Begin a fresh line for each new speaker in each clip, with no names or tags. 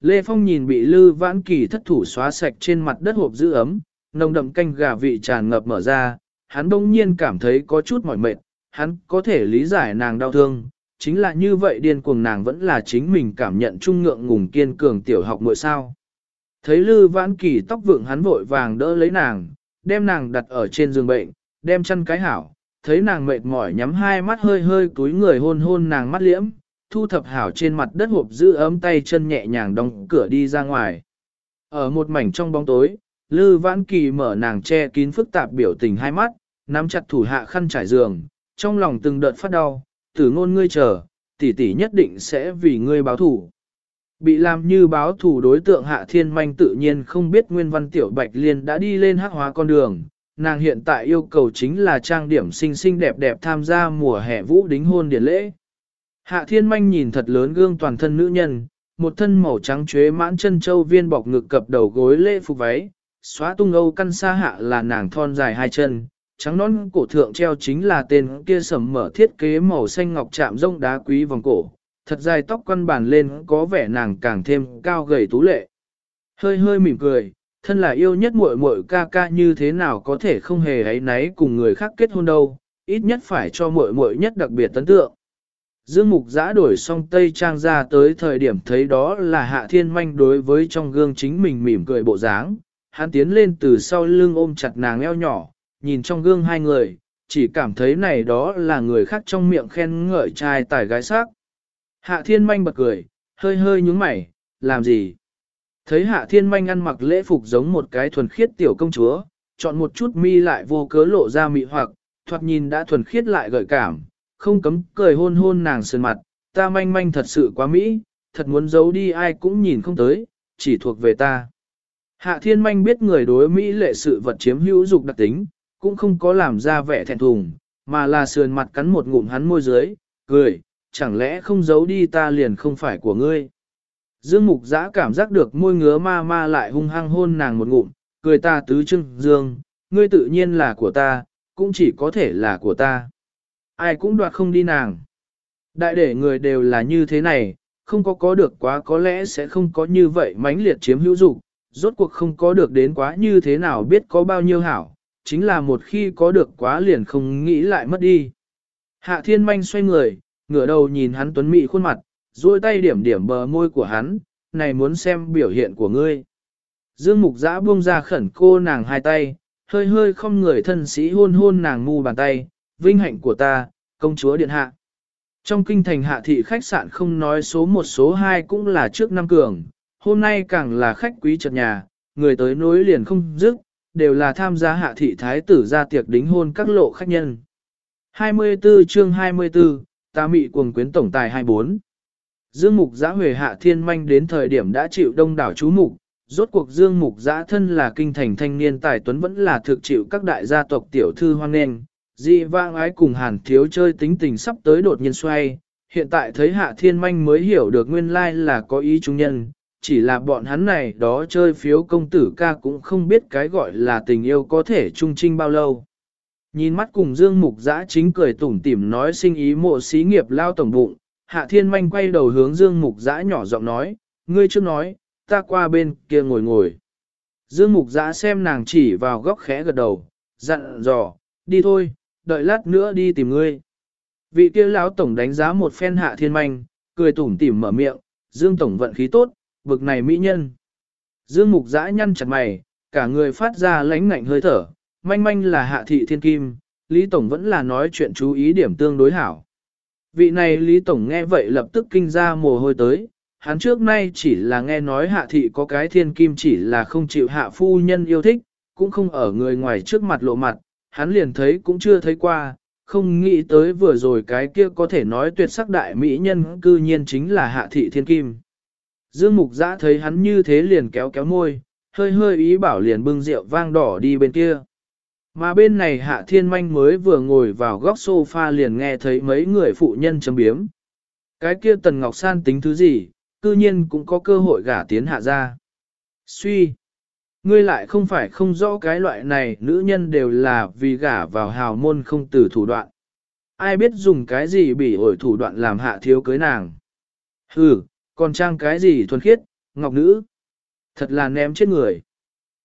Lê Phong nhìn bị Lư Vãn Kỳ thất thủ xóa sạch trên mặt đất hộp giữ ấm, nồng đậm canh gà vị tràn ngập mở ra, hắn bỗng nhiên cảm thấy có chút mỏi mệt, hắn có thể lý giải nàng đau thương, chính là như vậy điên cuồng nàng vẫn là chính mình cảm nhận trung ngượng ngùng kiên cường tiểu học mỗi sao. Thấy Lư Vãn Kỳ tóc vượng hắn vội vàng đỡ lấy nàng, đem nàng đặt ở trên giường bệnh, đem chăn cái hảo, thấy nàng mệt mỏi nhắm hai mắt hơi hơi túi người hôn hôn nàng mắt liễm, thu thập hảo trên mặt đất hộp giữ ấm tay chân nhẹ nhàng đóng cửa đi ra ngoài. Ở một mảnh trong bóng tối, Lư Vãn Kỳ mở nàng che kín phức tạp biểu tình hai mắt, nắm chặt thủ hạ khăn trải giường, trong lòng từng đợt phát đau, tử ngôn ngươi chờ, tỷ tỷ nhất định sẽ vì ngươi báo thủ. Bị làm như báo thủ đối tượng Hạ Thiên Manh tự nhiên không biết Nguyên Văn Tiểu Bạch Liên đã đi lên hắc hóa con đường, nàng hiện tại yêu cầu chính là trang điểm xinh xinh đẹp đẹp tham gia mùa hè vũ đính hôn điển lễ. Hạ Thiên Manh nhìn thật lớn gương toàn thân nữ nhân, một thân màu trắng chuế mãn chân châu viên bọc ngực cập đầu gối lễ phục váy, xóa tung âu căn xa hạ là nàng thon dài hai chân, trắng nón cổ thượng treo chính là tên kia sầm mở thiết kế màu xanh ngọc chạm rông đá quý vòng cổ, thật dài tóc quăn bàn lên có vẻ nàng càng thêm cao gầy tú lệ. Hơi hơi mỉm cười, thân là yêu nhất muội muội ca ca như thế nào có thể không hề ấy náy cùng người khác kết hôn đâu, ít nhất phải cho muội muội nhất đặc biệt tấn tượng. Dương Mục giã đổi xong tây trang ra tới thời điểm thấy đó là hạ thiên manh đối với trong gương chính mình mỉm cười bộ dáng, hắn tiến lên từ sau lưng ôm chặt nàng eo nhỏ, nhìn trong gương hai người, chỉ cảm thấy này đó là người khác trong miệng khen ngợi trai tài gái sắc. Hạ thiên manh bật cười, hơi hơi nhúng mày, làm gì? Thấy hạ thiên manh ăn mặc lễ phục giống một cái thuần khiết tiểu công chúa, chọn một chút mi lại vô cớ lộ ra mị hoặc, thoạt nhìn đã thuần khiết lại gợi cảm, không cấm cười hôn hôn nàng sơn mặt, ta manh manh thật sự quá mỹ, thật muốn giấu đi ai cũng nhìn không tới, chỉ thuộc về ta. Hạ thiên manh biết người đối Mỹ lệ sự vật chiếm hữu dục đặc tính, cũng không có làm ra vẻ thẹn thùng, mà là sườn mặt cắn một ngụm hắn môi dưới, cười, chẳng lẽ không giấu đi ta liền không phải của ngươi. Dương mục giã cảm giác được môi ngứa ma ma lại hung hăng hôn nàng một ngụm, cười ta tứ trưng dương, ngươi tự nhiên là của ta, cũng chỉ có thể là của ta. Ai cũng đoạt không đi nàng. Đại để người đều là như thế này, không có có được quá có lẽ sẽ không có như vậy mãnh liệt chiếm hữu dục rốt cuộc không có được đến quá như thế nào biết có bao nhiêu hảo, chính là một khi có được quá liền không nghĩ lại mất đi. Hạ thiên manh xoay người, ngửa đầu nhìn hắn tuấn mị khuôn mặt, duỗi tay điểm điểm bờ môi của hắn, này muốn xem biểu hiện của ngươi. Dương mục giã buông ra khẩn cô nàng hai tay, hơi hơi không người thân sĩ hôn hôn nàng ngu bàn tay, vinh hạnh của ta, công chúa điện hạ. Trong kinh thành hạ thị khách sạn không nói số một số hai cũng là trước năm cường, hôm nay càng là khách quý trật nhà, người tới nối liền không dứt, đều là tham gia hạ thị thái tử ra tiệc đính hôn các lộ khách nhân. 24 chương 24, ta mị cuồng quyến tổng tài 24. Dương Mục Giã huề Hạ Thiên Manh đến thời điểm đã chịu đông đảo chú mục, rốt cuộc Dương Mục Giã thân là kinh thành thanh niên tài tuấn vẫn là thực chịu các đại gia tộc tiểu thư hoan nghênh. Dị vang ái cùng hàn thiếu chơi tính tình sắp tới đột nhiên xoay, hiện tại thấy Hạ Thiên Manh mới hiểu được nguyên lai là có ý trung nhân, chỉ là bọn hắn này đó chơi phiếu công tử ca cũng không biết cái gọi là tình yêu có thể trung trinh bao lâu. Nhìn mắt cùng Dương Mục Giã chính cười tủm tỉm nói sinh ý mộ xí nghiệp lao tổng bụng, Hạ Thiên Manh quay đầu hướng Dương Mục Giã nhỏ giọng nói, ngươi chưa nói, ta qua bên kia ngồi ngồi. Dương Mục Giã xem nàng chỉ vào góc khẽ gật đầu, dặn dò, đi thôi, đợi lát nữa đi tìm ngươi. Vị kia lão tổng đánh giá một phen Hạ Thiên Manh, cười tủm tỉm mở miệng, Dương tổng vận khí tốt, bực này mỹ nhân. Dương Mục dã nhăn chặt mày, cả người phát ra lãnh ngạnh hơi thở, manh manh là hạ thị thiên kim, Lý Tổng vẫn là nói chuyện chú ý điểm tương đối hảo. Vị này Lý Tổng nghe vậy lập tức kinh ra mồ hôi tới, hắn trước nay chỉ là nghe nói hạ thị có cái thiên kim chỉ là không chịu hạ phu nhân yêu thích, cũng không ở người ngoài trước mặt lộ mặt, hắn liền thấy cũng chưa thấy qua, không nghĩ tới vừa rồi cái kia có thể nói tuyệt sắc đại mỹ nhân cư nhiên chính là hạ thị thiên kim. Dương Mục Giã thấy hắn như thế liền kéo kéo môi, hơi hơi ý bảo liền bưng rượu vang đỏ đi bên kia. Mà bên này Hạ Thiên Manh mới vừa ngồi vào góc sofa liền nghe thấy mấy người phụ nhân chấm biếm. Cái kia Tần Ngọc San tính thứ gì, cư nhiên cũng có cơ hội gả tiến hạ ra. Suy! Ngươi lại không phải không rõ cái loại này nữ nhân đều là vì gả vào hào môn không từ thủ đoạn. Ai biết dùng cái gì bị ổi thủ đoạn làm hạ thiếu cưới nàng. Hừ, còn trang cái gì thuần khiết, ngọc nữ. Thật là ném chết người.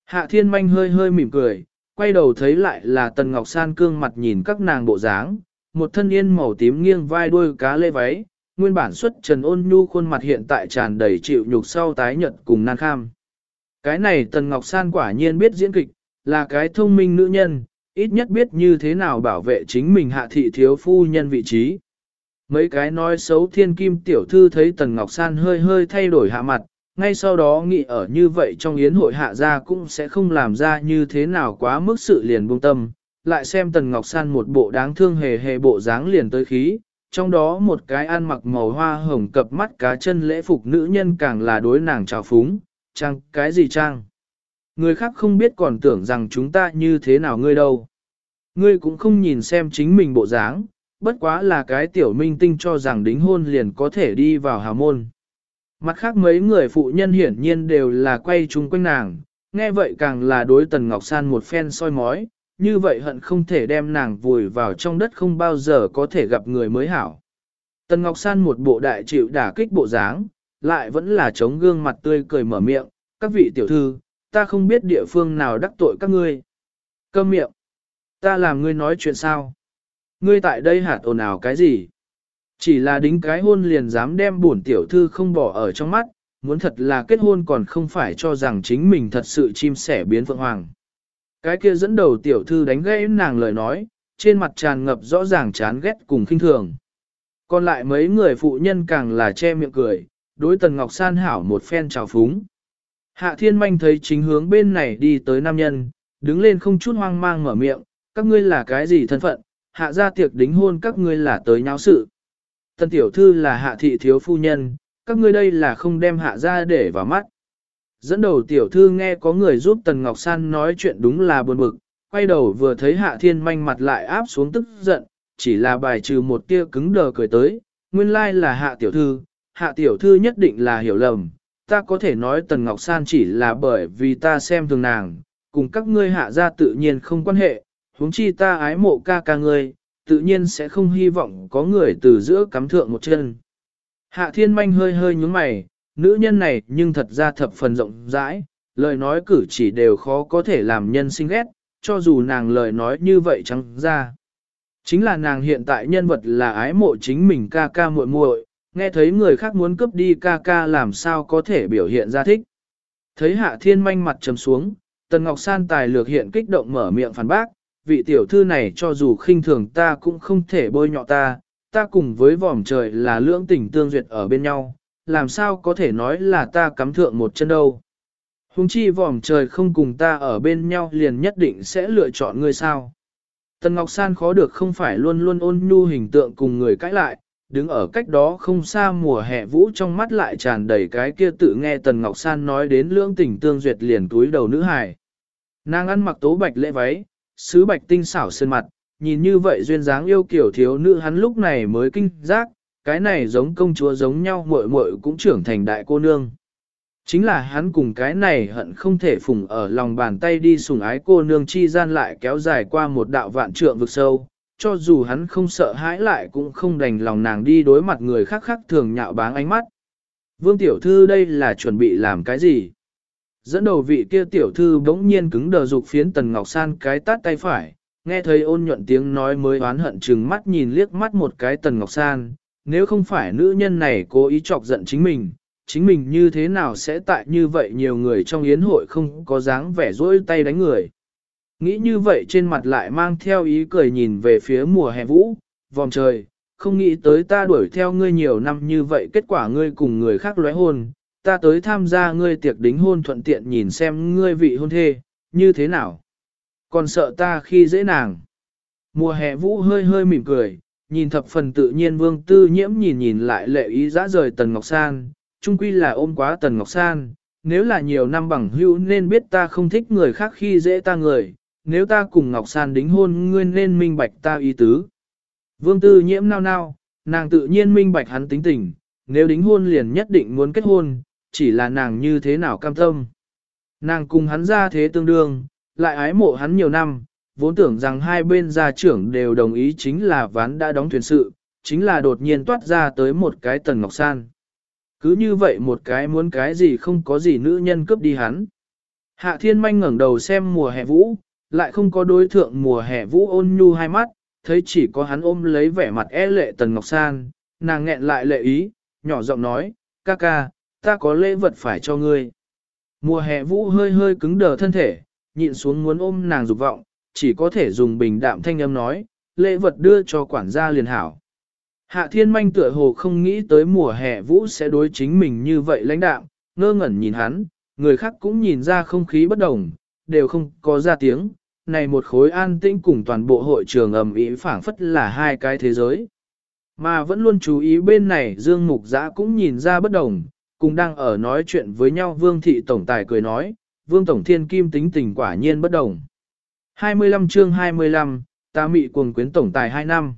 Hạ thiên manh hơi hơi mỉm cười, quay đầu thấy lại là tần ngọc san cương mặt nhìn các nàng bộ dáng, một thân yên màu tím nghiêng vai đuôi cá lê váy, nguyên bản xuất trần ôn nhu khuôn mặt hiện tại tràn đầy chịu nhục sau tái nhật cùng nan kham. Cái này tần ngọc san quả nhiên biết diễn kịch, là cái thông minh nữ nhân, ít nhất biết như thế nào bảo vệ chính mình hạ thị thiếu phu nhân vị trí. Mấy cái nói xấu thiên kim tiểu thư thấy Tần Ngọc San hơi hơi thay đổi hạ mặt, ngay sau đó nghĩ ở như vậy trong yến hội hạ gia cũng sẽ không làm ra như thế nào quá mức sự liền buông tâm, lại xem Tần Ngọc San một bộ đáng thương hề hề bộ dáng liền tới khí, trong đó một cái ăn mặc màu hoa hồng cập mắt cá chân lễ phục nữ nhân càng là đối nàng trào phúng, trang cái gì trang. Người khác không biết còn tưởng rằng chúng ta như thế nào ngươi đâu. Ngươi cũng không nhìn xem chính mình bộ dáng, bất quá là cái tiểu minh tinh cho rằng đính hôn liền có thể đi vào hào môn. Mặt khác mấy người phụ nhân hiển nhiên đều là quay chung quanh nàng, nghe vậy càng là đối Tần Ngọc San một phen soi mói, như vậy hận không thể đem nàng vùi vào trong đất không bao giờ có thể gặp người mới hảo. Tần Ngọc San một bộ đại chịu đả kích bộ dáng, lại vẫn là chống gương mặt tươi cười mở miệng, các vị tiểu thư, ta không biết địa phương nào đắc tội các ngươi. Câm miệng, ta làm ngươi nói chuyện sao? Ngươi tại đây hạt ồn ào cái gì? Chỉ là đính cái hôn liền dám đem bổn tiểu thư không bỏ ở trong mắt, muốn thật là kết hôn còn không phải cho rằng chính mình thật sự chim sẻ biến phượng hoàng. Cái kia dẫn đầu tiểu thư đánh gãy nàng lời nói, trên mặt tràn ngập rõ ràng chán ghét cùng khinh thường. Còn lại mấy người phụ nhân càng là che miệng cười, đối tần ngọc san hảo một phen trào phúng. Hạ thiên manh thấy chính hướng bên này đi tới nam nhân, đứng lên không chút hoang mang mở miệng, các ngươi là cái gì thân phận, hạ ra tiệc đính hôn các ngươi là tới nháo sự. Tần tiểu thư là hạ thị thiếu phu nhân, các ngươi đây là không đem hạ ra để vào mắt. Dẫn đầu tiểu thư nghe có người giúp Tần Ngọc San nói chuyện đúng là buồn bực, quay đầu vừa thấy hạ thiên manh mặt lại áp xuống tức giận, chỉ là bài trừ một tia cứng đờ cười tới, nguyên lai là hạ tiểu thư, hạ tiểu thư nhất định là hiểu lầm, ta có thể nói Tần Ngọc San chỉ là bởi vì ta xem thường nàng, cùng các ngươi hạ gia tự nhiên không quan hệ, huống chi ta ái mộ ca ca ngươi, tự nhiên sẽ không hy vọng có người từ giữa cắm thượng một chân. Hạ thiên manh hơi hơi nhúng mày, nữ nhân này nhưng thật ra thập phần rộng rãi, lời nói cử chỉ đều khó có thể làm nhân sinh ghét, cho dù nàng lời nói như vậy trắng ra. Chính là nàng hiện tại nhân vật là ái mộ chính mình ca ca muội muội, nghe thấy người khác muốn cướp đi ca ca làm sao có thể biểu hiện ra thích. Thấy hạ thiên manh mặt trầm xuống, Tần Ngọc San tài lược hiện kích động mở miệng phản bác, vị tiểu thư này cho dù khinh thường ta cũng không thể bôi nhọ ta, ta cùng với vòm trời là lưỡng tình tương duyệt ở bên nhau, làm sao có thể nói là ta cắm thượng một chân đâu. Hùng chi vòm trời không cùng ta ở bên nhau liền nhất định sẽ lựa chọn ngươi sao. Tần Ngọc San khó được không phải luôn luôn ôn nhu hình tượng cùng người cãi lại, đứng ở cách đó không xa mùa hè vũ trong mắt lại tràn đầy cái kia tự nghe Tần Ngọc San nói đến lưỡng tình tương duyệt liền túi đầu nữ hài. Nàng ăn mặc tố bạch lễ váy, sứ bạch tinh xảo sơn mặt, nhìn như vậy duyên dáng yêu kiểu thiếu nữ hắn lúc này mới kinh giác, cái này giống công chúa giống nhau muội muội cũng trưởng thành đại cô nương. Chính là hắn cùng cái này hận không thể phùng ở lòng bàn tay đi sùng ái cô nương chi gian lại kéo dài qua một đạo vạn trượng vực sâu, cho dù hắn không sợ hãi lại cũng không đành lòng nàng đi đối mặt người khác khác thường nhạo báng ánh mắt. Vương tiểu thư đây là chuẩn bị làm cái gì? Dẫn đầu vị kia tiểu thư bỗng nhiên cứng đờ dục phiến Tần Ngọc San cái tát tay phải, nghe thấy ôn nhuận tiếng nói mới oán hận chừng mắt nhìn liếc mắt một cái Tần Ngọc San, nếu không phải nữ nhân này cố ý chọc giận chính mình, chính mình như thế nào sẽ tại như vậy nhiều người trong yến hội không có dáng vẻ dỗi tay đánh người. Nghĩ như vậy trên mặt lại mang theo ý cười nhìn về phía mùa hè vũ, vòng trời, không nghĩ tới ta đuổi theo ngươi nhiều năm như vậy kết quả ngươi cùng người khác lóe hôn, ta tới tham gia ngươi tiệc đính hôn thuận tiện nhìn xem ngươi vị hôn thê, như thế nào. Còn sợ ta khi dễ nàng. Mùa hè vũ hơi hơi mỉm cười, nhìn thập phần tự nhiên vương tư nhiễm nhìn nhìn lại lệ ý dã rời Tần Ngọc San, trung quy là ôm quá Tần Ngọc San, nếu là nhiều năm bằng hữu nên biết ta không thích người khác khi dễ ta người, nếu ta cùng Ngọc San đính hôn ngươi nên minh bạch ta ý tứ. Vương tư nhiễm nao nao, nàng tự nhiên minh bạch hắn tính tình, nếu đính hôn liền nhất định muốn kết hôn, chỉ là nàng như thế nào cam tâm. Nàng cùng hắn ra thế tương đương, lại ái mộ hắn nhiều năm, vốn tưởng rằng hai bên gia trưởng đều đồng ý chính là ván đã đóng thuyền sự, chính là đột nhiên toát ra tới một cái tần ngọc san. Cứ như vậy một cái muốn cái gì không có gì nữ nhân cướp đi hắn. Hạ thiên manh ngẩng đầu xem mùa hè vũ, lại không có đối thượng mùa hè vũ ôn nhu hai mắt, thấy chỉ có hắn ôm lấy vẻ mặt e lệ Tần Ngọc San, nàng nghẹn lại lệ ý, nhỏ giọng nói, ca ca, ta có lễ vật phải cho ngươi. Mùa hè vũ hơi hơi cứng đờ thân thể, nhịn xuống muốn ôm nàng dục vọng, chỉ có thể dùng bình đạm thanh âm nói, lễ vật đưa cho quản gia liền hảo. Hạ thiên manh tựa hồ không nghĩ tới mùa hè vũ sẽ đối chính mình như vậy lãnh đạm, ngơ ngẩn nhìn hắn, người khác cũng nhìn ra không khí bất đồng, đều không có ra tiếng, này một khối an tĩnh cùng toàn bộ hội trường ầm ĩ phảng phất là hai cái thế giới. Mà vẫn luôn chú ý bên này Dương Mục Giã cũng nhìn ra bất đồng, cùng đang ở nói chuyện với nhau Vương Thị Tổng Tài cười nói, Vương Tổng Thiên Kim tính tình quả nhiên bất đồng. 25 chương 25, ta mị cuồng quyến Tổng Tài 2 năm.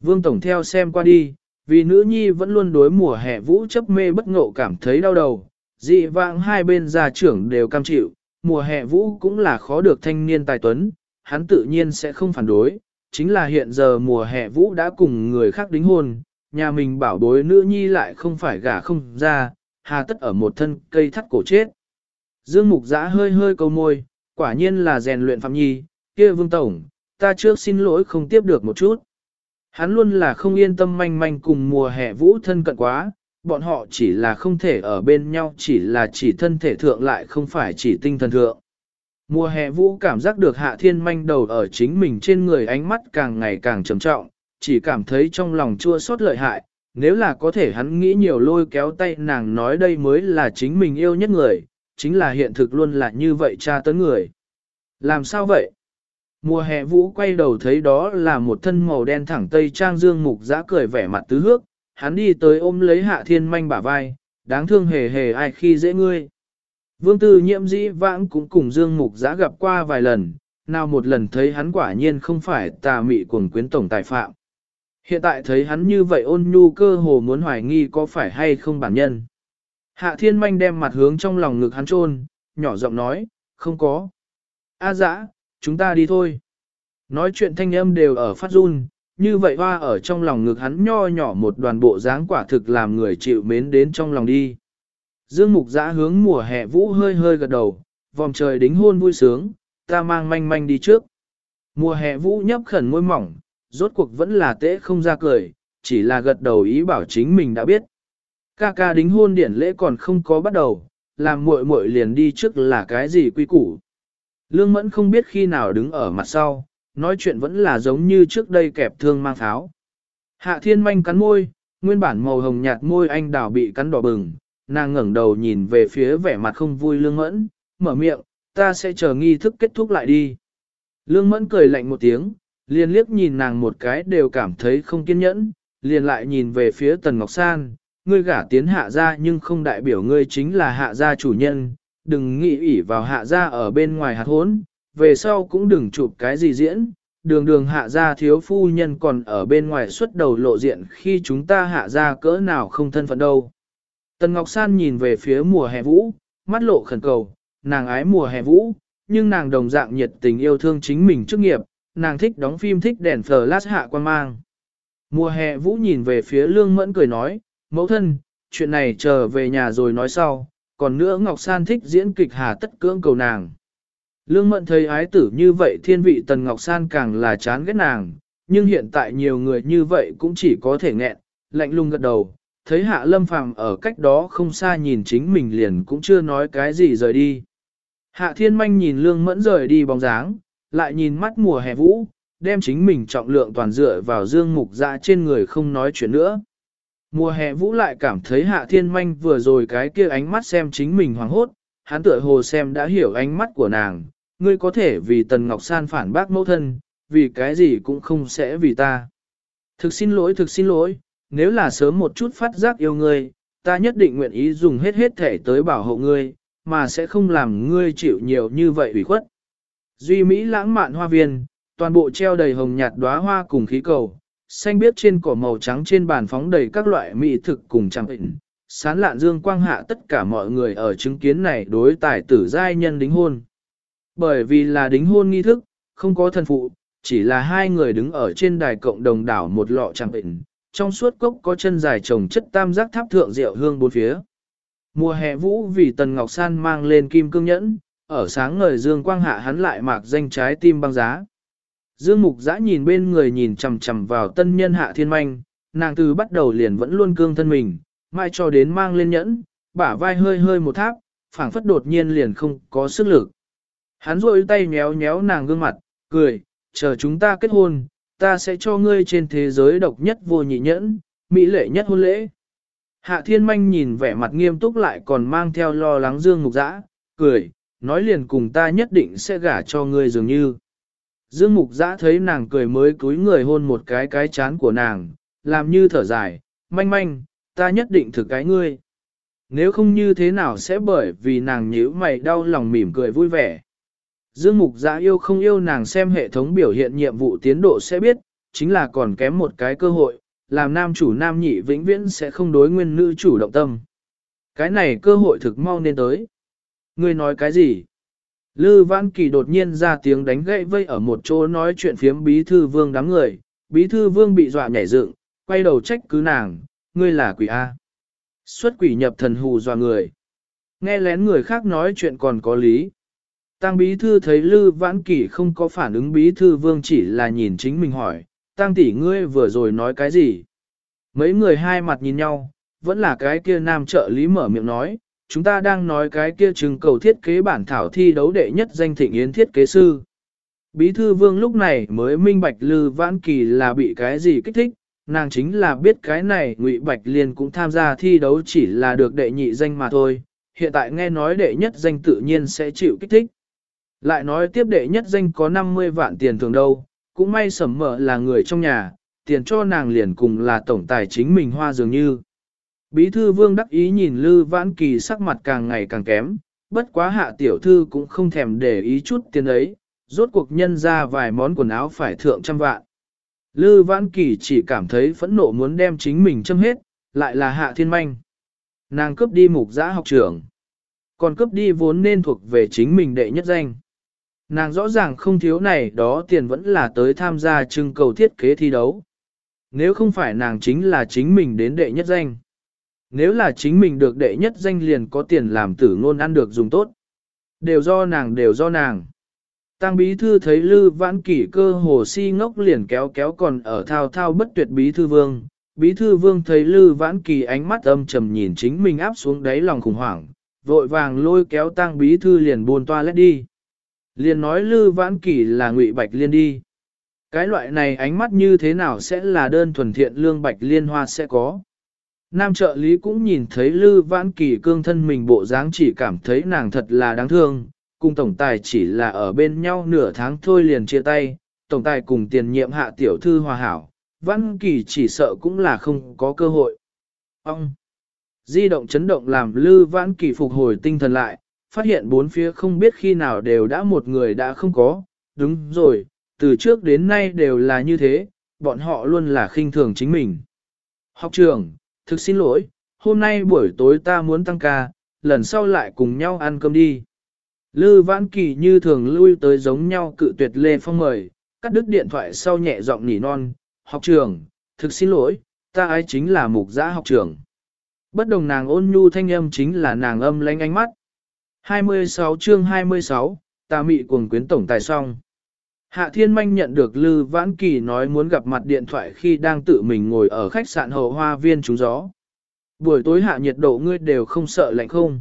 Vương Tổng theo xem qua đi, vì nữ nhi vẫn luôn đối mùa hè vũ chấp mê bất ngộ cảm thấy đau đầu, dị vãng hai bên gia trưởng đều cam chịu, mùa hè vũ cũng là khó được thanh niên tài tuấn, hắn tự nhiên sẽ không phản đối, chính là hiện giờ mùa hè vũ đã cùng người khác đính hôn, nhà mình bảo bối nữ nhi lại không phải gả không ra, hà tất ở một thân cây thắt cổ chết. Dương Mục Giã hơi hơi câu môi, quả nhiên là rèn luyện Phạm Nhi, kia Vương Tổng, ta trước xin lỗi không tiếp được một chút. Hắn luôn là không yên tâm manh manh cùng mùa hè vũ thân cận quá, bọn họ chỉ là không thể ở bên nhau chỉ là chỉ thân thể thượng lại không phải chỉ tinh thần thượng. Mùa hè vũ cảm giác được hạ thiên manh đầu ở chính mình trên người ánh mắt càng ngày càng trầm trọng, chỉ cảm thấy trong lòng chua xót lợi hại, nếu là có thể hắn nghĩ nhiều lôi kéo tay nàng nói đây mới là chính mình yêu nhất người, chính là hiện thực luôn là như vậy cha tấn người. Làm sao vậy? Mùa hè vũ quay đầu thấy đó là một thân màu đen thẳng tây trang dương mục giã cười vẻ mặt tứ hước, hắn đi tới ôm lấy hạ thiên manh bả vai, đáng thương hề hề ai khi dễ ngươi. Vương tư nhiễm dĩ vãng cũng cùng dương mục giã gặp qua vài lần, nào một lần thấy hắn quả nhiên không phải tà mị cuồng quyến tổng tài phạm. Hiện tại thấy hắn như vậy ôn nhu cơ hồ muốn hoài nghi có phải hay không bản nhân. Hạ thiên manh đem mặt hướng trong lòng ngực hắn trôn, nhỏ giọng nói, không có. A dã, chúng ta đi thôi. Nói chuyện thanh âm đều ở phát run, như vậy hoa ở trong lòng ngực hắn nho nhỏ một đoàn bộ dáng quả thực làm người chịu mến đến trong lòng đi. Dương mục giã hướng mùa hè vũ hơi hơi gật đầu, vòng trời đính hôn vui sướng, ta mang manh manh đi trước. Mùa hè vũ nhấp khẩn môi mỏng, rốt cuộc vẫn là tễ không ra cười, chỉ là gật đầu ý bảo chính mình đã biết. Ca ca đính hôn điển lễ còn không có bắt đầu, làm muội muội liền đi trước là cái gì quy củ. Lương mẫn không biết khi nào đứng ở mặt sau, nói chuyện vẫn là giống như trước đây kẹp thương mang pháo. Hạ thiên manh cắn môi, nguyên bản màu hồng nhạt môi anh đào bị cắn đỏ bừng, nàng ngẩng đầu nhìn về phía vẻ mặt không vui lương mẫn, mở miệng, ta sẽ chờ nghi thức kết thúc lại đi. Lương mẫn cười lạnh một tiếng, liền liếc nhìn nàng một cái đều cảm thấy không kiên nhẫn, liền lại nhìn về phía Tần Ngọc San, ngươi gả tiến hạ gia nhưng không đại biểu ngươi chính là hạ gia chủ nhân, đừng nghĩ ủy vào hạ gia ở bên ngoài hạt hốn, về sau cũng đừng chụp cái gì diễn, đường đường hạ gia thiếu phu nhân còn ở bên ngoài xuất đầu lộ diện khi chúng ta hạ gia cỡ nào không thân phận đâu. Tần Ngọc San nhìn về phía mùa hè vũ, mắt lộ khẩn cầu, nàng ái mùa hè vũ, nhưng nàng đồng dạng nhiệt tình yêu thương chính mình chức nghiệp, nàng thích đóng phim thích đèn flash hạ quan mang. Mùa hè vũ nhìn về phía lương mẫn cười nói, mẫu thân, chuyện này chờ về nhà rồi nói sau, còn nữa Ngọc San thích diễn kịch hà tất cưỡng cầu nàng. Lương mẫn thấy ái tử như vậy thiên vị Tần Ngọc San càng là chán ghét nàng, nhưng hiện tại nhiều người như vậy cũng chỉ có thể nghẹn, lạnh lùng gật đầu, thấy hạ lâm phàm ở cách đó không xa nhìn chính mình liền cũng chưa nói cái gì rời đi. Hạ thiên manh nhìn lương mẫn rời đi bóng dáng, lại nhìn mắt mùa hè vũ, đem chính mình trọng lượng toàn dựa vào dương mục dạ trên người không nói chuyện nữa. Mùa hè vũ lại cảm thấy hạ thiên manh vừa rồi cái kia ánh mắt xem chính mình hoàng hốt, hắn tựa hồ xem đã hiểu ánh mắt của nàng, ngươi có thể vì Tần Ngọc San phản bác mẫu thân, vì cái gì cũng không sẽ vì ta. Thực xin lỗi thực xin lỗi, nếu là sớm một chút phát giác yêu ngươi, ta nhất định nguyện ý dùng hết hết thể tới bảo hộ ngươi, mà sẽ không làm ngươi chịu nhiều như vậy ủy khuất. Duy Mỹ lãng mạn hoa viên, toàn bộ treo đầy hồng nhạt đóa hoa cùng khí cầu, xanh biếc trên cỏ màu trắng trên bàn phóng đầy các loại mỹ thực cùng trang bệnh. Sán lạn dương quang hạ tất cả mọi người ở chứng kiến này đối tài tử giai nhân đính hôn. Bởi vì là đính hôn nghi thức, không có thân phụ, chỉ là hai người đứng ở trên đài cộng đồng đảo một lọ trang bệnh, trong suốt cốc có chân dài trồng chất tam giác tháp thượng rượu hương bốn phía. Mùa hè vũ vì Tần Ngọc San mang lên kim cương nhẫn, ở sáng ngời dương quang hạ hắn lại mạc danh trái tim băng giá. Dương Mục Giã nhìn bên người nhìn chằm chằm vào tân nhân hạ thiên manh, nàng từ bắt đầu liền vẫn luôn cương thân mình, mai cho đến mang lên nhẫn, bả vai hơi hơi một tháp, phảng phất đột nhiên liền không có sức lực. Hắn rôi tay nhéo nhéo nàng gương mặt, cười, chờ chúng ta kết hôn, ta sẽ cho ngươi trên thế giới độc nhất vô nhị nhẫn, mỹ lệ nhất hôn lễ. Hạ thiên manh nhìn vẻ mặt nghiêm túc lại còn mang theo lo lắng dương mục dã, cười, nói liền cùng ta nhất định sẽ gả cho ngươi dường như. Dương mục dã thấy nàng cười mới cúi người hôn một cái cái chán của nàng, làm như thở dài, manh manh, ta nhất định thực cái ngươi. Nếu không như thế nào sẽ bởi vì nàng nhíu mày đau lòng mỉm cười vui vẻ. Dương Mục Giã yêu không yêu nàng xem hệ thống biểu hiện nhiệm vụ tiến độ sẽ biết, chính là còn kém một cái cơ hội, làm nam chủ nam nhị vĩnh viễn sẽ không đối nguyên nữ chủ động tâm. Cái này cơ hội thực mau nên tới. Ngươi nói cái gì? Lư Văn Kỳ đột nhiên ra tiếng đánh gậy vây ở một chỗ nói chuyện phiếm bí thư vương đám người, bí thư vương bị dọa nhảy dựng, quay đầu trách cứ nàng, ngươi là quỷ A. Xuất quỷ nhập thần hù dọa người. Nghe lén người khác nói chuyện còn có lý. Tăng bí thư thấy Lư Vãn Kỳ không có phản ứng bí thư vương chỉ là nhìn chính mình hỏi, Tăng tỷ ngươi vừa rồi nói cái gì? Mấy người hai mặt nhìn nhau, vẫn là cái kia nam trợ lý mở miệng nói, chúng ta đang nói cái kia trừng cầu thiết kế bản thảo thi đấu đệ nhất danh thịnh yến thiết kế sư. Bí thư vương lúc này mới minh bạch Lư Vãn Kỳ là bị cái gì kích thích, nàng chính là biết cái này Ngụy Bạch Liên cũng tham gia thi đấu chỉ là được đệ nhị danh mà thôi, hiện tại nghe nói đệ nhất danh tự nhiên sẽ chịu kích thích. Lại nói tiếp đệ nhất danh có 50 vạn tiền thường đâu, cũng may sẩm mở là người trong nhà, tiền cho nàng liền cùng là tổng tài chính mình hoa dường như. Bí thư vương đắc ý nhìn Lư Vãn Kỳ sắc mặt càng ngày càng kém, bất quá hạ tiểu thư cũng không thèm để ý chút tiền ấy, rốt cuộc nhân ra vài món quần áo phải thượng trăm vạn. Lư Vãn Kỳ chỉ cảm thấy phẫn nộ muốn đem chính mình châm hết, lại là hạ thiên manh. Nàng cướp đi mục giã học trưởng, còn cướp đi vốn nên thuộc về chính mình đệ nhất danh. Nàng rõ ràng không thiếu này đó tiền vẫn là tới tham gia trưng cầu thiết kế thi đấu. Nếu không phải nàng chính là chính mình đến đệ nhất danh. Nếu là chính mình được đệ nhất danh liền có tiền làm tử ngôn ăn được dùng tốt. Đều do nàng đều do nàng. Tăng bí thư thấy Lư Vãn Kỷ cơ hồ si ngốc liền kéo kéo còn ở thao thao bất tuyệt bí thư vương. Bí thư vương thấy Lư Vãn Kỳ ánh mắt âm trầm nhìn chính mình áp xuống đáy lòng khủng hoảng, vội vàng lôi kéo tăng bí thư liền buôn toa lét đi. Liền nói Lư Vãn Kỳ là ngụy Bạch Liên đi. Cái loại này ánh mắt như thế nào sẽ là đơn thuần thiện lương Bạch Liên Hoa sẽ có. Nam trợ lý cũng nhìn thấy Lư Vãn Kỳ cương thân mình bộ dáng chỉ cảm thấy nàng thật là đáng thương, cùng tổng tài chỉ là ở bên nhau nửa tháng thôi liền chia tay, tổng tài cùng tiền nhiệm hạ tiểu thư hòa hảo, văn Kỳ chỉ sợ cũng là không có cơ hội. Ông! Di động chấn động làm Lư Vãn Kỳ phục hồi tinh thần lại, phát hiện bốn phía không biết khi nào đều đã một người đã không có, đúng rồi, từ trước đến nay đều là như thế, bọn họ luôn là khinh thường chính mình. Học trường, thực xin lỗi, hôm nay buổi tối ta muốn tăng ca, lần sau lại cùng nhau ăn cơm đi. Lư Vãn Kỳ như thường lui tới giống nhau cự tuyệt Lê Phong mời, cắt đứt điện thoại sau nhẹ giọng nỉ non, học trường, thực xin lỗi, ta ấy chính là mục giã học trường. Bất đồng nàng ôn nhu thanh âm chính là nàng âm lánh ánh mắt. 26 chương 26, ta mị cuồng quyến tổng tài song. Hạ Thiên Manh nhận được Lư Vãn Kỳ nói muốn gặp mặt điện thoại khi đang tự mình ngồi ở khách sạn hậu hoa viên trúng gió. Buổi tối hạ nhiệt độ ngươi đều không sợ lạnh không.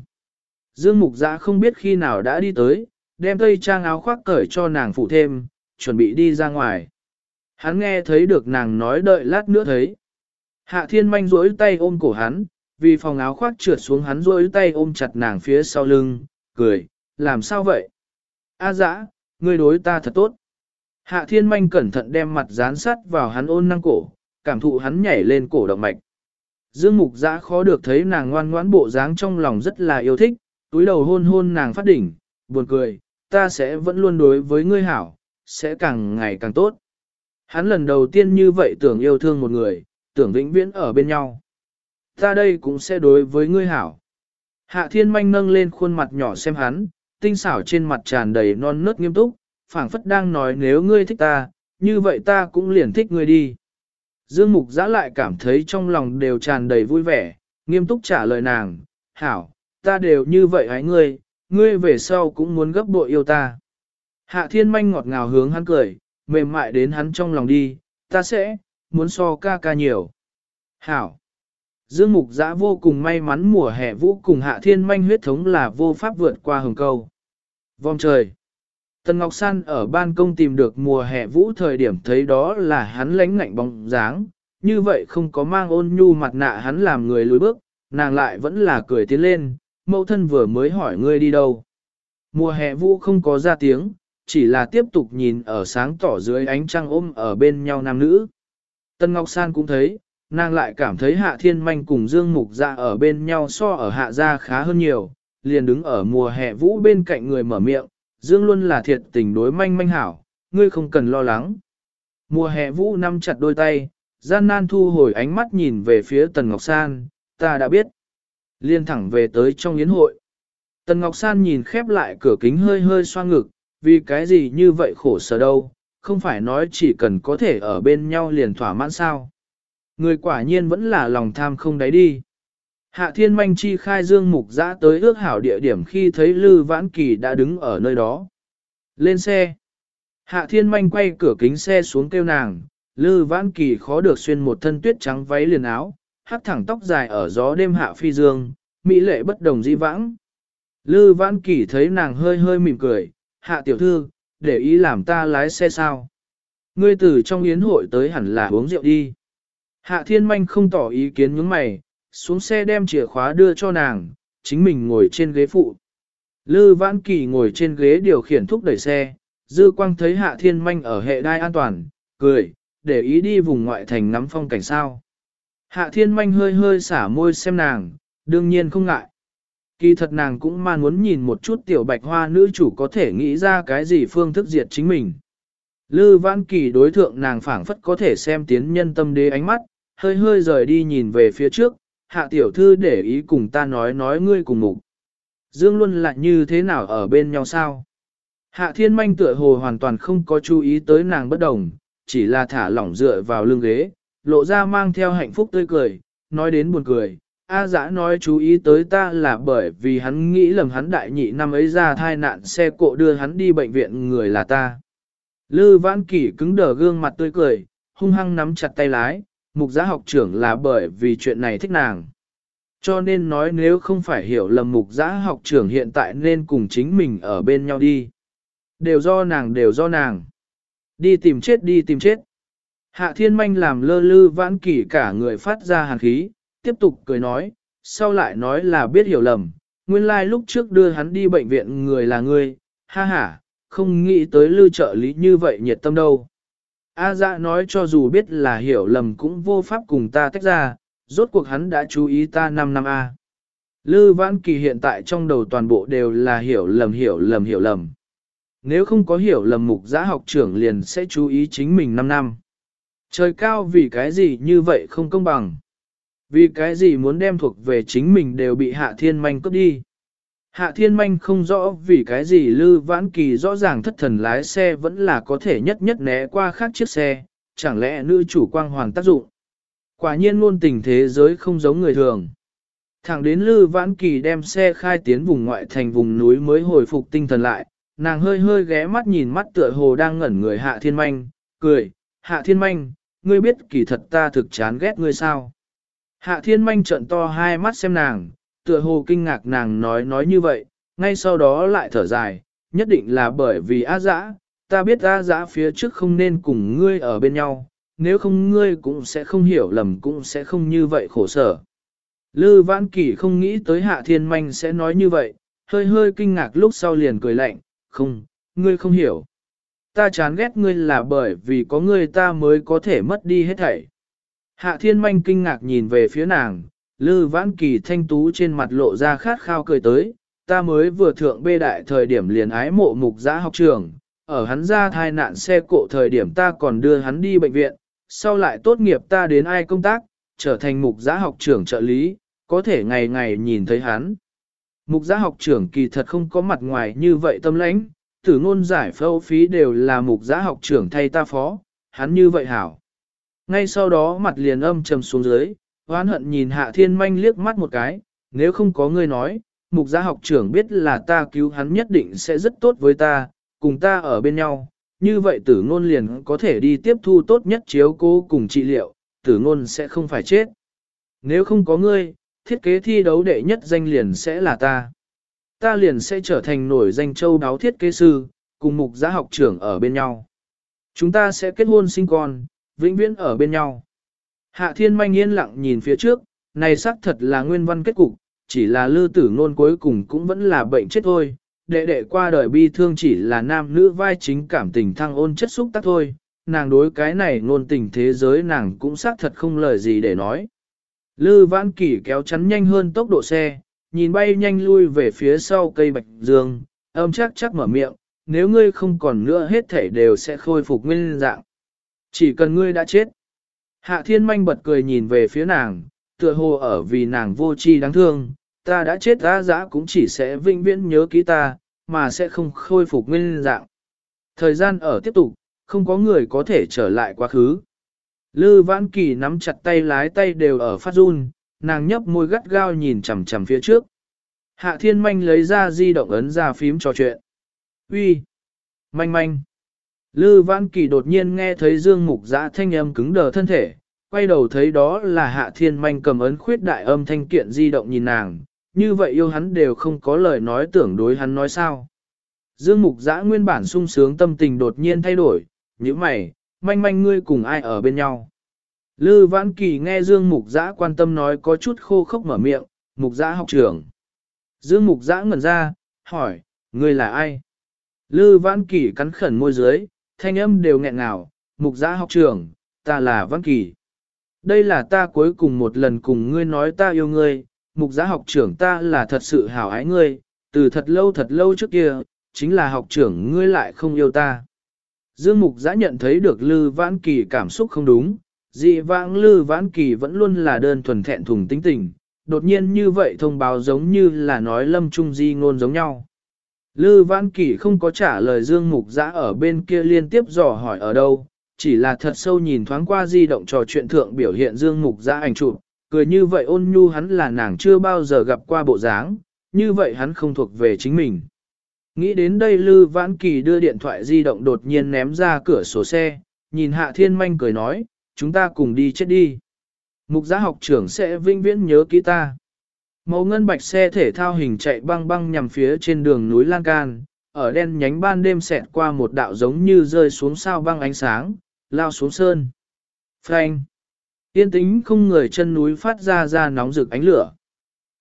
Dương Mục Giã không biết khi nào đã đi tới, đem tây trang áo khoác cởi cho nàng phụ thêm, chuẩn bị đi ra ngoài. Hắn nghe thấy được nàng nói đợi lát nữa thấy. Hạ Thiên Manh duỗi tay ôm cổ hắn, vì phòng áo khoác trượt xuống hắn duỗi tay ôm chặt nàng phía sau lưng, cười, làm sao vậy? A dã, ngươi đối ta thật tốt. Hạ thiên manh cẩn thận đem mặt dán sắt vào hắn ôn năng cổ, cảm thụ hắn nhảy lên cổ động mạch. Dương mục dã khó được thấy nàng ngoan ngoãn bộ dáng trong lòng rất là yêu thích, túi đầu hôn hôn nàng phát đỉnh, buồn cười, ta sẽ vẫn luôn đối với ngươi hảo, sẽ càng ngày càng tốt. Hắn lần đầu tiên như vậy tưởng yêu thương một người, tưởng vĩnh viễn ở bên nhau. Ta đây cũng sẽ đối với ngươi hảo. Hạ thiên manh nâng lên khuôn mặt nhỏ xem hắn, tinh xảo trên mặt tràn đầy non nớt nghiêm túc, phảng phất đang nói nếu ngươi thích ta, như vậy ta cũng liền thích ngươi đi. Dương Mục Giã lại cảm thấy trong lòng đều tràn đầy vui vẻ, nghiêm túc trả lời nàng, hảo, ta đều như vậy hãy ngươi, ngươi về sau cũng muốn gấp bội yêu ta. Hạ thiên manh ngọt ngào hướng hắn cười, mềm mại đến hắn trong lòng đi, ta sẽ, muốn so ca ca nhiều. Hảo. Dương Mục Giã vô cùng may mắn mùa hè vũ cùng hạ thiên manh huyết thống là vô pháp vượt qua hồng câu. Vòng trời. Tần Ngọc San ở ban công tìm được mùa hè vũ thời điểm thấy đó là hắn lánh ngạnh bóng dáng, như vậy không có mang ôn nhu mặt nạ hắn làm người lùi bước, nàng lại vẫn là cười tiến lên, mẫu thân vừa mới hỏi ngươi đi đâu. Mùa hè vũ không có ra tiếng, chỉ là tiếp tục nhìn ở sáng tỏ dưới ánh trăng ôm ở bên nhau nam nữ. Tân Ngọc San cũng thấy, nàng lại cảm thấy hạ thiên manh cùng Dương Mục Dạ ở bên nhau so ở hạ gia khá hơn nhiều, liền đứng ở mùa hè vũ bên cạnh người mở miệng, Dương luôn là thiệt tình đối manh manh hảo, ngươi không cần lo lắng. Mùa hè vũ nắm chặt đôi tay, gian nan thu hồi ánh mắt nhìn về phía Tần Ngọc San, ta đã biết. Liên thẳng về tới trong yến hội. Tần Ngọc San nhìn khép lại cửa kính hơi hơi xoa ngực, vì cái gì như vậy khổ sở đâu, không phải nói chỉ cần có thể ở bên nhau liền thỏa mãn sao. Người quả nhiên vẫn là lòng tham không đáy đi. Hạ thiên manh chi khai dương mục giã tới ước hảo địa điểm khi thấy Lư Vãn Kỳ đã đứng ở nơi đó. Lên xe. Hạ thiên manh quay cửa kính xe xuống kêu nàng, Lư Vãn Kỳ khó được xuyên một thân tuyết trắng váy liền áo, hắc thẳng tóc dài ở gió đêm hạ phi dương, mỹ lệ bất đồng di vãng. Lư Vãn Kỳ thấy nàng hơi hơi mỉm cười, hạ tiểu thư, để ý làm ta lái xe sao. Ngươi từ trong yến hội tới hẳn là uống rượu đi. Hạ thiên manh không tỏ ý kiến những mày, xuống xe đem chìa khóa đưa cho nàng, chính mình ngồi trên ghế phụ. Lư Vãn Kỳ ngồi trên ghế điều khiển thúc đẩy xe, dư quang thấy hạ thiên manh ở hệ đai an toàn, cười, để ý đi vùng ngoại thành ngắm phong cảnh sao. Hạ thiên manh hơi hơi xả môi xem nàng, đương nhiên không ngại. Kỳ thật nàng cũng man muốn nhìn một chút tiểu bạch hoa nữ chủ có thể nghĩ ra cái gì phương thức diệt chính mình. Lư Vãn Kỳ đối thượng nàng phảng phất có thể xem tiến nhân tâm đế ánh mắt, hơi hơi rời đi nhìn về phía trước, hạ tiểu thư để ý cùng ta nói nói ngươi cùng mục. Dương luôn lại như thế nào ở bên nhau sao? Hạ thiên manh tựa hồ hoàn toàn không có chú ý tới nàng bất đồng, chỉ là thả lỏng dựa vào lưng ghế, lộ ra mang theo hạnh phúc tươi cười, nói đến buồn cười. A dã nói chú ý tới ta là bởi vì hắn nghĩ lầm hắn đại nhị năm ấy ra thai nạn xe cộ đưa hắn đi bệnh viện người là ta. Lư vãn kỷ cứng đờ gương mặt tươi cười, hung hăng nắm chặt tay lái, mục giá học trưởng là bởi vì chuyện này thích nàng. Cho nên nói nếu không phải hiểu lầm mục giá học trưởng hiện tại nên cùng chính mình ở bên nhau đi. Đều do nàng đều do nàng. Đi tìm chết đi tìm chết. Hạ thiên manh làm lơ lư vãn kỷ cả người phát ra hàn khí, tiếp tục cười nói, sau lại nói là biết hiểu lầm, nguyên lai like lúc trước đưa hắn đi bệnh viện người là ngươi, ha ha, không nghĩ tới lư trợ lý như vậy nhiệt tâm đâu. A dạ nói cho dù biết là hiểu lầm cũng vô pháp cùng ta tách ra, rốt cuộc hắn đã chú ý ta 5 năm A. Lư Vãn Kỳ hiện tại trong đầu toàn bộ đều là hiểu lầm hiểu lầm hiểu lầm. Nếu không có hiểu lầm mục giã học trưởng liền sẽ chú ý chính mình 5 năm. Trời cao vì cái gì như vậy không công bằng. Vì cái gì muốn đem thuộc về chính mình đều bị hạ thiên manh cướp đi. Hạ thiên manh không rõ vì cái gì Lư Vãn Kỳ rõ ràng thất thần lái xe vẫn là có thể nhất nhất né qua khác chiếc xe, chẳng lẽ nữ chủ quang hoàn tác dụng. Quả nhiên luôn tình thế giới không giống người thường. Thẳng đến Lư Vãn Kỳ đem xe khai tiến vùng ngoại thành vùng núi mới hồi phục tinh thần lại, nàng hơi hơi ghé mắt nhìn mắt tựa hồ đang ngẩn người Hạ Thiên Manh, cười, Hạ Thiên Manh, ngươi biết kỳ thật ta thực chán ghét ngươi sao. Hạ Thiên Manh trợn to hai mắt xem nàng, tựa hồ kinh ngạc nàng nói nói như vậy, ngay sau đó lại thở dài, nhất định là bởi vì A dã, ta biết A dã phía trước không nên cùng ngươi ở bên nhau, nếu không ngươi cũng sẽ không hiểu lầm cũng sẽ không như vậy khổ sở. Lư Vãn Kỳ không nghĩ tới Hạ Thiên Manh sẽ nói như vậy, hơi hơi kinh ngạc lúc sau liền cười lạnh, không, ngươi không hiểu. Ta chán ghét ngươi là bởi vì có ngươi ta mới có thể mất đi hết thảy. Hạ Thiên Manh kinh ngạc nhìn về phía nàng, Lư Vãn Kỳ thanh tú trên mặt lộ ra khát khao cười tới, ta mới vừa thượng bê đại thời điểm liền ái mộ mục giã học trường, ở hắn ra thai nạn xe cộ thời điểm ta còn đưa hắn đi bệnh viện, sau lại tốt nghiệp ta đến ai công tác, trở thành mục giã học trưởng trợ lý, có thể ngày ngày nhìn thấy hắn. Mục giã học trưởng kỳ thật không có mặt ngoài như vậy tâm lãnh, tử ngôn giải phẫu phí đều là mục giã học trưởng thay ta phó, hắn như vậy hảo. ngay sau đó mặt liền âm trầm xuống dưới, hoán hận nhìn hạ thiên manh liếc mắt một cái, nếu không có ngươi nói, mục giá học trưởng biết là ta cứu hắn nhất định sẽ rất tốt với ta, cùng ta ở bên nhau, như vậy tử ngôn liền có thể đi tiếp thu tốt nhất chiếu cố cùng trị liệu, tử ngôn sẽ không phải chết. Nếu không có ngươi, thiết kế thi đấu đệ nhất danh liền sẽ là ta. Ta liền sẽ trở thành nổi danh châu đáo thiết kế sư, cùng mục giá học trưởng ở bên nhau. Chúng ta sẽ kết hôn sinh con, vĩnh viễn ở bên nhau. Hạ thiên manh yên lặng nhìn phía trước, này xác thật là nguyên văn kết cục, chỉ là lư tử ngôn cuối cùng cũng vẫn là bệnh chết thôi. Đệ đệ qua đời bi thương chỉ là nam nữ vai chính cảm tình thăng ôn chất xúc tác thôi, nàng đối cái này ngôn tình thế giới nàng cũng xác thật không lời gì để nói. Lư vãn kỷ kéo chắn nhanh hơn tốc độ xe, nhìn bay nhanh lui về phía sau cây bạch dương, âm chắc chắc mở miệng, nếu ngươi không còn nữa hết thể đều sẽ khôi phục nguyên dạng. Chỉ cần ngươi đã chết. Hạ thiên manh bật cười nhìn về phía nàng, tựa hồ ở vì nàng vô tri đáng thương, ta đã chết ra dã cũng chỉ sẽ vinh viễn nhớ ký ta, mà sẽ không khôi phục nguyên dạng. Thời gian ở tiếp tục, không có người có thể trở lại quá khứ. Lư vãn kỳ nắm chặt tay lái tay đều ở phát run, nàng nhấp môi gắt gao nhìn chằm chằm phía trước. Hạ thiên manh lấy ra di động ấn ra phím trò chuyện. Uy, Manh manh! Lư vãn kỳ đột nhiên nghe thấy dương mục giã thanh âm cứng đờ thân thể, quay đầu thấy đó là hạ thiên manh cầm ấn khuyết đại âm thanh kiện di động nhìn nàng, như vậy yêu hắn đều không có lời nói tưởng đối hắn nói sao. Dương mục giã nguyên bản sung sướng tâm tình đột nhiên thay đổi, như mày, manh manh ngươi cùng ai ở bên nhau. Lư Vãn Kỳ nghe Dương Mục Giã quan tâm nói có chút khô khốc mở miệng, Mục Giã học trưởng. Dương Mục Giã ngẩn ra, hỏi, ngươi là ai? Lư Vãn Kỳ cắn khẩn môi dưới, thanh âm đều nghẹn ngào, Mục Giã học trưởng, ta là Vãn Kỳ. Đây là ta cuối cùng một lần cùng ngươi nói ta yêu ngươi, Mục Giã học trưởng ta là thật sự hảo ái ngươi, từ thật lâu thật lâu trước kia, chính là học trưởng ngươi lại không yêu ta. Dương Mục Giã nhận thấy được Lư Vãn Kỳ cảm xúc không đúng, dị vãng Lư Vãn Kỳ vẫn luôn là đơn thuần thẹn thùng tính tình, đột nhiên như vậy thông báo giống như là nói lâm trung di ngôn giống nhau. Lư Vãn Kỳ không có trả lời Dương Mục Giã ở bên kia liên tiếp dò hỏi ở đâu, chỉ là thật sâu nhìn thoáng qua di động trò chuyện thượng biểu hiện Dương Mục Giã ảnh chụp, cười như vậy ôn nhu hắn là nàng chưa bao giờ gặp qua bộ dáng, như vậy hắn không thuộc về chính mình. Nghĩ đến đây Lư Vãn Kỳ đưa điện thoại di động đột nhiên ném ra cửa sổ xe, nhìn Hạ Thiên Manh cười nói, chúng ta cùng đi chết đi. Mục giá học trưởng sẽ vinh viễn nhớ kỹ ta. Màu ngân bạch xe thể thao hình chạy băng băng nhằm phía trên đường núi Lan Can, ở đen nhánh ban đêm xẹt qua một đạo giống như rơi xuống sao băng ánh sáng, lao xuống sơn. Frank! Yên tĩnh không người chân núi phát ra ra nóng rực ánh lửa.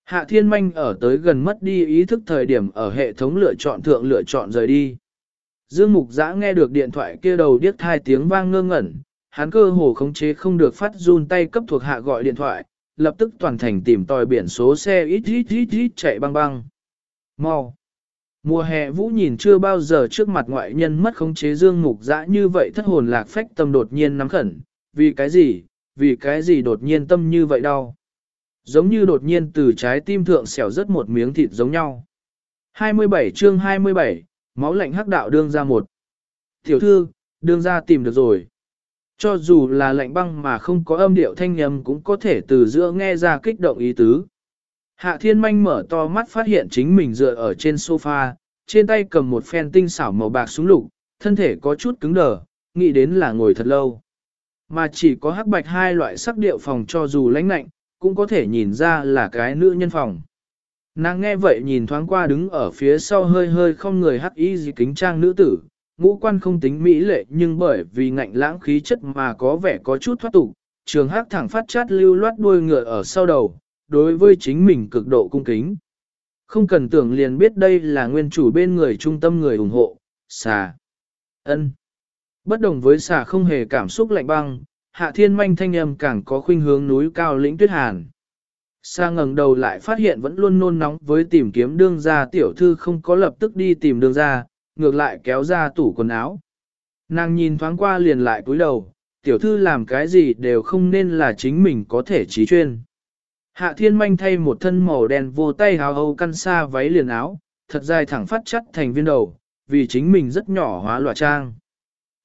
Hạ thiên manh ở tới gần mất đi ý thức thời điểm ở hệ thống lựa chọn thượng lựa chọn rời đi. Dương Mục Giã nghe được điện thoại kia đầu điếc thai tiếng vang ngơ ngẩn, hắn cơ hồ khống chế không được phát run tay cấp thuộc hạ gọi điện thoại, lập tức toàn thành tìm tòi biển số xe ít ít ít ít chạy băng băng. Mau! Mùa hè vũ nhìn chưa bao giờ trước mặt ngoại nhân mất khống chế Dương Mục dã như vậy thất hồn lạc phách tâm đột nhiên nắm khẩn, vì cái gì, vì cái gì đột nhiên tâm như vậy đau. Giống như đột nhiên từ trái tim thượng xẻo rất một miếng thịt giống nhau. 27 chương 27, máu lạnh hắc đạo đương ra một. Tiểu thư, đương ra tìm được rồi. Cho dù là lạnh băng mà không có âm điệu thanh nhầm cũng có thể từ giữa nghe ra kích động ý tứ. Hạ thiên manh mở to mắt phát hiện chính mình dựa ở trên sofa, trên tay cầm một phen tinh xảo màu bạc súng lục, thân thể có chút cứng đờ, nghĩ đến là ngồi thật lâu. Mà chỉ có hắc bạch hai loại sắc điệu phòng cho dù lãnh lạnh, cũng có thể nhìn ra là cái nữ nhân phòng. Nàng nghe vậy nhìn thoáng qua đứng ở phía sau hơi hơi không người hắc y gì kính trang nữ tử, ngũ quan không tính mỹ lệ nhưng bởi vì ngạnh lãng khí chất mà có vẻ có chút thoát tục, trường hắc thẳng phát chát lưu loát đuôi ngựa ở sau đầu, đối với chính mình cực độ cung kính. Không cần tưởng liền biết đây là nguyên chủ bên người trung tâm người ủng hộ, xà. ân Bất đồng với xà không hề cảm xúc lạnh băng, hạ thiên manh thanh âm càng có khuynh hướng núi cao lĩnh tuyết hàn. Sa ngẩng đầu lại phát hiện vẫn luôn nôn nóng với tìm kiếm đương gia tiểu thư không có lập tức đi tìm đương gia, ngược lại kéo ra tủ quần áo. Nàng nhìn thoáng qua liền lại cúi đầu, tiểu thư làm cái gì đều không nên là chính mình có thể trí chuyên. Hạ thiên manh thay một thân màu đen vô tay hào hâu căn xa váy liền áo, thật dài thẳng phát chất thành viên đầu, vì chính mình rất nhỏ hóa lòa trang.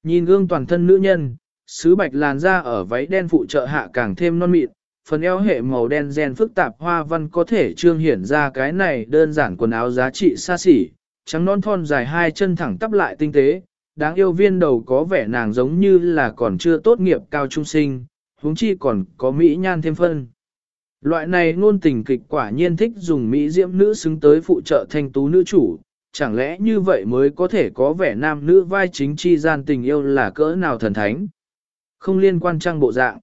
Nhìn gương toàn thân nữ nhân, Sứ bạch làn da ở váy đen phụ trợ hạ càng thêm non mịn, phần eo hệ màu đen gen phức tạp hoa văn có thể trương hiển ra cái này đơn giản quần áo giá trị xa xỉ, trắng non thon dài hai chân thẳng tắp lại tinh tế, đáng yêu viên đầu có vẻ nàng giống như là còn chưa tốt nghiệp cao trung sinh, huống chi còn có mỹ nhan thêm phân. Loại này ngôn tình kịch quả nhiên thích dùng mỹ diễm nữ xứng tới phụ trợ thanh tú nữ chủ, chẳng lẽ như vậy mới có thể có vẻ nam nữ vai chính chi gian tình yêu là cỡ nào thần thánh. Không liên quan trang bộ dạng.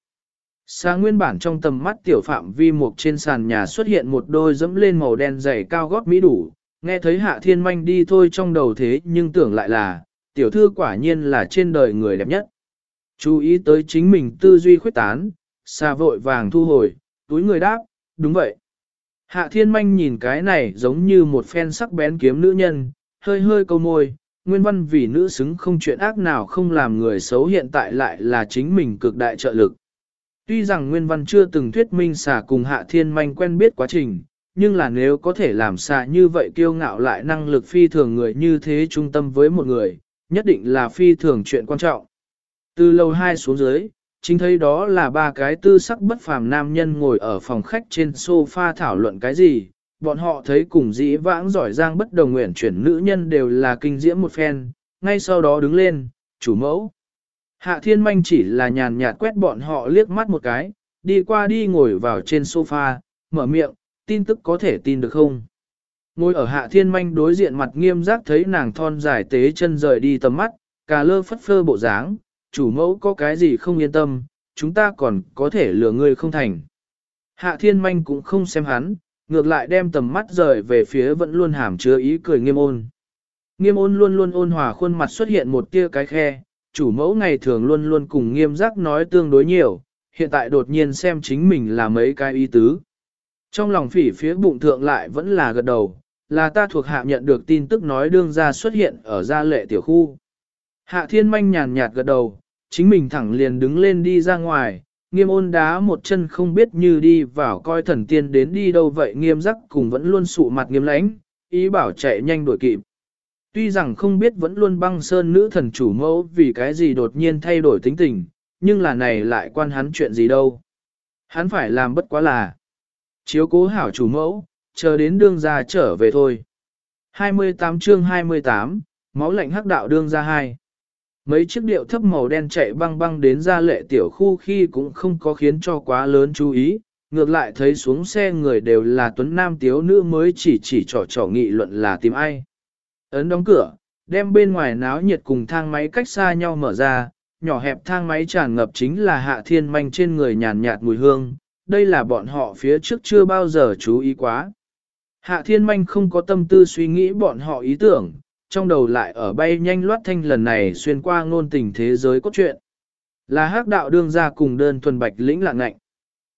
sáng nguyên bản trong tầm mắt tiểu phạm vi mục trên sàn nhà xuất hiện một đôi dẫm lên màu đen dày cao gót mỹ đủ, nghe thấy hạ thiên manh đi thôi trong đầu thế nhưng tưởng lại là, tiểu thư quả nhiên là trên đời người đẹp nhất. Chú ý tới chính mình tư duy khuyết tán, xa vội vàng thu hồi, túi người đáp, đúng vậy. Hạ thiên manh nhìn cái này giống như một phen sắc bén kiếm nữ nhân, hơi hơi câu môi, nguyên văn vì nữ xứng không chuyện ác nào không làm người xấu hiện tại lại là chính mình cực đại trợ lực. Tuy rằng nguyên văn chưa từng thuyết minh xà cùng hạ thiên manh quen biết quá trình, nhưng là nếu có thể làm xa như vậy kiêu ngạo lại năng lực phi thường người như thế trung tâm với một người, nhất định là phi thường chuyện quan trọng. Từ lầu hai xuống dưới, chính thấy đó là ba cái tư sắc bất phàm nam nhân ngồi ở phòng khách trên sofa thảo luận cái gì, bọn họ thấy cùng dĩ vãng giỏi giang bất đồng nguyện chuyển nữ nhân đều là kinh diễm một phen, ngay sau đó đứng lên, chủ mẫu. Hạ thiên manh chỉ là nhàn nhạt quét bọn họ liếc mắt một cái, đi qua đi ngồi vào trên sofa, mở miệng, tin tức có thể tin được không? Ngồi ở hạ thiên manh đối diện mặt nghiêm giác thấy nàng thon dài tế chân rời đi tầm mắt, cà lơ phất phơ bộ dáng, chủ mẫu có cái gì không yên tâm, chúng ta còn có thể lừa ngươi không thành. Hạ thiên manh cũng không xem hắn, ngược lại đem tầm mắt rời về phía vẫn luôn hàm chứa ý cười nghiêm ôn. Nghiêm ôn luôn luôn ôn hòa khuôn mặt xuất hiện một tia cái khe, chủ mẫu ngày thường luôn luôn cùng nghiêm giác nói tương đối nhiều, hiện tại đột nhiên xem chính mình là mấy cái ý tứ. Trong lòng phỉ phía bụng thượng lại vẫn là gật đầu, là ta thuộc hạ nhận được tin tức nói đương gia xuất hiện ở gia lệ tiểu khu. Hạ thiên manh nhàn nhạt gật đầu, chính mình thẳng liền đứng lên đi ra ngoài, nghiêm ôn đá một chân không biết như đi vào coi thần tiên đến đi đâu vậy nghiêm giác cùng vẫn luôn sụ mặt nghiêm lãnh, ý bảo chạy nhanh đuổi kịp. Tuy rằng không biết vẫn luôn băng sơn nữ thần chủ mẫu vì cái gì đột nhiên thay đổi tính tình, nhưng là này lại quan hắn chuyện gì đâu. Hắn phải làm bất quá là chiếu cố hảo chủ mẫu, chờ đến đương gia trở về thôi. 28 chương 28, máu lạnh hắc đạo đương gia hai. Mấy chiếc điệu thấp màu đen chạy băng băng đến ra lệ tiểu khu khi cũng không có khiến cho quá lớn chú ý, ngược lại thấy xuống xe người đều là tuấn nam tiếu nữ mới chỉ chỉ trò trò nghị luận là tìm ai. Ấn đóng cửa, đem bên ngoài náo nhiệt cùng thang máy cách xa nhau mở ra, nhỏ hẹp thang máy tràn ngập chính là hạ thiên manh trên người nhàn nhạt mùi hương, đây là bọn họ phía trước chưa bao giờ chú ý quá. Hạ thiên manh không có tâm tư suy nghĩ bọn họ ý tưởng, trong đầu lại ở bay nhanh loát thanh lần này xuyên qua ngôn tình thế giới cốt truyện. Là hắc đạo đương ra cùng đơn thuần bạch lĩnh lạng ngạnh.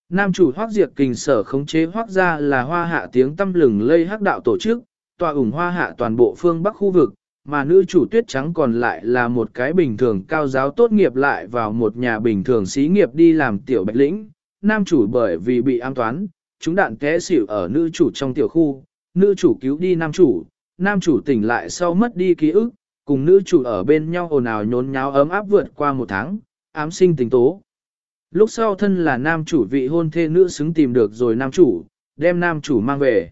Nam chủ hoác diệt kình sở khống chế hoác ra là hoa hạ tiếng tâm lừng lây hắc đạo tổ chức, tòa ủng hoa hạ toàn bộ phương Bắc khu vực, mà nữ chủ tuyết trắng còn lại là một cái bình thường cao giáo tốt nghiệp lại vào một nhà bình thường xí nghiệp đi làm tiểu bạch lĩnh. Nam chủ bởi vì bị an toán, chúng đạn té xỉu ở nữ chủ trong tiểu khu, nữ chủ cứu đi nam chủ, nam chủ tỉnh lại sau mất đi ký ức, cùng nữ chủ ở bên nhau ồn ào nhốn nháo ấm áp vượt qua một tháng, ám sinh tình tố. Lúc sau thân là nam chủ vị hôn thê nữ xứng tìm được rồi nam chủ, đem nam chủ mang về.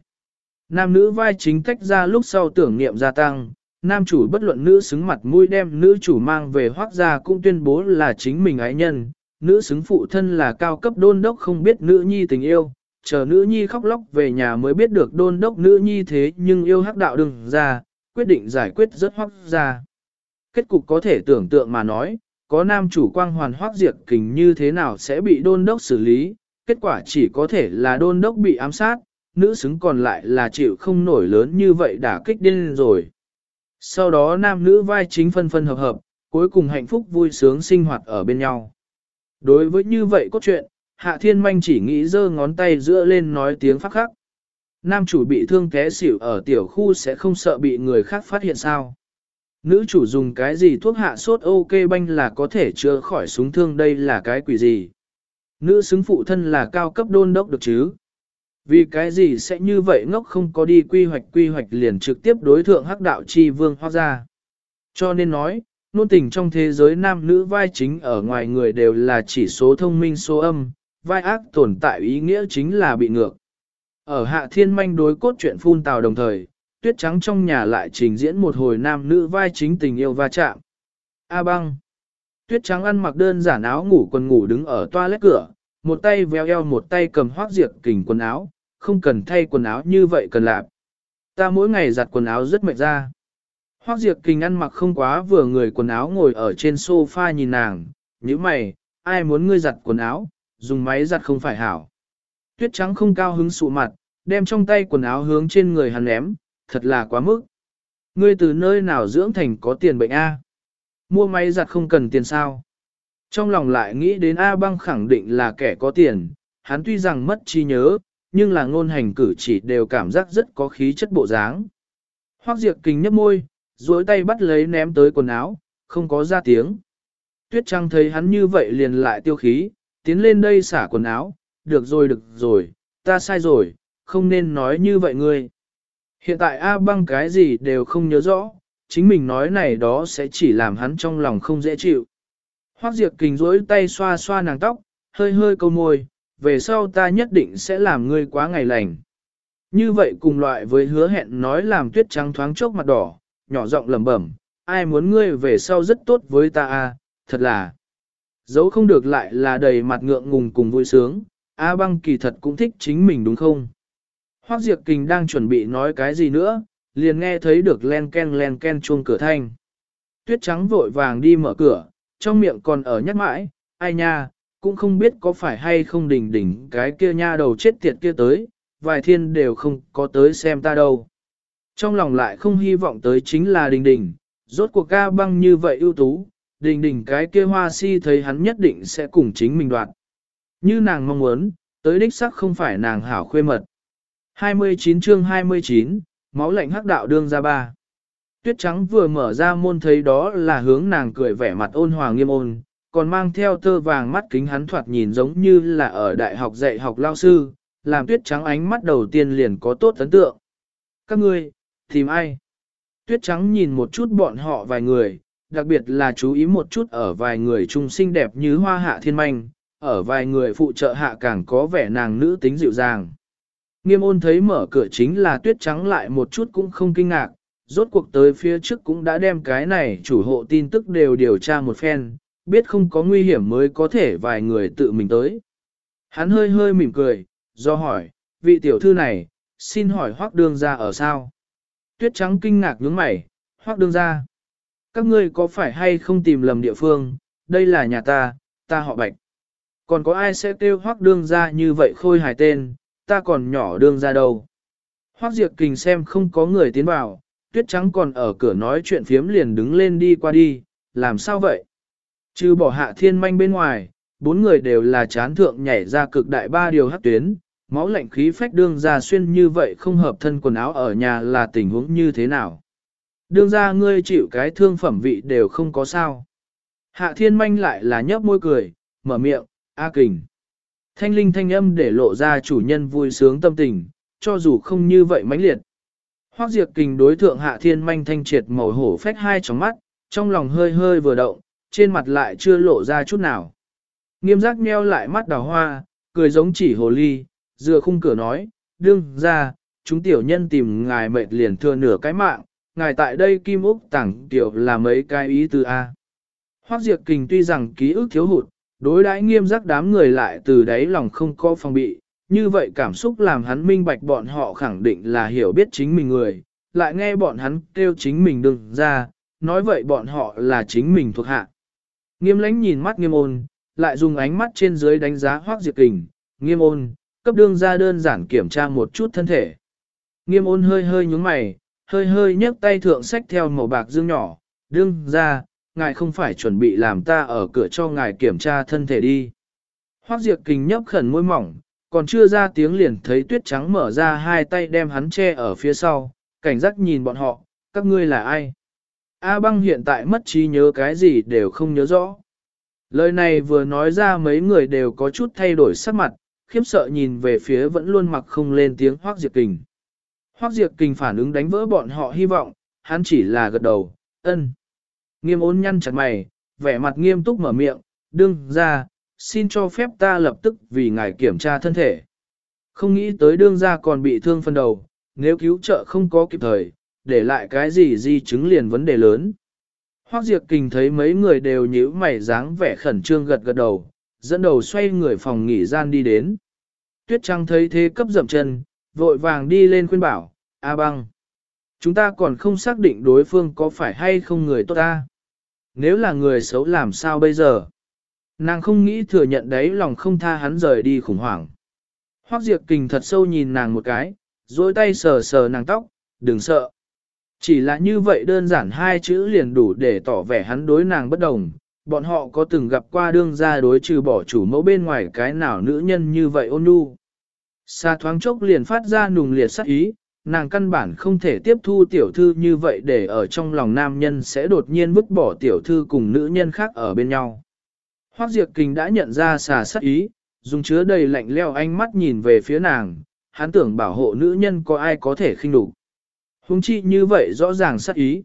Nam nữ vai chính tách ra lúc sau tưởng niệm gia tăng, nam chủ bất luận nữ xứng mặt mũi đem nữ chủ mang về hoác ra cũng tuyên bố là chính mình ái nhân, nữ xứng phụ thân là cao cấp đôn đốc không biết nữ nhi tình yêu, chờ nữ nhi khóc lóc về nhà mới biết được đôn đốc nữ nhi thế nhưng yêu hắc đạo đừng ra, quyết định giải quyết rất hoắc ra. Kết cục có thể tưởng tượng mà nói, có nam chủ quang hoàn hoắc diệt kình như thế nào sẽ bị đôn đốc xử lý, kết quả chỉ có thể là đôn đốc bị ám sát, nữ xứng còn lại là chịu không nổi lớn như vậy đã kích điên rồi. Sau đó nam nữ vai chính phân phân hợp hợp, cuối cùng hạnh phúc vui sướng sinh hoạt ở bên nhau. Đối với như vậy có chuyện, Hạ Thiên Manh chỉ nghĩ giơ ngón tay giữa lên nói tiếng phát khắc. Nam chủ bị thương té xỉu ở tiểu khu sẽ không sợ bị người khác phát hiện sao. Nữ chủ dùng cái gì thuốc hạ sốt ok banh là có thể chữa khỏi súng thương đây là cái quỷ gì. Nữ xứng phụ thân là cao cấp đôn đốc được chứ. Vì cái gì sẽ như vậy ngốc không có đi quy hoạch quy hoạch liền trực tiếp đối thượng hắc đạo chi vương hoa ra. Cho nên nói, nôn tình trong thế giới nam nữ vai chính ở ngoài người đều là chỉ số thông minh số âm, vai ác tồn tại ý nghĩa chính là bị ngược. Ở hạ thiên manh đối cốt truyện phun tào đồng thời, tuyết trắng trong nhà lại trình diễn một hồi nam nữ vai chính tình yêu va chạm. A băng. Tuyết trắng ăn mặc đơn giản áo ngủ quần ngủ đứng ở toilet cửa, một tay véo eo một tay cầm hoác diệt kình quần áo, không cần thay quần áo như vậy cần lạp. Ta mỗi ngày giặt quần áo rất mệt ra. Hoác Diệp kình ăn mặc không quá vừa người quần áo ngồi ở trên sofa nhìn nàng, như mày, ai muốn ngươi giặt quần áo, dùng máy giặt không phải hảo. Tuyết trắng không cao hứng sụ mặt, đem trong tay quần áo hướng trên người hắn ném, thật là quá mức. Ngươi từ nơi nào dưỡng thành có tiền bệnh A? Mua máy giặt không cần tiền sao? Trong lòng lại nghĩ đến A băng khẳng định là kẻ có tiền, hắn tuy rằng mất trí nhớ, nhưng là ngôn hành cử chỉ đều cảm giác rất có khí chất bộ dáng. Hoác Diệp kinh nhấp môi, duỗi tay bắt lấy ném tới quần áo, không có ra tiếng. Tuyết Trăng thấy hắn như vậy liền lại tiêu khí, tiến lên đây xả quần áo, được rồi được rồi, ta sai rồi, không nên nói như vậy ngươi. Hiện tại A băng cái gì đều không nhớ rõ, chính mình nói này đó sẽ chỉ làm hắn trong lòng không dễ chịu. Hoác Diệp Kình rỗi tay xoa xoa nàng tóc, hơi hơi câu môi, về sau ta nhất định sẽ làm ngươi quá ngày lành. Như vậy cùng loại với hứa hẹn nói làm tuyết trắng thoáng chốc mặt đỏ, nhỏ giọng lẩm bẩm, ai muốn ngươi về sau rất tốt với ta a, thật là. Dấu không được lại là đầy mặt ngượng ngùng cùng vui sướng, A băng kỳ thật cũng thích chính mình đúng không? Hoác Diệp Kình đang chuẩn bị nói cái gì nữa, liền nghe thấy được len ken len ken chuông cửa thanh. Tuyết trắng vội vàng đi mở cửa, trong miệng còn ở nhắc mãi, ai nha, cũng không biết có phải hay không đỉnh đỉnh cái kia nha đầu chết tiệt kia tới, vài thiên đều không có tới xem ta đâu. Trong lòng lại không hy vọng tới chính là đình đình, rốt cuộc ca băng như vậy ưu tú, đình đình cái kia hoa si thấy hắn nhất định sẽ cùng chính mình đoạt. Như nàng mong muốn, tới đích sắc không phải nàng hảo khuê mật. 29 chương 29, máu lạnh hắc đạo đương ra ba. Tuyết trắng vừa mở ra môn thấy đó là hướng nàng cười vẻ mặt ôn hòa nghiêm ôn, còn mang theo tơ vàng mắt kính hắn thoạt nhìn giống như là ở đại học dạy học lao sư, làm tuyết trắng ánh mắt đầu tiên liền có tốt ấn tượng. Các ngươi, tìm ai? Tuyết trắng nhìn một chút bọn họ vài người, đặc biệt là chú ý một chút ở vài người trung xinh đẹp như hoa hạ thiên manh, ở vài người phụ trợ hạ càng có vẻ nàng nữ tính dịu dàng. Nghiêm ôn thấy mở cửa chính là tuyết trắng lại một chút cũng không kinh ngạc, rốt cuộc tới phía trước cũng đã đem cái này chủ hộ tin tức đều điều tra một phen, biết không có nguy hiểm mới có thể vài người tự mình tới. Hắn hơi hơi mỉm cười, do hỏi, vị tiểu thư này, xin hỏi hoác đương ra ở sao? Tuyết trắng kinh ngạc nhướng mày, hoác đương ra. Các ngươi có phải hay không tìm lầm địa phương, đây là nhà ta, ta họ bạch. Còn có ai sẽ kêu hoác đương ra như vậy khôi hài tên, ta còn nhỏ đương ra đâu. Hoác diệt kình xem không có người tiến vào, tuyết trắng còn ở cửa nói chuyện phiếm liền đứng lên đi qua đi, làm sao vậy? Trừ bỏ hạ thiên manh bên ngoài, bốn người đều là chán thượng nhảy ra cực đại ba điều hát tuyến, máu lạnh khí phách đương ra xuyên như vậy không hợp thân quần áo ở nhà là tình huống như thế nào? Đương ra ngươi chịu cái thương phẩm vị đều không có sao. Hạ thiên manh lại là nhấp môi cười, mở miệng, A kình. Thanh linh thanh âm để lộ ra chủ nhân vui sướng tâm tình, cho dù không như vậy mãnh liệt. Hoác diệt kình đối thượng hạ thiên manh thanh triệt màu hổ phách hai tróng mắt, trong lòng hơi hơi vừa động, trên mặt lại chưa lộ ra chút nào. Nghiêm giác meo lại mắt đào hoa, cười giống chỉ hồ ly, dựa khung cửa nói, đương ra, chúng tiểu nhân tìm ngài mệt liền thừa nửa cái mạng, ngài tại đây kim úc tảng tiểu là mấy cái ý từ A. Hoác diệt kình tuy rằng ký ức thiếu hụt, đối đãi nghiêm giác đám người lại từ đáy lòng không có phòng bị, như vậy cảm xúc làm hắn minh bạch bọn họ khẳng định là hiểu biết chính mình người, lại nghe bọn hắn kêu chính mình đừng ra, nói vậy bọn họ là chính mình thuộc hạ. Nghiêm lãnh nhìn mắt nghiêm ôn, lại dùng ánh mắt trên dưới đánh giá hoác diệt kình, nghiêm ôn, cấp đương ra đơn giản kiểm tra một chút thân thể. Nghiêm ôn hơi hơi nhúng mày, hơi hơi nhấc tay thượng sách theo màu bạc dương nhỏ, đương ra, ngài không phải chuẩn bị làm ta ở cửa cho ngài kiểm tra thân thể đi. Hoác diệt kình nhấp khẩn môi mỏng, còn chưa ra tiếng liền thấy tuyết trắng mở ra hai tay đem hắn che ở phía sau, cảnh giác nhìn bọn họ, các ngươi là ai? A băng hiện tại mất trí nhớ cái gì đều không nhớ rõ. Lời này vừa nói ra mấy người đều có chút thay đổi sắc mặt, khiếp sợ nhìn về phía vẫn luôn mặc không lên tiếng Hoác Diệp Kình. Hoác Diệp Kình phản ứng đánh vỡ bọn họ hy vọng, hắn chỉ là gật đầu, ân. Nghiêm ôn nhăn chặt mày, vẻ mặt nghiêm túc mở miệng, đương ra, xin cho phép ta lập tức vì ngài kiểm tra thân thể. Không nghĩ tới đương ra còn bị thương phân đầu, nếu cứu trợ không có kịp thời, để lại cái gì di chứng liền vấn đề lớn. Hoác Diệp Kình thấy mấy người đều nhíu mày dáng vẻ khẩn trương gật gật đầu, dẫn đầu xoay người phòng nghỉ gian đi đến. Tuyết Trăng thấy thế cấp dậm chân, vội vàng đi lên khuyên bảo, A băng. Chúng ta còn không xác định đối phương có phải hay không người tốt ta. Nếu là người xấu làm sao bây giờ? Nàng không nghĩ thừa nhận đấy lòng không tha hắn rời đi khủng hoảng. Hoác Diệp Kình thật sâu nhìn nàng một cái, dối tay sờ sờ nàng tóc, đừng sợ. Chỉ là như vậy đơn giản hai chữ liền đủ để tỏ vẻ hắn đối nàng bất đồng, bọn họ có từng gặp qua đương gia đối trừ bỏ chủ mẫu bên ngoài cái nào nữ nhân như vậy ôn nhu. Xa thoáng chốc liền phát ra nùng liệt sắc ý, nàng căn bản không thể tiếp thu tiểu thư như vậy để ở trong lòng nam nhân sẽ đột nhiên vứt bỏ tiểu thư cùng nữ nhân khác ở bên nhau. Hoác Diệp Kình đã nhận ra xà sắc ý, dùng chứa đầy lạnh leo ánh mắt nhìn về phía nàng, hắn tưởng bảo hộ nữ nhân có ai có thể khinh đủ. Hùng chi như vậy rõ ràng sắc ý.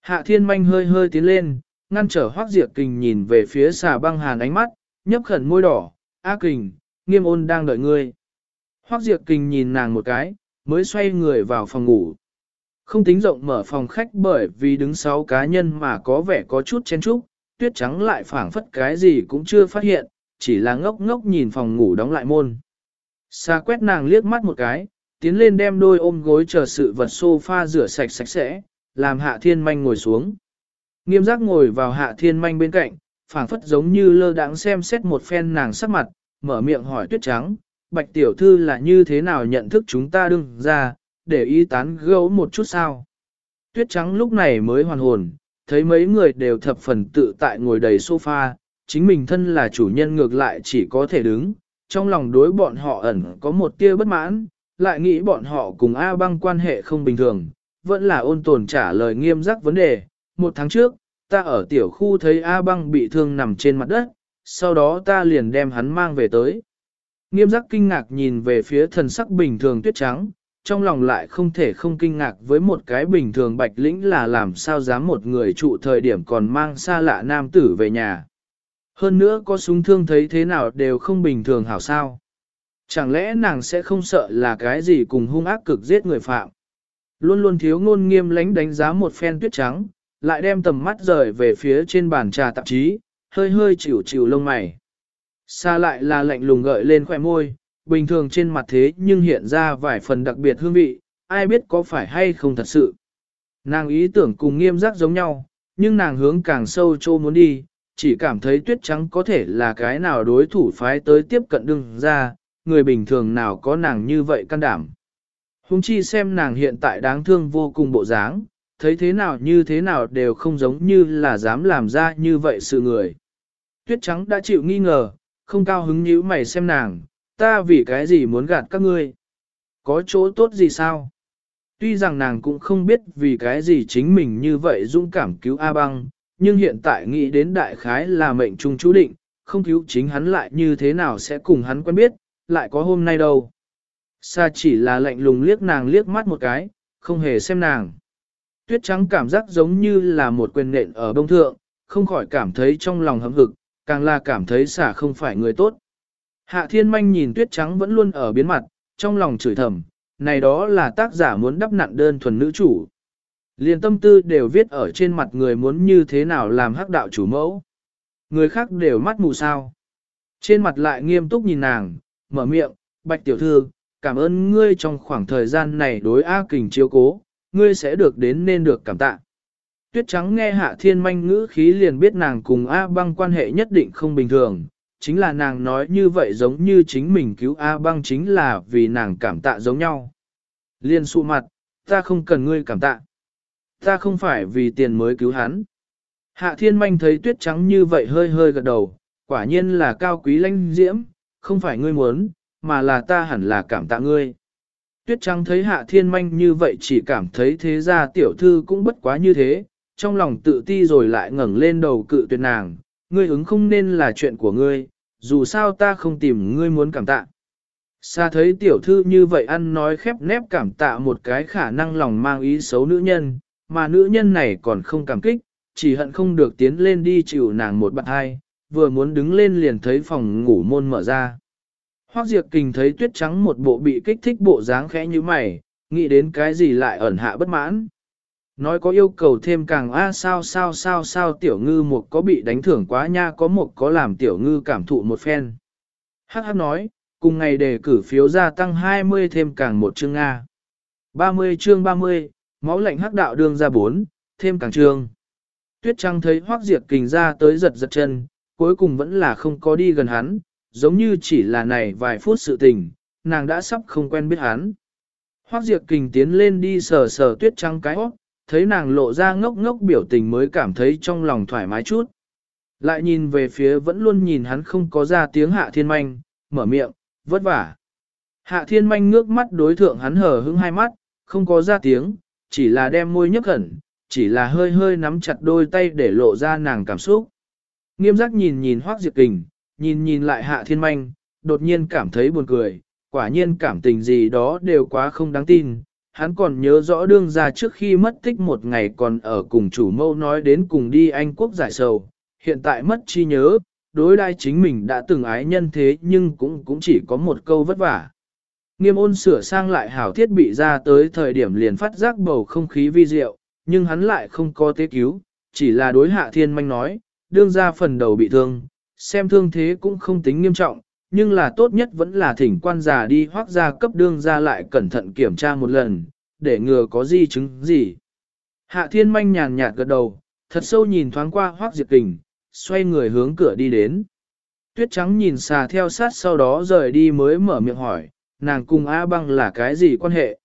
Hạ thiên manh hơi hơi tiến lên, ngăn trở Hoác Diệp Kình nhìn về phía xà băng hàn ánh mắt, nhấp khẩn môi đỏ, A Kình, nghiêm ôn đang đợi ngươi. Hoác Diệp Kình nhìn nàng một cái, mới xoay người vào phòng ngủ. Không tính rộng mở phòng khách bởi vì đứng sáu cá nhân mà có vẻ có chút chen chúc, tuyết trắng lại phảng phất cái gì cũng chưa phát hiện, chỉ là ngốc ngốc nhìn phòng ngủ đóng lại môn. Xa quét nàng liếc mắt một cái, tiến lên đem đôi ôm gối chờ sự vật sofa rửa sạch sạch sẽ, làm hạ thiên manh ngồi xuống. Nghiêm giác ngồi vào hạ thiên manh bên cạnh, phảng phất giống như lơ đãng xem xét một phen nàng sắc mặt, mở miệng hỏi tuyết trắng, bạch tiểu thư là như thế nào nhận thức chúng ta đương ra, để ý tán gấu một chút sao. Tuyết trắng lúc này mới hoàn hồn, thấy mấy người đều thập phần tự tại ngồi đầy sofa, chính mình thân là chủ nhân ngược lại chỉ có thể đứng, trong lòng đối bọn họ ẩn có một tia bất mãn, lại nghĩ bọn họ cùng A băng quan hệ không bình thường, vẫn là ôn tồn trả lời nghiêm giác vấn đề. Một tháng trước, ta ở tiểu khu thấy A băng bị thương nằm trên mặt đất, sau đó ta liền đem hắn mang về tới. Nghiêm giác kinh ngạc nhìn về phía thần sắc bình thường tuyết trắng, trong lòng lại không thể không kinh ngạc với một cái bình thường bạch lĩnh là làm sao dám một người trụ thời điểm còn mang xa lạ nam tử về nhà. Hơn nữa có súng thương thấy thế nào đều không bình thường hảo sao. Chẳng lẽ nàng sẽ không sợ là cái gì cùng hung ác cực giết người phạm. Luôn luôn thiếu ngôn nghiêm lánh đánh giá một phen tuyết trắng, lại đem tầm mắt rời về phía trên bàn trà tạp chí, hơi hơi chịu chịu lông mày. Xa lại là lạnh lùng gợi lên khỏe môi, bình thường trên mặt thế nhưng hiện ra vài phần đặc biệt hương vị, ai biết có phải hay không thật sự. Nàng ý tưởng cùng nghiêm giác giống nhau, nhưng nàng hướng càng sâu trô muốn đi, chỉ cảm thấy tuyết trắng có thể là cái nào đối thủ phái tới tiếp cận đương ra, người bình thường nào có nàng như vậy can đảm. Hùng chi xem nàng hiện tại đáng thương vô cùng bộ dáng, thấy thế nào như thế nào đều không giống như là dám làm ra như vậy sự người. Tuyết trắng đã chịu nghi ngờ, không cao hứng nhíu mày xem nàng, ta vì cái gì muốn gạt các ngươi? Có chỗ tốt gì sao? Tuy rằng nàng cũng không biết vì cái gì chính mình như vậy dũng cảm cứu A băng, nhưng hiện tại nghĩ đến đại khái là mệnh trung chú định, không cứu chính hắn lại như thế nào sẽ cùng hắn quen biết, lại có hôm nay đâu. Sa chỉ là lạnh lùng liếc nàng liếc mắt một cái, không hề xem nàng. Tuyết trắng cảm giác giống như là một quyền nện ở bông thượng, không khỏi cảm thấy trong lòng hấm hực, càng là cảm thấy xả không phải người tốt. Hạ thiên manh nhìn tuyết trắng vẫn luôn ở biến mặt, trong lòng chửi thầm, này đó là tác giả muốn đắp nặn đơn thuần nữ chủ. liền tâm tư đều viết ở trên mặt người muốn như thế nào làm hắc đạo chủ mẫu. Người khác đều mắt mù sao. Trên mặt lại nghiêm túc nhìn nàng, mở miệng, bạch tiểu thư, cảm ơn ngươi trong khoảng thời gian này đối A kình chiếu cố, ngươi sẽ được đến nên được cảm tạ. Tuyết trắng nghe hạ thiên manh ngữ khí liền biết nàng cùng A băng quan hệ nhất định không bình thường, chính là nàng nói như vậy giống như chính mình cứu A băng chính là vì nàng cảm tạ giống nhau. Liên sụ mặt, ta không cần ngươi cảm tạ. Ta không phải vì tiền mới cứu hắn. Hạ thiên manh thấy tuyết trắng như vậy hơi hơi gật đầu, quả nhiên là cao quý lãnh diễm, không phải ngươi muốn, mà là ta hẳn là cảm tạ ngươi. Tuyết trắng thấy hạ thiên manh như vậy chỉ cảm thấy thế ra tiểu thư cũng bất quá như thế, trong lòng tự ti rồi lại ngẩng lên đầu cự tuyệt nàng, ngươi ứng không nên là chuyện của ngươi, dù sao ta không tìm ngươi muốn cảm tạ. Xa thấy tiểu thư như vậy ăn nói khép nép cảm tạ một cái khả năng lòng mang ý xấu nữ nhân, mà nữ nhân này còn không cảm kích, chỉ hận không được tiến lên đi chịu nàng một bạn hai, vừa muốn đứng lên liền thấy phòng ngủ môn mở ra. Hoác Diệp Kình thấy tuyết trắng một bộ bị kích thích bộ dáng khẽ như mày, nghĩ đến cái gì lại ẩn hạ bất mãn. Nói có yêu cầu thêm càng a sao sao sao sao tiểu ngư một có bị đánh thưởng quá nha có một có làm tiểu ngư cảm thụ một phen. Hắc hắc nói, cùng ngày đề cử phiếu gia tăng 20 thêm càng một chương A. 30 chương 30, máu lạnh hắc đạo đương ra 4, thêm càng chương. Tuyết Trăng thấy hoác diệt Kình ra tới giật giật chân, cuối cùng vẫn là không có đi gần hắn, giống như chỉ là này vài phút sự tình, nàng đã sắp không quen biết hắn. Hoắc Diệp Kình tiến lên đi sờ sờ Tuyết Trăng cái hót, thấy nàng lộ ra ngốc ngốc biểu tình mới cảm thấy trong lòng thoải mái chút. Lại nhìn về phía vẫn luôn nhìn hắn không có ra tiếng hạ thiên manh, mở miệng, vất vả. Hạ thiên manh ngước mắt đối thượng hắn hở hững hai mắt, không có ra tiếng, chỉ là đem môi nhấp khẩn, chỉ là hơi hơi nắm chặt đôi tay để lộ ra nàng cảm xúc. Nghiêm giác nhìn nhìn hoác Diệp kình, nhìn nhìn lại hạ thiên manh, đột nhiên cảm thấy buồn cười, quả nhiên cảm tình gì đó đều quá không đáng tin. Hắn còn nhớ rõ đương ra trước khi mất tích một ngày còn ở cùng chủ mâu nói đến cùng đi Anh quốc giải sầu, hiện tại mất chi nhớ, đối đai chính mình đã từng ái nhân thế nhưng cũng cũng chỉ có một câu vất vả. Nghiêm ôn sửa sang lại hảo thiết bị ra tới thời điểm liền phát giác bầu không khí vi diệu, nhưng hắn lại không có tế cứu, chỉ là đối hạ thiên manh nói, đương ra phần đầu bị thương, xem thương thế cũng không tính nghiêm trọng, nhưng là tốt nhất vẫn là thỉnh quan già đi hoác ra cấp đương ra lại cẩn thận kiểm tra một lần, để ngừa có di chứng gì. Hạ thiên manh nhàn nhạt gật đầu, thật sâu nhìn thoáng qua hoác diệt kình, xoay người hướng cửa đi đến. Tuyết trắng nhìn xà theo sát sau đó rời đi mới mở miệng hỏi, nàng cùng A băng là cái gì quan hệ?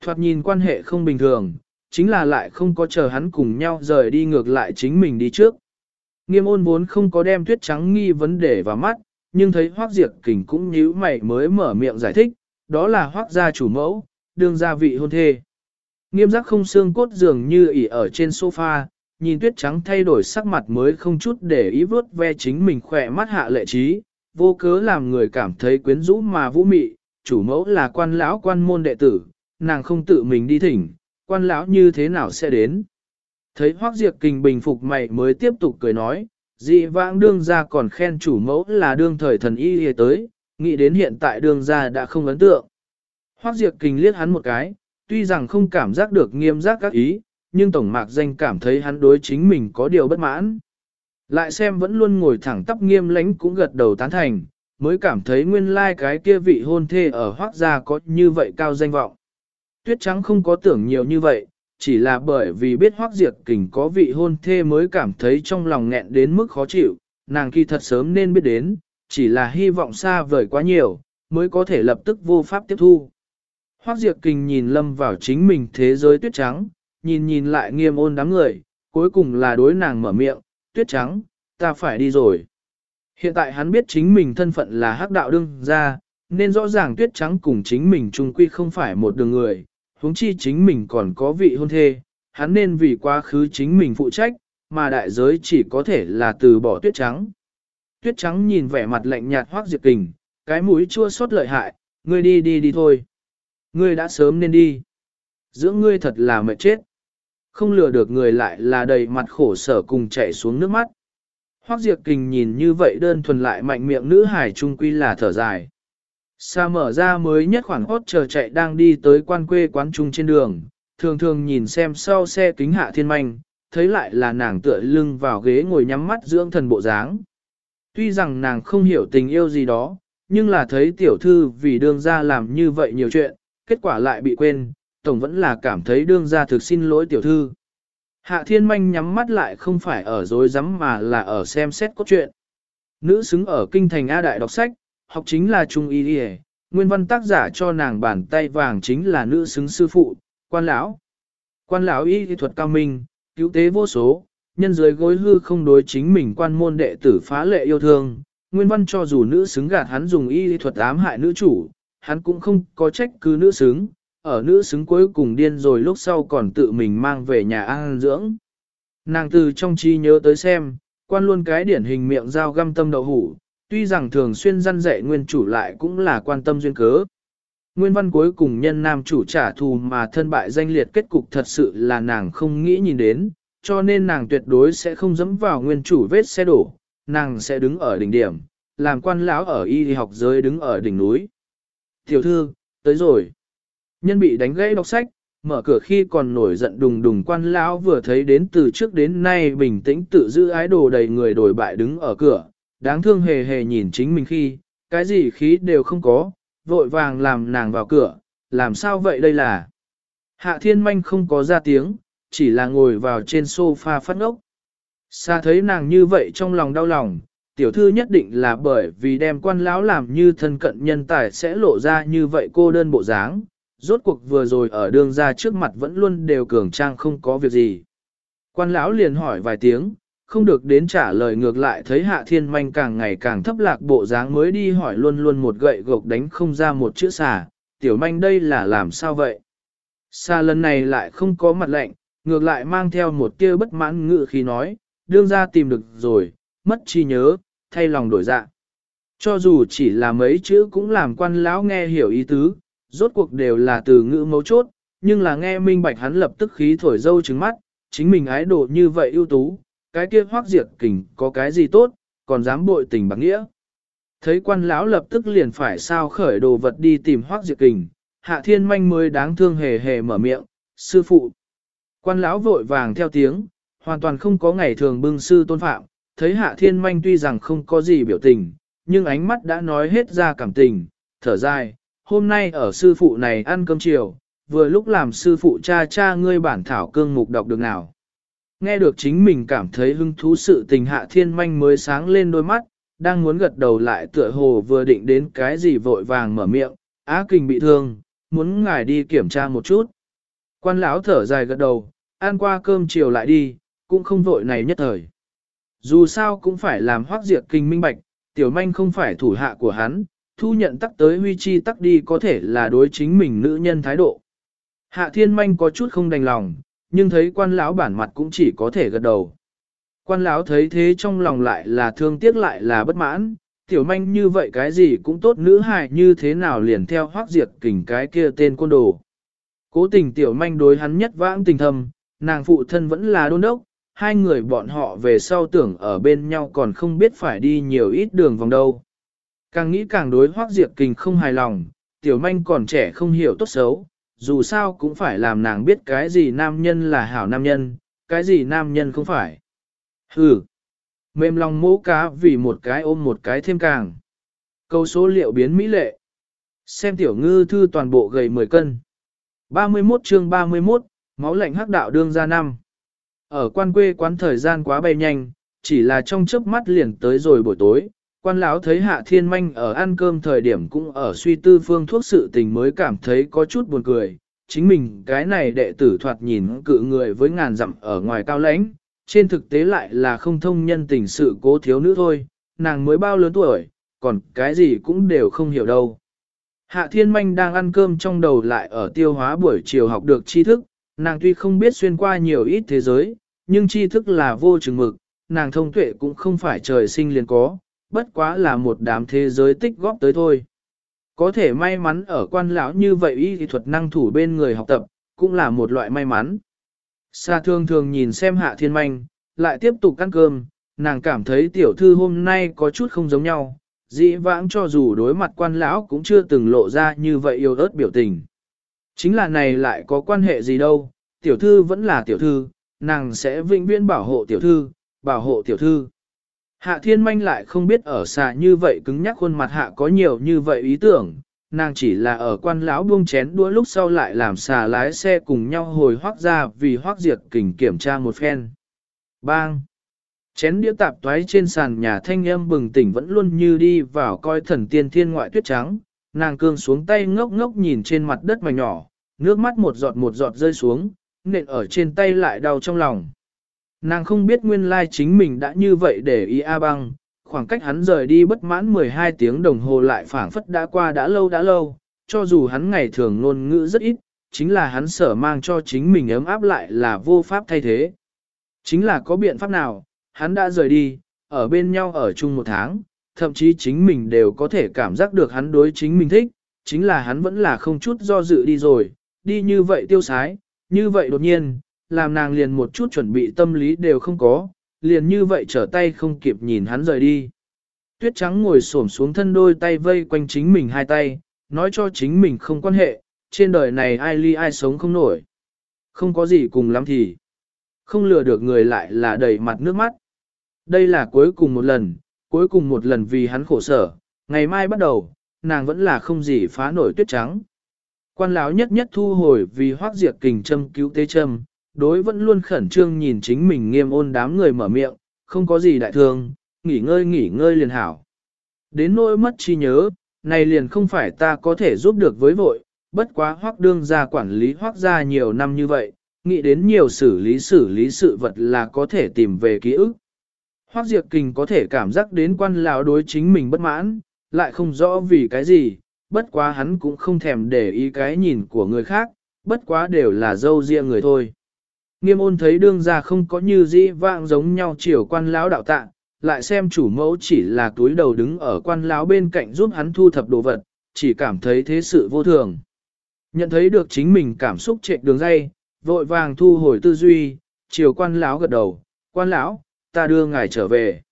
Thoạt nhìn quan hệ không bình thường, chính là lại không có chờ hắn cùng nhau rời đi ngược lại chính mình đi trước. Nghiêm ôn vốn không có đem tuyết trắng nghi vấn đề vào mắt, nhưng thấy hoác diệt kình cũng nhíu mày mới mở miệng giải thích, đó là hoác gia chủ mẫu, đương gia vị hôn thê. Nghiêm giác không xương cốt dường như ỉ ở trên sofa, nhìn tuyết trắng thay đổi sắc mặt mới không chút để ý vớt ve chính mình khỏe mắt hạ lệ trí, vô cớ làm người cảm thấy quyến rũ mà vũ mị, chủ mẫu là quan lão quan môn đệ tử, nàng không tự mình đi thỉnh, quan lão như thế nào sẽ đến. Thấy hoác diệt kình bình phục mày mới tiếp tục cười nói, dị vãng đương gia còn khen chủ mẫu là đương thời thần y hề tới, nghĩ đến hiện tại đương gia đã không ấn tượng. Hoác diệt kình liếc hắn một cái, tuy rằng không cảm giác được nghiêm giác các ý, nhưng tổng mạc danh cảm thấy hắn đối chính mình có điều bất mãn. Lại xem vẫn luôn ngồi thẳng tắp nghiêm lãnh cũng gật đầu tán thành, mới cảm thấy nguyên lai like cái kia vị hôn thê ở hoác gia có như vậy cao danh vọng. Tuyết trắng không có tưởng nhiều như vậy, chỉ là bởi vì biết hoác diệt kình có vị hôn thê mới cảm thấy trong lòng nghẹn đến mức khó chịu, nàng kỳ thật sớm nên biết đến, chỉ là hy vọng xa vời quá nhiều, mới có thể lập tức vô pháp tiếp thu. Hoác diệt kình nhìn lâm vào chính mình thế giới tuyết trắng, nhìn nhìn lại nghiêm ôn đám người, cuối cùng là đối nàng mở miệng, tuyết trắng, ta phải đi rồi. Hiện tại hắn biết chính mình thân phận là hắc đạo đương gia nên rõ ràng tuyết trắng cùng chính mình chung quy không phải một đường người, huống chi chính mình còn có vị hôn thê, hắn nên vì quá khứ chính mình phụ trách, mà đại giới chỉ có thể là từ bỏ tuyết trắng. Tuyết trắng nhìn vẻ mặt lạnh nhạt hoác diệt kình, cái mũi chua xót lợi hại, ngươi đi đi đi thôi. Ngươi đã sớm nên đi. Dưỡng ngươi thật là mệt chết. Không lừa được người lại là đầy mặt khổ sở cùng chảy xuống nước mắt. Hoác Diệp Kình nhìn như vậy đơn thuần lại mạnh miệng nữ hải trung quy là thở dài. Sa mở ra mới nhất khoảng hốt chờ chạy đang đi tới quan quê quán trung trên đường, thường thường nhìn xem sau xe kính hạ thiên manh, thấy lại là nàng tựa lưng vào ghế ngồi nhắm mắt dưỡng thần bộ dáng. Tuy rằng nàng không hiểu tình yêu gì đó, nhưng là thấy tiểu thư vì đương gia làm như vậy nhiều chuyện, kết quả lại bị quên, tổng vẫn là cảm thấy đương gia thực xin lỗi tiểu thư. Hạ thiên manh nhắm mắt lại không phải ở dối rắm mà là ở xem xét cốt truyện. Nữ xứng ở kinh thành A Đại đọc sách, học chính là Trung Y Đi Nguyên văn tác giả cho nàng bàn tay vàng chính là nữ xứng sư phụ, quan lão. Quan lão y thuật cao minh, cứu tế vô số, nhân dưới gối hư không đối chính mình quan môn đệ tử phá lệ yêu thương. Nguyên văn cho dù nữ xứng gạt hắn dùng y thuật ám hại nữ chủ, hắn cũng không có trách cứ nữ xứng, ở nữ xứng cuối cùng điên rồi lúc sau còn tự mình mang về nhà an dưỡng. Nàng từ trong trí nhớ tới xem, quan luôn cái điển hình miệng dao găm tâm đậu hủ, tuy rằng thường xuyên răn dạy nguyên chủ lại cũng là quan tâm duyên cớ. Nguyên văn cuối cùng nhân nam chủ trả thù mà thân bại danh liệt kết cục thật sự là nàng không nghĩ nhìn đến, cho nên nàng tuyệt đối sẽ không dẫm vào nguyên chủ vết xe đổ, nàng sẽ đứng ở đỉnh điểm, làm quan lão ở y học giới đứng ở đỉnh núi. Tiểu thư, tới rồi. Nhân bị đánh gãy đọc sách, mở cửa khi còn nổi giận đùng đùng quan lão vừa thấy đến từ trước đến nay bình tĩnh tự giữ ái đồ đầy người đổi bại đứng ở cửa, đáng thương hề hề nhìn chính mình khi, cái gì khí đều không có, vội vàng làm nàng vào cửa, làm sao vậy đây là. Hạ thiên manh không có ra tiếng, chỉ là ngồi vào trên sofa phát ngốc. Xa thấy nàng như vậy trong lòng đau lòng, tiểu thư nhất định là bởi vì đem quan lão làm như thân cận nhân tài sẽ lộ ra như vậy cô đơn bộ dáng, rốt cuộc vừa rồi ở đường ra trước mặt vẫn luôn đều cường trang không có việc gì. Quan lão liền hỏi vài tiếng, không được đến trả lời ngược lại thấy hạ thiên manh càng ngày càng thấp lạc bộ dáng mới đi hỏi luôn luôn một gậy gộc đánh không ra một chữ xà, tiểu manh đây là làm sao vậy? Xà lần này lại không có mặt lạnh, ngược lại mang theo một tia bất mãn ngự khi nói, đương ra tìm được rồi, mất chi nhớ, thay lòng đổi dạ. Cho dù chỉ là mấy chữ cũng làm quan lão nghe hiểu ý tứ, rốt cuộc đều là từ ngữ mấu chốt, nhưng là nghe minh bạch hắn lập tức khí thổi dâu trứng mắt, chính mình ái độ như vậy ưu tú, cái kia hoác diệt kình có cái gì tốt, còn dám bội tình bằng nghĩa. Thấy quan lão lập tức liền phải sao khởi đồ vật đi tìm hoác diệt kình, hạ thiên manh mới đáng thương hề hề mở miệng, sư phụ. Quan lão vội vàng theo tiếng, hoàn toàn không có ngày thường bưng sư tôn phạm, thấy hạ thiên manh tuy rằng không có gì biểu tình, nhưng ánh mắt đã nói hết ra cảm tình, thở dài, hôm nay ở sư phụ này ăn cơm chiều, vừa lúc làm sư phụ cha cha ngươi bản thảo cương mục đọc được nào. Nghe được chính mình cảm thấy hứng thú sự tình hạ thiên manh mới sáng lên đôi mắt, đang muốn gật đầu lại tựa hồ vừa định đến cái gì vội vàng mở miệng, á kình bị thương, muốn ngài đi kiểm tra một chút. Quan lão thở dài gật đầu, ăn qua cơm chiều lại đi, cũng không vội này nhất thời. Dù sao cũng phải làm hoác diệt kinh minh bạch, tiểu manh không phải thủ hạ của hắn, thu nhận tắc tới huy chi tắc đi có thể là đối chính mình nữ nhân thái độ. Hạ thiên manh có chút không đành lòng, nhưng thấy quan lão bản mặt cũng chỉ có thể gật đầu. Quan lão thấy thế trong lòng lại là thương tiếc lại là bất mãn, tiểu manh như vậy cái gì cũng tốt nữ hài như thế nào liền theo hoác diệt kình cái kia tên côn đồ. Cố tình tiểu manh đối hắn nhất vãng tình thầm, nàng phụ thân vẫn là đôn đốc, hai người bọn họ về sau tưởng ở bên nhau còn không biết phải đi nhiều ít đường vòng đâu. Càng nghĩ càng đối hoác diệt kình không hài lòng, tiểu manh còn trẻ không hiểu tốt xấu, dù sao cũng phải làm nàng biết cái gì nam nhân là hảo nam nhân, cái gì nam nhân không phải. Hừ, mềm lòng mỗ cá vì một cái ôm một cái thêm càng. Câu số liệu biến mỹ lệ. Xem tiểu ngư thư toàn bộ gầy 10 cân. 31 chương 31, máu lạnh hắc đạo đương ra năm. Ở quan quê quán thời gian quá bay nhanh, chỉ là trong chớp mắt liền tới rồi buổi tối, quan lão thấy hạ thiên manh ở ăn cơm thời điểm cũng ở suy tư phương thuốc sự tình mới cảm thấy có chút buồn cười. Chính mình cái này đệ tử thoạt nhìn cự người với ngàn dặm ở ngoài cao lãnh, trên thực tế lại là không thông nhân tình sự cố thiếu nữ thôi, nàng mới bao lớn tuổi, còn cái gì cũng đều không hiểu đâu. Hạ thiên manh đang ăn cơm trong đầu lại ở tiêu hóa buổi chiều học được tri thức, nàng tuy không biết xuyên qua nhiều ít thế giới, nhưng tri thức là vô chừng mực, nàng thông tuệ cũng không phải trời sinh liền có, bất quá là một đám thế giới tích góp tới thôi. Có thể may mắn ở quan lão như vậy y thuật năng thủ bên người học tập, cũng là một loại may mắn. Sa thương thường nhìn xem hạ thiên manh, lại tiếp tục ăn cơm, nàng cảm thấy tiểu thư hôm nay có chút không giống nhau, dĩ vãng cho dù đối mặt quan lão cũng chưa từng lộ ra như vậy yêu ớt biểu tình. Chính là này lại có quan hệ gì đâu, tiểu thư vẫn là tiểu thư, nàng sẽ vĩnh viễn bảo hộ tiểu thư, bảo hộ tiểu thư. Hạ thiên manh lại không biết ở xa như vậy cứng nhắc khuôn mặt hạ có nhiều như vậy ý tưởng, nàng chỉ là ở quan lão buông chén đũa lúc sau lại làm xà lái xe cùng nhau hồi hoác ra vì hoác diệt kình kiểm tra một phen. Bang! Chén đĩa tạp toái trên sàn nhà thanh âm bừng tỉnh vẫn luôn như đi vào coi thần tiên thiên ngoại tuyết trắng, nàng cương xuống tay ngốc ngốc nhìn trên mặt đất mà nhỏ, nước mắt một giọt một giọt rơi xuống, nện ở trên tay lại đau trong lòng. Nàng không biết nguyên lai chính mình đã như vậy để ý A băng, khoảng cách hắn rời đi bất mãn 12 tiếng đồng hồ lại phảng phất đã qua đã lâu đã lâu, cho dù hắn ngày thường ngôn ngữ rất ít, chính là hắn sở mang cho chính mình ấm áp lại là vô pháp thay thế. Chính là có biện pháp nào, hắn đã rời đi, ở bên nhau ở chung một tháng, thậm chí chính mình đều có thể cảm giác được hắn đối chính mình thích, chính là hắn vẫn là không chút do dự đi rồi, đi như vậy tiêu sái, như vậy đột nhiên, làm nàng liền một chút chuẩn bị tâm lý đều không có, liền như vậy trở tay không kịp nhìn hắn rời đi. Tuyết trắng ngồi xổm xuống thân đôi tay vây quanh chính mình hai tay, nói cho chính mình không quan hệ, trên đời này ai ly ai sống không nổi. Không có gì cùng lắm thì, không lừa được người lại là đầy mặt nước mắt. Đây là cuối cùng một lần, cuối cùng một lần vì hắn khổ sở, ngày mai bắt đầu, nàng vẫn là không gì phá nổi tuyết trắng. Quan lão nhất nhất thu hồi vì hoác diệt kình châm cứu tế châm, đối vẫn luôn khẩn trương nhìn chính mình nghiêm ôn đám người mở miệng, không có gì đại thương, nghỉ ngơi nghỉ ngơi liền hảo. Đến nỗi mất chi nhớ, này liền không phải ta có thể giúp được với vội, bất quá hoác đương ra quản lý hoác ra nhiều năm như vậy, nghĩ đến nhiều xử lý xử lý sự vật là có thể tìm về ký ức. Hoác Diệp Kình có thể cảm giác đến quan lão đối chính mình bất mãn, lại không rõ vì cái gì, bất quá hắn cũng không thèm để ý cái nhìn của người khác, bất quá đều là dâu riêng người thôi. Nghiêm ôn thấy đương ra không có như dĩ vãng giống nhau chiều quan lão đạo tạ, lại xem chủ mẫu chỉ là túi đầu đứng ở quan lão bên cạnh giúp hắn thu thập đồ vật, chỉ cảm thấy thế sự vô thường. Nhận thấy được chính mình cảm xúc trệ đường dây, vội vàng thu hồi tư duy, chiều quan lão gật đầu, quan lão, ta đưa ngài trở về.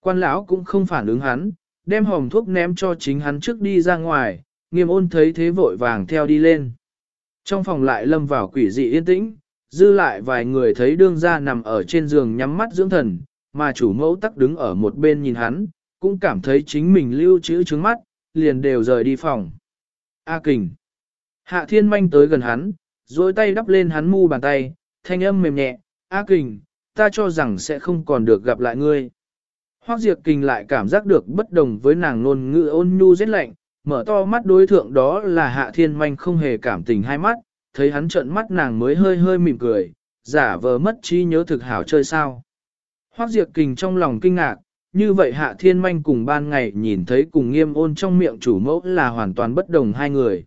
Quan lão cũng không phản ứng hắn, đem hòm thuốc ném cho chính hắn trước đi ra ngoài, nghiêm ôn thấy thế vội vàng theo đi lên. Trong phòng lại lâm vào quỷ dị yên tĩnh, dư lại vài người thấy đương gia nằm ở trên giường nhắm mắt dưỡng thần, mà chủ mẫu tắc đứng ở một bên nhìn hắn, cũng cảm thấy chính mình lưu trữ trứng mắt, liền đều rời đi phòng. A kình. Hạ thiên manh tới gần hắn, dối tay đắp lên hắn mu bàn tay, thanh âm mềm nhẹ, A kình, ta cho rằng sẽ không còn được gặp lại ngươi. Hoác diệt Kình lại cảm giác được bất đồng với nàng ngôn ngữ ôn nhu rét lạnh, mở to mắt đối thượng đó là Hạ Thiên Manh không hề cảm tình hai mắt, thấy hắn trợn mắt nàng mới hơi hơi mỉm cười, giả vờ mất trí nhớ thực hảo chơi sao. Hoác Diệp Kình trong lòng kinh ngạc, như vậy Hạ Thiên Manh cùng ban ngày nhìn thấy cùng nghiêm ôn trong miệng chủ mẫu là hoàn toàn bất đồng hai người.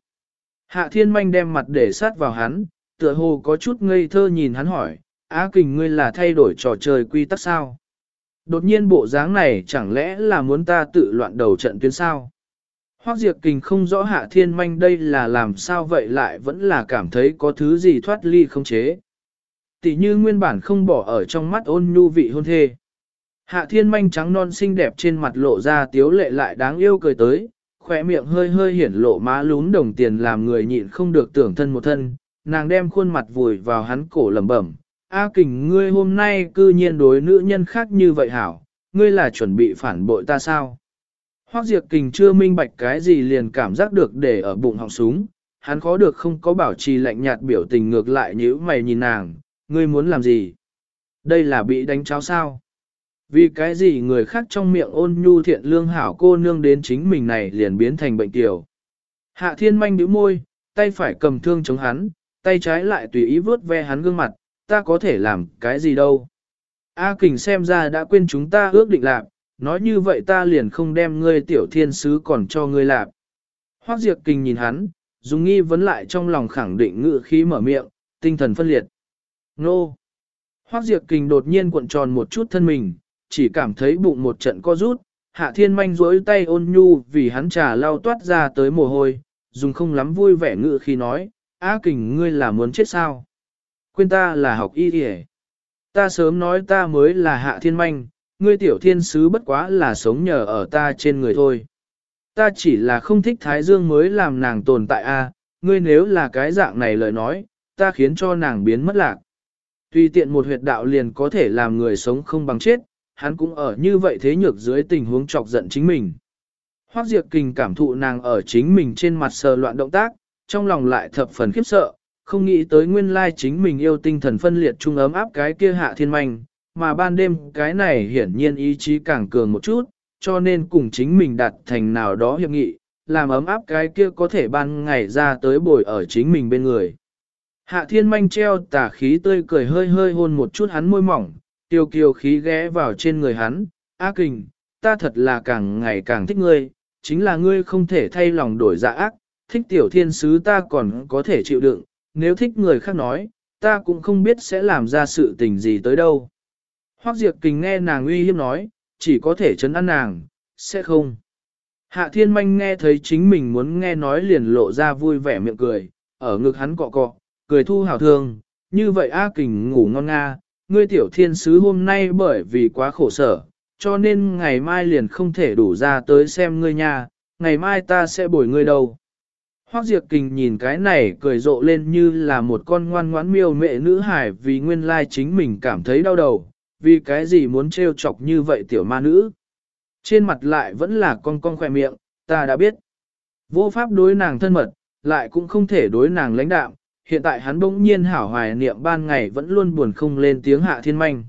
Hạ Thiên Manh đem mặt để sát vào hắn, tựa hồ có chút ngây thơ nhìn hắn hỏi, Á Kình ngươi là thay đổi trò chơi quy tắc sao? Đột nhiên bộ dáng này chẳng lẽ là muốn ta tự loạn đầu trận tuyến sao? Hoác Diệp Kình không rõ Hạ Thiên Manh đây là làm sao vậy lại vẫn là cảm thấy có thứ gì thoát ly không chế. Tỷ như nguyên bản không bỏ ở trong mắt ôn nhu vị hôn thê. Hạ Thiên Manh trắng non xinh đẹp trên mặt lộ ra tiếu lệ lại đáng yêu cười tới, khỏe miệng hơi hơi hiển lộ má lún đồng tiền làm người nhịn không được tưởng thân một thân, nàng đem khuôn mặt vùi vào hắn cổ lẩm bẩm, A kình ngươi hôm nay cư nhiên đối nữ nhân khác như vậy hảo, ngươi là chuẩn bị phản bội ta sao? Hoác diệt kình chưa minh bạch cái gì liền cảm giác được để ở bụng họng súng, hắn khó được không có bảo trì lạnh nhạt biểu tình ngược lại như mày nhìn nàng, ngươi muốn làm gì? Đây là bị đánh cháo sao? Vì cái gì người khác trong miệng ôn nhu thiện lương hảo cô nương đến chính mình này liền biến thành bệnh tiểu. Hạ thiên manh nhíu môi, tay phải cầm thương chống hắn, tay trái lại tùy ý vớt ve hắn gương mặt, ta có thể làm cái gì đâu. A kình xem ra đã quên chúng ta ước định lạc, nói như vậy ta liền không đem ngươi tiểu thiên sứ còn cho ngươi lạp. Hoác diệt kình nhìn hắn, dùng nghi vấn lại trong lòng khẳng định ngự khí mở miệng, tinh thần phân liệt. Nô! Hoác diệt kình đột nhiên cuộn tròn một chút thân mình, chỉ cảm thấy bụng một trận co rút, hạ thiên manh duỗi tay ôn nhu vì hắn trà lau toát ra tới mồ hôi, dùng không lắm vui vẻ ngự khi nói, A kình ngươi là muốn chết sao? Quên ta là học y kìa. Ta sớm nói ta mới là hạ thiên manh, ngươi tiểu thiên sứ bất quá là sống nhờ ở ta trên người thôi. Ta chỉ là không thích thái dương mới làm nàng tồn tại a. ngươi nếu là cái dạng này lời nói, ta khiến cho nàng biến mất lạc. Tùy tiện một huyệt đạo liền có thể làm người sống không bằng chết, hắn cũng ở như vậy thế nhược dưới tình huống chọc giận chính mình. Hoác Diệp Kình cảm thụ nàng ở chính mình trên mặt sờ loạn động tác, trong lòng lại thập phần khiếp sợ, không nghĩ tới nguyên lai chính mình yêu tinh thần phân liệt trung ấm áp cái kia hạ thiên manh, mà ban đêm cái này hiển nhiên ý chí càng cường một chút, cho nên cùng chính mình đạt thành nào đó hiệp nghị, làm ấm áp cái kia có thể ban ngày ra tới bồi ở chính mình bên người. Hạ thiên manh treo tà khí tươi cười hơi hơi hôn một chút hắn môi mỏng, tiêu kiều khí ghé vào trên người hắn, á kình, ta thật là càng ngày càng thích ngươi, chính là ngươi không thể thay lòng đổi dạ ác, thích tiểu thiên sứ ta còn có thể chịu đựng, nếu thích người khác nói, ta cũng không biết sẽ làm ra sự tình gì tới đâu. Hoắc Diệp Kình nghe nàng uy hiếp nói, chỉ có thể chấn an nàng, sẽ không. Hạ Thiên Manh nghe thấy chính mình muốn nghe nói liền lộ ra vui vẻ miệng cười, ở ngực hắn cọ cọ, cười thu hào thương, như vậy A Kình ngủ ngon nga, ngươi tiểu thiên sứ hôm nay bởi vì quá khổ sở, cho nên ngày mai liền không thể đủ ra tới xem ngươi nha, ngày mai ta sẽ bồi ngươi đâu. Hoác Diệp Kình nhìn cái này cười rộ lên như là một con ngoan ngoãn miêu mẹ nữ hải vì nguyên lai chính mình cảm thấy đau đầu, vì cái gì muốn trêu chọc như vậy tiểu ma nữ. Trên mặt lại vẫn là con con khỏe miệng, ta đã biết. Vô pháp đối nàng thân mật, lại cũng không thể đối nàng lãnh đạm, hiện tại hắn bỗng nhiên hảo hoài niệm ban ngày vẫn luôn buồn không lên tiếng hạ thiên manh.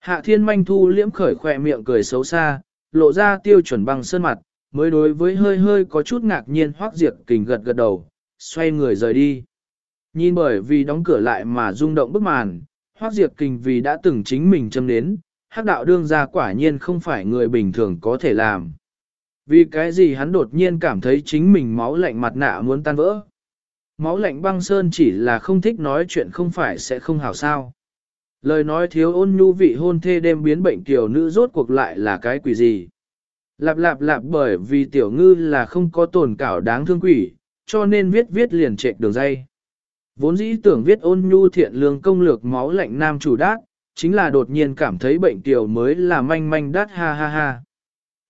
Hạ thiên manh thu liễm khởi khỏe miệng cười xấu xa, lộ ra tiêu chuẩn bằng sơn mặt, mới đối với hơi hơi có chút ngạc nhiên hoác diệt kình gật gật đầu, xoay người rời đi. Nhìn bởi vì đóng cửa lại mà rung động bức màn, hoác Diệp kình vì đã từng chính mình châm đến, hắc đạo đương ra quả nhiên không phải người bình thường có thể làm. Vì cái gì hắn đột nhiên cảm thấy chính mình máu lạnh mặt nạ muốn tan vỡ. Máu lạnh băng sơn chỉ là không thích nói chuyện không phải sẽ không hảo sao. Lời nói thiếu ôn nhu vị hôn thê đêm biến bệnh tiểu nữ rốt cuộc lại là cái quỷ gì. Lạp lạp lạp bởi vì tiểu ngư là không có tồn cảo đáng thương quỷ, cho nên viết viết liền trệch đường dây. Vốn dĩ tưởng viết ôn nhu thiện lương công lược máu lạnh nam chủ đát, chính là đột nhiên cảm thấy bệnh tiểu mới là manh manh đát ha ha ha.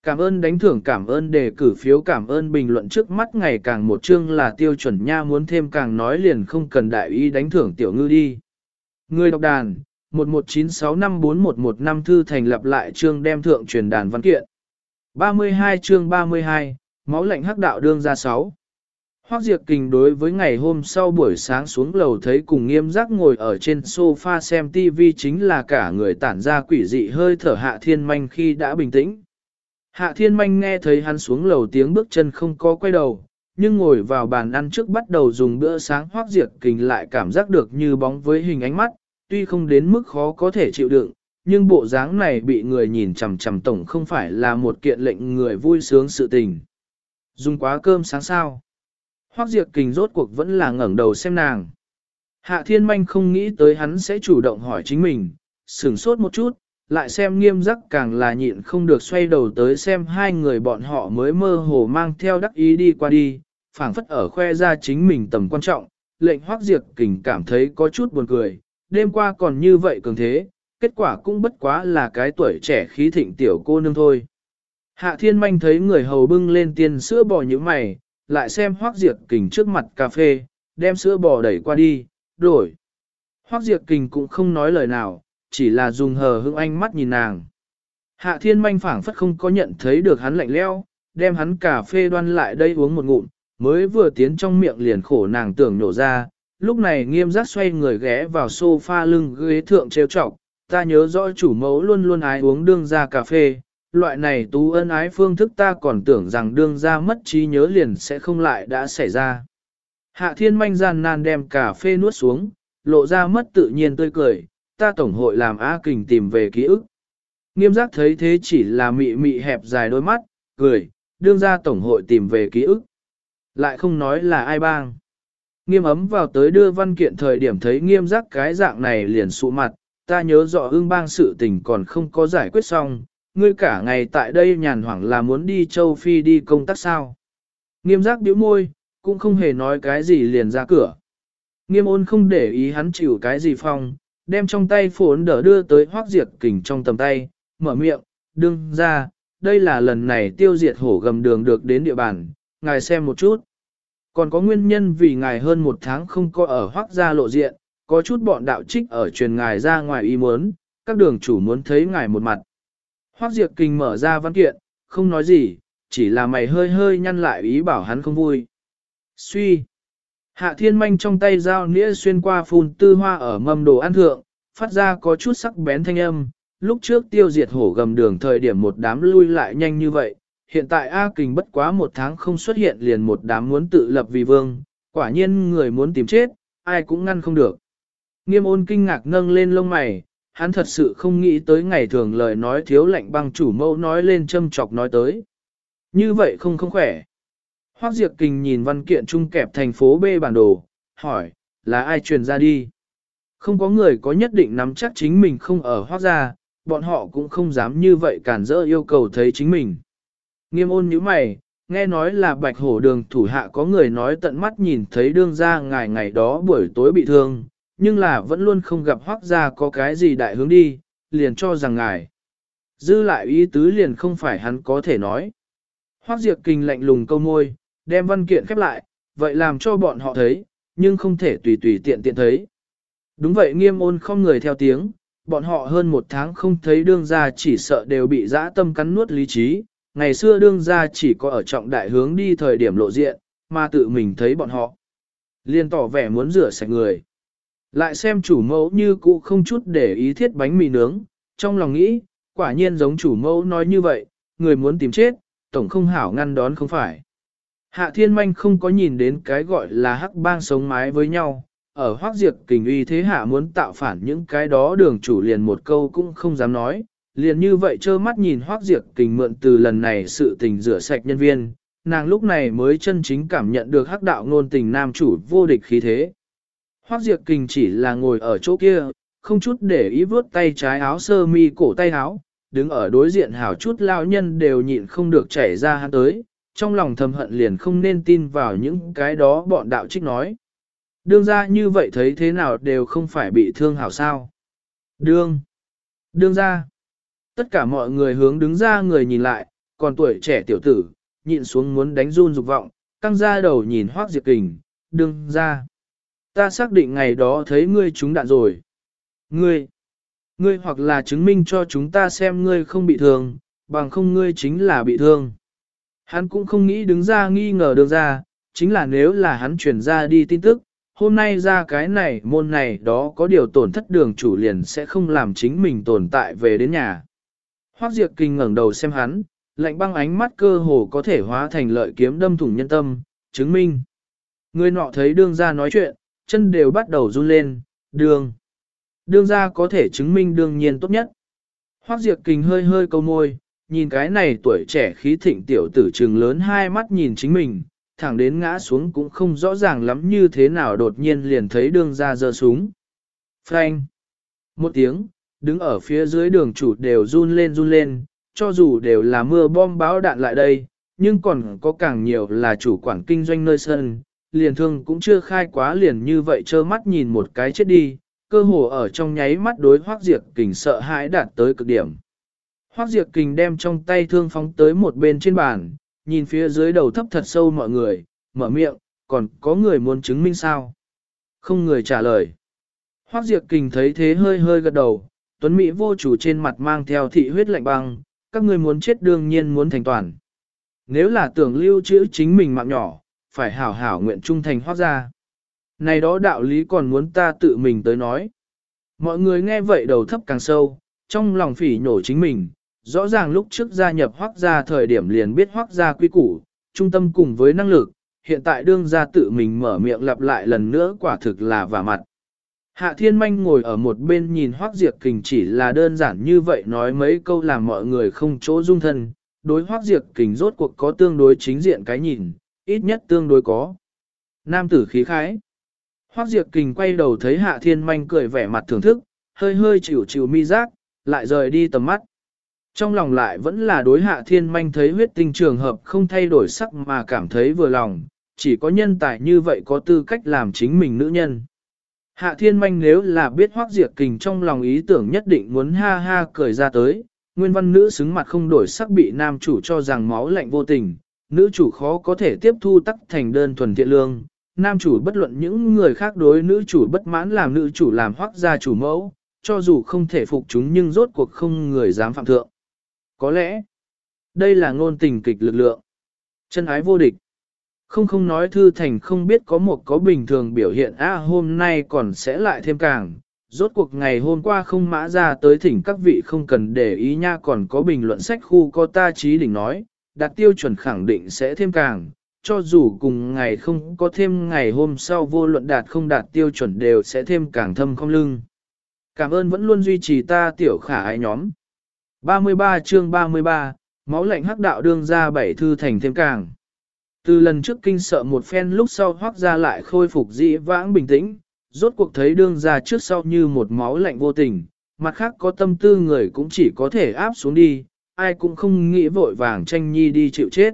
Cảm ơn đánh thưởng cảm ơn đề cử phiếu cảm ơn bình luận trước mắt ngày càng một chương là tiêu chuẩn nha muốn thêm càng nói liền không cần đại ý đánh thưởng tiểu ngư đi. Người đọc đàn, 11965411 thư thành lập lại chương đem thượng truyền đàn văn kiện. 32 chương 32, máu lạnh hắc đạo đương ra 6. Hoác Diệp Kình đối với ngày hôm sau buổi sáng xuống lầu thấy cùng nghiêm giác ngồi ở trên sofa xem TV chính là cả người tản ra quỷ dị hơi thở hạ thiên manh khi đã bình tĩnh. Hạ thiên manh nghe thấy hắn xuống lầu tiếng bước chân không có quay đầu, nhưng ngồi vào bàn ăn trước bắt đầu dùng bữa sáng Hoác Diệp Kình lại cảm giác được như bóng với hình ánh mắt, tuy không đến mức khó có thể chịu đựng, nhưng bộ dáng này bị người nhìn chằm chằm tổng không phải là một kiện lệnh người vui sướng sự tình. Dùng quá cơm sáng sao. Hoác Diệp Kình rốt cuộc vẫn là ngẩng đầu xem nàng. Hạ Thiên Manh không nghĩ tới hắn sẽ chủ động hỏi chính mình, sửng sốt một chút, lại xem nghiêm giác càng là nhịn không được xoay đầu tới xem hai người bọn họ mới mơ hồ mang theo đắc ý đi qua đi, phảng phất ở khoe ra chính mình tầm quan trọng, lệnh Hoác Diệp Kình cảm thấy có chút buồn cười, đêm qua còn như vậy cường thế, kết quả cũng bất quá là cái tuổi trẻ khí thịnh tiểu cô nương thôi. Hạ thiên manh thấy người hầu bưng lên tiên sữa bò như mày, lại xem hoác diệt kình trước mặt cà phê, đem sữa bò đẩy qua đi, đổi. Hoác diệt kình cũng không nói lời nào, chỉ là dùng hờ hững ánh mắt nhìn nàng. Hạ thiên manh phảng phất không có nhận thấy được hắn lạnh leo, đem hắn cà phê đoan lại đây uống một ngụm, mới vừa tiến trong miệng liền khổ nàng tưởng nổ ra. Lúc này nghiêm giác xoay người ghé vào sofa lưng ghế thượng trêu chọc, ta nhớ rõ chủ mẫu luôn luôn ái uống đương ra cà phê, loại này tú ân ái phương thức ta còn tưởng rằng đương ra mất trí nhớ liền sẽ không lại đã xảy ra. Hạ thiên manh gian nan đem cà phê nuốt xuống, lộ ra mất tự nhiên tươi cười, ta tổng hội làm A kình tìm về ký ức. Nghiêm giác thấy thế chỉ là mị mị hẹp dài đôi mắt, cười, đương ra tổng hội tìm về ký ức. Lại không nói là ai bang. Nghiêm ấm vào tới đưa văn kiện thời điểm thấy nghiêm giác cái dạng này liền sụ mặt, ta nhớ rõ ương bang sự tình còn không có giải quyết xong, ngươi cả ngày tại đây nhàn hoảng là muốn đi châu Phi đi công tác sao. Nghiêm giác biểu môi, cũng không hề nói cái gì liền ra cửa. Nghiêm ôn không để ý hắn chịu cái gì phong, đem trong tay phốn đỡ đưa tới hoác diệt kình trong tầm tay, mở miệng, đương ra, đây là lần này tiêu diệt hổ gầm đường được đến địa bàn, ngài xem một chút. Còn có nguyên nhân vì ngài hơn một tháng không có ở hoác gia lộ diện, có chút bọn đạo trích ở truyền ngài ra ngoài ý muốn, các đường chủ muốn thấy ngài một mặt. Hoác Diệp Kinh mở ra văn kiện, không nói gì, chỉ là mày hơi hơi nhăn lại ý bảo hắn không vui. Suy. Hạ thiên manh trong tay dao nĩa xuyên qua phun tư hoa ở mâm đồ ăn thượng, phát ra có chút sắc bén thanh âm. Lúc trước tiêu diệt hổ gầm đường thời điểm một đám lui lại nhanh như vậy, hiện tại A Kình bất quá một tháng không xuất hiện liền một đám muốn tự lập vì vương, quả nhiên người muốn tìm chết, ai cũng ngăn không được. Nghiêm ôn kinh ngạc nâng lên lông mày, hắn thật sự không nghĩ tới ngày thường lời nói thiếu lạnh băng chủ mâu nói lên châm chọc nói tới. Như vậy không không khỏe. Hoác Diệp Kình nhìn văn kiện trung kẹp thành phố B bản đồ, hỏi, là ai truyền ra đi? Không có người có nhất định nắm chắc chính mình không ở hoác gia, bọn họ cũng không dám như vậy cản rỡ yêu cầu thấy chính mình. Nghiêm ôn như mày, nghe nói là bạch hổ đường thủ hạ có người nói tận mắt nhìn thấy đương gia ngày ngày đó buổi tối bị thương, nhưng là vẫn luôn không gặp hoác gia có cái gì đại hướng đi, liền cho rằng ngài. Dư lại ý tứ liền không phải hắn có thể nói. Hoác diệt kinh lạnh lùng câu môi, đem văn kiện khép lại, vậy làm cho bọn họ thấy, nhưng không thể tùy tùy tiện tiện thấy. Đúng vậy nghiêm ôn không người theo tiếng, bọn họ hơn một tháng không thấy đương gia chỉ sợ đều bị dã tâm cắn nuốt lý trí, ngày xưa đương gia chỉ có ở trọng đại hướng đi thời điểm lộ diện, mà tự mình thấy bọn họ. Liên tỏ vẻ muốn rửa sạch người. Lại xem chủ mẫu như cũ không chút để ý thiết bánh mì nướng, trong lòng nghĩ, quả nhiên giống chủ mẫu nói như vậy, người muốn tìm chết, tổng không hảo ngăn đón không phải. Hạ thiên manh không có nhìn đến cái gọi là hắc bang sống mái với nhau, ở hoác diệt kình uy thế hạ muốn tạo phản những cái đó đường chủ liền một câu cũng không dám nói, liền như vậy trơ mắt nhìn hoác diệt kình mượn từ lần này sự tình rửa sạch nhân viên, nàng lúc này mới chân chính cảm nhận được hắc đạo ngôn tình nam chủ vô địch khí thế. Hoác Diệp kình chỉ là ngồi ở chỗ kia, không chút để ý vớt tay trái áo sơ mi cổ tay áo, đứng ở đối diện hảo chút lao nhân đều nhịn không được chảy ra hắn tới, trong lòng thầm hận liền không nên tin vào những cái đó bọn đạo trích nói. Đương ra như vậy thấy thế nào đều không phải bị thương hảo sao. Đương. Đương ra. Tất cả mọi người hướng đứng ra người nhìn lại, còn tuổi trẻ tiểu tử, nhịn xuống muốn đánh run dục vọng, căng ra đầu nhìn hoác diệt kình, đương ra. Ta xác định ngày đó thấy ngươi trúng đạn rồi. Ngươi. Ngươi hoặc là chứng minh cho chúng ta xem ngươi không bị thương, bằng không ngươi chính là bị thương. Hắn cũng không nghĩ đứng ra nghi ngờ được ra, chính là nếu là hắn chuyển ra đi tin tức, hôm nay ra cái này môn này đó có điều tổn thất đường chủ liền sẽ không làm chính mình tồn tại về đến nhà. Hoác Diệp Kinh ngẩng đầu xem hắn, lạnh băng ánh mắt cơ hồ có thể hóa thành lợi kiếm đâm thủng nhân tâm, chứng minh. Người nọ thấy đương ra nói chuyện, chân đều bắt đầu run lên, đường. Đương ra có thể chứng minh đương nhiên tốt nhất. Hoác Diệp kình hơi hơi câu môi, nhìn cái này tuổi trẻ khí thịnh tiểu tử trừng lớn hai mắt nhìn chính mình, thẳng đến ngã xuống cũng không rõ ràng lắm như thế nào đột nhiên liền thấy đương ra giơ súng. Frank! Một tiếng, đứng ở phía dưới đường chủ đều run lên run lên, cho dù đều là mưa bom báo đạn lại đây, nhưng còn có càng nhiều là chủ quản kinh doanh nơi sân, liền thương cũng chưa khai quá liền như vậy trơ mắt nhìn một cái chết đi, cơ hồ ở trong nháy mắt đối hoác diệt kình sợ hãi đạt tới cực điểm. Hoác diệt kình đem trong tay thương phóng tới một bên trên bàn, nhìn phía dưới đầu thấp thật sâu mọi người, mở miệng, còn có người muốn chứng minh sao? Không người trả lời. Hoác diệt kình thấy thế hơi hơi gật đầu, Tuấn Mỹ vô chủ trên mặt mang theo thị huyết lạnh băng, các ngươi muốn chết đương nhiên muốn thành toàn. Nếu là tưởng lưu trữ chính mình mạng nhỏ, phải hảo hảo nguyện trung thành hoác ra. Này đó đạo lý còn muốn ta tự mình tới nói. Mọi người nghe vậy đầu thấp càng sâu, trong lòng phỉ nhổ chính mình, rõ ràng lúc trước gia nhập hoác gia thời điểm liền biết hoác gia quy củ, trung tâm cùng với năng lực, hiện tại đương gia tự mình mở miệng lặp lại lần nữa quả thực là vả mặt. Hạ thiên manh ngồi ở một bên nhìn hoác diệt kình chỉ là đơn giản như vậy nói mấy câu làm mọi người không chỗ dung thân, đối hoác diệt kình rốt cuộc có tương đối chính diện cái nhìn, ít nhất tương đối có. Nam tử khí khái. Hoác Diệp kình quay đầu thấy hạ thiên manh cười vẻ mặt thưởng thức, hơi hơi chịu chịu mi giác, lại rời đi tầm mắt. Trong lòng lại vẫn là đối hạ thiên manh thấy huyết tinh trường hợp không thay đổi sắc mà cảm thấy vừa lòng, chỉ có nhân tài như vậy có tư cách làm chính mình nữ nhân. Hạ thiên manh nếu là biết hoác Diệp kình trong lòng ý tưởng nhất định muốn ha ha cười ra tới, nguyên văn nữ xứng mặt không đổi sắc bị nam chủ cho rằng máu lạnh vô tình, nữ chủ khó có thể tiếp thu tắc thành đơn thuần thiện lương, nam chủ bất luận những người khác đối nữ chủ bất mãn làm nữ chủ làm hoác gia chủ mẫu, cho dù không thể phục chúng nhưng rốt cuộc không người dám phạm thượng. Có lẽ, đây là ngôn tình kịch lực lượng. Chân ái vô địch. Không không nói thư thành không biết có một có bình thường biểu hiện a hôm nay còn sẽ lại thêm càng. Rốt cuộc ngày hôm qua không mã ra tới thỉnh các vị không cần để ý nha còn có bình luận sách khu có ta trí đỉnh nói, đạt tiêu chuẩn khẳng định sẽ thêm càng, cho dù cùng ngày không có thêm ngày hôm sau vô luận đạt không đạt tiêu chuẩn đều sẽ thêm càng thâm không lưng. Cảm ơn vẫn luôn duy trì ta tiểu khả ái nhóm. 33 chương 33, máu lạnh hắc đạo đương ra bảy thư thành thêm càng. Từ lần trước kinh sợ một phen lúc sau hoác ra lại khôi phục dĩ vãng bình tĩnh, rốt cuộc thấy đương ra trước sau như một máu lạnh vô tình, mặt khác có tâm tư người cũng chỉ có thể áp xuống đi, ai cũng không nghĩ vội vàng tranh nhi đi chịu chết.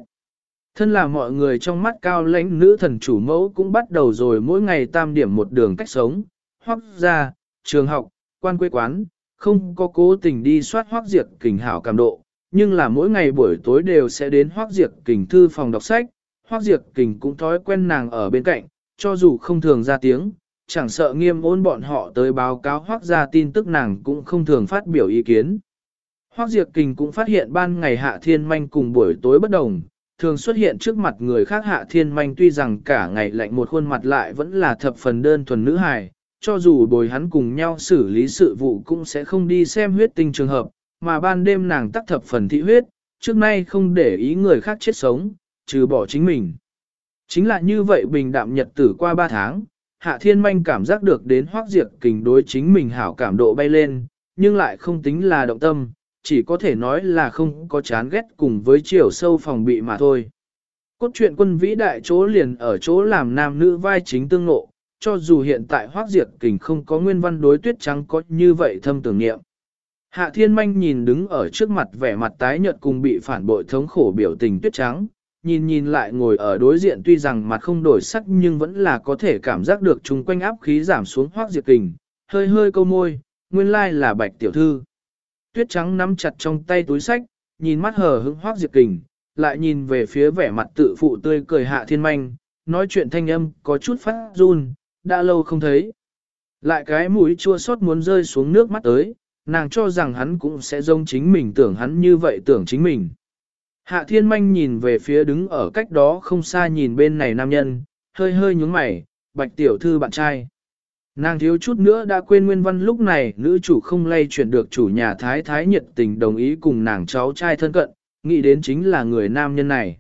Thân là mọi người trong mắt cao lãnh nữ thần chủ mẫu cũng bắt đầu rồi mỗi ngày tam điểm một đường cách sống, hoặc gia, trường học, quan quê quán, không có cố tình đi soát hoác diệt kình hảo cảm độ, nhưng là mỗi ngày buổi tối đều sẽ đến hoác diệt kình thư phòng đọc sách, hoác diệt kình cũng thói quen nàng ở bên cạnh, cho dù không thường ra tiếng, chẳng sợ nghiêm ôn bọn họ tới báo cáo hoác ra tin tức nàng cũng không thường phát biểu ý kiến. Hoác Diệp kình cũng phát hiện ban ngày hạ thiên manh cùng buổi tối bất đồng, thường xuất hiện trước mặt người khác hạ thiên manh tuy rằng cả ngày lạnh một khuôn mặt lại vẫn là thập phần đơn thuần nữ hài, cho dù bồi hắn cùng nhau xử lý sự vụ cũng sẽ không đi xem huyết tinh trường hợp, mà ban đêm nàng tắc thập phần thị huyết, trước nay không để ý người khác chết sống, trừ bỏ chính mình. Chính là như vậy bình đạm nhật tử qua ba tháng, Hạ Thiên Manh cảm giác được đến hoác diệt kình đối chính mình hảo cảm độ bay lên, nhưng lại không tính là động tâm, chỉ có thể nói là không có chán ghét cùng với chiều sâu phòng bị mà thôi. Cốt truyện quân vĩ đại chỗ liền ở chỗ làm nam nữ vai chính tương ngộ, cho dù hiện tại hoác diệt kình không có nguyên văn đối tuyết trắng có như vậy thâm tưởng niệm. Hạ thiên manh nhìn đứng ở trước mặt vẻ mặt tái nhợt cùng bị phản bội thống khổ biểu tình tuyết trắng, nhìn nhìn lại ngồi ở đối diện tuy rằng mặt không đổi sắc nhưng vẫn là có thể cảm giác được chung quanh áp khí giảm xuống hoác diệt kình, hơi hơi câu môi, nguyên lai là bạch tiểu thư. Tuyết trắng nắm chặt trong tay túi sách, nhìn mắt hờ hững hoác Diệp kình, lại nhìn về phía vẻ mặt tự phụ tươi cười hạ thiên manh, nói chuyện thanh âm có chút phát run, đã lâu không thấy. Lại cái mũi chua xót muốn rơi xuống nước mắt tới, nàng cho rằng hắn cũng sẽ giống chính mình tưởng hắn như vậy tưởng chính mình. Hạ thiên manh nhìn về phía đứng ở cách đó không xa nhìn bên này nam nhân, hơi hơi nhúng mày, bạch tiểu thư bạn trai. Nàng thiếu chút nữa đã quên nguyên văn lúc này nữ chủ không lay chuyển được chủ nhà thái thái nhiệt tình đồng ý cùng nàng cháu trai thân cận, nghĩ đến chính là người nam nhân này.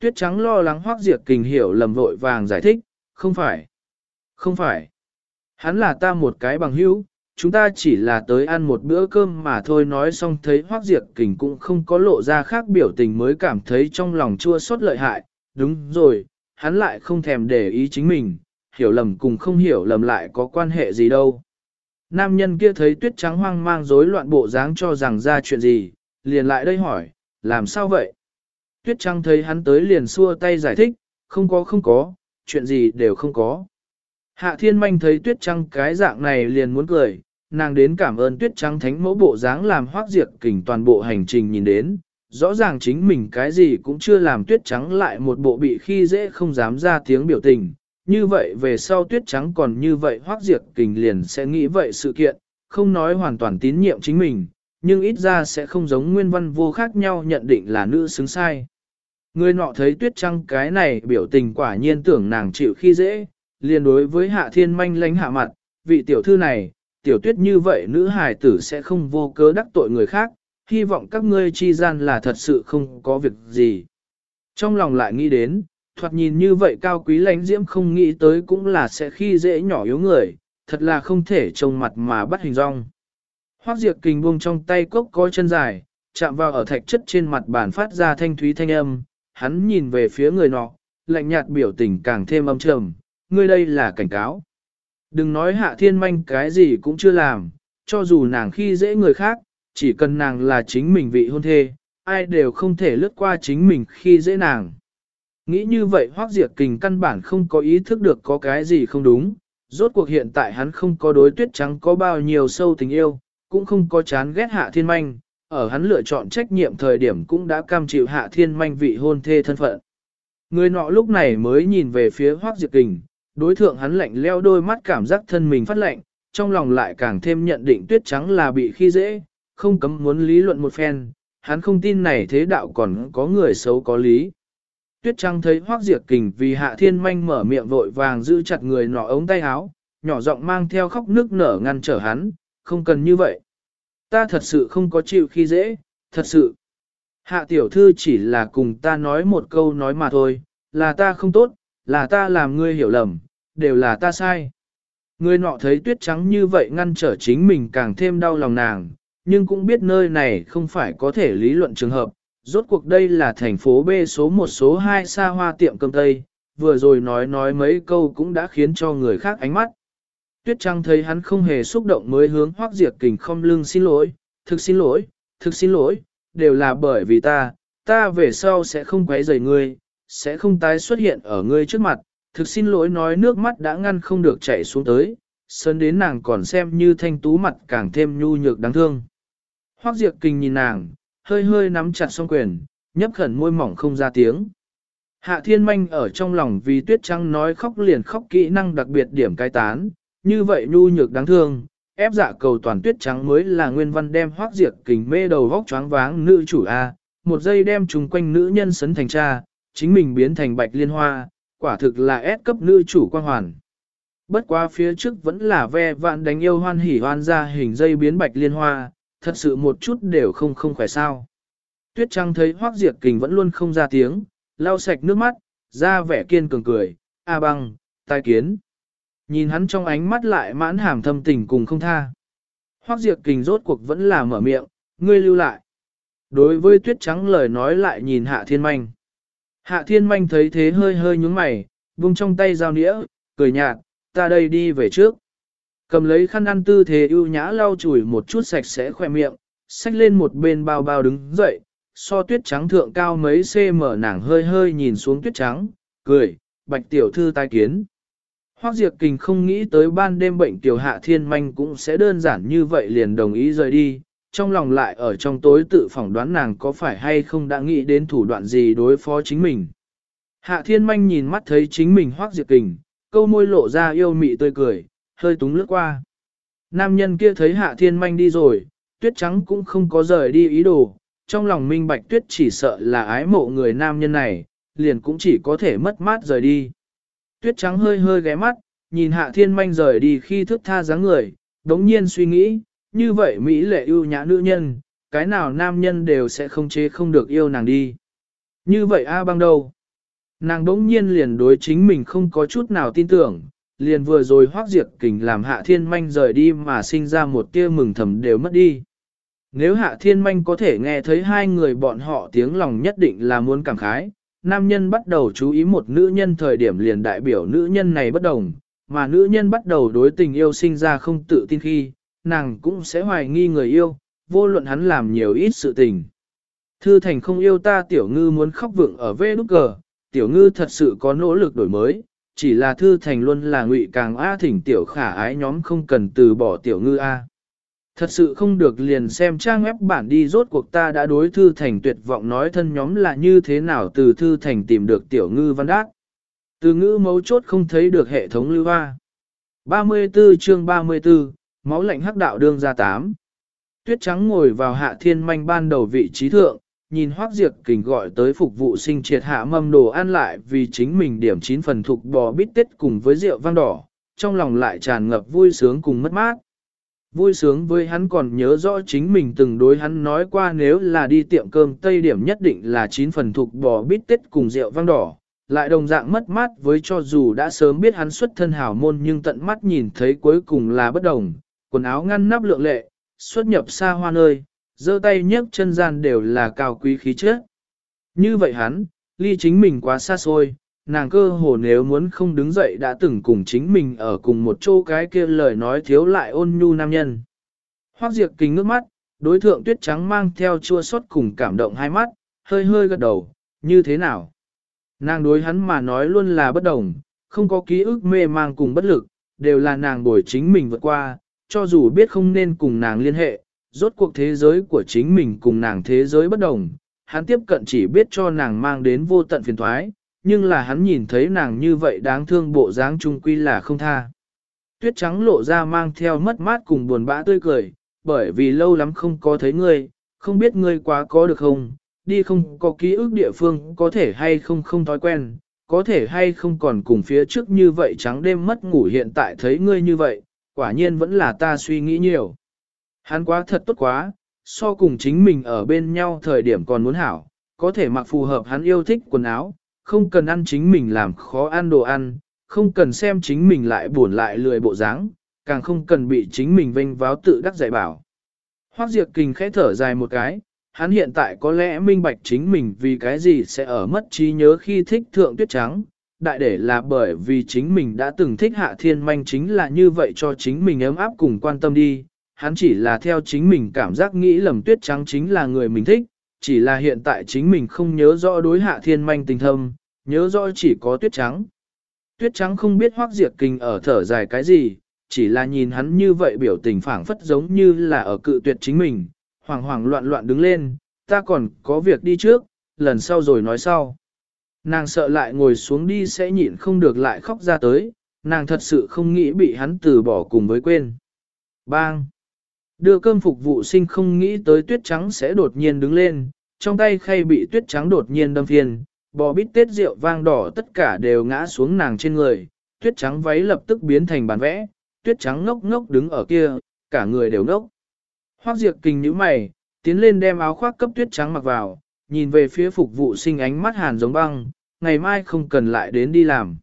Tuyết trắng lo lắng hoác diệt kình hiểu lầm vội vàng giải thích, không phải, không phải. Hắn là ta một cái bằng hữu, chúng ta chỉ là tới ăn một bữa cơm mà thôi nói xong thấy hoác diệt kình cũng không có lộ ra khác biểu tình mới cảm thấy trong lòng chua xót lợi hại, đúng rồi, hắn lại không thèm để ý chính mình, hiểu lầm cùng không hiểu lầm lại có quan hệ gì đâu. Nam nhân kia thấy tuyết trắng hoang mang rối loạn bộ dáng cho rằng ra chuyện gì, liền lại đây hỏi, làm sao vậy? Tuyết trắng thấy hắn tới liền xua tay giải thích, không có không có, chuyện gì đều không có. Hạ thiên manh thấy tuyết trắng cái dạng này liền muốn cười, nàng đến cảm ơn tuyết trắng thánh mẫu bộ dáng làm hoác diệt kình toàn bộ hành trình nhìn đến, rõ ràng chính mình cái gì cũng chưa làm tuyết trắng lại một bộ bị khi dễ không dám ra tiếng biểu tình. Như vậy về sau tuyết trắng còn như vậy hoác diệt kình liền sẽ nghĩ vậy sự kiện, không nói hoàn toàn tín nhiệm chính mình, nhưng ít ra sẽ không giống nguyên văn vô khác nhau nhận định là nữ xứng sai. Người nọ thấy tuyết trắng cái này biểu tình quả nhiên tưởng nàng chịu khi dễ, liền đối với hạ thiên manh lánh hạ mặt, vị tiểu thư này, tiểu tuyết như vậy nữ hài tử sẽ không vô cớ đắc tội người khác, hy vọng các ngươi chi gian là thật sự không có việc gì. Trong lòng lại nghĩ đến, thoạt nhìn như vậy cao quý lãnh diễm không nghĩ tới cũng là sẽ khi dễ nhỏ yếu người, thật là không thể trông mặt mà bắt hình rong. Hoác diệt kình buông trong tay cốc có chân dài, chạm vào ở thạch chất trên mặt bàn phát ra thanh thúy thanh âm, hắn nhìn về phía người nọ, lạnh nhạt biểu tình càng thêm âm trầm, ngươi đây là cảnh cáo. Đừng nói hạ thiên manh cái gì cũng chưa làm, cho dù nàng khi dễ người khác, chỉ cần nàng là chính mình vị hôn thê, ai đều không thể lướt qua chính mình khi dễ nàng. Nghĩ như vậy hoác diệt kình căn bản không có ý thức được có cái gì không đúng, rốt cuộc hiện tại hắn không có đối tuyết trắng có bao nhiêu sâu tình yêu, cũng không có chán ghét hạ thiên manh, ở hắn lựa chọn trách nhiệm thời điểm cũng đã cam chịu hạ thiên manh vị hôn thê thân phận. Người nọ lúc này mới nhìn về phía hoác diệt kình, đối thượng hắn lạnh leo đôi mắt cảm giác thân mình phát lạnh, trong lòng lại càng thêm nhận định tuyết trắng là bị khi dễ, không cấm muốn lý luận một phen, hắn không tin này thế đạo còn có người xấu có lý. Tuyết trắng thấy hoác diệt kình vì hạ thiên manh mở miệng vội vàng giữ chặt người nọ ống tay áo, nhỏ giọng mang theo khóc nước nở ngăn trở hắn, không cần như vậy. Ta thật sự không có chịu khi dễ, thật sự. Hạ tiểu thư chỉ là cùng ta nói một câu nói mà thôi, là ta không tốt, là ta làm ngươi hiểu lầm, đều là ta sai. Người nọ thấy tuyết trắng như vậy ngăn trở chính mình càng thêm đau lòng nàng, nhưng cũng biết nơi này không phải có thể lý luận trường hợp. Rốt cuộc đây là thành phố B số 1 số 2 xa hoa tiệm cơm Tây, vừa rồi nói nói mấy câu cũng đã khiến cho người khác ánh mắt. Tuyết Trăng thấy hắn không hề xúc động mới hướng Hoác Diệp Kình không lưng xin lỗi, thực xin lỗi, thực xin lỗi, đều là bởi vì ta, ta về sau sẽ không quấy rầy ngươi, sẽ không tái xuất hiện ở ngươi trước mặt, thực xin lỗi nói nước mắt đã ngăn không được chảy xuống tới, sơn đến nàng còn xem như thanh tú mặt càng thêm nhu nhược đáng thương. Hoác Diệp Kình nhìn nàng, hơi hơi nắm chặt song quyền, nhấp khẩn môi mỏng không ra tiếng. Hạ thiên manh ở trong lòng vì tuyết trắng nói khóc liền khóc kỹ năng đặc biệt điểm cai tán, như vậy nhu nhược đáng thương, ép dạ cầu toàn tuyết trắng mới là nguyên văn đem hoác diệt kình mê đầu vóc choáng váng nữ chủ A, một giây đem chung quanh nữ nhân sấn thành cha, chính mình biến thành bạch liên hoa, quả thực là ép cấp nữ chủ quan hoàn. Bất quá phía trước vẫn là ve vạn đánh yêu hoan hỉ hoan ra hình dây biến bạch liên hoa, thật sự một chút đều không không khỏe sao. Tuyết trắng thấy hoác diệt kình vẫn luôn không ra tiếng, lau sạch nước mắt, ra vẻ kiên cường cười, A băng, tai kiến. Nhìn hắn trong ánh mắt lại mãn hàm thâm tình cùng không tha. Hoác diệt kình rốt cuộc vẫn là mở miệng, ngươi lưu lại. Đối với tuyết trắng lời nói lại nhìn hạ thiên manh. Hạ thiên manh thấy thế hơi hơi nhúng mày, vung trong tay dao nĩa, cười nhạt, ta đây đi về trước. Cầm lấy khăn ăn tư thế ưu nhã lau chùi một chút sạch sẽ khoe miệng, xách lên một bên bao bao đứng dậy, so tuyết trắng thượng cao mấy cm nàng hơi hơi nhìn xuống tuyết trắng, cười, bạch tiểu thư tai kiến. Hoác Diệp Kình không nghĩ tới ban đêm bệnh tiểu hạ thiên manh cũng sẽ đơn giản như vậy liền đồng ý rời đi, trong lòng lại ở trong tối tự phỏng đoán nàng có phải hay không đã nghĩ đến thủ đoạn gì đối phó chính mình. Hạ thiên manh nhìn mắt thấy chính mình Hoác Diệp Kình, câu môi lộ ra yêu mị tươi cười, hơi túng lướt qua. Nam nhân kia thấy hạ thiên manh đi rồi, tuyết trắng cũng không có rời đi ý đồ, trong lòng minh bạch tuyết chỉ sợ là ái mộ người nam nhân này, liền cũng chỉ có thể mất mát rời đi. Tuyết trắng hơi hơi ghé mắt, nhìn hạ thiên manh rời đi khi thức tha dáng người, đống nhiên suy nghĩ, như vậy Mỹ lệ ưu nhã nữ nhân, cái nào nam nhân đều sẽ không chế không được yêu nàng đi. Như vậy A băng đâu? Nàng đống nhiên liền đối chính mình không có chút nào tin tưởng, liền vừa rồi hoác diệt kình làm hạ thiên manh rời đi mà sinh ra một tia mừng thầm đều mất đi. Nếu hạ thiên manh có thể nghe thấy hai người bọn họ tiếng lòng nhất định là muốn cảm khái, nam nhân bắt đầu chú ý một nữ nhân thời điểm liền đại biểu nữ nhân này bất đồng, mà nữ nhân bắt đầu đối tình yêu sinh ra không tự tin khi, nàng cũng sẽ hoài nghi người yêu, vô luận hắn làm nhiều ít sự tình. Thư thành không yêu ta tiểu ngư muốn khóc vượng ở vê nút cờ, tiểu ngư thật sự có nỗ lực đổi mới, chỉ là thư thành luôn là ngụy càng a thỉnh tiểu khả ái nhóm không cần từ bỏ tiểu ngư a. Thật sự không được liền xem trang web bản đi rốt cuộc ta đã đối thư thành tuyệt vọng nói thân nhóm là như thế nào từ thư thành tìm được tiểu ngư văn đát. Từ ngữ mấu chốt không thấy được hệ thống lưu hoa. 34 chương 34, máu lạnh hắc đạo đương ra 8. Tuyết trắng ngồi vào hạ thiên manh ban đầu vị trí thượng, nhìn hoác diệt kình gọi tới phục vụ sinh triệt hạ mâm đồ ăn lại vì chính mình điểm chín phần thuộc bò bít tết cùng với rượu vang đỏ, trong lòng lại tràn ngập vui sướng cùng mất mát. Vui sướng với hắn còn nhớ rõ chính mình từng đối hắn nói qua nếu là đi tiệm cơm Tây điểm nhất định là chín phần thuộc bò bít tết cùng rượu vang đỏ, lại đồng dạng mất mát với cho dù đã sớm biết hắn xuất thân hảo môn nhưng tận mắt nhìn thấy cuối cùng là bất đồng, quần áo ngăn nắp lượng lệ, xuất nhập xa hoa nơi, giơ tay nhấc chân gian đều là cao quý khí chất. Như vậy hắn, ly chính mình quá xa xôi, nàng cơ hồ nếu muốn không đứng dậy đã từng cùng chính mình ở cùng một chỗ cái kia lời nói thiếu lại ôn nhu nam nhân. Hoác diệt kính ngước mắt, đối thượng tuyết trắng mang theo chua xót cùng cảm động hai mắt, hơi hơi gật đầu, như thế nào? Nàng đối hắn mà nói luôn là bất đồng, không có ký ức mê mang cùng bất lực, đều là nàng bồi chính mình vượt qua, cho dù biết không nên cùng nàng liên hệ, rốt cuộc thế giới của chính mình cùng nàng thế giới bất đồng, hắn tiếp cận chỉ biết cho nàng mang đến vô tận phiền thoái, nhưng là hắn nhìn thấy nàng như vậy đáng thương bộ dáng trung quy là không tha. Tuyết trắng lộ ra mang theo mất mát cùng buồn bã tươi cười, bởi vì lâu lắm không có thấy ngươi, không biết ngươi quá có được không, đi không có ký ức địa phương có thể hay không không thói quen, có thể hay không còn cùng phía trước như vậy trắng đêm mất ngủ hiện tại thấy ngươi như vậy, quả nhiên vẫn là ta suy nghĩ nhiều. Hắn quá thật tốt quá, so cùng chính mình ở bên nhau thời điểm còn muốn hảo, có thể mặc phù hợp hắn yêu thích quần áo, không cần ăn chính mình làm khó ăn đồ ăn, không cần xem chính mình lại buồn lại lười bộ dáng, càng không cần bị chính mình vênh váo tự đắc dạy bảo. Hoác Diệp Kình khẽ thở dài một cái, hắn hiện tại có lẽ minh bạch chính mình vì cái gì sẽ ở mất trí nhớ khi thích thượng tuyết trắng, đại để là bởi vì chính mình đã từng thích hạ thiên manh chính là như vậy cho chính mình ấm áp cùng quan tâm đi, hắn chỉ là theo chính mình cảm giác nghĩ lầm tuyết trắng chính là người mình thích, chỉ là hiện tại chính mình không nhớ rõ đối hạ thiên manh tình thâm, nhớ rõ chỉ có tuyết trắng. Tuyết trắng không biết hoác diệt kinh ở thở dài cái gì, chỉ là nhìn hắn như vậy biểu tình phảng phất giống như là ở cự tuyệt chính mình, hoảng hoảng loạn loạn đứng lên, ta còn có việc đi trước, lần sau rồi nói sau. Nàng sợ lại ngồi xuống đi sẽ nhịn không được lại khóc ra tới, nàng thật sự không nghĩ bị hắn từ bỏ cùng với quên. Bang! Đưa cơm phục vụ sinh không nghĩ tới tuyết trắng sẽ đột nhiên đứng lên, trong tay khay bị tuyết trắng đột nhiên đâm phiền, bò bít tết rượu vang đỏ tất cả đều ngã xuống nàng trên người, tuyết trắng váy lập tức biến thành bàn vẽ, tuyết trắng ngốc ngốc đứng ở kia, cả người đều ngốc. Hoác diệt kình nhíu mày, tiến lên đem áo khoác cấp tuyết trắng mặc vào, nhìn về phía phục vụ sinh ánh mắt hàn giống băng, ngày mai không cần lại đến đi làm.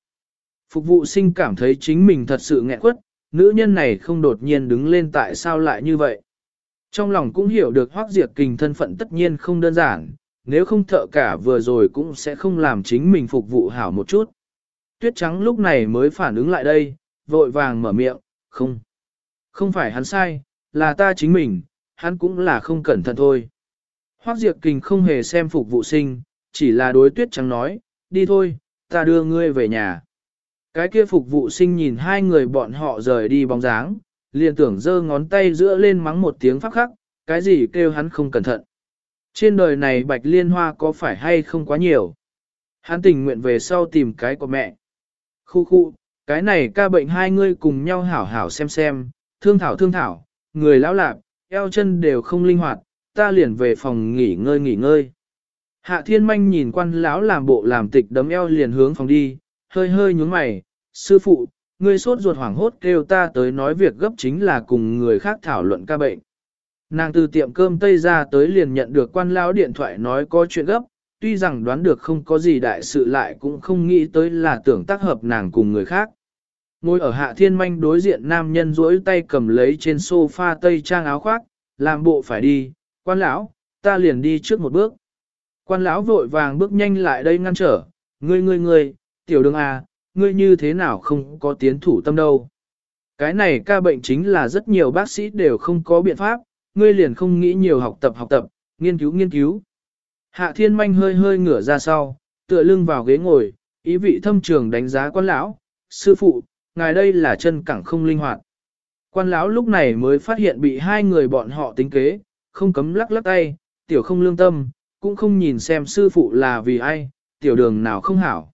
Phục vụ sinh cảm thấy chính mình thật sự nghẹn quất, nữ nhân này không đột nhiên đứng lên tại sao lại như vậy. Trong lòng cũng hiểu được hoác Diệp kình thân phận tất nhiên không đơn giản, nếu không thợ cả vừa rồi cũng sẽ không làm chính mình phục vụ hảo một chút. Tuyết trắng lúc này mới phản ứng lại đây, vội vàng mở miệng, không. Không phải hắn sai, là ta chính mình, hắn cũng là không cẩn thận thôi. Hoác Diệp Kình không hề xem phục vụ sinh, chỉ là đối tuyết trắng nói, đi thôi, ta đưa ngươi về nhà. Cái kia phục vụ sinh nhìn hai người bọn họ rời đi bóng dáng, liền tưởng giơ ngón tay giữa lên mắng một tiếng pháp khắc, cái gì kêu hắn không cẩn thận. Trên đời này bạch liên hoa có phải hay không quá nhiều? Hắn tình nguyện về sau tìm cái của mẹ. Khu khu, cái này ca bệnh hai ngươi cùng nhau hảo hảo xem xem, thương thảo thương thảo, người lão lạc, eo chân đều không linh hoạt, ta liền về phòng nghỉ ngơi nghỉ ngơi. Hạ thiên manh nhìn quan lão làm bộ làm tịch đấm eo liền hướng phòng đi, hơi hơi nhúng mày, sư phụ, ngươi sốt ruột hoảng hốt kêu ta tới nói việc gấp chính là cùng người khác thảo luận ca bệnh. Nàng từ tiệm cơm Tây ra tới liền nhận được quan lão điện thoại nói có chuyện gấp, tuy rằng đoán được không có gì đại sự lại cũng không nghĩ tới là tưởng tác hợp nàng cùng người khác. Ngồi ở hạ thiên manh đối diện nam nhân duỗi tay cầm lấy trên sofa tây trang áo khoác, làm bộ phải đi, quan lão, ta liền đi trước một bước. Quan lão vội vàng bước nhanh lại đây ngăn trở, ngươi ngươi ngươi, tiểu đường à, ngươi như thế nào không có tiến thủ tâm đâu. Cái này ca bệnh chính là rất nhiều bác sĩ đều không có biện pháp, ngươi liền không nghĩ nhiều học tập học tập, nghiên cứu nghiên cứu. Hạ thiên manh hơi hơi ngửa ra sau, tựa lưng vào ghế ngồi, ý vị thâm trường đánh giá quan lão, sư phụ, ngài đây là chân cẳng không linh hoạt. Quan lão lúc này mới phát hiện bị hai người bọn họ tính kế, không cấm lắc lắc tay, tiểu không lương tâm, cũng không nhìn xem sư phụ là vì ai, tiểu đường nào không hảo.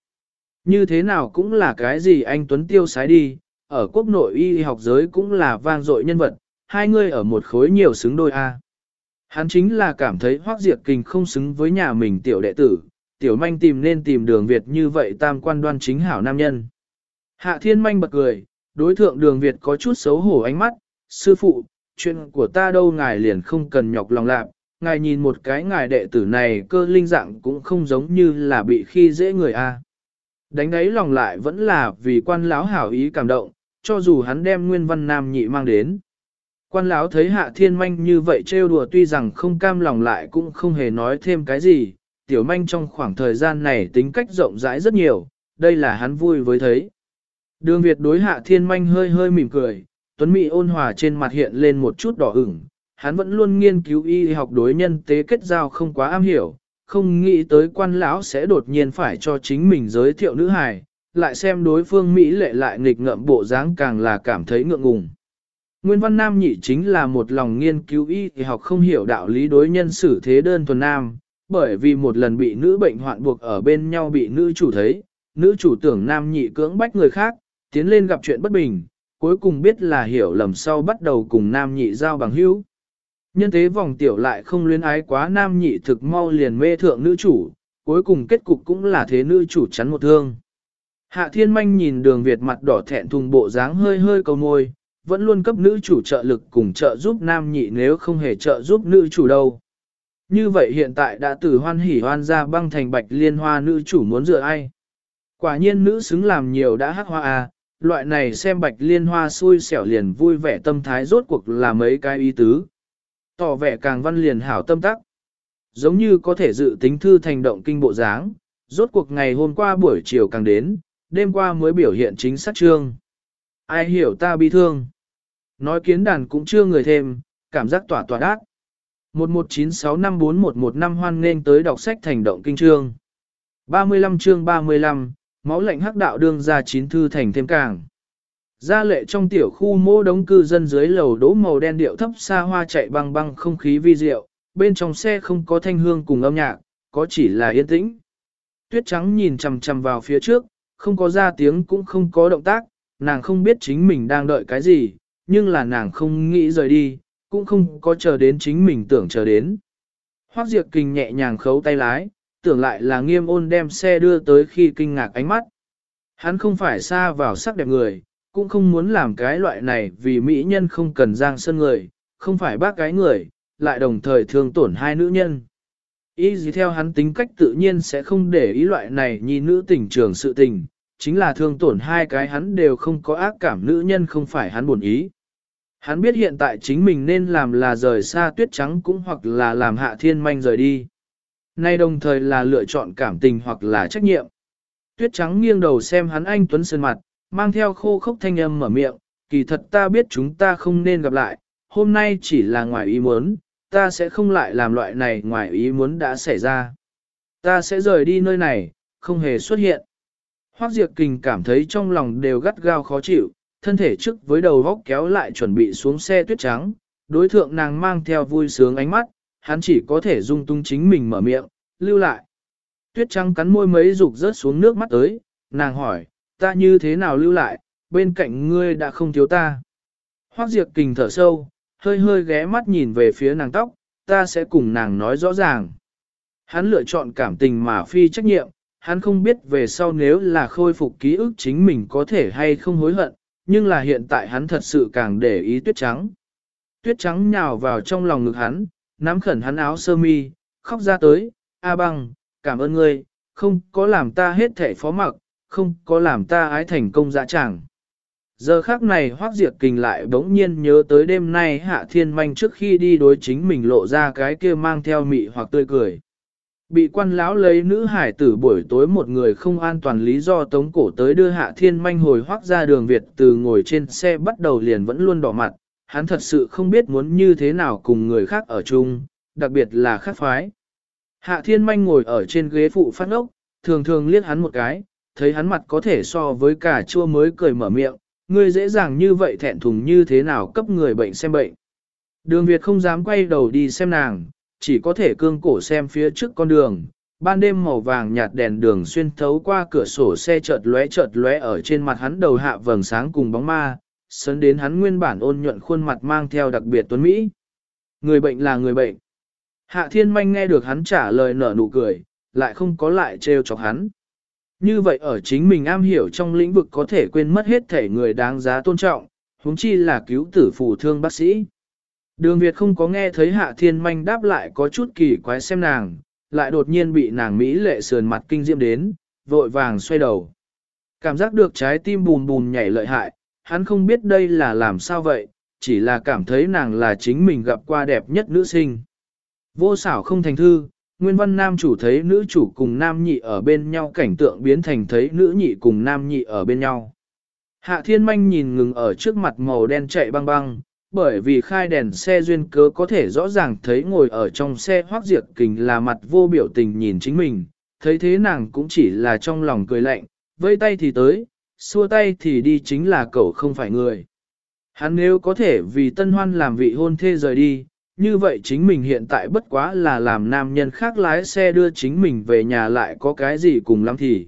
Như thế nào cũng là cái gì anh Tuấn tiêu sái đi, ở quốc nội y học giới cũng là vang dội nhân vật, hai người ở một khối nhiều xứng đôi A. Hắn chính là cảm thấy hoác diệt kình không xứng với nhà mình tiểu đệ tử, tiểu manh tìm nên tìm đường Việt như vậy tam quan đoan chính hảo nam nhân. Hạ thiên manh bật cười, đối thượng đường Việt có chút xấu hổ ánh mắt, sư phụ, chuyện của ta đâu ngài liền không cần nhọc lòng lạc, ngài nhìn một cái ngài đệ tử này cơ linh dạng cũng không giống như là bị khi dễ người a. Đánh đáy lòng lại vẫn là vì quan lão hảo ý cảm động, cho dù hắn đem nguyên văn nam nhị mang đến. Quan lão thấy hạ thiên manh như vậy trêu đùa tuy rằng không cam lòng lại cũng không hề nói thêm cái gì, tiểu manh trong khoảng thời gian này tính cách rộng rãi rất nhiều, đây là hắn vui với thấy. Đường Việt đối hạ thiên manh hơi hơi mỉm cười, Tuấn Mỹ ôn hòa trên mặt hiện lên một chút đỏ ửng, hắn vẫn luôn nghiên cứu y học đối nhân tế kết giao không quá am hiểu, không nghĩ tới quan lão sẽ đột nhiên phải cho chính mình giới thiệu nữ hài, lại xem đối phương Mỹ lệ lại nghịch ngợm bộ dáng càng là cảm thấy ngượng ngùng. Nguyên văn nam nhị chính là một lòng nghiên cứu y thì học không hiểu đạo lý đối nhân xử thế đơn thuần nam, bởi vì một lần bị nữ bệnh hoạn buộc ở bên nhau bị nữ chủ thấy, nữ chủ tưởng nam nhị cưỡng bách người khác, tiến lên gặp chuyện bất bình, cuối cùng biết là hiểu lầm sau bắt đầu cùng nam nhị giao bằng hữu. Nhân thế vòng tiểu lại không luyến ái quá nam nhị thực mau liền mê thượng nữ chủ, cuối cùng kết cục cũng là thế nữ chủ chắn một thương. Hạ thiên manh nhìn đường Việt mặt đỏ thẹn thùng bộ dáng hơi hơi cầu môi, vẫn luôn cấp nữ chủ trợ lực cùng trợ giúp nam nhị nếu không hề trợ giúp nữ chủ đâu. Như vậy hiện tại đã từ hoan hỉ hoan ra băng thành bạch liên hoa nữ chủ muốn dựa ai. Quả nhiên nữ xứng làm nhiều đã hắc hoa à, loại này xem bạch liên hoa xui xẻo liền vui vẻ tâm thái rốt cuộc là mấy cái ý tứ. Tỏ vẻ càng văn liền hảo tâm tắc. Giống như có thể dự tính thư thành động kinh bộ dáng, rốt cuộc ngày hôm qua buổi chiều càng đến, đêm qua mới biểu hiện chính xác trương. Ai hiểu ta bi thương. Nói kiến đàn cũng chưa người thêm, cảm giác tỏa tỏa đát. 1196541115 hoan nên tới đọc sách thành động kinh trương. 35 chương 35, máu lạnh hắc đạo đương ra chín thư thành thêm càng. Gia lệ trong tiểu khu mô đống cư dân dưới lầu đỗ màu đen điệu thấp xa hoa chạy băng băng không khí vi diệu, bên trong xe không có thanh hương cùng âm nhạc, có chỉ là yên tĩnh. Tuyết trắng nhìn chằm chằm vào phía trước, không có ra tiếng cũng không có động tác, nàng không biết chính mình đang đợi cái gì, nhưng là nàng không nghĩ rời đi, cũng không có chờ đến chính mình tưởng chờ đến. Hoác Diệp Kình nhẹ nhàng khấu tay lái, tưởng lại là nghiêm ôn đem xe đưa tới khi kinh ngạc ánh mắt. Hắn không phải xa vào sắc đẹp người, cũng không muốn làm cái loại này vì mỹ nhân không cần giang sân người, không phải bác cái người, lại đồng thời thương tổn hai nữ nhân. Ý gì theo hắn tính cách tự nhiên sẽ không để ý loại này nhìn nữ tình trường sự tình, chính là thương tổn hai cái hắn đều không có ác cảm nữ nhân không phải hắn buồn ý. Hắn biết hiện tại chính mình nên làm là rời xa tuyết trắng cũng hoặc là làm hạ thiên manh rời đi. Nay đồng thời là lựa chọn cảm tình hoặc là trách nhiệm. Tuyết trắng nghiêng đầu xem hắn anh Tuấn Sơn mặt, mang theo khô khốc thanh âm mở miệng, kỳ thật ta biết chúng ta không nên gặp lại, hôm nay chỉ là ngoài ý muốn, ta sẽ không lại làm loại này ngoài ý muốn đã xảy ra. Ta sẽ rời đi nơi này, không hề xuất hiện. Hoác Diệp Kình cảm thấy trong lòng đều gắt gao khó chịu, thân thể trước với đầu góc kéo lại chuẩn bị xuống xe tuyết trắng, đối thượng nàng mang theo vui sướng ánh mắt, hắn chỉ có thể dung tung chính mình mở miệng, lưu lại. Tuyết trắng cắn môi mấy dục rớt xuống nước mắt tới, nàng hỏi, ta như thế nào lưu lại, bên cạnh ngươi đã không thiếu ta. Hoác Diệp Kình thở sâu, hơi hơi ghé mắt nhìn về phía nàng tóc, ta sẽ cùng nàng nói rõ ràng. Hắn lựa chọn cảm tình mà phi trách nhiệm, hắn không biết về sau nếu là khôi phục ký ức chính mình có thể hay không hối hận, nhưng là hiện tại hắn thật sự càng để ý tuyết trắng. Tuyết trắng nhào vào trong lòng ngực hắn, nắm khẩn hắn áo sơ mi, khóc ra tới, A băng, cảm ơn ngươi, không có làm ta hết thể phó mặc, không có làm ta ái thành công dã tràng. Giờ khác này Hoác diệt Kình lại bỗng nhiên nhớ tới đêm nay Hạ Thiên Manh trước khi đi đối chính mình lộ ra cái kia mang theo mị hoặc tươi cười. Bị quan lão lấy nữ hải tử buổi tối một người không an toàn lý do tống cổ tới đưa Hạ Thiên Manh hồi Hoác ra đường Việt từ ngồi trên xe bắt đầu liền vẫn luôn đỏ mặt, hắn thật sự không biết muốn như thế nào cùng người khác ở chung, đặc biệt là khác phái. Hạ Thiên Manh ngồi ở trên ghế phụ phát ốc, thường thường liếc hắn một cái, thấy hắn mặt có thể so với cả chua mới cười mở miệng, ngươi dễ dàng như vậy thẹn thùng như thế nào cấp người bệnh xem bệnh. Đường Việt không dám quay đầu đi xem nàng, chỉ có thể cương cổ xem phía trước con đường. Ban đêm màu vàng nhạt đèn đường xuyên thấu qua cửa sổ xe chợt lóe chợt lóe ở trên mặt hắn đầu hạ vầng sáng cùng bóng ma, sấn đến hắn nguyên bản ôn nhuận khuôn mặt mang theo đặc biệt tuấn Mỹ. Người bệnh là người bệnh. Hạ thiên manh nghe được hắn trả lời nở nụ cười, lại không có lại trêu chọc hắn. Như vậy ở chính mình am hiểu trong lĩnh vực có thể quên mất hết thể người đáng giá tôn trọng, huống chi là cứu tử phù thương bác sĩ. Đường Việt không có nghe thấy Hạ Thiên Manh đáp lại có chút kỳ quái xem nàng, lại đột nhiên bị nàng Mỹ lệ sườn mặt kinh diệm đến, vội vàng xoay đầu. Cảm giác được trái tim bùn bùn nhảy lợi hại, hắn không biết đây là làm sao vậy, chỉ là cảm thấy nàng là chính mình gặp qua đẹp nhất nữ sinh. Vô xảo không thành thư, nguyên văn nam chủ thấy nữ chủ cùng nam nhị ở bên nhau cảnh tượng biến thành thấy nữ nhị cùng nam nhị ở bên nhau. Hạ thiên manh nhìn ngừng ở trước mặt màu đen chạy băng băng, bởi vì khai đèn xe duyên cớ có thể rõ ràng thấy ngồi ở trong xe hoác diệt kình là mặt vô biểu tình nhìn chính mình, thấy thế nàng cũng chỉ là trong lòng cười lạnh, vây tay thì tới, xua tay thì đi chính là cậu không phải người. Hắn nếu có thể vì tân hoan làm vị hôn thê rời đi, như vậy chính mình hiện tại bất quá là làm nam nhân khác lái xe đưa chính mình về nhà lại có cái gì cùng lắm thì.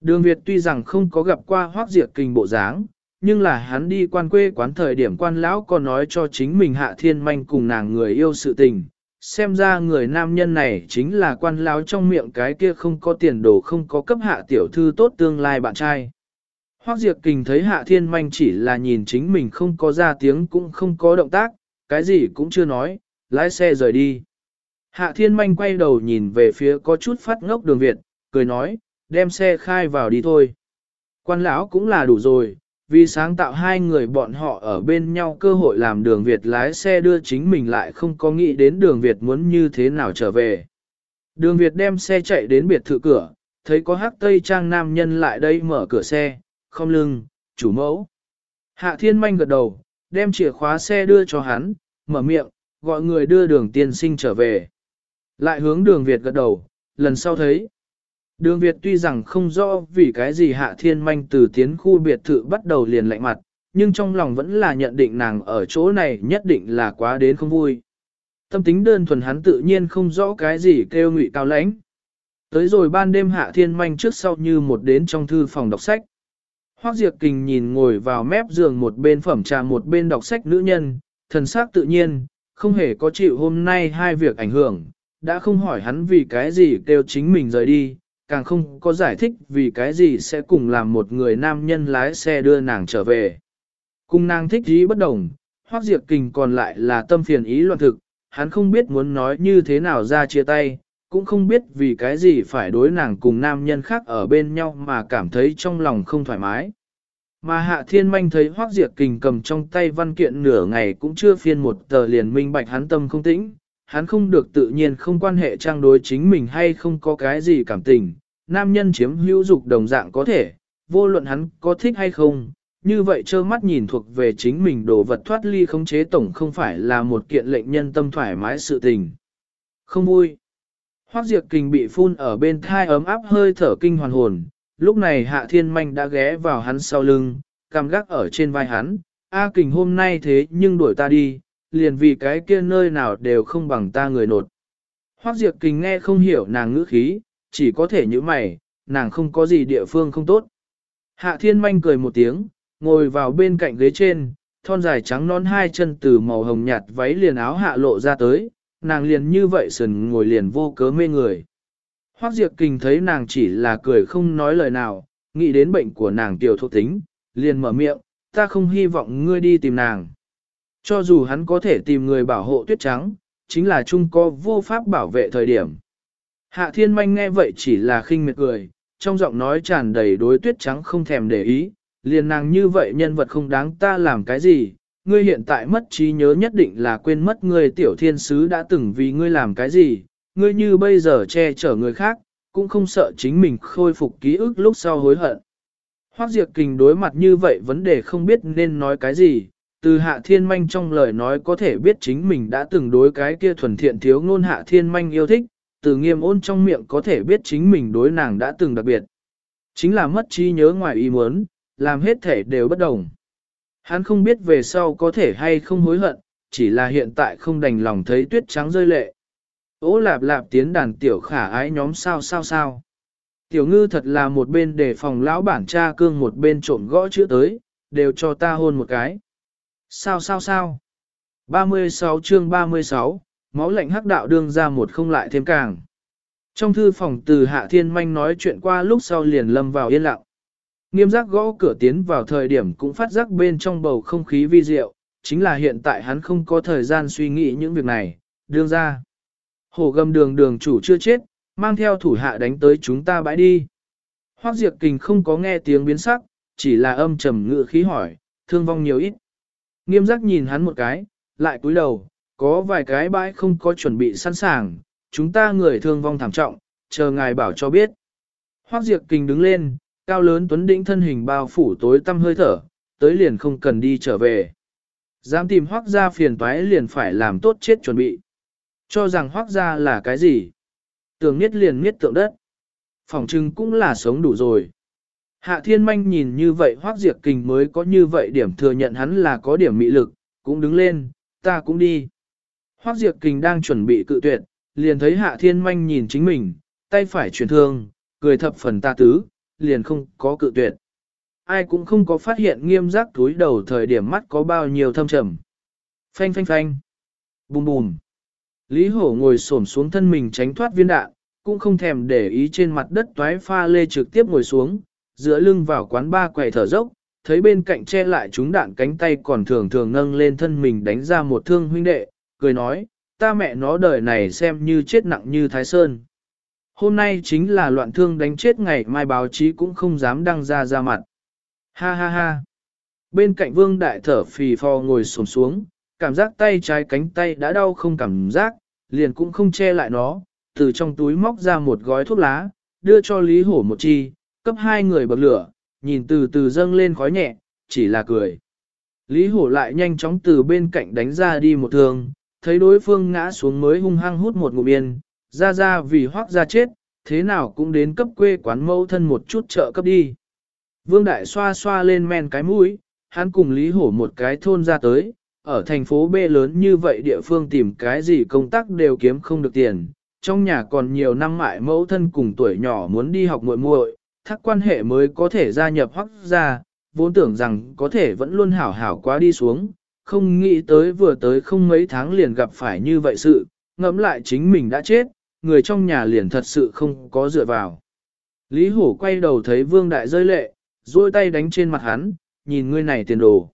Đường Việt tuy rằng không có gặp qua hoác diệt kinh bộ dáng, nhưng là hắn đi quan quê quán thời điểm quan lão còn nói cho chính mình hạ thiên manh cùng nàng người yêu sự tình. Xem ra người nam nhân này chính là quan lão trong miệng cái kia không có tiền đồ không có cấp hạ tiểu thư tốt tương lai bạn trai. Hoác Diệp Kình thấy Hạ Thiên Manh chỉ là nhìn chính mình không có ra tiếng cũng không có động tác, cái gì cũng chưa nói, lái xe rời đi. Hạ Thiên Manh quay đầu nhìn về phía có chút phát ngốc đường Việt, cười nói, đem xe khai vào đi thôi. Quan lão cũng là đủ rồi, vì sáng tạo hai người bọn họ ở bên nhau cơ hội làm đường Việt lái xe đưa chính mình lại không có nghĩ đến đường Việt muốn như thế nào trở về. Đường Việt đem xe chạy đến biệt thự cửa, thấy có hắc tây trang nam nhân lại đây mở cửa xe, không lưng, chủ mẫu. Hạ thiên manh gật đầu, đem chìa khóa xe đưa cho hắn, mở miệng, gọi người đưa đường tiên sinh trở về. Lại hướng đường Việt gật đầu, lần sau thấy. Đường Việt tuy rằng không rõ vì cái gì hạ thiên manh từ tiến khu biệt thự bắt đầu liền lạnh mặt, nhưng trong lòng vẫn là nhận định nàng ở chỗ này nhất định là quá đến không vui. Tâm tính đơn thuần hắn tự nhiên không rõ cái gì kêu ngụy cao lãnh. Tới rồi ban đêm hạ thiên manh trước sau như một đến trong thư phòng đọc sách. Hoác Diệp Kình nhìn ngồi vào mép giường một bên phẩm trà một bên đọc sách nữ nhân, thần sắc tự nhiên, không hề có chịu hôm nay hai việc ảnh hưởng, đã không hỏi hắn vì cái gì kêu chính mình rời đi, càng không có giải thích vì cái gì sẽ cùng làm một người nam nhân lái xe đưa nàng trở về. Cùng nàng thích ý bất đồng, Hoác Diệp Kình còn lại là tâm phiền ý loạn thực, hắn không biết muốn nói như thế nào ra chia tay, cũng không biết vì cái gì phải đối nàng cùng nam nhân khác ở bên nhau mà cảm thấy trong lòng không thoải mái. Mà Hạ Thiên Manh thấy Hoác Diệp Kình cầm trong tay văn kiện nửa ngày cũng chưa phiên một tờ liền minh bạch hắn tâm không tĩnh, hắn không được tự nhiên không quan hệ trang đối chính mình hay không có cái gì cảm tình, nam nhân chiếm hữu dục đồng dạng có thể, vô luận hắn có thích hay không, như vậy trơ mắt nhìn thuộc về chính mình đồ vật thoát ly khống chế tổng không phải là một kiện lệnh nhân tâm thoải mái sự tình. Không vui. Hoác Diệp Kình bị phun ở bên thai ấm áp hơi thở kinh hoàn hồn, lúc này Hạ Thiên Manh đã ghé vào hắn sau lưng, cằm gác ở trên vai hắn, A Kình hôm nay thế nhưng đuổi ta đi, liền vì cái kia nơi nào đều không bằng ta người nột. Hoác Diệp Kình nghe không hiểu nàng ngữ khí, chỉ có thể như mày, nàng không có gì địa phương không tốt. Hạ Thiên Manh cười một tiếng, ngồi vào bên cạnh ghế trên, thon dài trắng non hai chân từ màu hồng nhạt váy liền áo hạ lộ ra tới, nàng liền như vậy sườn ngồi liền vô cớ mê người. Hoác Diệp Kình thấy nàng chỉ là cười không nói lời nào, nghĩ đến bệnh của nàng tiểu thuộc tính, liền mở miệng, ta không hy vọng ngươi đi tìm nàng. Cho dù hắn có thể tìm người bảo hộ tuyết trắng, chính là chung có vô pháp bảo vệ thời điểm. Hạ thiên manh nghe vậy chỉ là khinh miệt cười, trong giọng nói tràn đầy đối tuyết trắng không thèm để ý, liền nàng như vậy nhân vật không đáng ta làm cái gì, ngươi hiện tại mất trí nhớ nhất định là quên mất ngươi tiểu thiên sứ đã từng vì ngươi làm cái gì, ngươi như bây giờ che chở người khác, cũng không sợ chính mình khôi phục ký ức lúc sau hối hận. Hoác Diệp Kình đối mặt như vậy vấn đề không biết nên nói cái gì, từ hạ thiên manh trong lời nói có thể biết chính mình đã từng đối cái kia thuần thiện thiếu ngôn hạ thiên manh yêu thích, từ nghiêm ôn trong miệng có thể biết chính mình đối nàng đã từng đặc biệt. Chính là mất trí nhớ ngoài ý muốn, làm hết thể đều bất đồng. Hắn không biết về sau có thể hay không hối hận, chỉ là hiện tại không đành lòng thấy tuyết trắng rơi lệ. Ô lạp lạp tiến đàn tiểu khả ái nhóm sao sao sao. Tiểu ngư thật là một bên để phòng lão bản cha cương một bên trộm gõ chữ tới, đều cho ta hôn một cái. Sao sao sao. 36 chương 36, máu lạnh hắc đạo đương ra một không lại thêm càng. Trong thư phòng từ hạ thiên manh nói chuyện qua lúc sau liền lâm vào yên lặng. Nghiêm giác gõ cửa tiến vào thời điểm cũng phát giác bên trong bầu không khí vi diệu, chính là hiện tại hắn không có thời gian suy nghĩ những việc này, đương ra. Hồ gầm đường đường chủ chưa chết, mang theo thủ hạ đánh tới chúng ta bãi đi. Hoác Diệp Kình không có nghe tiếng biến sắc, chỉ là âm trầm ngự khí hỏi, thương vong nhiều ít. Nghiêm giác nhìn hắn một cái, lại cúi đầu, có vài cái bãi không có chuẩn bị sẵn sàng, chúng ta người thương vong thảm trọng, chờ ngài bảo cho biết. Hoác Diệp Kình đứng lên, cao lớn tuấn đĩnh thân hình bao phủ tối tăm hơi thở, tới liền không cần đi trở về. Dám tìm hoác gia phiền toái liền phải làm tốt chết chuẩn bị. Cho rằng hoác gia là cái gì? Tưởng nhất liền miết tượng đất. Phòng trưng cũng là sống đủ rồi. Hạ thiên manh nhìn như vậy hoác diệt kình mới có như vậy điểm thừa nhận hắn là có điểm mị lực, cũng đứng lên, ta cũng đi. Hoác diệt kình đang chuẩn bị cự tuyệt, liền thấy hạ thiên manh nhìn chính mình, tay phải chuyển thương, cười thập phần ta tứ, liền không có cự tuyệt. Ai cũng không có phát hiện nghiêm giác túi đầu thời điểm mắt có bao nhiêu thâm trầm. Phanh phanh phanh. Bùm bùm. Lý hổ ngồi xổm xuống thân mình tránh thoát viên đạn, cũng không thèm để ý trên mặt đất toái pha lê trực tiếp ngồi xuống, dựa lưng vào quán ba quầy thở dốc, thấy bên cạnh che lại chúng đạn cánh tay còn thường thường nâng lên thân mình đánh ra một thương huynh đệ, cười nói, ta mẹ nó đời này xem như chết nặng như Thái Sơn. Hôm nay chính là loạn thương đánh chết ngày mai báo chí cũng không dám đăng ra ra mặt. Ha ha ha. Bên cạnh vương đại thở phì phò ngồi xổm xuống, cảm giác tay trái cánh tay đã đau không cảm giác, liền cũng không che lại nó, từ trong túi móc ra một gói thuốc lá, đưa cho Lý Hổ một chi, cấp hai người bậc lửa, nhìn từ từ dâng lên khói nhẹ, chỉ là cười. Lý Hổ lại nhanh chóng từ bên cạnh đánh ra đi một thương, thấy đối phương ngã xuống mới hung hăng hút một ngụm yên, ra ra vì hoác ra chết, thế nào cũng đến cấp quê quán mẫu thân một chút trợ cấp đi. Vương Đại xoa xoa lên men cái mũi, hắn cùng Lý Hổ một cái thôn ra tới, ở thành phố B lớn như vậy địa phương tìm cái gì công tác đều kiếm không được tiền, trong nhà còn nhiều năm mại mẫu thân cùng tuổi nhỏ muốn đi học muội muội, thắc quan hệ mới có thể gia nhập hoắc ra, vốn tưởng rằng có thể vẫn luôn hảo hảo quá đi xuống, không nghĩ tới vừa tới không mấy tháng liền gặp phải như vậy sự, ngẫm lại chính mình đã chết, người trong nhà liền thật sự không có dựa vào. Lý Hổ quay đầu thấy Vương Đại rơi lệ, duỗi tay đánh trên mặt hắn, nhìn ngươi này tiền đồ.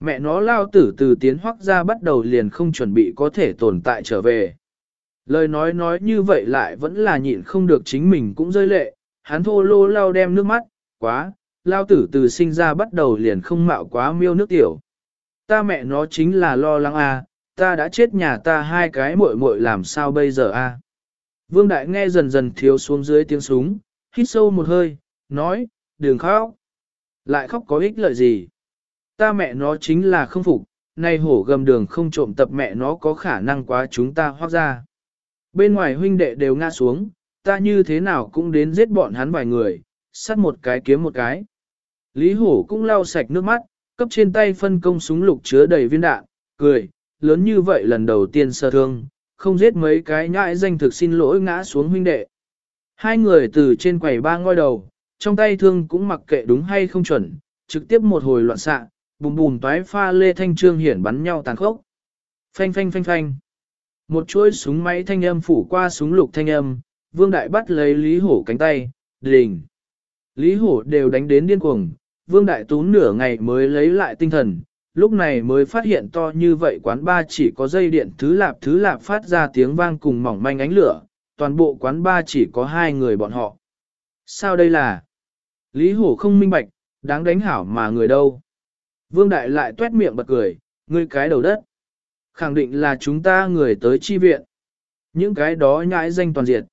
Mẹ nó lao tử từ tiến hoắc ra bắt đầu liền không chuẩn bị có thể tồn tại trở về. Lời nói nói như vậy lại vẫn là nhịn không được chính mình cũng rơi lệ, hắn thô lô lao đem nước mắt, quá, lao tử từ sinh ra bắt đầu liền không mạo quá miêu nước tiểu. Ta mẹ nó chính là lo lắng a, à, ta đã chết nhà ta hai cái muội muội làm sao bây giờ a? À? Vương Đại nghe dần dần thiếu xuống dưới tiếng súng, hít sâu một hơi, nói, đừng khóc. Lại khóc có ích lợi gì? Ta mẹ nó chính là không phục, nay hổ gầm đường không trộm tập mẹ nó có khả năng quá chúng ta hoác ra. Bên ngoài huynh đệ đều ngã xuống, ta như thế nào cũng đến giết bọn hắn vài người, sát một cái kiếm một cái. Lý hổ cũng lau sạch nước mắt, cấp trên tay phân công súng lục chứa đầy viên đạn, cười, lớn như vậy lần đầu tiên sơ thương, không giết mấy cái nhãi danh thực xin lỗi ngã xuống huynh đệ. Hai người từ trên quầy ba ngôi đầu, trong tay thương cũng mặc kệ đúng hay không chuẩn, trực tiếp một hồi loạn xạ, bùm bùm toái pha lê thanh trương hiển bắn nhau tàn khốc. Phanh phanh phanh phanh. Một chuỗi súng máy thanh âm phủ qua súng lục thanh âm, Vương Đại bắt lấy Lý Hổ cánh tay, đình. Lý Hổ đều đánh đến điên cuồng, Vương Đại tún nửa ngày mới lấy lại tinh thần, lúc này mới phát hiện to như vậy quán ba chỉ có dây điện thứ lạp thứ lạp phát ra tiếng vang cùng mỏng manh ánh lửa, toàn bộ quán ba chỉ có hai người bọn họ. Sao đây là? Lý Hổ không minh bạch, đáng đánh hảo mà người đâu. Vương Đại lại tuét miệng bật cười, ngươi cái đầu đất. Khẳng định là chúng ta người tới chi viện. Những cái đó nhãi danh toàn diệt.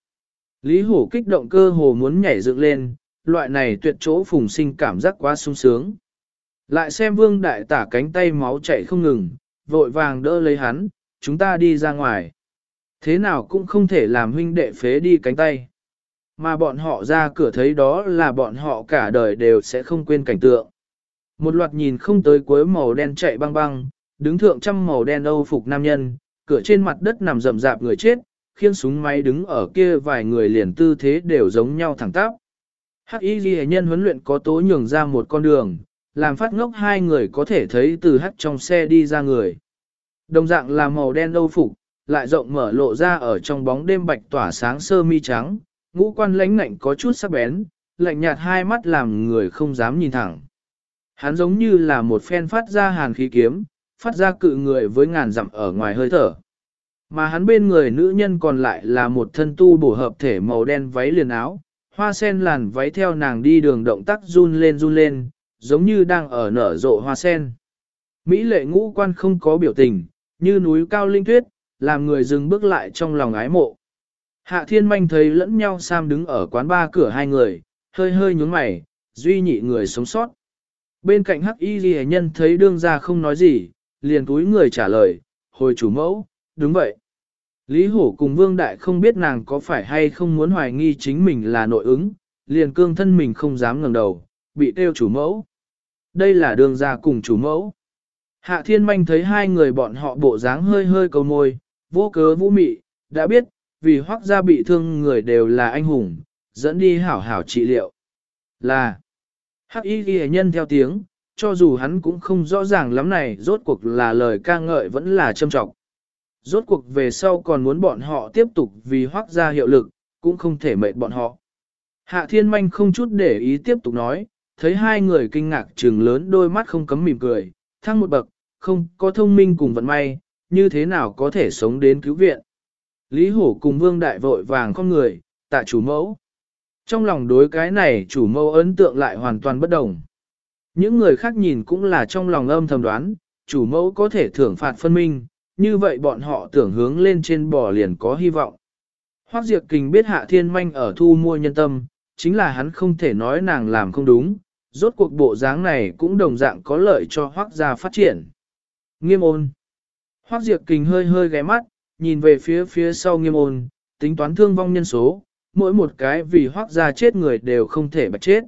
Lý Hổ kích động cơ hồ muốn nhảy dựng lên, loại này tuyệt chỗ phùng sinh cảm giác quá sung sướng. Lại xem Vương Đại tả cánh tay máu chảy không ngừng, vội vàng đỡ lấy hắn, chúng ta đi ra ngoài. Thế nào cũng không thể làm huynh đệ phế đi cánh tay. Mà bọn họ ra cửa thấy đó là bọn họ cả đời đều sẽ không quên cảnh tượng. Một loạt nhìn không tới cuối màu đen chạy băng băng, đứng thượng trăm màu đen âu phục nam nhân, cửa trên mặt đất nằm rậm rạp người chết, khiến súng máy đứng ở kia vài người liền tư thế đều giống nhau thẳng tắp. Hắc y ghi nhân huấn luyện có tố nhường ra một con đường, làm phát ngốc hai người có thể thấy từ hắt trong xe đi ra người. Đồng dạng là màu đen âu phục, lại rộng mở lộ ra ở trong bóng đêm bạch tỏa sáng sơ mi trắng, ngũ quan lãnh ngạnh có chút sắc bén, lạnh nhạt hai mắt làm người không dám nhìn thẳng. Hắn giống như là một phen phát ra hàn khí kiếm, phát ra cự người với ngàn dặm ở ngoài hơi thở. Mà hắn bên người nữ nhân còn lại là một thân tu bổ hợp thể màu đen váy liền áo, hoa sen làn váy theo nàng đi đường động tác run lên run lên, giống như đang ở nở rộ hoa sen. Mỹ lệ ngũ quan không có biểu tình, như núi cao linh tuyết, làm người dừng bước lại trong lòng ái mộ. Hạ thiên manh thấy lẫn nhau Sam đứng ở quán ba cửa hai người, hơi hơi nhúng mày, duy nhị người sống sót. Bên cạnh hắc y ghi nhân thấy đương ra không nói gì, liền túi người trả lời, hồi chủ mẫu, đúng vậy. Lý hổ cùng vương đại không biết nàng có phải hay không muốn hoài nghi chính mình là nội ứng, liền cương thân mình không dám ngẩng đầu, bị tiêu chủ mẫu. Đây là đường ra cùng chủ mẫu. Hạ thiên manh thấy hai người bọn họ bộ dáng hơi hơi cầu môi, vô cớ vũ mị, đã biết, vì hoác gia bị thương người đều là anh hùng, dẫn đi hảo hảo trị liệu. Là, hắc y ghi nhân theo tiếng, cho dù hắn cũng không rõ ràng lắm này, rốt cuộc là lời ca ngợi vẫn là châm trọng. Rốt cuộc về sau còn muốn bọn họ tiếp tục vì hoác gia hiệu lực, cũng không thể mệt bọn họ. Hạ thiên manh không chút để ý tiếp tục nói, thấy hai người kinh ngạc trừng lớn đôi mắt không cấm mỉm cười, thăng một bậc, không có thông minh cùng vận may, như thế nào có thể sống đến cứu viện. Lý Hổ cùng Vương Đại vội vàng con người, tạ chủ mẫu. Trong lòng đối cái này chủ mẫu ấn tượng lại hoàn toàn bất đồng. Những người khác nhìn cũng là trong lòng âm thầm đoán, chủ mẫu có thể thưởng phạt phân minh, như vậy bọn họ tưởng hướng lên trên bò liền có hy vọng. Hoác Diệp Kình biết Hạ Thiên Manh ở thu mua nhân tâm, chính là hắn không thể nói nàng làm không đúng, rốt cuộc bộ dáng này cũng đồng dạng có lợi cho Hoác gia phát triển. Nghiêm ôn. Hoác Diệt Kình hơi hơi ghé mắt, nhìn về phía phía sau nghiêm ôn, tính toán thương vong nhân số, mỗi một cái vì hoác gia chết người đều không thể bạch chết.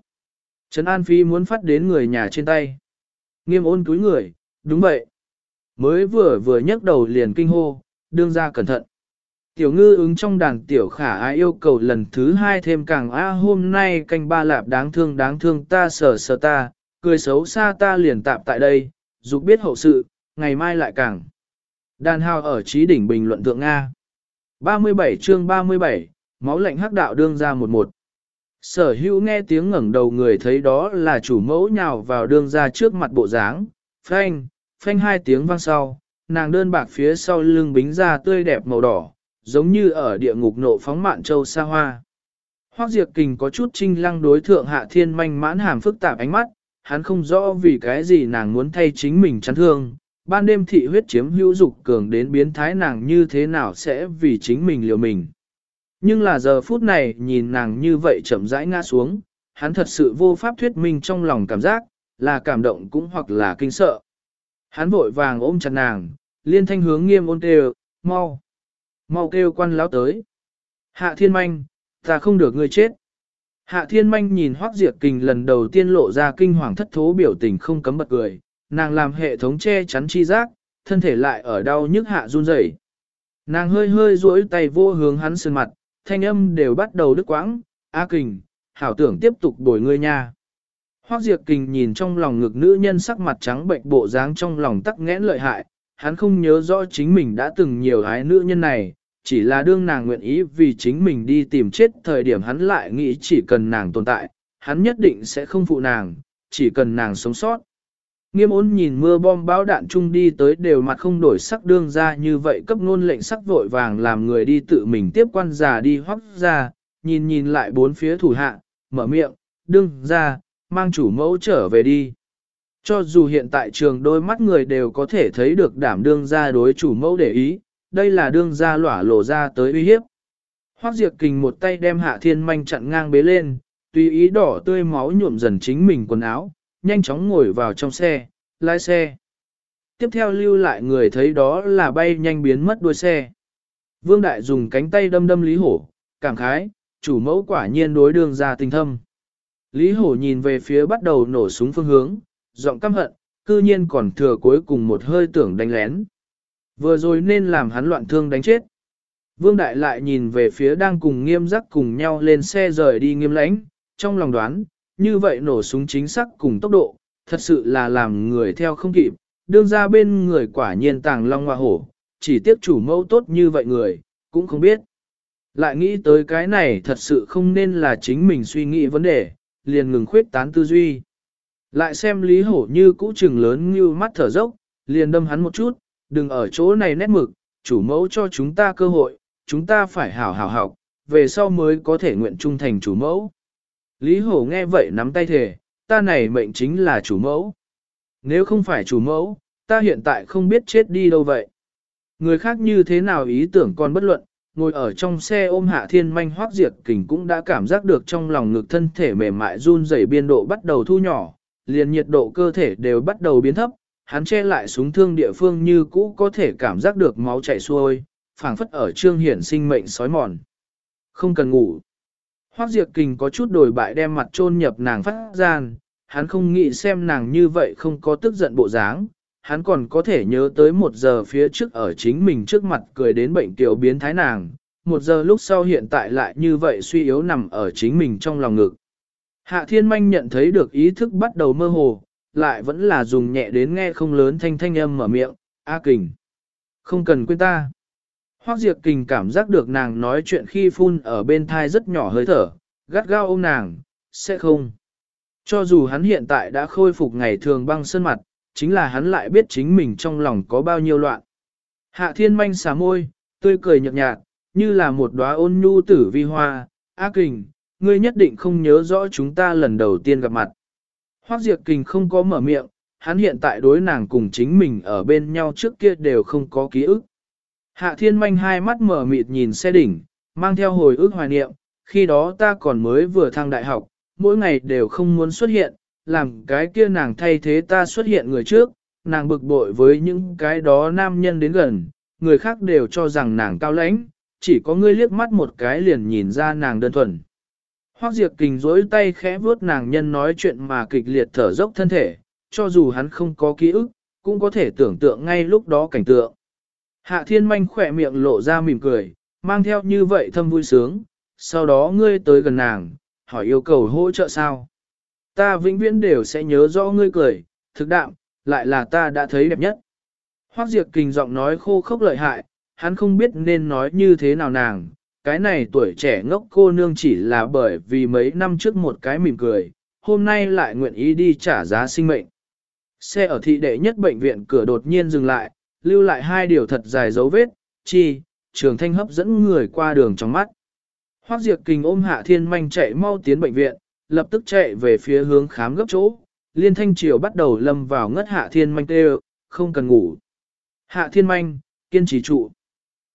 Trấn An Phi muốn phát đến người nhà trên tay. Nghiêm ôn túi người, đúng vậy. Mới vừa vừa nhấc đầu liền kinh hô, đương ra cẩn thận. Tiểu ngư ứng trong đàn tiểu khả ai yêu cầu lần thứ hai thêm càng a hôm nay canh ba lạp đáng thương đáng thương ta sờ sờ ta, cười xấu xa ta liền tạm tại đây, dục biết hậu sự, ngày mai lại càng. Đàn hào ở trí đỉnh bình luận thượng Nga. 37 chương 37, máu lạnh hắc đạo đương ra một một. Sở hữu nghe tiếng ngẩng đầu người thấy đó là chủ mẫu nhào vào đương ra trước mặt bộ dáng, phanh, phanh hai tiếng vang sau, nàng đơn bạc phía sau lưng bính ra tươi đẹp màu đỏ, giống như ở địa ngục nộ phóng mạn châu xa hoa. Hoác Diệp Kình có chút trinh lăng đối thượng hạ thiên manh mãn hàm phức tạp ánh mắt, hắn không rõ vì cái gì nàng muốn thay chính mình chắn thương, ban đêm thị huyết chiếm hữu dục cường đến biến thái nàng như thế nào sẽ vì chính mình liều mình. Nhưng là giờ phút này nhìn nàng như vậy chậm rãi ngã xuống, hắn thật sự vô pháp thuyết minh trong lòng cảm giác, là cảm động cũng hoặc là kinh sợ. Hắn vội vàng ôm chặt nàng, liên thanh hướng nghiêm ôn đều mau, mau kêu quan lão tới. Hạ thiên manh, ta không được ngươi chết. Hạ thiên manh nhìn hoác diệt kình lần đầu tiên lộ ra kinh hoàng thất thố biểu tình không cấm bật cười, nàng làm hệ thống che chắn chi giác, thân thể lại ở đau nhức hạ run rẩy. Nàng hơi hơi duỗi tay vô hướng hắn sơn mặt, thanh âm đều bắt đầu đứt quãng, A kình, hảo tưởng tiếp tục đổi ngươi nha. Hoác Diệt Kình nhìn trong lòng ngực nữ nhân sắc mặt trắng bệnh bộ dáng trong lòng tắc nghẽn lợi hại, hắn không nhớ rõ chính mình đã từng nhiều ái nữ nhân này, chỉ là đương nàng nguyện ý vì chính mình đi tìm chết thời điểm hắn lại nghĩ chỉ cần nàng tồn tại, hắn nhất định sẽ không phụ nàng, chỉ cần nàng sống sót. Nghiêm ôn nhìn mưa bom bão đạn chung đi tới đều mặt không đổi sắc đương ra như vậy cấp ngôn lệnh sắc vội vàng làm người đi tự mình tiếp quan già đi hoắc ra, nhìn nhìn lại bốn phía thủ hạ, mở miệng, đương ra, mang chủ mẫu trở về đi. Cho dù hiện tại trường đôi mắt người đều có thể thấy được đảm đương ra đối chủ mẫu để ý, đây là đương ra lỏa lộ ra tới uy hiếp. Hoác Diệp Kình một tay đem Hạ Thiên Manh chặn ngang bế lên, tùy ý đỏ tươi máu nhuộm dần chính mình quần áo, nhanh chóng ngồi vào trong xe, lái xe. Tiếp theo lưu lại người thấy đó là bay nhanh biến mất đuôi xe. Vương Đại dùng cánh tay đâm đâm Lý Hổ, cảm khái, chủ mẫu quả nhiên đối đường ra tình thâm. Lý Hổ nhìn về phía bắt đầu nổ súng phương hướng, giọng căm hận, cư nhiên còn thừa cuối cùng một hơi tưởng đánh lén. Vừa rồi nên làm hắn loạn thương đánh chết. Vương Đại lại nhìn về phía đang cùng nghiêm giác cùng nhau lên xe rời đi nghiêm lãnh, trong lòng đoán, như vậy nổ súng chính xác cùng tốc độ, thật sự là làm người theo không kịp, đương ra bên người quả nhiên tàng long hoa hổ, chỉ tiếc chủ mẫu tốt như vậy người, cũng không biết. Lại nghĩ tới cái này thật sự không nên là chính mình suy nghĩ vấn đề, liền ngừng khuyết tán tư duy. Lại xem Lý Hổ như cũ trừng lớn như mắt thở dốc, liền đâm hắn một chút, đừng ở chỗ này nét mực, chủ mẫu cho chúng ta cơ hội, chúng ta phải hảo hảo học, về sau mới có thể nguyện trung thành chủ mẫu. Lý Hổ nghe vậy nắm tay thề, ta này mệnh chính là chủ mẫu. Nếu không phải chủ mẫu, ta hiện tại không biết chết đi đâu vậy. Người khác như thế nào ý tưởng còn bất luận, ngồi ở trong xe ôm hạ thiên manh hoác diệt kình cũng đã cảm giác được trong lòng ngực thân thể mềm mại run rẩy biên độ bắt đầu thu nhỏ, liền nhiệt độ cơ thể đều bắt đầu biến thấp, hắn che lại súng thương địa phương như cũ có thể cảm giác được máu chảy xuôi, phảng phất ở trương hiển sinh mệnh sói mòn. Không cần ngủ. Hoác Diệp Kình có chút đổi bại đem mặt chôn nhập nàng phát gian, hắn không nghĩ xem nàng như vậy không có tức giận bộ dáng, hắn còn có thể nhớ tới một giờ phía trước ở chính mình trước mặt cười đến bệnh tiểu biến thái nàng, một giờ lúc sau hiện tại lại như vậy suy yếu nằm ở chính mình trong lòng ngực. Hạ thiên manh nhận thấy được ý thức bắt đầu mơ hồ, lại vẫn là dùng nhẹ đến nghe không lớn thanh thanh âm mở miệng, A kình. Không cần quên ta. Hoác diệt Kình cảm giác được nàng nói chuyện khi phun ở bên thai rất nhỏ hơi thở, gắt gao ôm nàng, sẽ không. Cho dù hắn hiện tại đã khôi phục ngày thường băng sơn mặt, chính là hắn lại biết chính mình trong lòng có bao nhiêu loạn. Hạ thiên manh xà môi, tươi cười nhợt nhạt, như là một đóa ôn nhu tử vi hoa, A Kình, ngươi nhất định không nhớ rõ chúng ta lần đầu tiên gặp mặt. Hoác Diệp Kình không có mở miệng, hắn hiện tại đối nàng cùng chính mình ở bên nhau trước kia đều không có ký ức. Hạ thiên manh hai mắt mở mịt nhìn xe đỉnh, mang theo hồi ức hoài niệm, khi đó ta còn mới vừa thăng đại học, mỗi ngày đều không muốn xuất hiện, làm cái kia nàng thay thế ta xuất hiện người trước, nàng bực bội với những cái đó nam nhân đến gần, người khác đều cho rằng nàng cao lãnh, chỉ có ngươi liếc mắt một cái liền nhìn ra nàng đơn thuần. Hoác Diệp Kình dối tay khẽ vuốt nàng nhân nói chuyện mà kịch liệt thở dốc thân thể, cho dù hắn không có ký ức, cũng có thể tưởng tượng ngay lúc đó cảnh tượng. Hạ thiên manh khỏe miệng lộ ra mỉm cười, mang theo như vậy thâm vui sướng, sau đó ngươi tới gần nàng, hỏi yêu cầu hỗ trợ sao. Ta vĩnh viễn đều sẽ nhớ rõ ngươi cười, thực đạm, lại là ta đã thấy đẹp nhất. Hoác Diệp Kình giọng nói khô khốc lợi hại, hắn không biết nên nói như thế nào nàng, cái này tuổi trẻ ngốc cô nương chỉ là bởi vì mấy năm trước một cái mỉm cười, hôm nay lại nguyện ý đi trả giá sinh mệnh. Xe ở thị đệ nhất bệnh viện cửa đột nhiên dừng lại, lưu lại hai điều thật dài dấu vết, chi, trường thanh hấp dẫn người qua đường trong mắt. Hoác Diệp Kình ôm Hạ Thiên Manh chạy mau tiến bệnh viện, lập tức chạy về phía hướng khám gấp chỗ. Liên Thanh Triều bắt đầu lâm vào ngất Hạ Thiên Manh tê không cần ngủ. Hạ Thiên Manh, kiên trì trụ.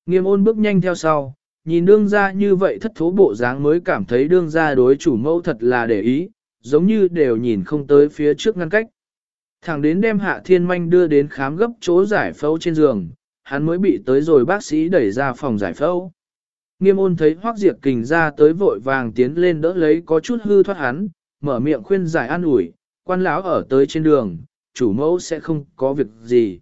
Nghiêm ôn bước nhanh theo sau, nhìn đương ra như vậy thất thố bộ dáng mới cảm thấy đương ra đối chủ mẫu thật là để ý, giống như đều nhìn không tới phía trước ngăn cách. Thẳng đến đem Hạ Thiên Manh đưa đến khám gấp chỗ giải phẫu trên giường, hắn mới bị tới rồi bác sĩ đẩy ra phòng giải phẫu. Nghiêm ôn thấy Hoác diệt Kình ra tới vội vàng tiến lên đỡ lấy có chút hư thoát hắn, mở miệng khuyên giải an ủi, quan lão ở tới trên đường, chủ mẫu sẽ không có việc gì.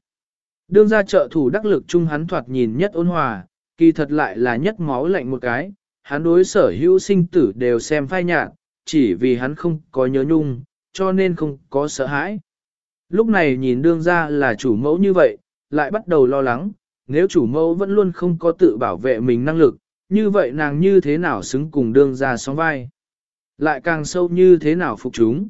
Đương ra trợ thủ đắc lực chung hắn thoạt nhìn nhất ôn hòa, kỳ thật lại là nhất máu lạnh một cái, hắn đối sở hữu sinh tử đều xem phai nhạt, chỉ vì hắn không có nhớ nhung, cho nên không có sợ hãi. Lúc này nhìn đương ra là chủ mẫu như vậy, lại bắt đầu lo lắng, nếu chủ mẫu vẫn luôn không có tự bảo vệ mình năng lực, như vậy nàng như thế nào xứng cùng đương ra sóng vai? Lại càng sâu như thế nào phục chúng?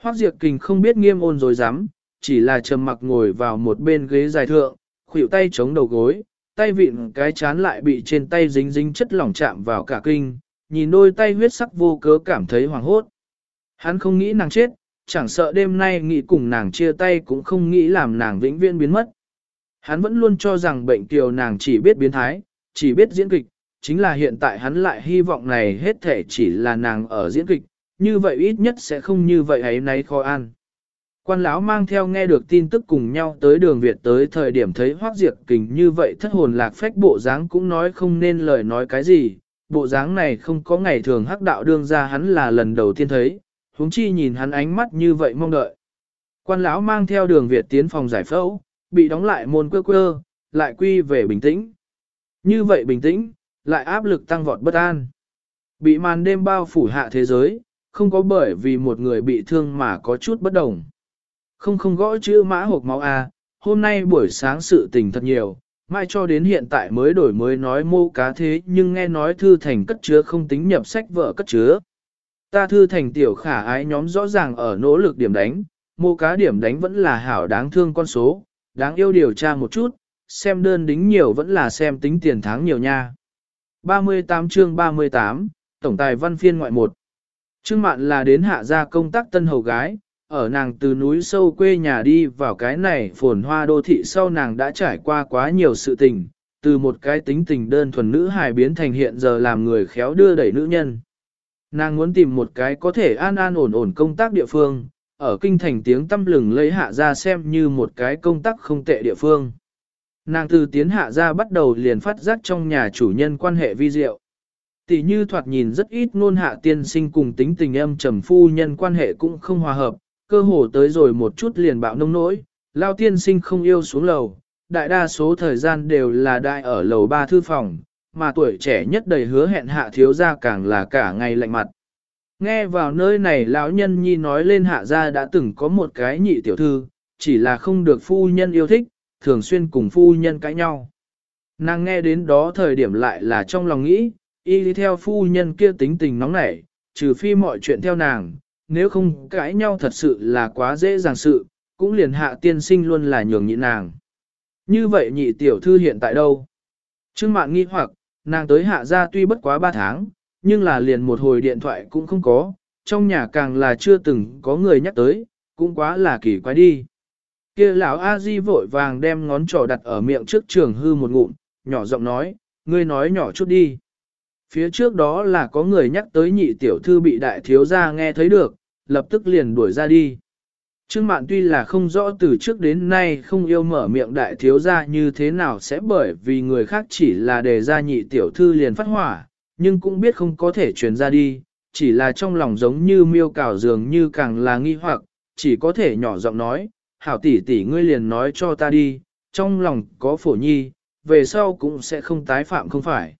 Hoác Diệp Kình không biết nghiêm ôn rồi dám, chỉ là trầm mặc ngồi vào một bên ghế dài thượng, khuỷu tay chống đầu gối, tay vịn cái chán lại bị trên tay dính dính chất lỏng chạm vào cả kinh, nhìn đôi tay huyết sắc vô cớ cảm thấy hoảng hốt. Hắn không nghĩ nàng chết, chẳng sợ đêm nay nghĩ cùng nàng chia tay cũng không nghĩ làm nàng vĩnh viễn biến mất. Hắn vẫn luôn cho rằng bệnh tiểu nàng chỉ biết biến thái, chỉ biết diễn kịch, chính là hiện tại hắn lại hy vọng này hết thể chỉ là nàng ở diễn kịch, như vậy ít nhất sẽ không như vậy ấy nấy khó ăn. Quan lão mang theo nghe được tin tức cùng nhau tới đường Việt tới thời điểm thấy hoác diệt kình như vậy thất hồn lạc phách bộ dáng cũng nói không nên lời nói cái gì, bộ dáng này không có ngày thường hắc đạo đương ra hắn là lần đầu tiên thấy, huống chi nhìn hắn ánh mắt như vậy mong đợi. Quan lão mang theo đường Việt tiến phòng giải phẫu, bị đóng lại môn quơ quơ, lại quy về bình tĩnh. Như vậy bình tĩnh, lại áp lực tăng vọt bất an. Bị màn đêm bao phủ hạ thế giới, không có bởi vì một người bị thương mà có chút bất đồng. Không không gõ chữ mã hộp máu A, hôm nay buổi sáng sự tình thật nhiều, mai cho đến hiện tại mới đổi mới nói mô cá thế nhưng nghe nói thư thành cất chứa không tính nhập sách vợ cất chứa. Ta thư thành tiểu khả ái nhóm rõ ràng ở nỗ lực điểm đánh, mô cá điểm đánh vẫn là hảo đáng thương con số, đáng yêu điều tra một chút, xem đơn đính nhiều vẫn là xem tính tiền tháng nhiều nha. 38 chương 38, Tổng tài văn phiên ngoại 1. Trương Mạn là đến hạ gia công tác tân hầu gái, ở nàng từ núi sâu quê nhà đi vào cái này phồn hoa đô thị sau nàng đã trải qua quá nhiều sự tình, từ một cái tính tình đơn thuần nữ hài biến thành hiện giờ làm người khéo đưa đẩy nữ nhân. Nàng muốn tìm một cái có thể an an ổn ổn công tác địa phương, ở kinh thành tiếng tâm lừng lấy hạ ra xem như một cái công tác không tệ địa phương. Nàng từ tiến hạ ra bắt đầu liền phát giác trong nhà chủ nhân quan hệ vi diệu. Tỷ như thoạt nhìn rất ít ngôn hạ tiên sinh cùng tính tình âm trầm phu nhân quan hệ cũng không hòa hợp, cơ hồ tới rồi một chút liền bạo nông nỗi, lao tiên sinh không yêu xuống lầu, đại đa số thời gian đều là đại ở lầu ba thư phòng, mà tuổi trẻ nhất đầy hứa hẹn hạ thiếu gia càng là cả ngày lạnh mặt. Nghe vào nơi này lão nhân nhi nói lên hạ gia đã từng có một cái nhị tiểu thư, chỉ là không được phu nhân yêu thích, thường xuyên cùng phu nhân cãi nhau. Nàng nghe đến đó thời điểm lại là trong lòng nghĩ, y đi theo phu nhân kia tính tình nóng nảy, trừ phi mọi chuyện theo nàng, nếu không cãi nhau thật sự là quá dễ dàng sự, cũng liền hạ tiên sinh luôn là nhường nhịn nàng. Như vậy nhị tiểu thư hiện tại đâu? Trương mạng nghi hoặc, nàng tới hạ gia tuy bất quá 3 tháng, nhưng là liền một hồi điện thoại cũng không có, trong nhà càng là chưa từng có người nhắc tới, cũng quá là kỳ quái đi. Kia lão A Di vội vàng đem ngón trỏ đặt ở miệng trước trường hư một ngụm, nhỏ giọng nói, ngươi nói nhỏ chút đi. Phía trước đó là có người nhắc tới nhị tiểu thư bị đại thiếu gia nghe thấy được, lập tức liền đuổi ra đi. Trương Mạn tuy là không rõ từ trước đến nay không yêu mở miệng đại thiếu gia như thế nào sẽ bởi vì người khác chỉ là đề ra nhị tiểu thư liền phát hỏa, nhưng cũng biết không có thể truyền ra đi, chỉ là trong lòng giống như miêu cào dường như càng là nghi hoặc, chỉ có thể nhỏ giọng nói, hảo tỷ tỷ ngươi liền nói cho ta đi, trong lòng có phổ nhi, về sau cũng sẽ không tái phạm không phải.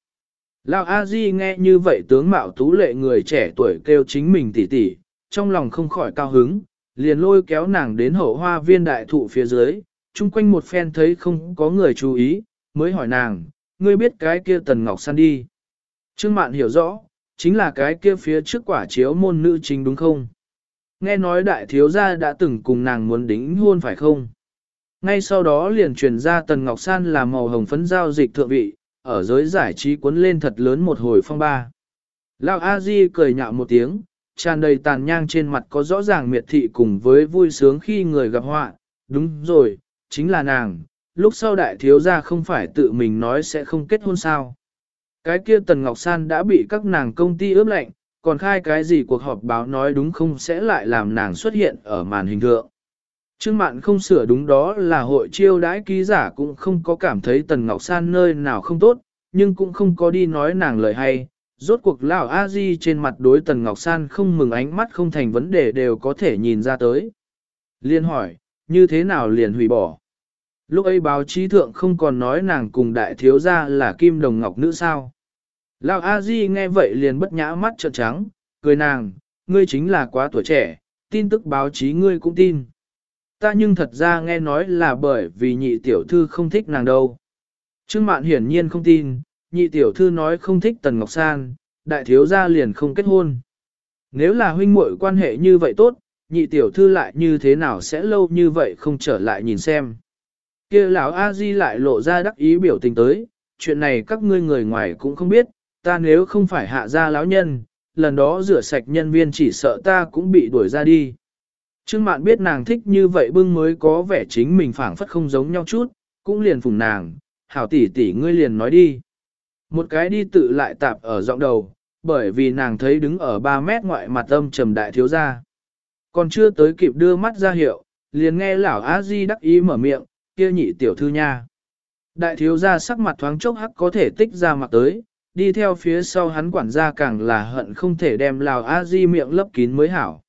Lão A Di nghe như vậy tướng mạo tú lệ người trẻ tuổi kêu chính mình tỷ tỷ, trong lòng không khỏi cao hứng, liền lôi kéo nàng đến hậu hoa viên đại thụ phía dưới, chung quanh một phen thấy không có người chú ý, mới hỏi nàng, ngươi biết cái kia Tần Ngọc San đi. Trương Mạn hiểu rõ, chính là cái kia phía trước quả chiếu môn nữ chính đúng không? Nghe nói đại thiếu gia đã từng cùng nàng muốn đính hôn phải không? Ngay sau đó liền truyền ra Tần Ngọc San là màu hồng phấn giao dịch thượng vị, ở giới giải trí cuốn lên thật lớn một hồi phong ba. Lão A Di cười nhạo một tiếng, tràn đầy tàn nhang trên mặt có rõ ràng miệt thị cùng với vui sướng khi người gặp họa. Đúng rồi, chính là nàng, lúc sau đại thiếu gia không phải tự mình nói sẽ không kết hôn sao. Cái kia Tần Ngọc San đã bị các nàng công ty ướp lạnh, còn khai cái gì cuộc họp báo nói đúng không sẽ lại làm nàng xuất hiện ở màn hình thượng. Trương Mạn không sửa đúng đó là hội chiêu đãi ký giả cũng không có cảm thấy Tần Ngọc San nơi nào không tốt, nhưng cũng không có đi nói nàng lời hay. Rốt cuộc lão a di trên mặt đối Tần Ngọc San không mừng ánh mắt không thành vấn đề đều có thể nhìn ra tới. Liên hỏi, như thế nào liền hủy bỏ? Lúc ấy báo chí thượng không còn nói nàng cùng đại thiếu gia là kim đồng ngọc nữ sao. Lão a di nghe vậy liền bất nhã mắt trợn trắng, cười nàng, ngươi chính là quá tuổi trẻ, tin tức báo chí ngươi cũng tin. Ta nhưng thật ra nghe nói là bởi vì nhị tiểu thư không thích nàng đâu. Trương Mạn hiển nhiên không tin, nhị tiểu thư nói không thích Tần Ngọc San, đại thiếu gia liền không kết hôn. Nếu là huynh muội quan hệ như vậy tốt, nhị tiểu thư lại như thế nào sẽ lâu như vậy không trở lại nhìn xem. kia lão A Di lại lộ ra đắc ý biểu tình tới, chuyện này các ngươi người ngoài cũng không biết, ta nếu không phải hạ gia lão nhân, lần đó rửa sạch nhân viên chỉ sợ ta cũng bị đuổi ra đi. Trương Mạn biết nàng thích như vậy bưng mới có vẻ chính mình phảng phất không giống nhau chút, cũng liền phùng nàng, hảo tỷ tỷ ngươi liền nói đi. Một cái đi tự lại tạp ở giọng đầu, bởi vì nàng thấy đứng ở 3 mét ngoại mặt âm trầm đại thiếu gia. Còn chưa tới kịp đưa mắt ra hiệu, liền nghe lão A Di đắc ý mở miệng, kia nhị tiểu thư nha. Đại thiếu gia sắc mặt thoáng chốc hắc có thể tích ra mặt tới, đi theo phía sau hắn quản gia càng là hận không thể đem lão A Di miệng lấp kín mới hảo.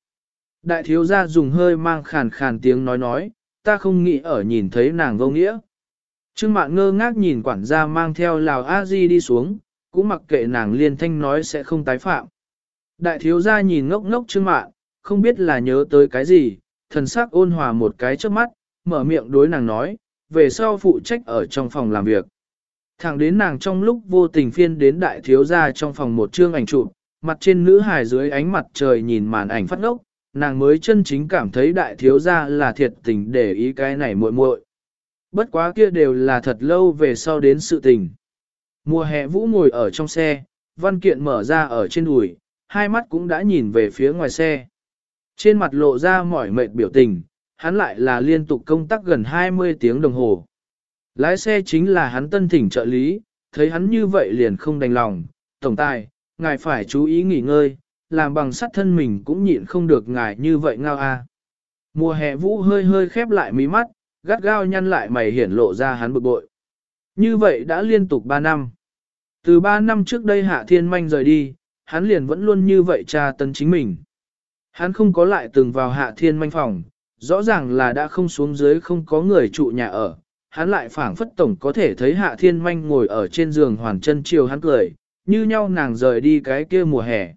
Đại thiếu gia dùng hơi mang khàn khàn tiếng nói nói, ta không nghĩ ở nhìn thấy nàng vô nghĩa. Trương mạn ngơ ngác nhìn quản gia mang theo lào a di đi xuống, cũng mặc kệ nàng liên thanh nói sẽ không tái phạm. Đại thiếu gia nhìn ngốc ngốc trương mạn, không biết là nhớ tới cái gì, thần sắc ôn hòa một cái trước mắt, mở miệng đối nàng nói, về sau phụ trách ở trong phòng làm việc. Thẳng đến nàng trong lúc vô tình phiên đến đại thiếu gia trong phòng một chương ảnh chụp, mặt trên nữ hài dưới ánh mặt trời nhìn màn ảnh phát ngốc, nàng mới chân chính cảm thấy đại thiếu gia là thiệt tình để ý cái này muội muội. Bất quá kia đều là thật lâu về sau đến sự tình. Mùa hè vũ ngồi ở trong xe, văn kiện mở ra ở trên đùi, hai mắt cũng đã nhìn về phía ngoài xe. Trên mặt lộ ra mỏi mệt biểu tình, hắn lại là liên tục công tác gần 20 tiếng đồng hồ. Lái xe chính là hắn tân thỉnh trợ lý, thấy hắn như vậy liền không đành lòng. Tổng tài, ngài phải chú ý nghỉ ngơi, làm bằng sắt thân mình cũng nhịn không được ngài như vậy ngao a. Mùa hè vũ hơi hơi khép lại mí mắt, gắt gao nhăn lại mày hiển lộ ra hắn bực bội. Như vậy đã liên tục 3 năm. Từ 3 năm trước đây Hạ Thiên Manh rời đi, hắn liền vẫn luôn như vậy tra tấn chính mình. Hắn không có lại từng vào Hạ Thiên Manh phòng, rõ ràng là đã không xuống dưới không có người trụ nhà ở. Hắn lại phảng phất tổng có thể thấy Hạ Thiên Manh ngồi ở trên giường hoàn chân chiều hắn cười, như nhau nàng rời đi cái kia mùa hè.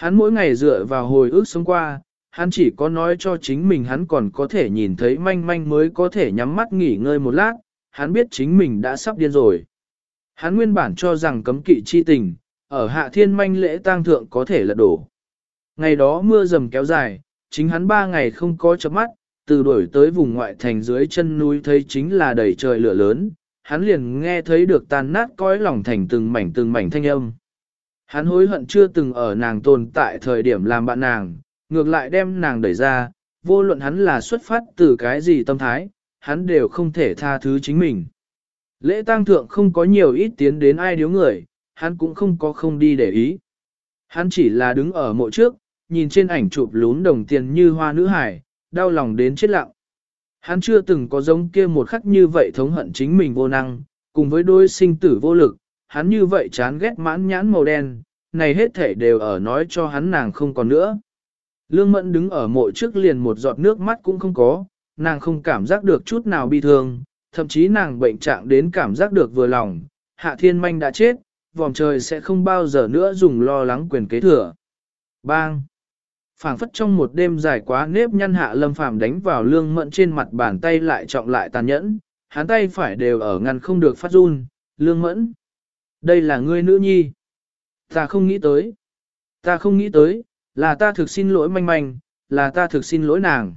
Hắn mỗi ngày dựa vào hồi ức sống qua, hắn chỉ có nói cho chính mình hắn còn có thể nhìn thấy manh manh mới có thể nhắm mắt nghỉ ngơi một lát, hắn biết chính mình đã sắp điên rồi. Hắn nguyên bản cho rằng cấm kỵ chi tình, ở hạ thiên manh lễ tang thượng có thể lật đổ. Ngày đó mưa rầm kéo dài, chính hắn ba ngày không có chấm mắt, từ đuổi tới vùng ngoại thành dưới chân núi thấy chính là đầy trời lửa lớn, hắn liền nghe thấy được tan nát cõi lòng thành từng mảnh từng mảnh thanh âm. Hắn hối hận chưa từng ở nàng tồn tại thời điểm làm bạn nàng, ngược lại đem nàng đẩy ra, vô luận hắn là xuất phát từ cái gì tâm thái, hắn đều không thể tha thứ chính mình. Lễ tang thượng không có nhiều ít tiến đến ai điếu người, hắn cũng không có không đi để ý. Hắn chỉ là đứng ở mộ trước, nhìn trên ảnh chụp lún đồng tiền như hoa nữ hải, đau lòng đến chết lặng. Hắn chưa từng có giống kia một khắc như vậy thống hận chính mình vô năng, cùng với đôi sinh tử vô lực, hắn như vậy chán ghét mãn nhãn màu đen, này hết thể đều ở nói cho hắn nàng không còn nữa. Lương Mẫn đứng ở mộ trước liền một giọt nước mắt cũng không có, nàng không cảm giác được chút nào bi thương, thậm chí nàng bệnh trạng đến cảm giác được vừa lòng, hạ thiên manh đã chết, vòng trời sẽ không bao giờ nữa dùng lo lắng quyền kế thừa. Bang! phảng phất trong một đêm dài quá nếp nhăn hạ lâm phàm đánh vào lương mẫn trên mặt bàn tay lại trọng lại tàn nhẫn, hắn tay phải đều ở ngăn không được phát run, lương mẫn. Đây là ngươi nữ nhi. Ta không nghĩ tới. Ta không nghĩ tới, là ta thực xin lỗi manh manh, là ta thực xin lỗi nàng.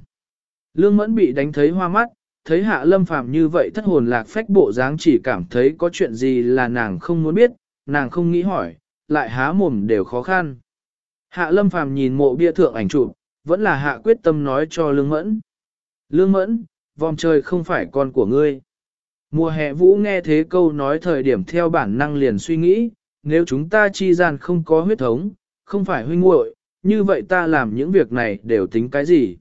Lương mẫn bị đánh thấy hoa mắt, thấy hạ lâm phàm như vậy thất hồn lạc phách bộ dáng chỉ cảm thấy có chuyện gì là nàng không muốn biết, nàng không nghĩ hỏi, lại há mồm đều khó khăn. Hạ lâm phàm nhìn mộ bia thượng ảnh chụp, vẫn là hạ quyết tâm nói cho lương mẫn. Lương mẫn, vòng trời không phải con của ngươi. Mùa hè vũ nghe thế câu nói thời điểm theo bản năng liền suy nghĩ, nếu chúng ta chi gian không có huyết thống, không phải huynh muội, như vậy ta làm những việc này đều tính cái gì?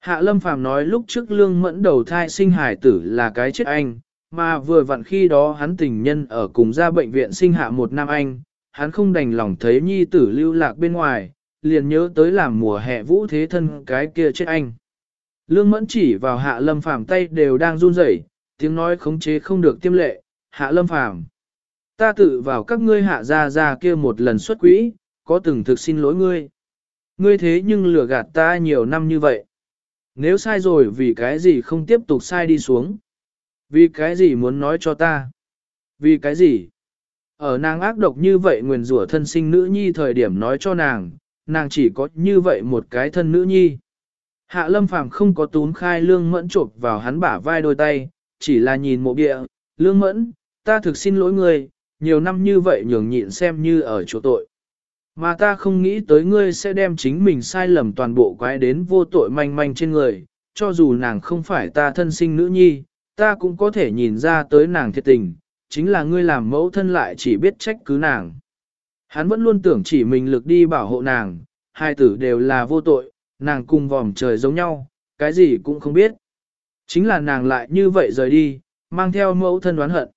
Hạ Lâm Phàm nói lúc trước lương mẫn đầu thai sinh hải tử là cái chết anh, mà vừa vặn khi đó hắn tình nhân ở cùng ra bệnh viện sinh hạ một nam anh, hắn không đành lòng thấy nhi tử lưu lạc bên ngoài, liền nhớ tới làm mùa hè vũ thế thân cái kia chết anh. Lương mẫn chỉ vào hạ lâm phàm tay đều đang run rẩy, tiếng nói khống chế không được tiêm lệ, hạ lâm phàm. Ta tự vào các ngươi hạ ra ra kia một lần xuất quỹ, có từng thực xin lỗi ngươi. Ngươi thế nhưng lừa gạt ta nhiều năm như vậy. Nếu sai rồi vì cái gì không tiếp tục sai đi xuống? Vì cái gì muốn nói cho ta? Vì cái gì? Ở nàng ác độc như vậy nguyền rủa thân sinh nữ nhi thời điểm nói cho nàng, nàng chỉ có như vậy một cái thân nữ nhi. Hạ lâm phàm không có tún khai lương mẫn chộp vào hắn bả vai đôi tay, chỉ là nhìn mộ bia, lương mẫn, ta thực xin lỗi ngươi, nhiều năm như vậy nhường nhịn xem như ở chỗ tội. Mà ta không nghĩ tới ngươi sẽ đem chính mình sai lầm toàn bộ quái đến vô tội manh manh trên người, cho dù nàng không phải ta thân sinh nữ nhi, ta cũng có thể nhìn ra tới nàng thiệt tình, chính là ngươi làm mẫu thân lại chỉ biết trách cứ nàng. Hắn vẫn luôn tưởng chỉ mình lực đi bảo hộ nàng, hai tử đều là vô tội, nàng cùng vòm trời giống nhau, cái gì cũng không biết. Chính là nàng lại như vậy rời đi, mang theo mẫu thân đoán hận.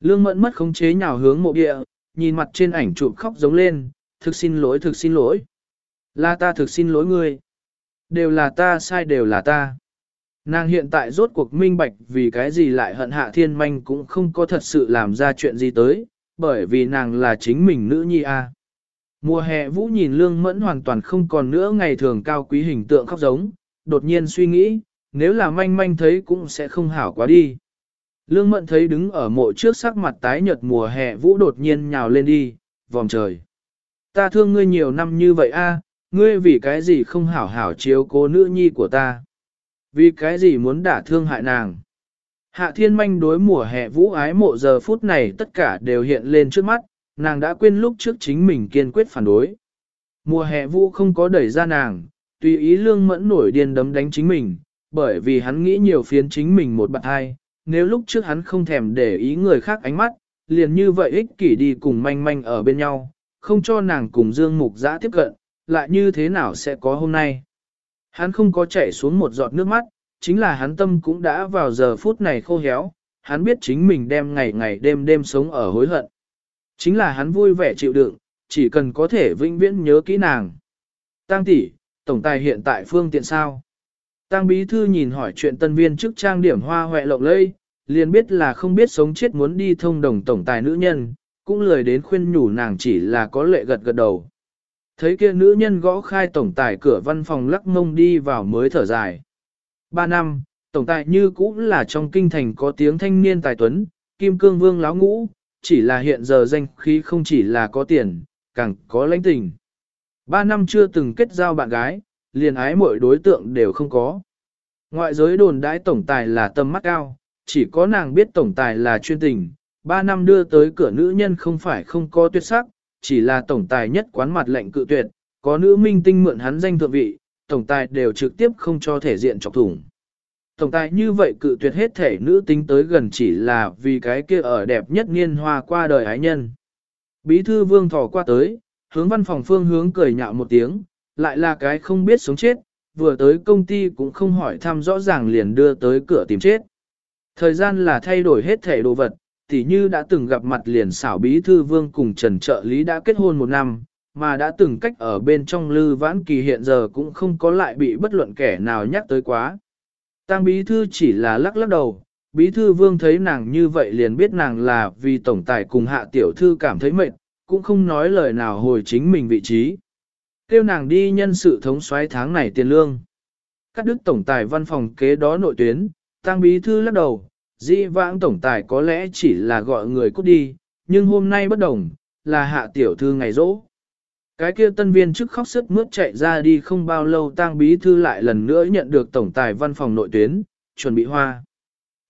Lương mẫn mất khống chế nhào hướng mộ địa, nhìn mặt trên ảnh chụp khóc giống lên, thực xin lỗi thực xin lỗi. Là ta thực xin lỗi ngươi. Đều là ta sai đều là ta. Nàng hiện tại rốt cuộc minh bạch vì cái gì lại hận hạ thiên manh cũng không có thật sự làm ra chuyện gì tới, bởi vì nàng là chính mình nữ nhi a. Mùa hè vũ nhìn lương mẫn hoàn toàn không còn nữa ngày thường cao quý hình tượng khóc giống, đột nhiên suy nghĩ, nếu là manh manh thấy cũng sẽ không hảo quá đi. Lương mẫn thấy đứng ở mộ trước sắc mặt tái nhợt mùa hè vũ đột nhiên nhào lên đi, vòng trời. Ta thương ngươi nhiều năm như vậy a, ngươi vì cái gì không hảo hảo chiếu cố nữ nhi của ta. Vì cái gì muốn đả thương hại nàng? Hạ thiên manh đối mùa hè vũ ái mộ giờ phút này tất cả đều hiện lên trước mắt, nàng đã quên lúc trước chính mình kiên quyết phản đối. Mùa hè vũ không có đẩy ra nàng, tùy ý lương mẫn nổi điên đấm đánh chính mình, bởi vì hắn nghĩ nhiều phiến chính mình một bạn hai, nếu lúc trước hắn không thèm để ý người khác ánh mắt, liền như vậy ích kỷ đi cùng manh manh ở bên nhau, không cho nàng cùng Dương Mục Giã tiếp cận, lại như thế nào sẽ có hôm nay. Hắn không có chảy xuống một giọt nước mắt, chính là hắn tâm cũng đã vào giờ phút này khô héo, hắn biết chính mình đem ngày ngày đêm đêm sống ở hối hận. Chính là hắn vui vẻ chịu đựng, chỉ cần có thể vĩnh viễn nhớ kỹ nàng. Tăng tỷ, tổng tài hiện tại phương tiện sao? Tăng bí thư nhìn hỏi chuyện tân viên trước trang điểm hoa hoẹ lộng lây, liền biết là không biết sống chết muốn đi thông đồng tổng tài nữ nhân, cũng lời đến khuyên nhủ nàng chỉ là có lệ gật gật đầu. Thấy kia nữ nhân gõ khai tổng tài cửa văn phòng lắc mông đi vào mới thở dài. Ba năm, tổng tài như cũng là trong kinh thành có tiếng thanh niên tài tuấn, kim cương vương láo ngũ, chỉ là hiện giờ danh khí không chỉ là có tiền, càng có lãnh tình. Ba năm chưa từng kết giao bạn gái, liền ái mọi đối tượng đều không có. Ngoại giới đồn đãi tổng tài là tâm mắt cao, chỉ có nàng biết tổng tài là chuyên tình, ba năm đưa tới cửa nữ nhân không phải không có tuyệt sắc, chỉ là tổng tài nhất quán mặt lệnh cự tuyệt, có nữ minh tinh mượn hắn danh thượng vị, tổng tài đều trực tiếp không cho thể diện chọc thủng. Tổng tài như vậy cự tuyệt hết thể nữ tính tới gần chỉ là vì cái kia ở đẹp nhất niên hoa qua đời ái nhân. Bí thư vương thò qua tới, hướng văn phòng phương hướng cười nhạo một tiếng, lại là cái không biết sống chết, vừa tới công ty cũng không hỏi thăm rõ ràng liền đưa tới cửa tìm chết. Thời gian là thay đổi hết thể đồ vật, tỉ như đã từng gặp mặt liền xảo bí thư vương cùng trần trợ lý đã kết hôn một năm, mà đã từng cách ở bên trong lư vãn kỳ hiện giờ cũng không có lại bị bất luận kẻ nào nhắc tới quá. Tăng bí thư chỉ là lắc lắc đầu, bí thư vương thấy nàng như vậy liền biết nàng là vì tổng tài cùng hạ tiểu thư cảm thấy mệt, cũng không nói lời nào hồi chính mình vị trí. Kêu nàng đi nhân sự thống soái tháng này tiền lương. Cắt đứt tổng tài văn phòng kế đó nội tuyến, tăng bí thư lắc đầu, di vãng tổng tài có lẽ chỉ là gọi người cút đi, nhưng hôm nay bất đồng, là hạ tiểu thư ngày rỗ. Cái kia tân viên trước khóc sức mướt chạy ra đi không bao lâu tang bí thư lại lần nữa nhận được tổng tài văn phòng nội tuyến, chuẩn bị hoa.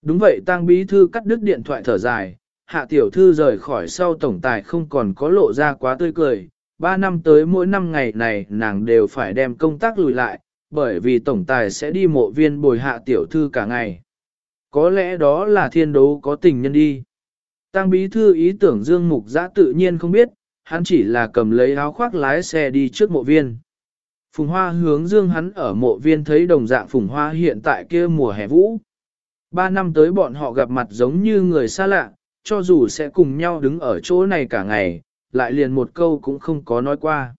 Đúng vậy tang bí thư cắt đứt điện thoại thở dài, hạ tiểu thư rời khỏi sau tổng tài không còn có lộ ra quá tươi cười. Ba năm tới mỗi năm ngày này nàng đều phải đem công tác lùi lại, bởi vì tổng tài sẽ đi mộ viên bồi hạ tiểu thư cả ngày. Có lẽ đó là thiên đấu có tình nhân đi. Tăng bí thư ý tưởng Dương Mục Giã tự nhiên không biết, hắn chỉ là cầm lấy áo khoác lái xe đi trước mộ viên. Phùng Hoa hướng Dương hắn ở mộ viên thấy đồng dạng Phùng Hoa hiện tại kia mùa hè vũ. Ba năm tới bọn họ gặp mặt giống như người xa lạ, cho dù sẽ cùng nhau đứng ở chỗ này cả ngày, lại liền một câu cũng không có nói qua.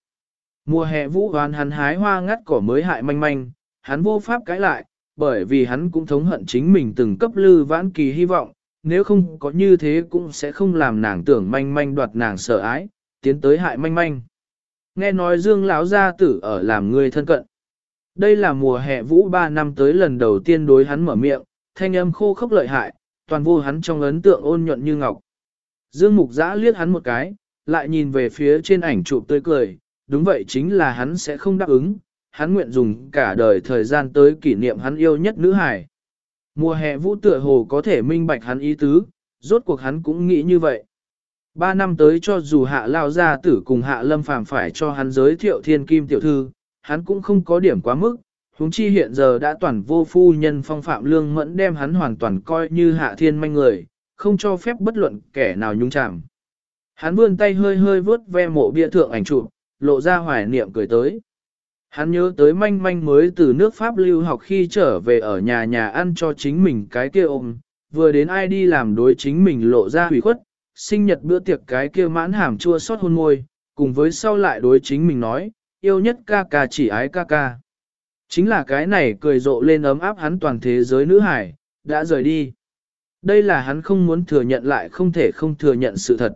Mùa hè vũ hoán hắn hái hoa ngắt cỏ mới hại manh manh, hắn vô pháp cãi lại, bởi vì hắn cũng thống hận chính mình từng cấp lư vãn kỳ hy vọng, nếu không có như thế cũng sẽ không làm nàng tưởng manh manh đoạt nàng sợ ái, tiến tới hại manh manh. Nghe nói Dương lão gia tử ở làm người thân cận. Đây là mùa hè vũ ba năm tới lần đầu tiên đối hắn mở miệng, thanh âm khô khốc lợi hại, toàn vô hắn trong ấn tượng ôn nhuận như ngọc. Dương Mục Giã liếc hắn một cái, lại nhìn về phía trên ảnh chụp tươi cười, đúng vậy chính là hắn sẽ không đáp ứng, hắn nguyện dùng cả đời thời gian tới kỷ niệm hắn yêu nhất nữ hải. Mùa hè vũ tựa hồ có thể minh bạch hắn ý tứ, rốt cuộc hắn cũng nghĩ như vậy. Ba năm tới cho dù hạ lao gia tử cùng hạ lâm phàm phải cho hắn giới thiệu thiên kim tiểu thư, hắn cũng không có điểm quá mức, huống chi hiện giờ đã toàn vô phu nhân phong phạm lương mẫn đem hắn hoàn toàn coi như hạ thiên manh người, không cho phép bất luận kẻ nào nhung chạm. Hắn vươn tay hơi hơi vớt ve mộ bia thượng ảnh chụp, lộ ra hoài niệm cười tới. Hắn nhớ tới manh manh mới từ nước Pháp lưu học khi trở về ở nhà nhà ăn cho chính mình cái kia ôm, vừa đến ai đi làm đối chính mình lộ ra hủy khuất, sinh nhật bữa tiệc cái kia mãn hàm chua xót hôn môi, cùng với sau lại đối chính mình nói, yêu nhất ca ca chỉ ái ca ca. Chính là cái này cười rộ lên ấm áp hắn toàn thế giới nữ hải, đã rời đi. Đây là hắn không muốn thừa nhận lại không thể không thừa nhận sự thật.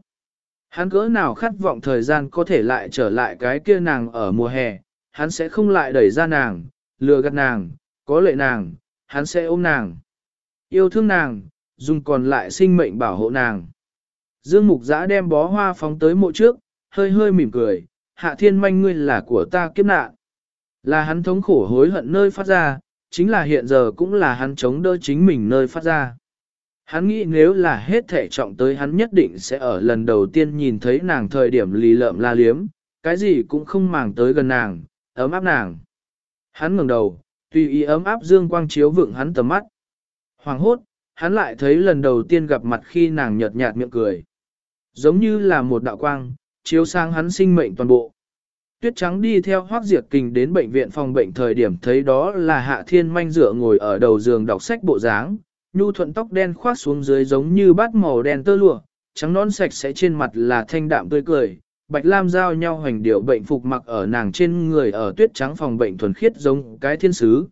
Hắn cỡ nào khát vọng thời gian có thể lại trở lại cái kia nàng ở mùa hè, hắn sẽ không lại đẩy ra nàng, lừa gạt nàng, có lệ nàng, hắn sẽ ôm nàng. Yêu thương nàng, dùng còn lại sinh mệnh bảo hộ nàng. Dương Mục Giã đem bó hoa phóng tới mộ trước, hơi hơi mỉm cười, hạ thiên manh ngươi là của ta kiếp nạn. Là hắn thống khổ hối hận nơi phát ra, chính là hiện giờ cũng là hắn chống đỡ chính mình nơi phát ra. Hắn nghĩ nếu là hết thể trọng tới hắn nhất định sẽ ở lần đầu tiên nhìn thấy nàng thời điểm lì lợm la liếm, cái gì cũng không màng tới gần nàng, ấm áp nàng. Hắn ngẩng đầu, tùy ý ấm áp dương quang chiếu vượng hắn tầm mắt. Hoàng hốt, hắn lại thấy lần đầu tiên gặp mặt khi nàng nhợt nhạt miệng cười. Giống như là một đạo quang, chiếu sang hắn sinh mệnh toàn bộ. Tuyết trắng đi theo hoác diệt kình đến bệnh viện phòng bệnh thời điểm thấy đó là hạ thiên manh dựa ngồi ở đầu giường đọc sách bộ dáng, nhu thuận tóc đen khoác xuống dưới giống như bát màu đen tơ lụa, trắng non sạch sẽ trên mặt là thanh đạm tươi cười, bạch lam giao nhau hành điệu bệnh phục mặc ở nàng trên người ở tuyết trắng phòng bệnh thuần khiết giống cái thiên sứ.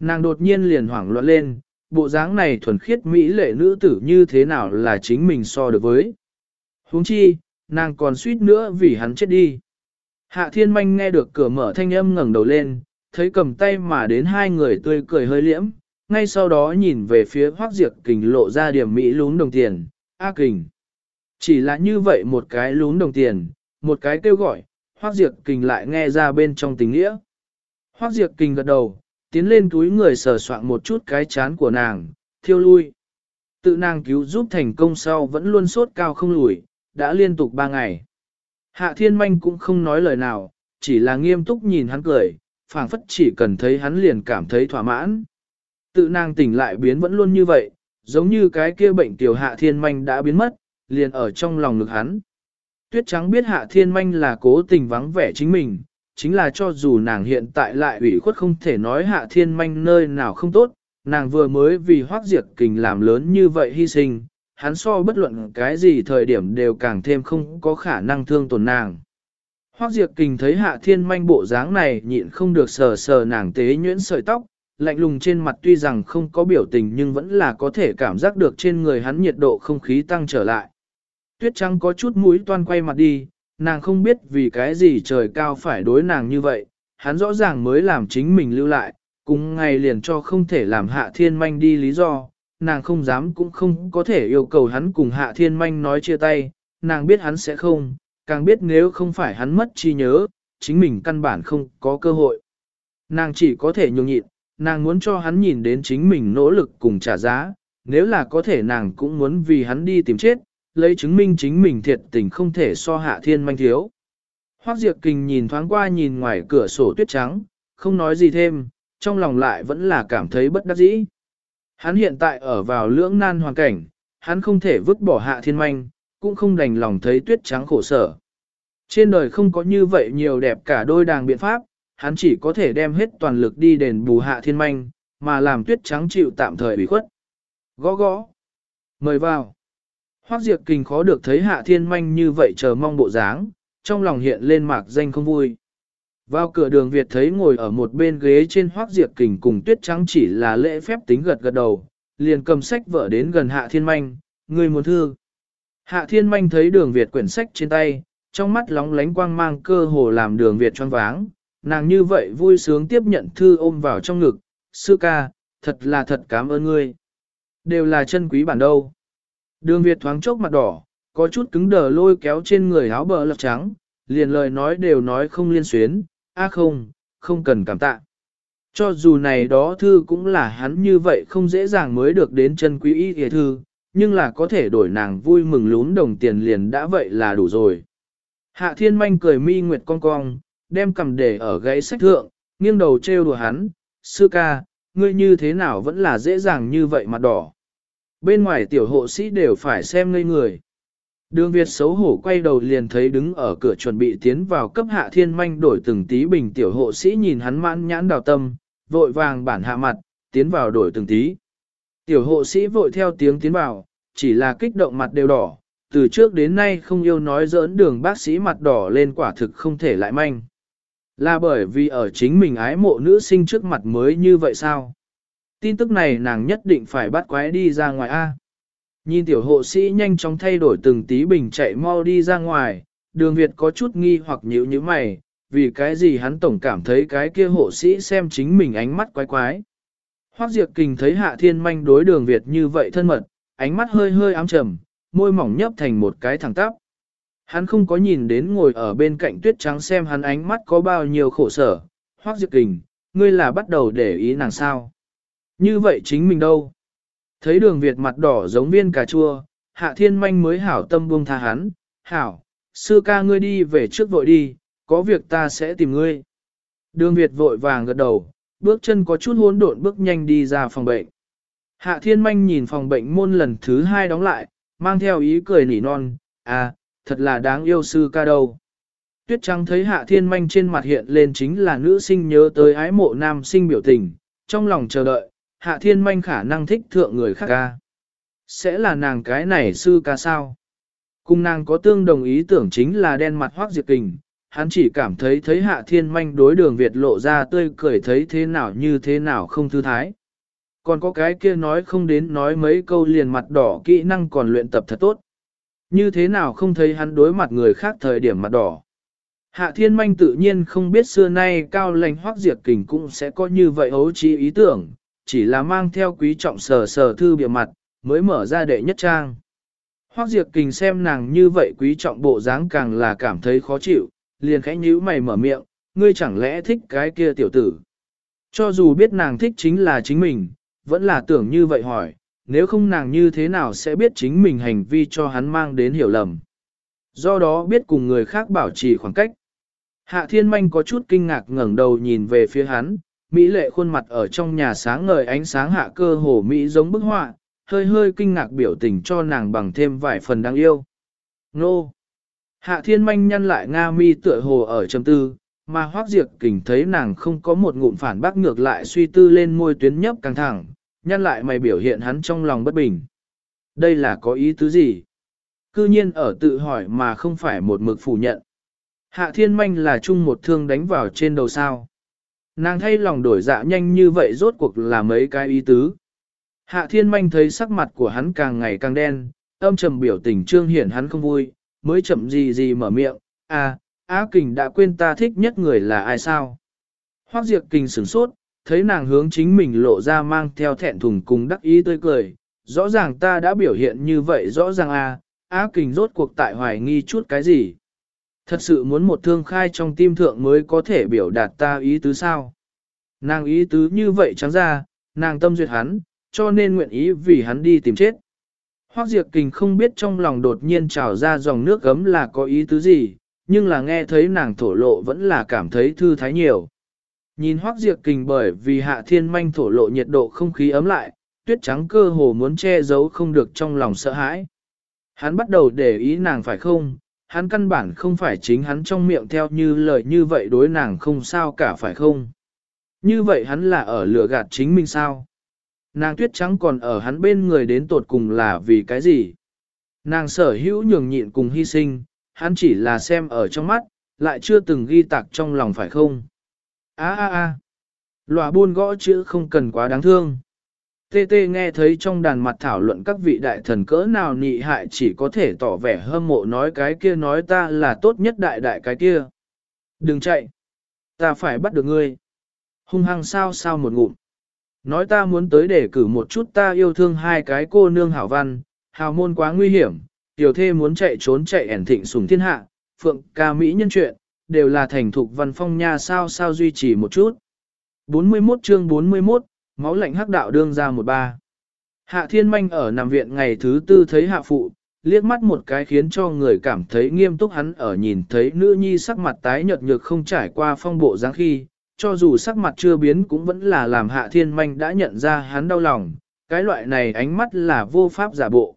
Nàng đột nhiên liền hoảng loạn lên, bộ dáng này thuần khiết mỹ lệ nữ tử như thế nào là chính mình so được với. huống chi, nàng còn suýt nữa vì hắn chết đi. Hạ thiên manh nghe được cửa mở thanh âm ngẩng đầu lên, thấy cầm tay mà đến hai người tươi cười hơi liễm, ngay sau đó nhìn về phía hoác diệt kình lộ ra điểm mỹ lún đồng tiền, A kình. Chỉ là như vậy một cái lún đồng tiền, một cái kêu gọi, hoác diệt kình lại nghe ra bên trong tình nghĩa. Hoác diệt kình gật đầu, tiến lên túi người sờ soạn một chút cái chán của nàng, thiêu lui. Tự nàng cứu giúp thành công sau vẫn luôn sốt cao không lùi, đã liên tục ba ngày. Hạ thiên manh cũng không nói lời nào, chỉ là nghiêm túc nhìn hắn cười, phảng phất chỉ cần thấy hắn liền cảm thấy thỏa mãn. Tự nàng tỉnh lại biến vẫn luôn như vậy, giống như cái kia bệnh tiểu hạ thiên manh đã biến mất, liền ở trong lòng ngực hắn. Tuyết trắng biết hạ thiên manh là cố tình vắng vẻ chính mình, chính là cho dù nàng hiện tại lại ủy khuất không thể nói hạ thiên manh nơi nào không tốt, nàng vừa mới vì hoác diệt kình làm lớn như vậy hy sinh, hắn so bất luận cái gì thời điểm đều càng thêm không có khả năng thương tổn nàng. Hoác Diệt Kình thấy Hạ Thiên Manh bộ dáng này nhịn không được sờ sờ nàng tế nhuyễn sợi tóc, lạnh lùng trên mặt tuy rằng không có biểu tình nhưng vẫn là có thể cảm giác được trên người hắn nhiệt độ không khí tăng trở lại. Tuyết trắng có chút mũi toan quay mặt đi, nàng không biết vì cái gì trời cao phải đối nàng như vậy, hắn rõ ràng mới làm chính mình lưu lại, cùng ngày liền cho không thể làm Hạ Thiên Manh đi lý do, nàng không dám cũng không có thể yêu cầu hắn cùng Hạ Thiên Manh nói chia tay, nàng biết hắn sẽ không, càng biết nếu không phải hắn mất trí nhớ, chính mình căn bản không có cơ hội. Nàng chỉ có thể nhường nhịn, nàng muốn cho hắn nhìn đến chính mình nỗ lực cùng trả giá, nếu là có thể nàng cũng muốn vì hắn đi tìm chết, lấy chứng minh chính mình thiệt tình không thể so hạ thiên manh thiếu. Hoác Diệp Kình nhìn thoáng qua nhìn ngoài cửa sổ tuyết trắng, không nói gì thêm, trong lòng lại vẫn là cảm thấy bất đắc dĩ. Hắn hiện tại ở vào lưỡng nan hoàn cảnh, hắn không thể vứt bỏ hạ thiên manh, cũng không đành lòng thấy tuyết trắng khổ sở. Trên đời không có như vậy nhiều đẹp cả đôi đàng biện pháp, hắn chỉ có thể đem hết toàn lực đi đền bù hạ thiên manh, mà làm tuyết trắng chịu tạm thời bị khuất. Gõ gõ. Mời vào. Hoác Diệp Kình khó được thấy hạ thiên manh như vậy chờ mong bộ dáng, trong lòng hiện lên mạc danh không vui. Vào cửa đường Việt thấy ngồi ở một bên ghế trên Hoác Diệp Kình cùng tuyết trắng chỉ là lễ phép tính gật gật đầu, liền cầm sách vợ đến gần hạ thiên manh, người muốn thư. Hạ thiên manh thấy đường Việt quyển sách trên tay, trong mắt lóng lánh quang mang cơ hồ làm đường Việt choáng váng, nàng như vậy vui sướng tiếp nhận thư ôm vào trong ngực, sư ca, thật là thật cảm ơn ngươi. Đều là chân quý bản đâu. Đường Việt thoáng chốc mặt đỏ, có chút cứng đờ lôi kéo trên người áo bờ lật trắng, liền lời nói đều nói không liên xuyến, a không, không cần cảm tạ. Cho dù này đó thư cũng là hắn như vậy không dễ dàng mới được đến chân quý y hề thư, nhưng là có thể đổi nàng vui mừng lún đồng tiền liền đã vậy là đủ rồi. Hạ thiên manh cười mi nguyệt cong cong, đem cầm để ở gãy sách thượng, nghiêng đầu trêu đùa hắn, sư ca, ngươi như thế nào vẫn là dễ dàng như vậy mặt đỏ. Bên ngoài tiểu hộ sĩ đều phải xem ngây người. Đường Việt xấu hổ quay đầu liền thấy đứng ở cửa chuẩn bị tiến vào cấp hạ thiên manh đổi từng tí bình tiểu hộ sĩ nhìn hắn mãn nhãn đào tâm, vội vàng bản hạ mặt, tiến vào đổi từng tí. Tiểu hộ sĩ vội theo tiếng tiến vào, chỉ là kích động mặt đều đỏ, từ trước đến nay không yêu nói giỡn đường bác sĩ mặt đỏ lên quả thực không thể lại manh. Là bởi vì ở chính mình ái mộ nữ sinh trước mặt mới như vậy sao? Tin tức này nàng nhất định phải bắt quái đi ra ngoài A. Nhìn tiểu hộ sĩ nhanh chóng thay đổi từng tí bình chạy mau đi ra ngoài, đường Việt có chút nghi hoặc nhíu như mày, vì cái gì hắn tổng cảm thấy cái kia hộ sĩ xem chính mình ánh mắt quái quái. Hoác Diệp Kình thấy Hạ Thiên Manh đối đường Việt như vậy thân mật, ánh mắt hơi hơi ám trầm, môi mỏng nhấp thành một cái thẳng tắp. Hắn không có nhìn đến ngồi ở bên cạnh tuyết trắng xem hắn ánh mắt có bao nhiêu khổ sở. Hoác Diệp Kình, ngươi là bắt đầu để ý nàng sao. Như vậy chính mình đâu? Thấy đường Việt mặt đỏ giống viên cà chua, hạ thiên manh mới hảo tâm buông tha hắn. Hảo, sư ca ngươi đi về trước vội đi, có việc ta sẽ tìm ngươi. Đường Việt vội vàng gật đầu, bước chân có chút hỗn độn bước nhanh đi ra phòng bệnh. Hạ thiên manh nhìn phòng bệnh môn lần thứ hai đóng lại, mang theo ý cười nỉ non, à, thật là đáng yêu sư ca đâu. Tuyết trắng thấy hạ thiên manh trên mặt hiện lên chính là nữ sinh nhớ tới ái mộ nam sinh biểu tình, trong lòng chờ đợi, hạ thiên manh khả năng thích thượng người khác ca. Sẽ là nàng cái này sư ca sao? Cùng nàng có tương đồng ý tưởng chính là đen mặt hoác diệt kình, hắn chỉ cảm thấy thấy hạ thiên manh đối đường Việt lộ ra tươi cười thấy thế nào như thế nào không thư thái. Còn có cái kia nói không đến nói mấy câu liền mặt đỏ kỹ năng còn luyện tập thật tốt. Như thế nào không thấy hắn đối mặt người khác thời điểm mặt đỏ. Hạ thiên manh tự nhiên không biết xưa nay cao lành hoác diệt kình cũng sẽ có như vậy hấu trí ý tưởng, chỉ là mang theo quý trọng sờ sờ thư bìa mặt, mới mở ra đệ nhất trang. Hoác diệt kình xem nàng như vậy quý trọng bộ dáng càng là cảm thấy khó chịu, liền khẽ nhíu mày mở miệng, ngươi chẳng lẽ thích cái kia tiểu tử. Cho dù biết nàng thích chính là chính mình, vẫn là tưởng như vậy hỏi, nếu không nàng như thế nào sẽ biết chính mình hành vi cho hắn mang đến hiểu lầm. Do đó biết cùng người khác bảo trì khoảng cách. Hạ thiên manh có chút kinh ngạc ngẩng đầu nhìn về phía hắn, Mỹ lệ khuôn mặt ở trong nhà sáng ngời ánh sáng hạ cơ hồ Mỹ giống bức họa, hơi hơi kinh ngạc biểu tình cho nàng bằng thêm vài phần đáng yêu. Nô! Hạ thiên manh nhăn lại Nga mi tựa hồ ở trầm tư, mà hoác diệt kình thấy nàng không có một ngụm phản bác ngược lại suy tư lên môi tuyến nhấp căng thẳng, nhăn lại mày biểu hiện hắn trong lòng bất bình. Đây là có ý tứ gì? Cư nhiên ở tự hỏi mà không phải một mực phủ nhận. Hạ thiên manh là chung một thương đánh vào trên đầu sao. Nàng thay lòng đổi dạ nhanh như vậy rốt cuộc là mấy cái ý tứ. Hạ thiên manh thấy sắc mặt của hắn càng ngày càng đen, âm trầm biểu tình trương hiển hắn không vui, mới chậm gì gì mở miệng, à, Á Kình đã quên ta thích nhất người là ai sao? Hoác Diệp Kình sửng sốt, thấy nàng hướng chính mình lộ ra mang theo thẹn thùng cùng đắc ý tươi cười, rõ ràng ta đã biểu hiện như vậy rõ ràng à, Á Kình rốt cuộc tại hoài nghi chút cái gì? Thật sự muốn một thương khai trong tim thượng mới có thể biểu đạt ta ý tứ sao? Nàng ý tứ như vậy trắng ra, nàng tâm duyệt hắn, cho nên nguyện ý vì hắn đi tìm chết. Hoác Diệp Kình không biết trong lòng đột nhiên trào ra dòng nước gấm là có ý tứ gì, nhưng là nghe thấy nàng thổ lộ vẫn là cảm thấy thư thái nhiều. Nhìn Hoác diệt Kình bởi vì hạ thiên manh thổ lộ nhiệt độ không khí ấm lại, tuyết trắng cơ hồ muốn che giấu không được trong lòng sợ hãi. Hắn bắt đầu để ý nàng phải không, hắn căn bản không phải chính hắn trong miệng theo như lời như vậy đối nàng không sao cả phải không. Như vậy hắn là ở lửa gạt chính mình sao? Nàng tuyết trắng còn ở hắn bên người đến tột cùng là vì cái gì? Nàng sở hữu nhường nhịn cùng hy sinh, hắn chỉ là xem ở trong mắt, lại chưa từng ghi tạc trong lòng phải không? Á á á! Lòa buôn gõ chữ không cần quá đáng thương. Tê tê nghe thấy trong đàn mặt thảo luận các vị đại thần cỡ nào nhị hại chỉ có thể tỏ vẻ hâm mộ nói cái kia nói ta là tốt nhất đại đại cái kia. Đừng chạy! Ta phải bắt được ngươi. Hung hăng sao sao một ngụm. Nói ta muốn tới để cử một chút ta yêu thương hai cái cô nương hảo văn, hào môn quá nguy hiểm, tiểu thê muốn chạy trốn chạy ẻn thịnh sùng thiên hạ, phượng ca mỹ nhân chuyện, đều là thành thục văn phong nha sao sao duy trì một chút. 41 chương 41, máu lạnh hắc đạo đương ra một ba. Hạ thiên manh ở nằm viện ngày thứ tư thấy hạ phụ, liếc mắt một cái khiến cho người cảm thấy nghiêm túc hắn ở nhìn thấy nữ nhi sắc mặt tái nhợt nhược không trải qua phong bộ dáng khi, cho dù sắc mặt chưa biến cũng vẫn là làm hạ thiên manh đã nhận ra hắn đau lòng, cái loại này ánh mắt là vô pháp giả bộ.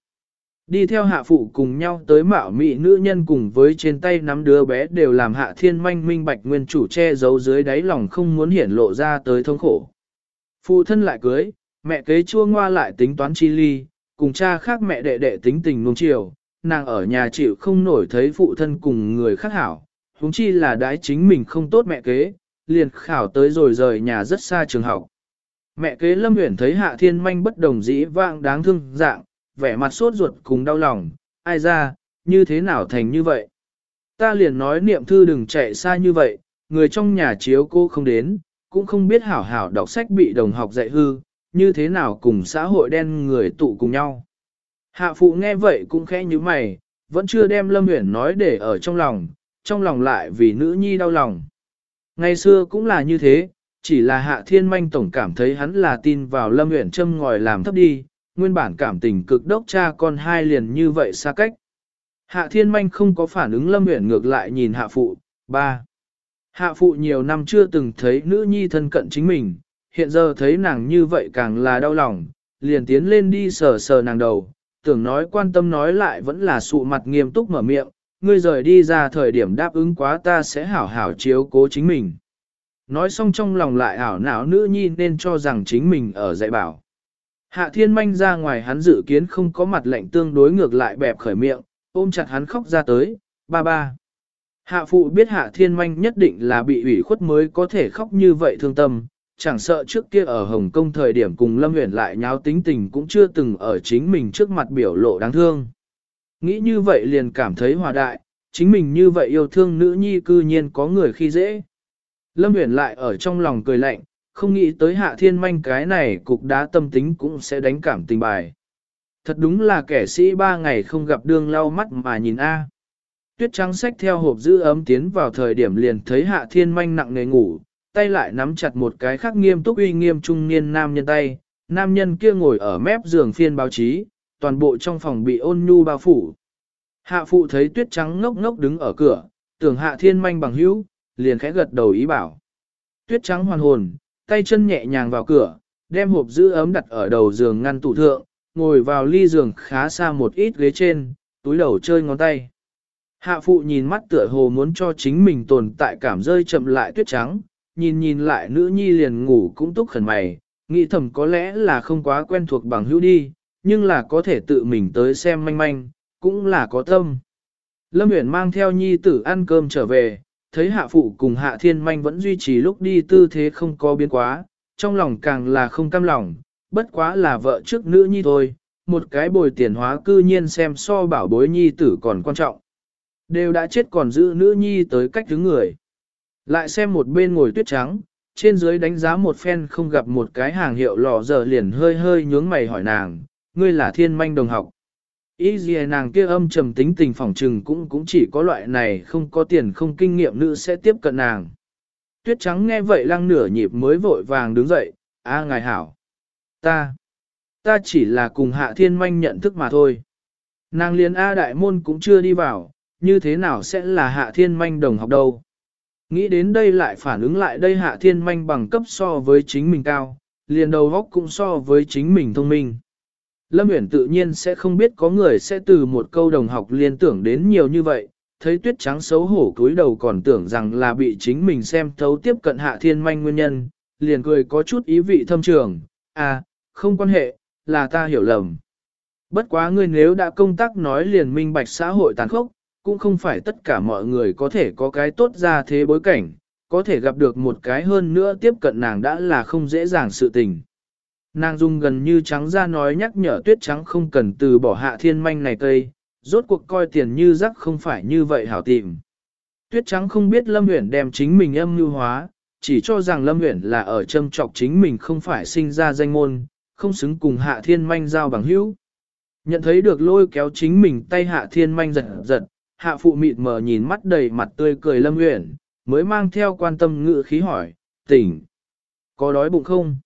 Đi theo hạ phụ cùng nhau tới mạo mị nữ nhân cùng với trên tay nắm đứa bé đều làm hạ thiên manh minh bạch nguyên chủ che giấu dưới đáy lòng không muốn hiển lộ ra tới thống khổ. Phụ thân lại cưới, mẹ kế chua ngoa lại tính toán chi ly, cùng cha khác mẹ đệ đệ tính tình nuông chiều, nàng ở nhà chịu không nổi thấy phụ thân cùng người khác hảo, huống chi là đái chính mình không tốt mẹ kế, liền khảo tới rồi rời nhà rất xa trường học. Mẹ kế Lâm Uyển thấy Hạ Thiên Manh bất đồng dĩ vang đáng thương dạng, vẻ mặt sốt ruột cùng đau lòng, ai ra, như thế nào thành như vậy? Ta liền nói niệm thư đừng chạy xa như vậy, người trong nhà chiếu cô không đến, cũng không biết hảo hảo đọc sách bị đồng học dạy hư, như thế nào cùng xã hội đen người tụ cùng nhau. Hạ phụ nghe vậy cũng khẽ như mày, vẫn chưa đem Lâm Uyển nói để ở trong lòng, trong lòng lại vì nữ nhi đau lòng. Ngày xưa cũng là như thế, chỉ là hạ thiên manh tổng cảm thấy hắn là tin vào lâm nguyện châm ngòi làm thấp đi, nguyên bản cảm tình cực đốc cha con hai liền như vậy xa cách. Hạ thiên manh không có phản ứng lâm nguyện ngược lại nhìn hạ phụ, ba. Hạ phụ nhiều năm chưa từng thấy nữ nhi thân cận chính mình, hiện giờ thấy nàng như vậy càng là đau lòng, liền tiến lên đi sờ sờ nàng đầu, tưởng nói quan tâm nói lại vẫn là sụ mặt nghiêm túc mở miệng, ngươi rời đi ra thời điểm đáp ứng quá ta sẽ hảo hảo chiếu cố chính mình. Nói xong trong lòng lại ảo não nữ nhi nên cho rằng chính mình ở dạy bảo. Hạ thiên manh ra ngoài hắn dự kiến không có mặt lệnh tương đối ngược lại bẹp khởi miệng, ôm chặt hắn khóc ra tới, ba ba. Hạ phụ biết hạ thiên manh nhất định là bị ủy khuất mới có thể khóc như vậy thương tâm, chẳng sợ trước kia ở Hồng Kông thời điểm cùng Lâm Huyền lại nháo tính tình cũng chưa từng ở chính mình trước mặt biểu lộ đáng thương. Nghĩ như vậy liền cảm thấy hòa đại, chính mình như vậy yêu thương nữ nhi cư nhiên có người khi dễ. Lâm Huyền lại ở trong lòng cười lạnh, không nghĩ tới hạ thiên manh cái này cục đá tâm tính cũng sẽ đánh cảm tình bài. Thật đúng là kẻ sĩ ba ngày không gặp đương lau mắt mà nhìn A. Tuyết trắng sách theo hộp giữ ấm tiến vào thời điểm liền thấy hạ thiên manh nặng nề ngủ, tay lại nắm chặt một cái khắc nghiêm túc uy nghiêm trung niên nam nhân tay, nam nhân kia ngồi ở mép giường phiên báo chí, toàn bộ trong phòng bị ôn nhu bao phủ. Hạ phụ thấy tuyết trắng ngốc ngốc đứng ở cửa, tưởng hạ thiên manh bằng hữu, liền khẽ gật đầu ý bảo. Tuyết trắng hoàn hồn, tay chân nhẹ nhàng vào cửa, đem hộp giữ ấm đặt ở đầu giường ngăn tủ thượng, ngồi vào ly giường khá xa một ít ghế trên, túi đầu chơi ngón tay. Hạ phụ nhìn mắt tựa hồ muốn cho chính mình tồn tại cảm rơi chậm lại tuyết trắng, nhìn nhìn lại nữ nhi liền ngủ cũng túc khẩn mày, nghĩ thầm có lẽ là không quá quen thuộc bằng hữu đi, nhưng là có thể tự mình tới xem manh manh, cũng là có tâm. Lâm Uyển mang theo nhi tử ăn cơm trở về, thấy hạ phụ cùng hạ thiên manh vẫn duy trì lúc đi tư thế không có biến quá, trong lòng càng là không cam lòng, bất quá là vợ trước nữ nhi thôi, một cái bồi tiền hóa cư nhiên xem so bảo bối nhi tử còn quan trọng. Đều đã chết còn giữ nữ nhi tới cách thứ người. Lại xem một bên ngồi tuyết trắng, trên dưới đánh giá một phen không gặp một cái hàng hiệu lò giờ liền hơi hơi nhướng mày hỏi nàng, ngươi là thiên manh đồng học. Ý gì à, nàng kia âm trầm tính tình phỏng trừng cũng cũng chỉ có loại này không có tiền không kinh nghiệm nữ sẽ tiếp cận nàng. Tuyết trắng nghe vậy lăng nửa nhịp mới vội vàng đứng dậy, a ngài hảo. Ta, ta chỉ là cùng hạ thiên manh nhận thức mà thôi. Nàng liền A đại môn cũng chưa đi vào, như thế nào sẽ là hạ thiên manh đồng học đâu. Nghĩ đến đây lại phản ứng lại đây hạ thiên manh bằng cấp so với chính mình cao, liền đầu góc cũng so với chính mình thông minh. Lâm Uyển tự nhiên sẽ không biết có người sẽ từ một câu đồng học liên tưởng đến nhiều như vậy, thấy tuyết trắng xấu hổ cúi đầu còn tưởng rằng là bị chính mình xem thấu tiếp cận hạ thiên manh nguyên nhân, liền cười có chút ý vị thâm trường, à, không quan hệ, là ta hiểu lầm. Bất quá ngươi nếu đã công tác nói liền minh bạch xã hội tàn khốc, cũng không phải tất cả mọi người có thể có cái tốt ra thế bối cảnh, có thể gặp được một cái hơn nữa tiếp cận nàng đã là không dễ dàng sự tình. Nàng dung gần như trắng ra nói nhắc nhở tuyết trắng không cần từ bỏ hạ thiên manh này cây, rốt cuộc coi tiền như rắc không phải như vậy hảo tìm. Tuyết trắng không biết Lâm Uyển đem chính mình âm như hóa, chỉ cho rằng Lâm Uyển là ở châm trọc chính mình không phải sinh ra danh môn, không xứng cùng hạ thiên manh giao bằng hữu. Nhận thấy được lôi kéo chính mình tay hạ thiên manh giật giật, hạ phụ mịt mờ nhìn mắt đầy mặt tươi cười Lâm Uyển, mới mang theo quan tâm ngự khí hỏi, tỉnh, có đói bụng không?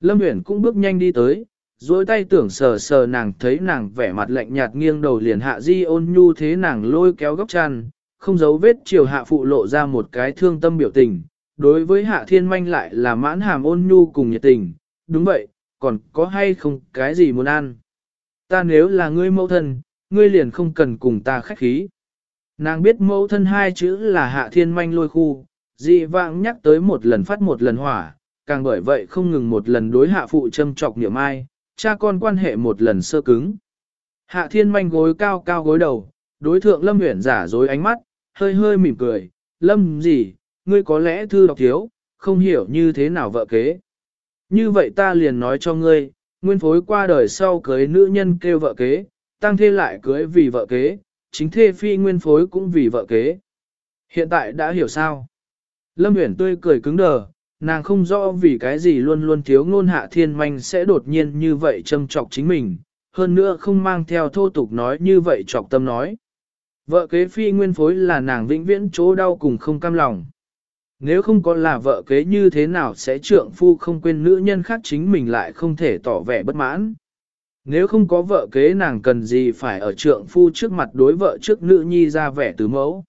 Lâm Uyển cũng bước nhanh đi tới, dối tay tưởng sờ sờ nàng thấy nàng vẻ mặt lạnh nhạt nghiêng đầu liền hạ di ôn nhu thế nàng lôi kéo góc chăn, không giấu vết chiều hạ phụ lộ ra một cái thương tâm biểu tình. Đối với hạ thiên manh lại là mãn hàm ôn nhu cùng nhiệt tình, đúng vậy, còn có hay không cái gì muốn ăn. Ta nếu là ngươi mẫu thân, ngươi liền không cần cùng ta khách khí. Nàng biết mẫu thân hai chữ là hạ thiên manh lôi khu, dị vãng nhắc tới một lần phát một lần hỏa, càng bởi vậy không ngừng một lần đối hạ phụ châm trọc niệm ai, cha con quan hệ một lần sơ cứng. Hạ thiên manh gối cao cao gối đầu, đối thượng lâm huyển giả dối ánh mắt, hơi hơi mỉm cười, lâm gì, ngươi có lẽ thư đọc thiếu, không hiểu như thế nào vợ kế. Như vậy ta liền nói cho ngươi, nguyên phối qua đời sau cưới nữ nhân kêu vợ kế, tăng thê lại cưới vì vợ kế, chính thê phi nguyên phối cũng vì vợ kế. Hiện tại đã hiểu sao? Lâm Uyển tươi cười cứng đờ, nàng không rõ vì cái gì luôn luôn thiếu ngôn hạ thiên manh sẽ đột nhiên như vậy châm chọc chính mình, hơn nữa không mang theo thô tục nói như vậy chọc tâm nói. Vợ kế phi nguyên phối là nàng vĩnh viễn chỗ đau cùng không cam lòng. Nếu không có là vợ kế như thế nào sẽ trượng phu không quên nữ nhân khác chính mình lại không thể tỏ vẻ bất mãn. Nếu không có vợ kế nàng cần gì phải ở trượng phu trước mặt đối vợ trước nữ nhi ra vẻ từ mẫu.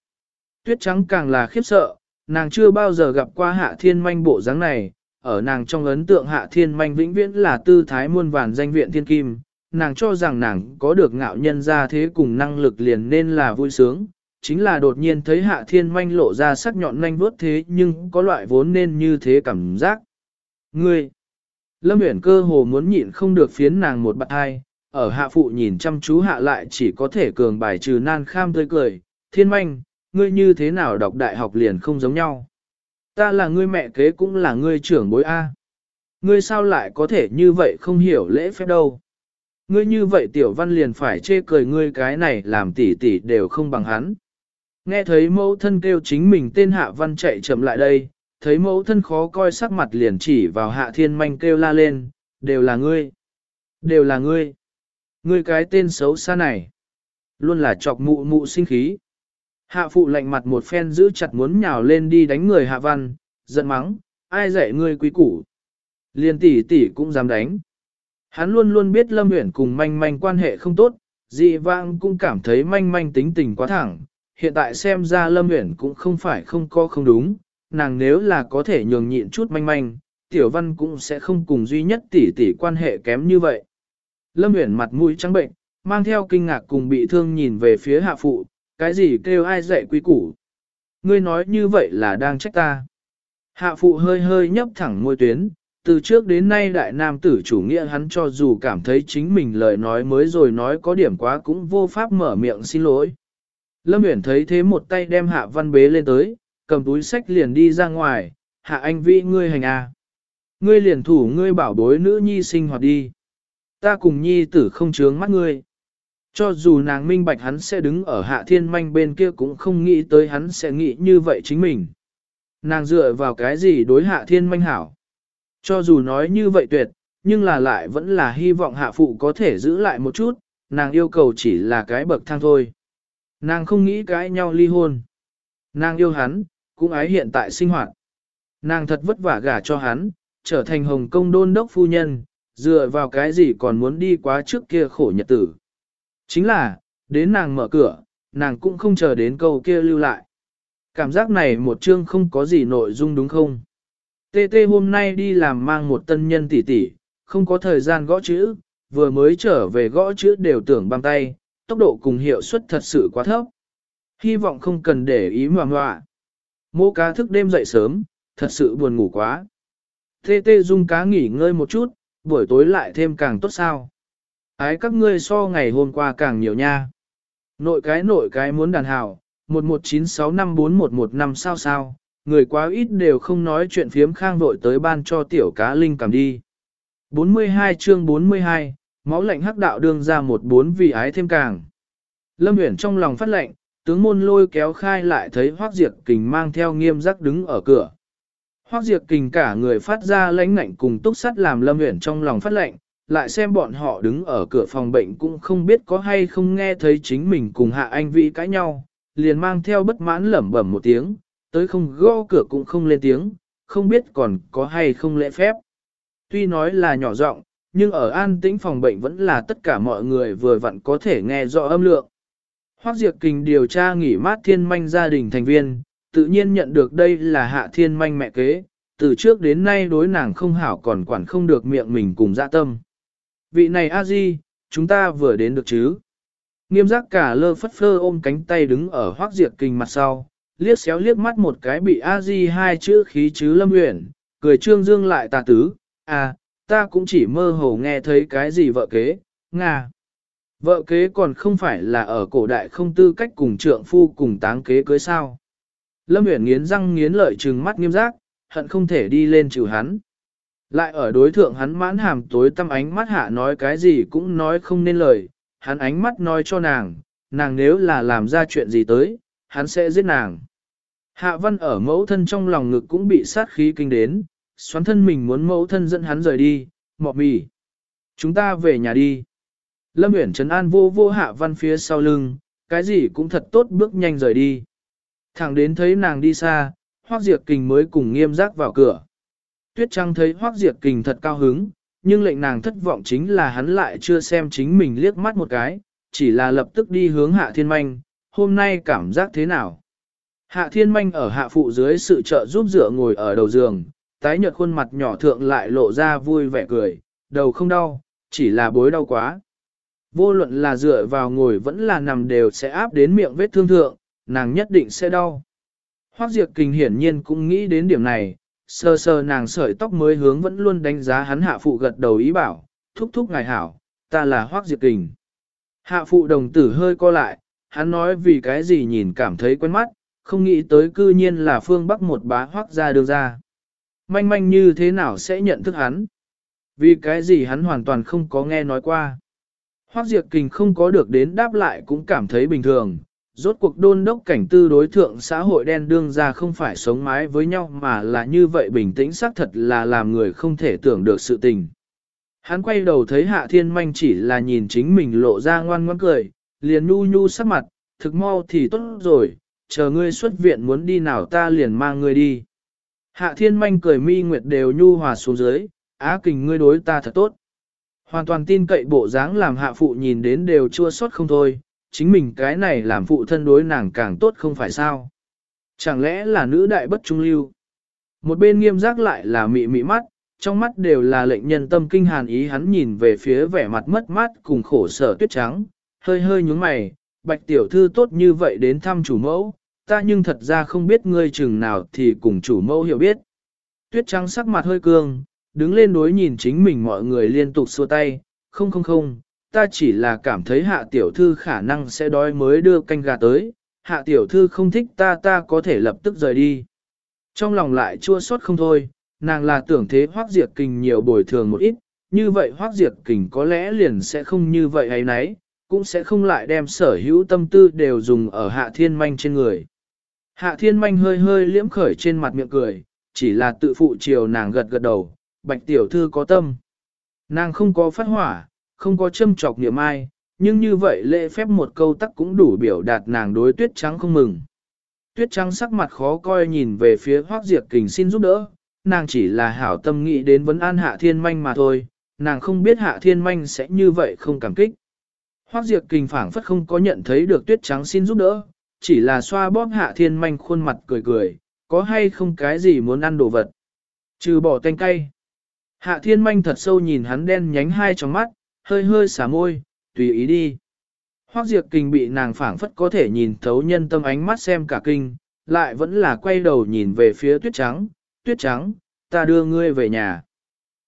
Tuyết trắng càng là khiếp sợ, nàng chưa bao giờ gặp qua hạ thiên manh bộ dáng này, ở nàng trong ấn tượng hạ thiên manh vĩnh viễn là tư thái muôn vàn danh viện thiên kim, nàng cho rằng nàng có được ngạo nhân ra thế cùng năng lực liền nên là vui sướng, chính là đột nhiên thấy hạ thiên manh lộ ra sắc nhọn nanh vuốt thế nhưng có loại vốn nên như thế cảm giác. Ngươi! Lâm Uyển cơ hồ muốn nhịn không được phiến nàng một bạn hai, ở hạ phụ nhìn chăm chú hạ lại chỉ có thể cường bài trừ nan kham tươi cười, thiên manh, ngươi như thế nào đọc đại học liền không giống nhau. Ta là ngươi mẹ kế cũng là ngươi trưởng bối A. Ngươi sao lại có thể như vậy không hiểu lễ phép đâu. Ngươi như vậy tiểu văn liền phải chê cười ngươi cái này làm tỉ tỉ đều không bằng hắn. Nghe thấy mẫu thân kêu chính mình tên hạ văn chạy chậm lại đây, thấy mẫu thân khó coi sắc mặt liền chỉ vào hạ thiên manh kêu la lên, đều là ngươi, đều là ngươi, ngươi cái tên xấu xa này, luôn là chọc mụ mụ sinh khí. Hạ phụ lạnh mặt một phen giữ chặt muốn nhào lên đi đánh người hạ văn, giận mắng, ai dạy ngươi quý củ. Liên tỷ tỷ cũng dám đánh. Hắn luôn luôn biết Lâm Uyển cùng manh manh quan hệ không tốt, dị vang cũng cảm thấy manh manh tính tình quá thẳng. Hiện tại xem ra Lâm Uyển cũng không phải không có không đúng, nàng nếu là có thể nhường nhịn chút manh manh, tiểu văn cũng sẽ không cùng duy nhất tỷ tỷ quan hệ kém như vậy. Lâm Uyển mặt mũi trắng bệnh, mang theo kinh ngạc cùng bị thương nhìn về phía hạ phụ, cái gì kêu ai dạy quý củ. Ngươi nói như vậy là đang trách ta. Hạ phụ hơi hơi nhấp thẳng môi tuyến, từ trước đến nay đại nam tử chủ nghĩa hắn cho dù cảm thấy chính mình lời nói mới rồi nói có điểm quá cũng vô pháp mở miệng xin lỗi. Lâm Uyển thấy thế một tay đem hạ văn bế lên tới, cầm túi sách liền đi ra ngoài, hạ anh vĩ ngươi hành à. Ngươi liền thủ ngươi bảo bối nữ nhi sinh hoạt đi. Ta cùng nhi tử không chướng mắt ngươi. Cho dù nàng minh bạch hắn sẽ đứng ở hạ thiên manh bên kia cũng không nghĩ tới hắn sẽ nghĩ như vậy chính mình. Nàng dựa vào cái gì đối hạ thiên manh hảo. Cho dù nói như vậy tuyệt, nhưng là lại vẫn là hy vọng hạ phụ có thể giữ lại một chút, nàng yêu cầu chỉ là cái bậc thang thôi. Nàng không nghĩ cãi nhau ly hôn. Nàng yêu hắn, cũng ái hiện tại sinh hoạt. Nàng thật vất vả gả cho hắn, trở thành hồng công đôn đốc phu nhân, dựa vào cái gì còn muốn đi quá trước kia khổ nhật tử. Chính là, đến nàng mở cửa, nàng cũng không chờ đến câu kia lưu lại. Cảm giác này một chương không có gì nội dung đúng không? Tê tê hôm nay đi làm mang một tân nhân tỷ tỷ, không có thời gian gõ chữ, vừa mới trở về gõ chữ đều tưởng băng tay, tốc độ cùng hiệu suất thật sự quá thấp. Hy vọng không cần để ý mà ngoạ. Mô cá thức đêm dậy sớm, thật sự buồn ngủ quá. Tê tê dung cá nghỉ ngơi một chút, buổi tối lại thêm càng tốt sao. Ái các ngươi so ngày hôm qua càng nhiều nha. Nội cái nội cái muốn đàn hảo, 1196541115 sao sao, người quá ít đều không nói chuyện phiếm khang vội tới ban cho tiểu cá linh cầm đi. 42 chương 42, máu lạnh hắc đạo đương ra một bốn vì ái thêm càng. Lâm Uyển trong lòng phát lệnh, tướng môn lôi kéo khai lại thấy Hoắc Diệp Kình mang theo nghiêm giác đứng ở cửa. Hoắc Diệp Kình cả người phát ra lãnh ngạnh cùng túc sắt làm Lâm Uyển trong lòng phát lệnh, lại xem bọn họ đứng ở cửa phòng bệnh cũng không biết có hay không nghe thấy chính mình cùng Hạ Anh Vĩ cãi nhau, liền mang theo bất mãn lẩm bẩm một tiếng, tới không gõ cửa cũng không lên tiếng, không biết còn có hay không lễ phép. Tuy nói là nhỏ giọng, nhưng ở an tĩnh phòng bệnh vẫn là tất cả mọi người vừa vặn có thể nghe rõ âm lượng. Hoác Diệp Kình điều tra nghỉ mát thiên manh gia đình thành viên, tự nhiên nhận được đây là hạ thiên manh mẹ kế, từ trước đến nay đối nàng không hảo còn quản không được miệng mình cùng dạ tâm. Vị này a di, chúng ta vừa đến được chứ. Nghiêm giác cả lơ phất phơ ôm cánh tay đứng ở hoác diệt kinh mặt sau, liếc xéo liếc mắt một cái bị a di hai chữ khí chứ lâm uyển, cười trương dương lại tà tứ, à, ta cũng chỉ mơ hồ nghe thấy cái gì vợ kế, nga. Vợ kế còn không phải là ở cổ đại không tư cách cùng trượng phu cùng táng kế cưới sao. Lâm Uyển nghiến răng nghiến lợi trừng mắt nghiêm giác, hận không thể đi lên chịu hắn. Lại ở đối thượng hắn mãn hàm tối tâm ánh mắt hạ nói cái gì cũng nói không nên lời, hắn ánh mắt nói cho nàng, nàng nếu là làm ra chuyện gì tới, hắn sẽ giết nàng. Hạ văn ở mẫu thân trong lòng ngực cũng bị sát khí kinh đến, xoắn thân mình muốn mẫu thân dẫn hắn rời đi, mọ mì. Chúng ta về nhà đi. Lâm Uyển Trấn An vô vô hạ văn phía sau lưng, cái gì cũng thật tốt bước nhanh rời đi. Thẳng đến thấy nàng đi xa, Hoác diệt Kình mới cùng nghiêm giác vào cửa. Tuyết Trăng thấy Hoác Diệp Kình thật cao hứng, nhưng lệnh nàng thất vọng chính là hắn lại chưa xem chính mình liếc mắt một cái, chỉ là lập tức đi hướng Hạ Thiên Manh, hôm nay cảm giác thế nào? Hạ Thiên Manh ở hạ phụ dưới sự trợ giúp dựa ngồi ở đầu giường, tái nhợt khuôn mặt nhỏ thượng lại lộ ra vui vẻ cười, đầu không đau, chỉ là bối đau quá. Vô luận là dựa vào ngồi vẫn là nằm đều sẽ áp đến miệng vết thương thượng, nàng nhất định sẽ đau. Hoác Diệp Kình hiển nhiên cũng nghĩ đến điểm này, sờ sờ nàng sợi tóc mới hướng vẫn luôn đánh giá hắn hạ phụ gật đầu ý bảo, thúc thúc ngài hảo, ta là Hoác Diệp Kình. Hạ phụ đồng tử hơi co lại, hắn nói vì cái gì nhìn cảm thấy quen mắt, không nghĩ tới cư nhiên là phương Bắc một bá Hoác ra đưa ra. Manh manh như thế nào sẽ nhận thức hắn? Vì cái gì hắn hoàn toàn không có nghe nói qua. Hoác Diệp Kình không có được đến đáp lại cũng cảm thấy bình thường, Rốt cuộc đôn đốc cảnh tư đối thượng xã hội đen đương ra không phải sống mái với nhau mà là như vậy bình tĩnh xác thật là làm người không thể tưởng được sự tình. Hắn quay đầu thấy hạ thiên manh chỉ là nhìn chính mình lộ ra ngoan ngoãn cười, liền nhu nhu sắc mặt, thực mau thì tốt rồi, chờ ngươi xuất viện muốn đi nào ta liền mang ngươi đi. Hạ thiên manh cười mi nguyệt đều nhu hòa xuống dưới, á kình ngươi đối ta thật tốt. Hoàn toàn tin cậy bộ dáng làm hạ phụ nhìn đến đều chua xót không thôi, chính mình cái này làm phụ thân đối nàng càng tốt không phải sao. Chẳng lẽ là nữ đại bất trung lưu? Một bên nghiêm giác lại là mị mị mắt, trong mắt đều là lệnh nhân tâm kinh hàn ý hắn nhìn về phía vẻ mặt mất mát cùng khổ sở tuyết trắng, hơi hơi nhúng mày, bạch tiểu thư tốt như vậy đến thăm chủ mẫu, ta nhưng thật ra không biết ngươi chừng nào thì cùng chủ mẫu hiểu biết. Tuyết trắng sắc mặt hơi cương, đứng lên đối nhìn chính mình mọi người liên tục xua tay, không không không, ta chỉ là cảm thấy hạ tiểu thư khả năng sẽ đói mới đưa canh gà tới, hạ tiểu thư không thích ta ta có thể lập tức rời đi. Trong lòng lại chua xót không thôi, nàng là tưởng thế hoác diệt kình nhiều bồi thường một ít, như vậy hoác diệt kình có lẽ liền sẽ không như vậy hay nấy, cũng sẽ không lại đem sở hữu tâm tư đều dùng ở hạ thiên manh trên người. Hạ thiên manh hơi hơi liễm khởi trên mặt miệng cười, chỉ là tự phụ chiều nàng gật gật đầu, bạch tiểu thư có tâm. Nàng không có phát hỏa, không có châm trọc niệm ai, nhưng như vậy lễ phép một câu tắc cũng đủ biểu đạt nàng đối tuyết trắng không mừng. Tuyết trắng sắc mặt khó coi nhìn về phía hoác diệt kình xin giúp đỡ, nàng chỉ là hảo tâm nghĩ đến vấn an hạ thiên manh mà thôi, nàng không biết hạ thiên manh sẽ như vậy không cảm kích. Hoác diệt kình phảng phất không có nhận thấy được tuyết trắng xin giúp đỡ, chỉ là xoa bóp hạ thiên manh khuôn mặt cười cười, có hay không cái gì muốn ăn đồ vật. Trừ bỏ tanh cay. Hạ thiên manh thật sâu nhìn hắn đen nhánh hai trong mắt, hơi hơi xả môi, tùy ý đi. Hoác Diệp kình bị nàng phảng phất có thể nhìn thấu nhân tâm ánh mắt xem cả kinh, lại vẫn là quay đầu nhìn về phía tuyết trắng, tuyết trắng, ta đưa ngươi về nhà.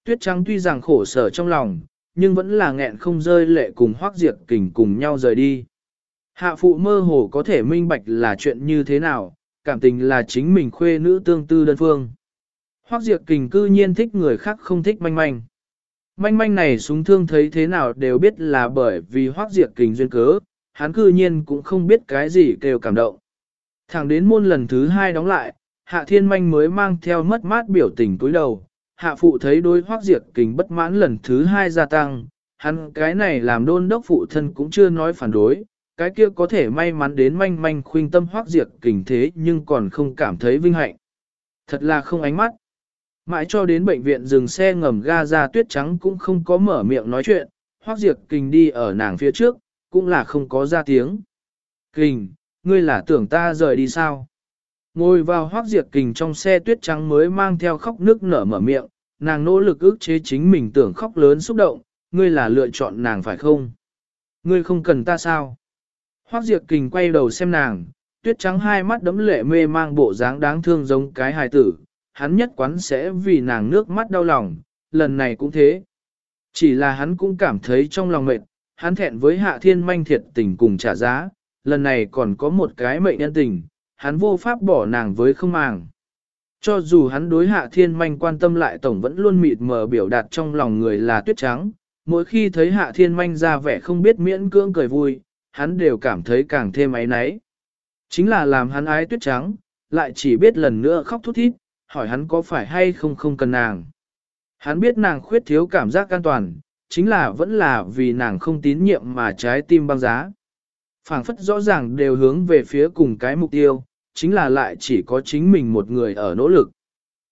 Tuyết trắng tuy rằng khổ sở trong lòng, nhưng vẫn là nghẹn không rơi lệ cùng hoác Diệp kình cùng nhau rời đi. Hạ phụ mơ hồ có thể minh bạch là chuyện như thế nào, cảm tình là chính mình khuê nữ tương tư đơn phương. Hoác Diệp kình cư nhiên thích người khác không thích manh manh. Manh manh này súng thương thấy thế nào đều biết là bởi vì hoác diệt kình duyên cớ, hắn cư nhiên cũng không biết cái gì kêu cảm động. Thẳng đến môn lần thứ hai đóng lại, hạ thiên manh mới mang theo mất mát biểu tình túi đầu. Hạ phụ thấy đối hoác diệt kình bất mãn lần thứ hai gia tăng, hắn cái này làm đôn đốc phụ thân cũng chưa nói phản đối, cái kia có thể may mắn đến manh manh khuynh tâm hoác diệt kình thế nhưng còn không cảm thấy vinh hạnh. Thật là không ánh mắt. Mãi cho đến bệnh viện dừng xe ngầm ga ra tuyết trắng cũng không có mở miệng nói chuyện, hoác diệt kình đi ở nàng phía trước, cũng là không có ra tiếng. Kình, ngươi là tưởng ta rời đi sao? Ngồi vào hoác diệt kình trong xe tuyết trắng mới mang theo khóc nước nở mở miệng, nàng nỗ lực ức chế chính mình tưởng khóc lớn xúc động, ngươi là lựa chọn nàng phải không? Ngươi không cần ta sao? Hoác diệt kình quay đầu xem nàng, tuyết trắng hai mắt đấm lệ mê mang bộ dáng đáng thương giống cái hài tử, hắn nhất quán sẽ vì nàng nước mắt đau lòng, lần này cũng thế. Chỉ là hắn cũng cảm thấy trong lòng mệt, hắn thẹn với hạ thiên manh thiệt tình cùng trả giá, lần này còn có một cái mệnh nhân tình, hắn vô pháp bỏ nàng với không màng. Cho dù hắn đối hạ thiên manh quan tâm lại tổng vẫn luôn mịt mờ biểu đạt trong lòng người là tuyết trắng, mỗi khi thấy hạ thiên manh ra vẻ không biết miễn cưỡng cười vui, hắn đều cảm thấy càng thêm áy náy. Chính là làm hắn ái tuyết trắng, lại chỉ biết lần nữa khóc thút thít, hỏi hắn có phải hay không không cần nàng. Hắn biết nàng khuyết thiếu cảm giác an toàn, chính là vẫn là vì nàng không tín nhiệm mà trái tim băng giá. phảng phất rõ ràng đều hướng về phía cùng cái mục tiêu, chính là lại chỉ có chính mình một người ở nỗ lực.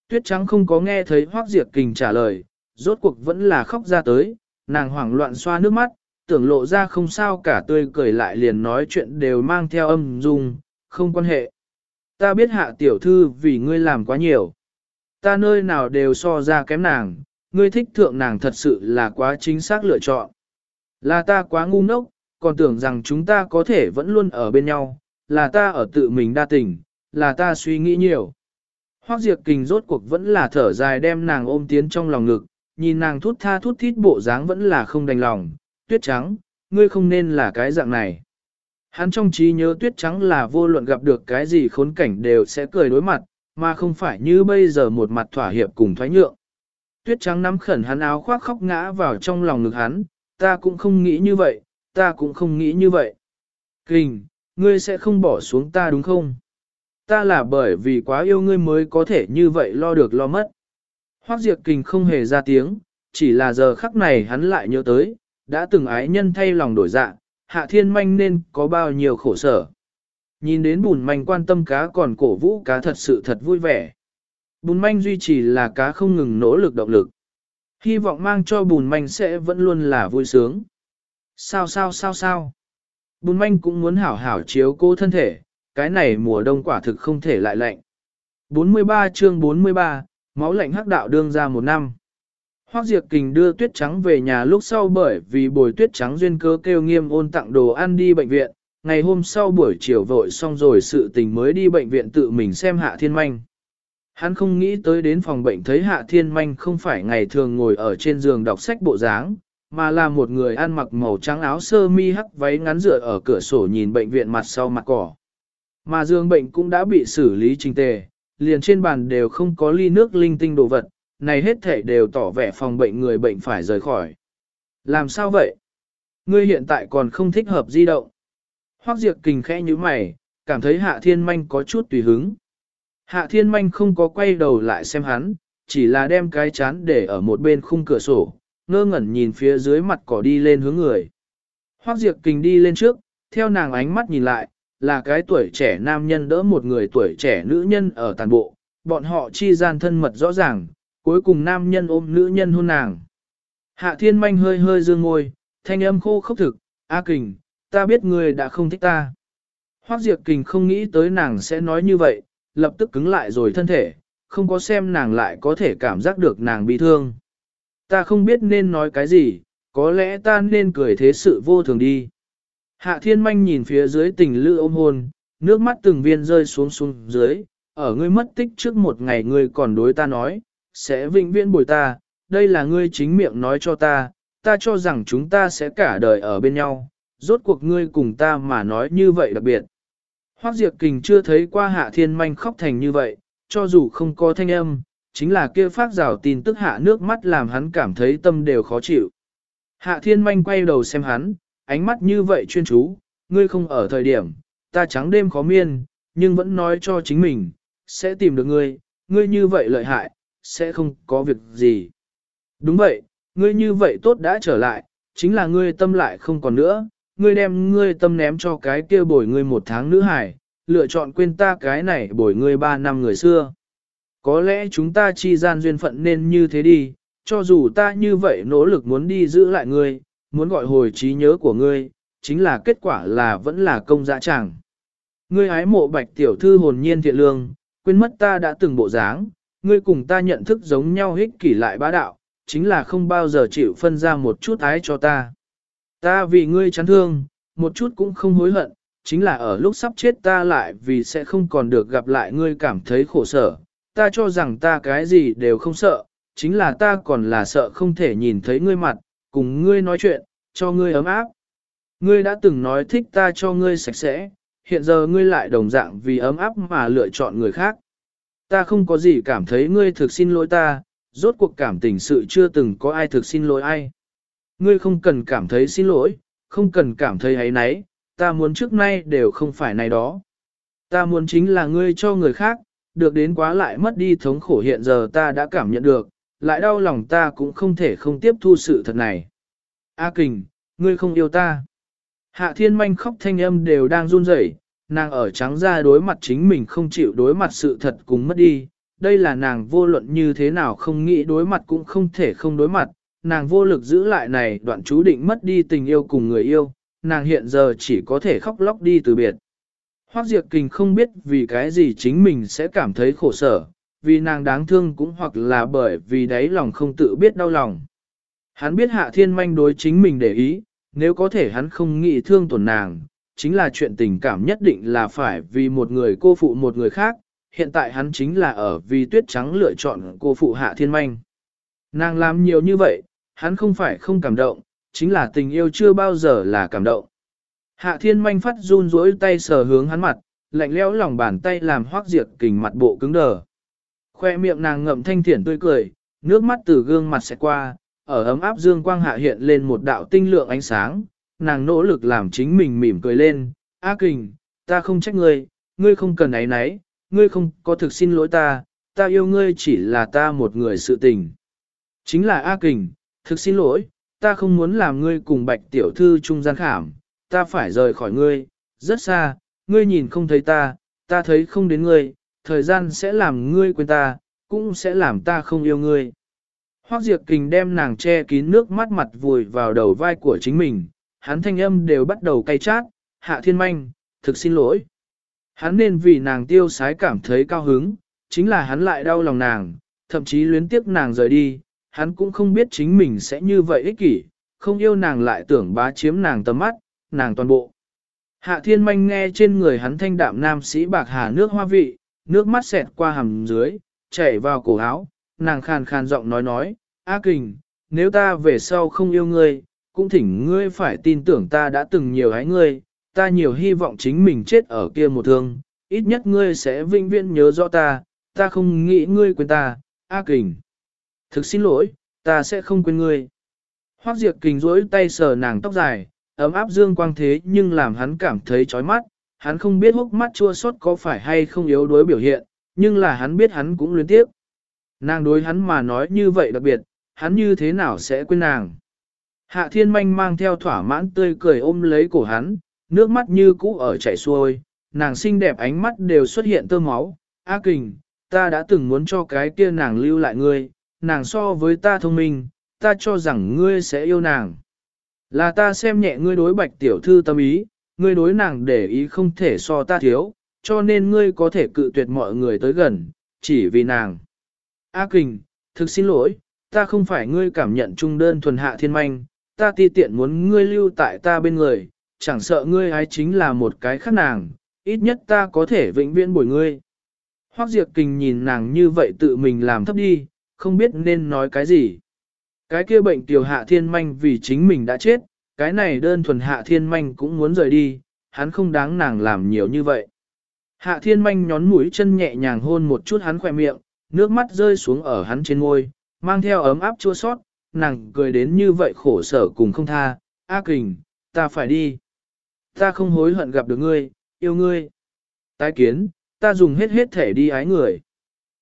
Tuyết trắng không có nghe thấy Hoác Diệp Kình trả lời, rốt cuộc vẫn là khóc ra tới, nàng hoảng loạn xoa nước mắt, tưởng lộ ra không sao cả tươi cười lại liền nói chuyện đều mang theo âm dung, không quan hệ. Ta biết hạ tiểu thư vì ngươi làm quá nhiều. Ta nơi nào đều so ra kém nàng, ngươi thích thượng nàng thật sự là quá chính xác lựa chọn. Là ta quá ngu ngốc, còn tưởng rằng chúng ta có thể vẫn luôn ở bên nhau, là ta ở tự mình đa tình, là ta suy nghĩ nhiều. Hoác Diệp Kình rốt cuộc vẫn là thở dài đem nàng ôm tiến trong lòng ngực, nhìn nàng thút tha thút thít bộ dáng vẫn là không đành lòng, tuyết trắng, ngươi không nên là cái dạng này. Hắn trong trí nhớ tuyết trắng là vô luận gặp được cái gì khốn cảnh đều sẽ cười đối mặt, mà không phải như bây giờ một mặt thỏa hiệp cùng thoái nhượng. Tuyết trắng nắm khẩn hắn áo khoác khóc ngã vào trong lòng ngực hắn, ta cũng không nghĩ như vậy, ta cũng không nghĩ như vậy. Kình, ngươi sẽ không bỏ xuống ta đúng không? Ta là bởi vì quá yêu ngươi mới có thể như vậy lo được lo mất. Hoác Diệp Kình không hề ra tiếng, chỉ là giờ khắc này hắn lại nhớ tới, đã từng ái nhân thay lòng đổi dạ, hạ thiên manh nên có bao nhiêu khổ sở. Nhìn đến bùn manh quan tâm cá còn cổ vũ cá thật sự thật vui vẻ. Bùn manh duy trì là cá không ngừng nỗ lực động lực. Hy vọng mang cho bùn manh sẽ vẫn luôn là vui sướng. Sao sao sao sao. Bùn manh cũng muốn hảo hảo chiếu cô thân thể, cái này mùa đông quả thực không thể lại lạnh. 43 chương 43, máu lạnh hắc đạo đương ra một năm. Hoác Diệp Kình đưa tuyết trắng về nhà lúc sau bởi vì bồi tuyết trắng duyên cơ kêu nghiêm ôn tặng đồ ăn đi bệnh viện, ngày hôm sau buổi chiều vội xong rồi sự tình mới đi bệnh viện tự mình xem hạ thiên manh. Hắn không nghĩ tới đến phòng bệnh thấy hạ thiên manh không phải ngày thường ngồi ở trên giường đọc sách bộ dáng, mà là một người ăn mặc màu trắng áo sơ mi hắc váy ngắn dựa ở cửa sổ nhìn bệnh viện mặt sau mặt cỏ. Mà giường bệnh cũng đã bị xử lý trình tề, liền trên bàn đều không có ly nước linh tinh đồ vật, này hết thể đều tỏ vẻ phòng bệnh người bệnh phải rời khỏi. Làm sao vậy? Ngươi hiện tại còn không thích hợp di động. Hoác Diệp kình khẽ như mày, cảm thấy Hạ Thiên Manh có chút tùy hứng. Hạ Thiên Manh không có quay đầu lại xem hắn, chỉ là đem cái chán để ở một bên khung cửa sổ, ngơ ngẩn nhìn phía dưới mặt cỏ đi lên hướng người. Hoác Diệp kình đi lên trước, theo nàng ánh mắt nhìn lại, là cái tuổi trẻ nam nhân đỡ một người tuổi trẻ nữ nhân ở tàn bộ, bọn họ chi gian thân mật rõ ràng, cuối cùng nam nhân ôm nữ nhân hôn nàng. Hạ thiên manh hơi hơi dương ngôi, thanh âm khô khốc thực, A kình, ta biết người đã không thích ta. Hoác diệt kình không nghĩ tới nàng sẽ nói như vậy, lập tức cứng lại rồi thân thể, không có xem nàng lại có thể cảm giác được nàng bị thương. Ta không biết nên nói cái gì, có lẽ ta nên cười thế sự vô thường đi. Hạ thiên manh nhìn phía dưới tình lữ ôm hôn, nước mắt từng viên rơi xuống xuống dưới, ở ngươi mất tích trước một ngày ngươi còn đối ta nói, sẽ vĩnh viễn bồi ta, đây là ngươi chính miệng nói cho ta, ta cho rằng chúng ta sẽ cả đời ở bên nhau, rốt cuộc ngươi cùng ta mà nói như vậy đặc biệt. Hoác Diệp Kình chưa thấy qua hạ thiên manh khóc thành như vậy, cho dù không có thanh âm, chính là kia phát rào tin tức hạ nước mắt làm hắn cảm thấy tâm đều khó chịu. Hạ thiên manh quay đầu xem hắn, ánh mắt như vậy chuyên chú, ngươi không ở thời điểm, ta trắng đêm khó miên, nhưng vẫn nói cho chính mình, sẽ tìm được ngươi, ngươi như vậy lợi hại, sẽ không có việc gì. Đúng vậy, ngươi như vậy tốt đã trở lại, chính là ngươi tâm lại không còn nữa, ngươi đem ngươi tâm ném cho cái kia bồi ngươi một tháng nữ hải, lựa chọn quên ta cái này bồi ngươi ba năm người xưa. Có lẽ chúng ta chi gian duyên phận nên như thế đi, cho dù ta như vậy nỗ lực muốn đi giữ lại ngươi, muốn gọi hồi trí nhớ của ngươi, chính là kết quả là vẫn là công dã chẳng. Ngươi ái mộ bạch tiểu thư hồn nhiên thiện lương, quên mất ta đã từng bộ dáng, ngươi cùng ta nhận thức giống nhau hích kỷ lại bá đạo, chính là không bao giờ chịu phân ra một chút ái cho ta. Ta vì ngươi chán thương, một chút cũng không hối hận, chính là ở lúc sắp chết ta lại vì sẽ không còn được gặp lại ngươi cảm thấy khổ sở. Ta cho rằng ta cái gì đều không sợ, chính là ta còn là sợ không thể nhìn thấy ngươi mặt, cùng ngươi nói chuyện, cho ngươi ấm áp. Ngươi đã từng nói thích ta cho ngươi sạch sẽ, hiện giờ ngươi lại đồng dạng vì ấm áp mà lựa chọn người khác. Ta không có gì cảm thấy ngươi thực xin lỗi ta, rốt cuộc cảm tình sự chưa từng có ai thực xin lỗi ai. Ngươi không cần cảm thấy xin lỗi, không cần cảm thấy ấy nấy, ta muốn trước nay đều không phải này đó. Ta muốn chính là ngươi cho người khác, được đến quá lại mất đi thống khổ hiện giờ ta đã cảm nhận được, lại đau lòng ta cũng không thể không tiếp thu sự thật này. A kình, ngươi không yêu ta. Hạ thiên manh khóc thanh âm đều đang run rẩy, nàng ở trắng ra đối mặt chính mình không chịu đối mặt sự thật cùng mất đi. Đây là nàng vô luận như thế nào không nghĩ đối mặt cũng không thể không đối mặt, nàng vô lực giữ lại này đoạn chú định mất đi tình yêu cùng người yêu, nàng hiện giờ chỉ có thể khóc lóc đi từ biệt. Hoác Diệp Kình không biết vì cái gì chính mình sẽ cảm thấy khổ sở, vì nàng đáng thương cũng hoặc là bởi vì đáy lòng không tự biết đau lòng. Hắn biết hạ thiên manh đối chính mình để ý, nếu có thể hắn không nghĩ thương tổn nàng, chính là chuyện tình cảm nhất định là phải vì một người cô phụ một người khác, hiện tại hắn chính là ở vì tuyết trắng lựa chọn cô phụ hạ thiên manh. Nàng làm nhiều như vậy, hắn không phải không cảm động, chính là tình yêu chưa bao giờ là cảm động. Hạ thiên manh phát run rỗi tay sờ hướng hắn mặt, lạnh lẽo lòng bàn tay làm hoác diệt kình mặt bộ cứng đờ. Khoe miệng nàng ngậm thanh thiển tươi cười, nước mắt từ gương mặt sẽ qua, ở ấm áp dương quang hạ hiện lên một đạo tinh lượng ánh sáng, nàng nỗ lực làm chính mình mỉm cười lên, A kình, ta không trách ngươi, ngươi không cần ấy nấy, ngươi không có thực xin lỗi ta, ta yêu ngươi chỉ là ta một người sự tình. Chính là A kình, thực xin lỗi, ta không muốn làm ngươi cùng bạch tiểu thư trung gian khảm, ta phải rời khỏi ngươi, rất xa, ngươi nhìn không thấy ta, ta thấy không đến ngươi, thời gian sẽ làm ngươi quên ta, cũng sẽ làm ta không yêu ngươi. Hoác Diệp Kình đem nàng che kín nước mắt mặt vùi vào đầu vai của chính mình, hắn thanh âm đều bắt đầu cay chát, hạ thiên manh, thực xin lỗi. Hắn nên vì nàng tiêu sái cảm thấy cao hứng, chính là hắn lại đau lòng nàng, thậm chí luyến tiếc nàng rời đi, hắn cũng không biết chính mình sẽ như vậy ích kỷ, không yêu nàng lại tưởng bá chiếm nàng tầm mắt, nàng toàn bộ. Hạ thiên manh nghe trên người hắn thanh đạm nam sĩ bạc hà nước hoa vị, nước mắt xẹt qua hầm dưới, chảy vào cổ áo, nàng khàn khàn giọng nói nói, A kình, nếu ta về sau không yêu ngươi, cũng thỉnh ngươi phải tin tưởng ta đã từng nhiều hái ngươi, ta nhiều hy vọng chính mình chết ở kia một thương, ít nhất ngươi sẽ vinh viễn nhớ rõ ta, ta không nghĩ ngươi quên ta, A Kình. Thực xin lỗi, ta sẽ không quên ngươi. Hoác Diệp Kình rỗi tay sờ nàng tóc dài, ấm áp dương quang thế nhưng làm hắn cảm thấy chói mắt, hắn không biết hốc mắt chua xót có phải hay không yếu đuối biểu hiện, nhưng là hắn biết hắn cũng luyến tiếc Nàng đối hắn mà nói như vậy đặc biệt, hắn như thế nào sẽ quên nàng. Hạ thiên manh mang theo thỏa mãn tươi cười ôm lấy cổ hắn, nước mắt như cũ ở chảy xuôi, nàng xinh đẹp ánh mắt đều xuất hiện tơ máu. A kình, ta đã từng muốn cho cái kia nàng lưu lại ngươi, nàng so với ta thông minh, ta cho rằng ngươi sẽ yêu nàng. Là ta xem nhẹ ngươi đối bạch tiểu thư tâm ý, ngươi đối nàng để ý không thể so ta thiếu, cho nên ngươi có thể cự tuyệt mọi người tới gần, chỉ vì nàng. A kình, thực xin lỗi, ta không phải ngươi cảm nhận trung đơn thuần hạ thiên manh, ta ti tiện muốn ngươi lưu tại ta bên người, chẳng sợ ngươi ái chính là một cái khác nàng, ít nhất ta có thể vĩnh viễn bồi ngươi. Hoác Diệp Kình nhìn nàng như vậy tự mình làm thấp đi, không biết nên nói cái gì. Cái kia bệnh tiểu hạ thiên manh vì chính mình đã chết, cái này đơn thuần hạ thiên manh cũng muốn rời đi, hắn không đáng nàng làm nhiều như vậy. Hạ thiên manh nhón mũi chân nhẹ nhàng hôn một chút hắn khỏe miệng, nước mắt rơi xuống ở hắn trên ngôi, mang theo ấm áp chua sót, nàng cười đến như vậy khổ sở cùng không tha, A kình, ta phải đi. Ta không hối hận gặp được ngươi, yêu ngươi. Tái kiến, ta dùng hết hết thể đi ái người.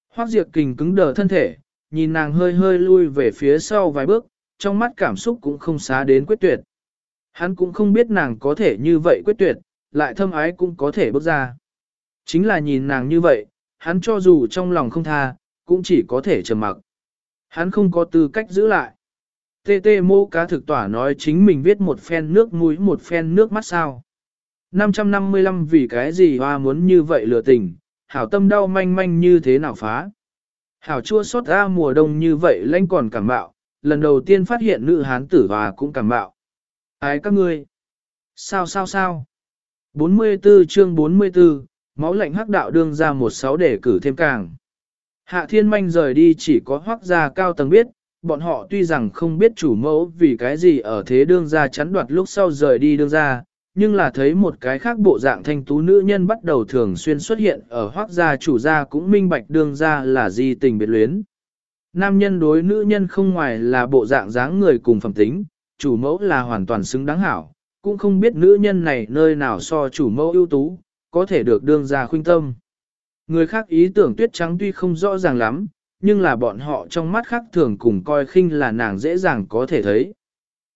Hoác diệt kình cứng đờ thân thể, nhìn nàng hơi hơi lui về phía sau vài bước, trong mắt cảm xúc cũng không xá đến quyết tuyệt. Hắn cũng không biết nàng có thể như vậy quyết tuyệt, lại thâm ái cũng có thể bước ra. Chính là nhìn nàng như vậy, hắn cho dù trong lòng không tha, cũng chỉ có thể trầm mặc. Hắn không có tư cách giữ lại. Tê tê mô cá thực tỏa nói chính mình viết một phen nước mũi một phen nước mắt sao. 555 vì cái gì hoa muốn như vậy lừa tình, hảo tâm đau manh manh như thế nào phá. Hảo chua xót ra mùa đông như vậy lãnh còn cảm bạo, lần đầu tiên phát hiện nữ hán tử và cũng cảm bạo. Ái các ngươi. Sao sao sao. 44 chương 44, máu lạnh hắc đạo đương ra một sáu để cử thêm càng. Hạ thiên manh rời đi chỉ có hoác gia cao tầng biết, bọn họ tuy rằng không biết chủ mẫu vì cái gì ở thế đương gia chắn đoạt lúc sau rời đi đương gia, nhưng là thấy một cái khác bộ dạng thanh tú nữ nhân bắt đầu thường xuyên xuất hiện ở hoác gia chủ gia cũng minh bạch đương gia là gì tình biệt luyến. Nam nhân đối nữ nhân không ngoài là bộ dạng dáng người cùng phẩm tính, chủ mẫu là hoàn toàn xứng đáng hảo, cũng không biết nữ nhân này nơi nào so chủ mẫu ưu tú, có thể được đương gia khuyên tâm. Người khác ý tưởng tuyết trắng tuy không rõ ràng lắm, nhưng là bọn họ trong mắt khác thường cùng coi khinh là nàng dễ dàng có thể thấy.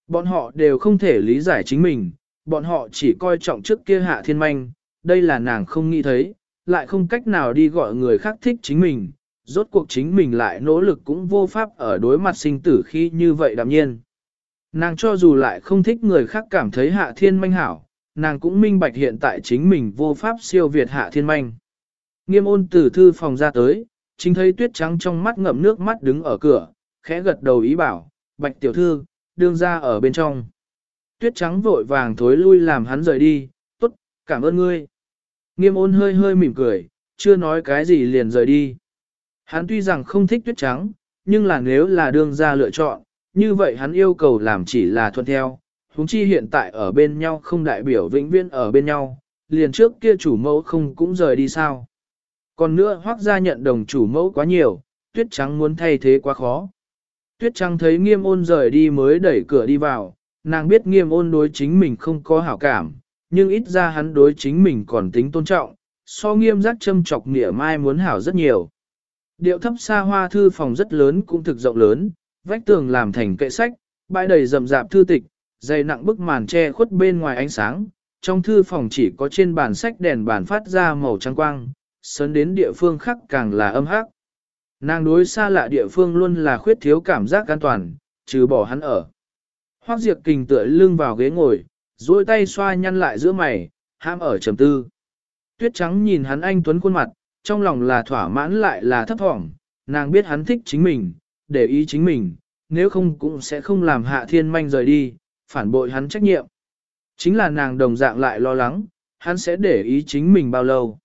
Bọn họ đều không thể lý giải chính mình, bọn họ chỉ coi trọng trước kia hạ thiên manh, đây là nàng không nghĩ thấy, lại không cách nào đi gọi người khác thích chính mình, rốt cuộc chính mình lại nỗ lực cũng vô pháp ở đối mặt sinh tử khi như vậy đạm nhiên. Nàng cho dù lại không thích người khác cảm thấy hạ thiên manh hảo, nàng cũng minh bạch hiện tại chính mình vô pháp siêu việt hạ thiên manh. Nghiêm ôn từ thư phòng ra tới, chính thấy tuyết trắng trong mắt ngậm nước mắt đứng ở cửa, khẽ gật đầu ý bảo, bạch tiểu thư, đương ra ở bên trong. Tuyết trắng vội vàng thối lui làm hắn rời đi, tốt, cảm ơn ngươi. Nghiêm ôn hơi hơi mỉm cười, chưa nói cái gì liền rời đi. Hắn tuy rằng không thích tuyết trắng, nhưng là nếu là đương ra lựa chọn, như vậy hắn yêu cầu làm chỉ là thuận theo. Húng chi hiện tại ở bên nhau không đại biểu vĩnh viễn ở bên nhau, liền trước kia chủ mẫu không cũng rời đi sao. Còn nữa hoác gia nhận đồng chủ mẫu quá nhiều, tuyết trắng muốn thay thế quá khó. Tuyết trắng thấy nghiêm ôn rời đi mới đẩy cửa đi vào, nàng biết nghiêm ôn đối chính mình không có hảo cảm, nhưng ít ra hắn đối chính mình còn tính tôn trọng, so nghiêm giác châm chọc nghĩa mai muốn hảo rất nhiều. Điệu thấp xa hoa thư phòng rất lớn cũng thực rộng lớn, vách tường làm thành kệ sách, bãi đầy rậm rạp thư tịch, dày nặng bức màn che khuất bên ngoài ánh sáng, trong thư phòng chỉ có trên bàn sách đèn bàn phát ra màu trắng quang, sớn đến địa phương khác càng là âm hắc. Nàng đối xa lạ địa phương luôn là khuyết thiếu cảm giác an toàn, trừ bỏ hắn ở. Hoác Diệp Kình tựa lưng vào ghế ngồi, duỗi tay xoa nhăn lại giữa mày, ham ở trầm tư. Tuyết trắng nhìn hắn anh tuấn khuôn mặt, trong lòng là thỏa mãn lại là thấp thỏm, nàng biết hắn thích chính mình, để ý chính mình, nếu không cũng sẽ không làm hạ thiên manh rời đi, phản bội hắn trách nhiệm. Chính là nàng đồng dạng lại lo lắng, hắn sẽ để ý chính mình bao lâu.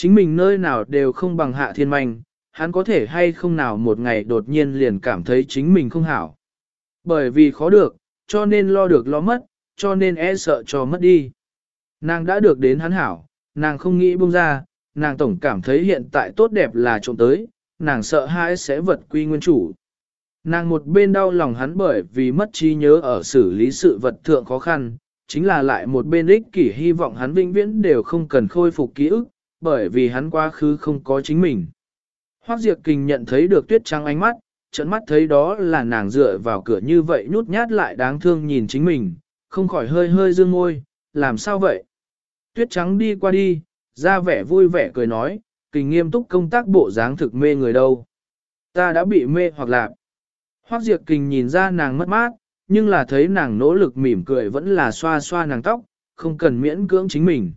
Chính mình nơi nào đều không bằng hạ thiên manh, hắn có thể hay không nào một ngày đột nhiên liền cảm thấy chính mình không hảo. Bởi vì khó được, cho nên lo được lo mất, cho nên e sợ cho mất đi. Nàng đã được đến hắn hảo, nàng không nghĩ buông ra, nàng tổng cảm thấy hiện tại tốt đẹp là trộm tới, nàng sợ hãi sẽ vật quy nguyên chủ. Nàng một bên đau lòng hắn bởi vì mất trí nhớ ở xử lý sự vật thượng khó khăn, chính là lại một bên ích kỷ hy vọng hắn vĩnh viễn đều không cần khôi phục ký ức, bởi vì hắn quá khứ không có chính mình. Hoác Diệp Kình nhận thấy được tuyết trắng ánh mắt, trận mắt thấy đó là nàng dựa vào cửa như vậy nhút nhát lại đáng thương nhìn chính mình, không khỏi hơi hơi dương ngôi, làm sao vậy? Tuyết trắng đi qua đi, ra vẻ vui vẻ cười nói, kình nghiêm túc công tác bộ dáng thực mê người đâu. Ta đã bị mê hoặc lạc. Hoác Diệp Kình nhìn ra nàng mất mát, nhưng là thấy nàng nỗ lực mỉm cười vẫn là xoa xoa nàng tóc, không cần miễn cưỡng chính mình.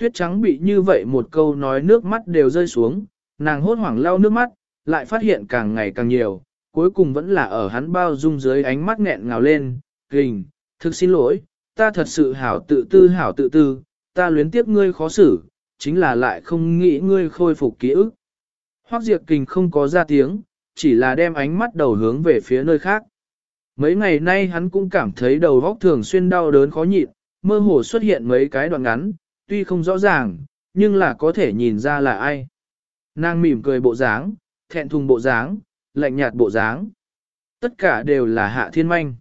Tuyết trắng bị như vậy một câu nói nước mắt đều rơi xuống, nàng hốt hoảng lau nước mắt, lại phát hiện càng ngày càng nhiều, cuối cùng vẫn là ở hắn bao dung dưới ánh mắt nghẹn ngào lên, kình, thực xin lỗi, ta thật sự hảo tự tư hảo tự tư, ta luyến tiếc ngươi khó xử, chính là lại không nghĩ ngươi khôi phục ký ức. Hoắc Diệp Kình không có ra tiếng, chỉ là đem ánh mắt đầu hướng về phía nơi khác. Mấy ngày nay hắn cũng cảm thấy đầu óc thường xuyên đau đớn khó nhịn, mơ hồ xuất hiện mấy cái đoạn ngắn, tuy không rõ ràng, nhưng là có thể nhìn ra là ai. Nàng mỉm cười bộ dáng, thẹn thùng bộ dáng, lạnh nhạt bộ dáng. Tất cả đều là hạ thiên manh.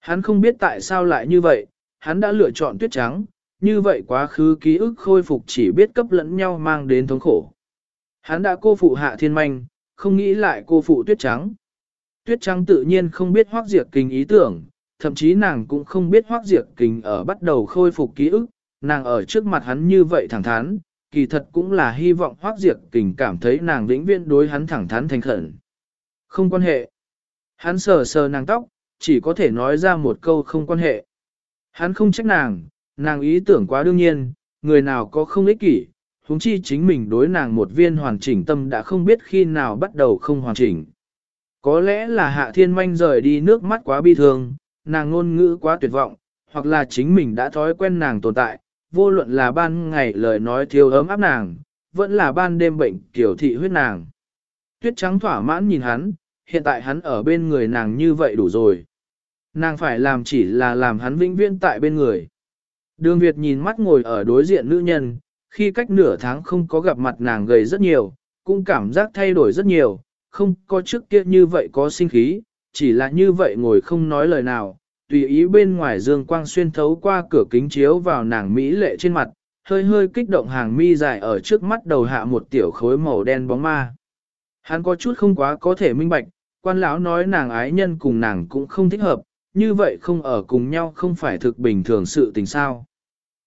Hắn không biết tại sao lại như vậy, hắn đã lựa chọn tuyết trắng, như vậy quá khứ ký ức khôi phục chỉ biết cấp lẫn nhau mang đến thống khổ. Hắn đã cô phụ hạ thiên manh, không nghĩ lại cô phụ tuyết trắng. Tuyết trắng tự nhiên không biết hoác diệt kình ý tưởng, thậm chí nàng cũng không biết hoác diệt kình ở bắt đầu khôi phục ký ức, nàng ở trước mặt hắn như vậy thẳng thắn, kỳ thật cũng là hy vọng hoác diệt kình cảm thấy nàng vĩnh viễn đối hắn thẳng thắn thành khẩn. Không quan hệ. Hắn sờ sờ nàng tóc, chỉ có thể nói ra một câu không quan hệ. Hắn không trách nàng, nàng ý tưởng quá đương nhiên, người nào có không ích kỷ, huống chi chính mình đối nàng một viên hoàn chỉnh tâm đã không biết khi nào bắt đầu không hoàn chỉnh. Có lẽ là hạ thiên manh rời đi nước mắt quá bi thương, nàng ngôn ngữ quá tuyệt vọng, hoặc là chính mình đã thói quen nàng tồn tại, vô luận là ban ngày lời nói thiếu ấm áp nàng, vẫn là ban đêm bệnh kiểu thị huyết nàng. Tuyết trắng thỏa mãn nhìn hắn, hiện tại hắn ở bên người nàng như vậy đủ rồi. Nàng phải làm chỉ là làm hắn vĩnh viễn tại bên người. Đường Việt nhìn mắt ngồi ở đối diện nữ nhân, khi cách nửa tháng không có gặp mặt nàng gầy rất nhiều, cũng cảm giác thay đổi rất nhiều, không có trước kia như vậy có sinh khí, chỉ là như vậy ngồi không nói lời nào, tùy ý bên ngoài dương quang xuyên thấu qua cửa kính chiếu vào nàng mỹ lệ trên mặt, hơi hơi kích động hàng mi dài ở trước mắt đầu hạ một tiểu khối màu đen bóng ma. Hắn có chút không quá có thể minh bạch, quan lão nói nàng ái nhân cùng nàng cũng không thích hợp, như vậy không ở cùng nhau không phải thực bình thường sự tình sao.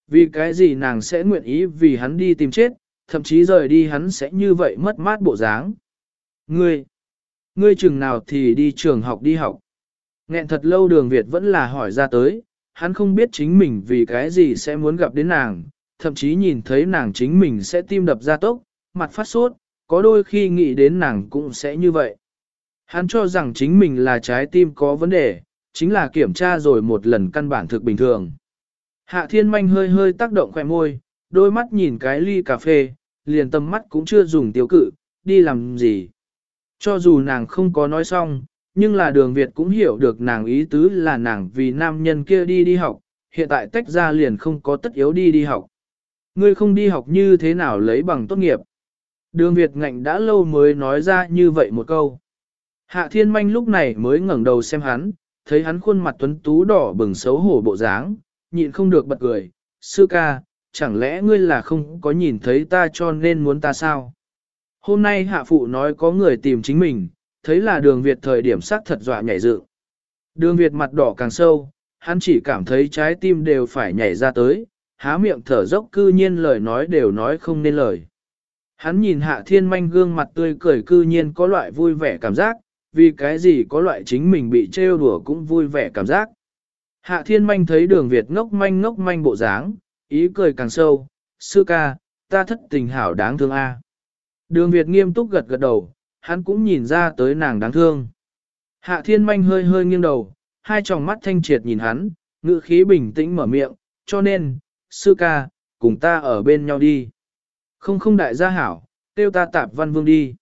Vì cái gì nàng sẽ nguyện ý vì hắn đi tìm chết, thậm chí rời đi hắn sẽ như vậy mất mát bộ dáng. Ngươi, ngươi chừng nào thì đi trường học đi học. Nghẹn thật lâu đường Việt vẫn là hỏi ra tới, hắn không biết chính mình vì cái gì sẽ muốn gặp đến nàng, thậm chí nhìn thấy nàng chính mình sẽ tim đập ra tốc, mặt phát sốt, có đôi khi nghĩ đến nàng cũng sẽ như vậy. Hắn cho rằng chính mình là trái tim có vấn đề, chính là kiểm tra rồi một lần căn bản thực bình thường. Hạ thiên manh hơi hơi tác động khỏe môi, đôi mắt nhìn cái ly cà phê, liền tầm mắt cũng chưa dùng tiêu cự, đi làm gì. Cho dù nàng không có nói xong, nhưng là đường Việt cũng hiểu được nàng ý tứ là nàng vì nam nhân kia đi đi học, hiện tại tách ra liền không có tất yếu đi đi học. Ngươi không đi học như thế nào lấy bằng tốt nghiệp. Đường Việt ngạnh đã lâu mới nói ra như vậy một câu. Hạ thiên manh lúc này mới ngẩng đầu xem hắn, thấy hắn khuôn mặt tuấn tú đỏ bừng xấu hổ bộ dáng, nhịn không được bật cười. Sư ca, chẳng lẽ ngươi là không có nhìn thấy ta cho nên muốn ta sao? Hôm nay hạ phụ nói có người tìm chính mình, thấy là đường Việt thời điểm sắc thật dọa nhảy dựng. Đường Việt mặt đỏ càng sâu, hắn chỉ cảm thấy trái tim đều phải nhảy ra tới, há miệng thở dốc cư nhiên lời nói đều nói không nên lời. Hắn nhìn hạ thiên manh gương mặt tươi cười cư nhiên có loại vui vẻ cảm giác, vì cái gì có loại chính mình bị trêu đùa cũng vui vẻ cảm giác. Hạ thiên manh thấy đường Việt ngốc manh ngốc manh bộ dáng, ý cười càng sâu, sư ca, ta thất tình hảo đáng thương a. Đường Việt nghiêm túc gật gật đầu, hắn cũng nhìn ra tới nàng đáng thương. Hạ thiên manh hơi hơi nghiêng đầu, hai tròng mắt thanh triệt nhìn hắn, ngữ khí bình tĩnh mở miệng, cho nên, sư ca, cùng ta ở bên nhau đi. Không không đại gia hảo, tiêu ta tạp văn vương đi.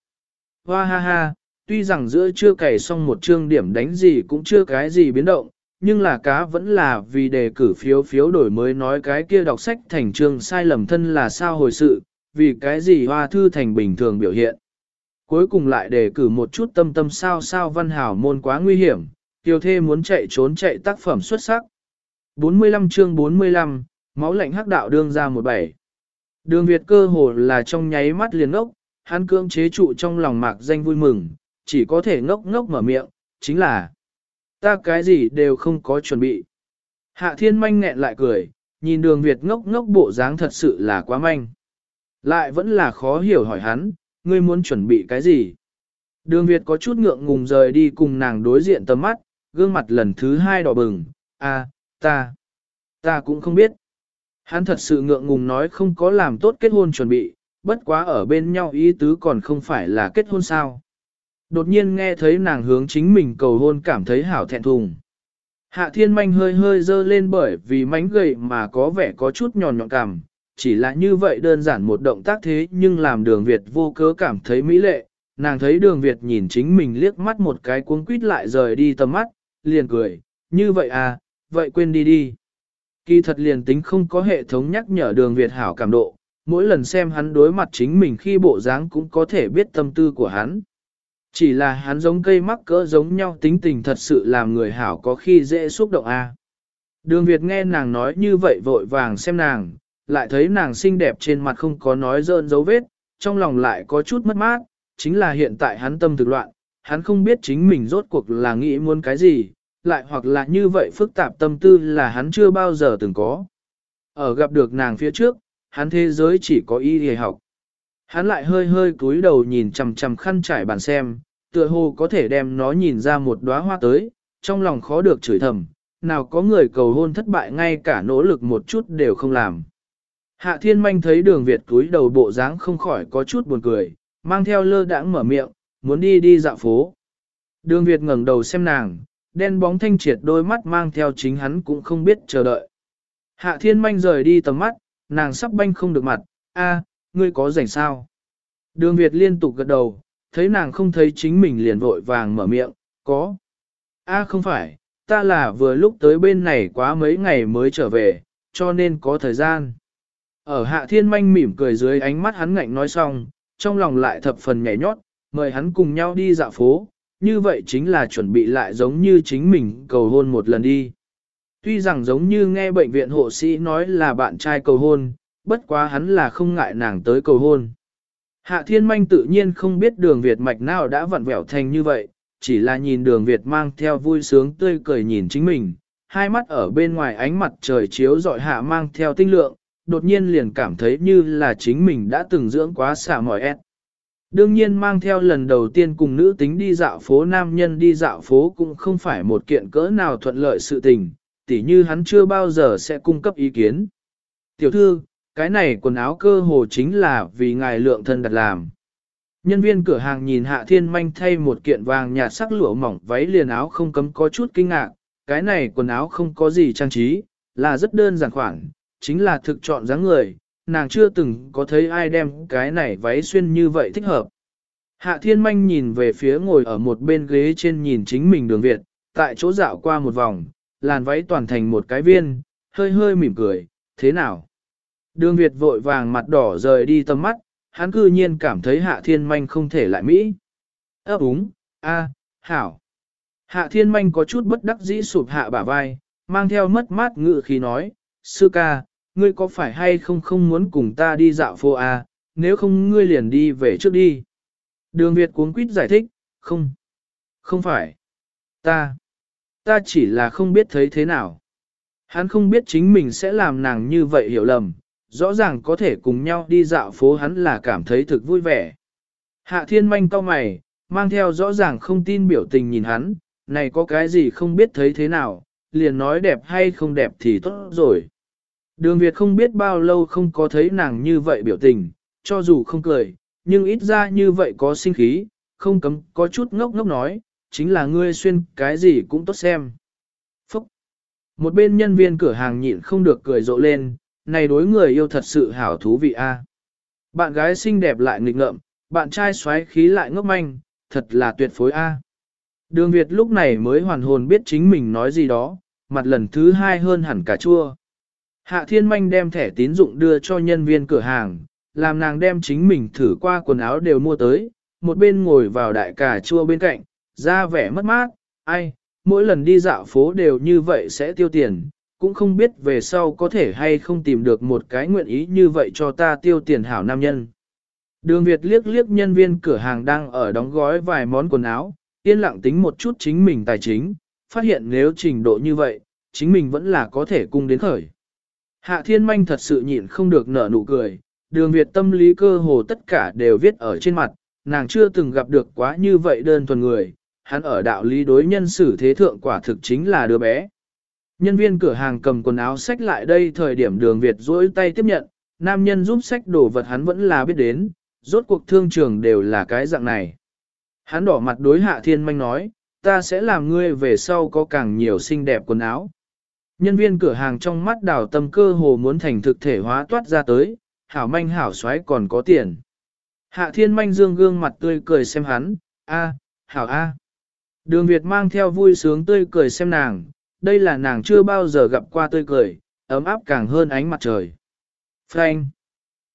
Hoa ha ha, tuy rằng giữa chưa cày xong một chương điểm đánh gì cũng chưa cái gì biến động, nhưng là cá vẫn là vì đề cử phiếu phiếu đổi mới nói cái kia đọc sách thành chương sai lầm thân là sao hồi sự, vì cái gì hoa thư thành bình thường biểu hiện. Cuối cùng lại đề cử một chút tâm tâm sao sao văn hảo môn quá nguy hiểm, tiêu thê muốn chạy trốn chạy tác phẩm xuất sắc. 45 chương 45, máu lạnh hắc đạo đương ra một bảy. Đường Việt cơ hồ là trong nháy mắt liền ngốc, hắn cưỡng chế trụ trong lòng mạc danh vui mừng, chỉ có thể ngốc ngốc mở miệng, chính là ta cái gì đều không có chuẩn bị. Hạ thiên manh nghẹn lại cười, nhìn đường Việt ngốc ngốc bộ dáng thật sự là quá manh. Lại vẫn là khó hiểu hỏi hắn, ngươi muốn chuẩn bị cái gì? Đường Việt có chút ngượng ngùng rời đi cùng nàng đối diện tầm mắt, gương mặt lần thứ hai đỏ bừng, a, ta, ta cũng không biết. Hắn thật sự ngượng ngùng nói không có làm tốt kết hôn chuẩn bị, bất quá ở bên nhau ý tứ còn không phải là kết hôn sao. Đột nhiên nghe thấy nàng hướng chính mình cầu hôn cảm thấy hảo thẹn thùng. Hạ thiên manh hơi hơi dơ lên bởi vì mánh gầy mà có vẻ có chút nhòn nhọn cảm, chỉ là như vậy đơn giản một động tác thế nhưng làm đường Việt vô cớ cảm thấy mỹ lệ, nàng thấy đường Việt nhìn chính mình liếc mắt một cái cuống quýt lại rời đi tầm mắt, liền cười, như vậy à, vậy quên đi đi. Kỳ thật liền tính không có hệ thống nhắc nhở đường Việt hảo cảm độ, mỗi lần xem hắn đối mặt chính mình khi bộ dáng cũng có thể biết tâm tư của hắn. Chỉ là hắn giống cây mắc cỡ giống nhau tính tình thật sự làm người hảo có khi dễ xúc động a. À. Đường Việt nghe nàng nói như vậy vội vàng xem nàng, lại thấy nàng xinh đẹp trên mặt không có nói dơn dấu vết, trong lòng lại có chút mất mát, chính là hiện tại hắn tâm thực loạn, hắn không biết chính mình rốt cuộc là nghĩ muốn cái gì, lại hoặc là như vậy phức tạp tâm tư là hắn chưa bao giờ từng có. Ở gặp được nàng phía trước, hắn thế giới chỉ có y hề học. Hắn lại hơi hơi cúi đầu nhìn chằm chằm khăn trải bàn xem, tựa hồ có thể đem nó nhìn ra một đóa hoa tới, trong lòng khó được chửi thầm, nào có người cầu hôn thất bại ngay cả nỗ lực một chút đều không làm. Hạ thiên manh thấy đường Việt cúi đầu bộ dáng không khỏi có chút buồn cười, mang theo lơ đãng mở miệng, muốn đi đi dạo phố. Đường Việt ngẩng đầu xem nàng, đen bóng thanh triệt đôi mắt mang theo chính hắn cũng không biết chờ đợi. Hạ thiên manh rời đi tầm mắt, nàng sắp banh không được mặt, a, ngươi có rảnh sao? Đường Việt liên tục gật đầu, thấy nàng không thấy chính mình liền vội vàng mở miệng, có. a không phải, ta là vừa lúc tới bên này quá mấy ngày mới trở về, cho nên có thời gian. Ở hạ thiên manh mỉm cười dưới ánh mắt hắn ngạnh nói xong, trong lòng lại thập phần nhảy nhót, mời hắn cùng nhau đi dạo phố, như vậy chính là chuẩn bị lại giống như chính mình cầu hôn một lần đi. Tuy rằng giống như nghe bệnh viện hộ sĩ nói là bạn trai cầu hôn, bất quá hắn là không ngại nàng tới cầu hôn. Hạ thiên manh tự nhiên không biết đường Việt mạch nào đã vặn vẹo thành như vậy, chỉ là nhìn đường Việt mang theo vui sướng tươi cười nhìn chính mình, hai mắt ở bên ngoài ánh mặt trời chiếu dọi hạ mang theo tinh lượng, đột nhiên liền cảm thấy như là chính mình đã từng dưỡng quá xả mỏi ép. Đương nhiên mang theo lần đầu tiên cùng nữ tính đi dạo phố nam nhân đi dạo phố cũng không phải một kiện cỡ nào thuận lợi sự tình, tỉ như hắn chưa bao giờ sẽ cung cấp ý kiến. Tiểu thư, cái này quần áo cơ hồ chính là vì ngài lượng thân đặt làm. Nhân viên cửa hàng nhìn hạ thiên manh thay một kiện vàng nhạt sắc lụa mỏng váy liền áo không cấm có chút kinh ngạc, cái này quần áo không có gì trang trí, là rất đơn giản khoản, chính là thực chọn dáng người, nàng chưa từng có thấy ai đem cái này váy xuyên như vậy thích hợp. Hạ thiên manh nhìn về phía ngồi ở một bên ghế trên nhìn chính mình đường Việt, tại chỗ dạo qua một vòng, làn váy toàn thành một cái viên, hơi hơi mỉm cười, thế nào? Đường Việt vội vàng mặt đỏ rời đi tầm mắt, hắn cư nhiên cảm thấy hạ thiên manh không thể lại Mỹ. ấp úng, a, hảo. Hạ thiên manh có chút bất đắc dĩ sụp hạ bả vai, mang theo mất mát ngự khi nói, sư ca, ngươi có phải hay không không muốn cùng ta đi dạo phố à? nếu không ngươi liền đi về trước đi. Đường Việt cuống quýt giải thích, không, không phải, ta, ta chỉ là không biết thấy thế nào. Hắn không biết chính mình sẽ làm nàng như vậy hiểu lầm, rõ ràng có thể cùng nhau đi dạo phố hắn là cảm thấy thực vui vẻ. Hạ thiên manh cau mày, mang theo rõ ràng không tin biểu tình nhìn hắn, này có cái gì không biết thấy thế nào, liền nói đẹp hay không đẹp thì tốt rồi. Đường Việt không biết bao lâu không có thấy nàng như vậy biểu tình, cho dù không cười, nhưng ít ra như vậy có sinh khí, không cấm có chút ngốc ngốc nói, chính là ngươi xuyên cái gì cũng tốt xem. Phúc! Một bên nhân viên cửa hàng nhịn không được cười rộ lên, này đối người yêu thật sự hảo thú vị a. Bạn gái xinh đẹp lại nghịch ngợm, bạn trai xoáy khí lại ngốc manh, thật là tuyệt phối a. Đường Việt lúc này mới hoàn hồn biết chính mình nói gì đó, mặt lần thứ hai hơn hẳn cả chua. Hạ Thiên Manh đem thẻ tín dụng đưa cho nhân viên cửa hàng, làm nàng đem chính mình thử qua quần áo đều mua tới, một bên ngồi vào đại cà chua bên cạnh, ra vẻ mất mát, ai, mỗi lần đi dạo phố đều như vậy sẽ tiêu tiền, cũng không biết về sau có thể hay không tìm được một cái nguyện ý như vậy cho ta tiêu tiền hảo nam nhân. Đường Việt liếc liếc nhân viên cửa hàng đang ở đóng gói vài món quần áo, yên lặng tính một chút chính mình tài chính, phát hiện nếu trình độ như vậy, chính mình vẫn là có thể cung đến khởi. Hạ Thiên Manh thật sự nhịn không được nở nụ cười, đường Việt tâm lý cơ hồ tất cả đều viết ở trên mặt, nàng chưa từng gặp được quá như vậy đơn thuần người, hắn ở đạo lý đối nhân xử thế thượng quả thực chính là đứa bé. Nhân viên cửa hàng cầm quần áo sách lại đây thời điểm đường Việt duỗi tay tiếp nhận, nam nhân giúp sách đồ vật hắn vẫn là biết đến, rốt cuộc thương trường đều là cái dạng này. Hắn đỏ mặt đối hạ thiên manh nói, ta sẽ làm ngươi về sau có càng nhiều xinh đẹp quần áo. Nhân viên cửa hàng trong mắt đào tâm cơ hồ muốn thành thực thể hóa toát ra tới, hảo manh hảo xoáy còn có tiền. Hạ thiên manh dương gương mặt tươi cười xem hắn, a, hảo a. Đường Việt mang theo vui sướng tươi cười xem nàng, đây là nàng chưa bao giờ gặp qua tươi cười, ấm áp càng hơn ánh mặt trời. Frank.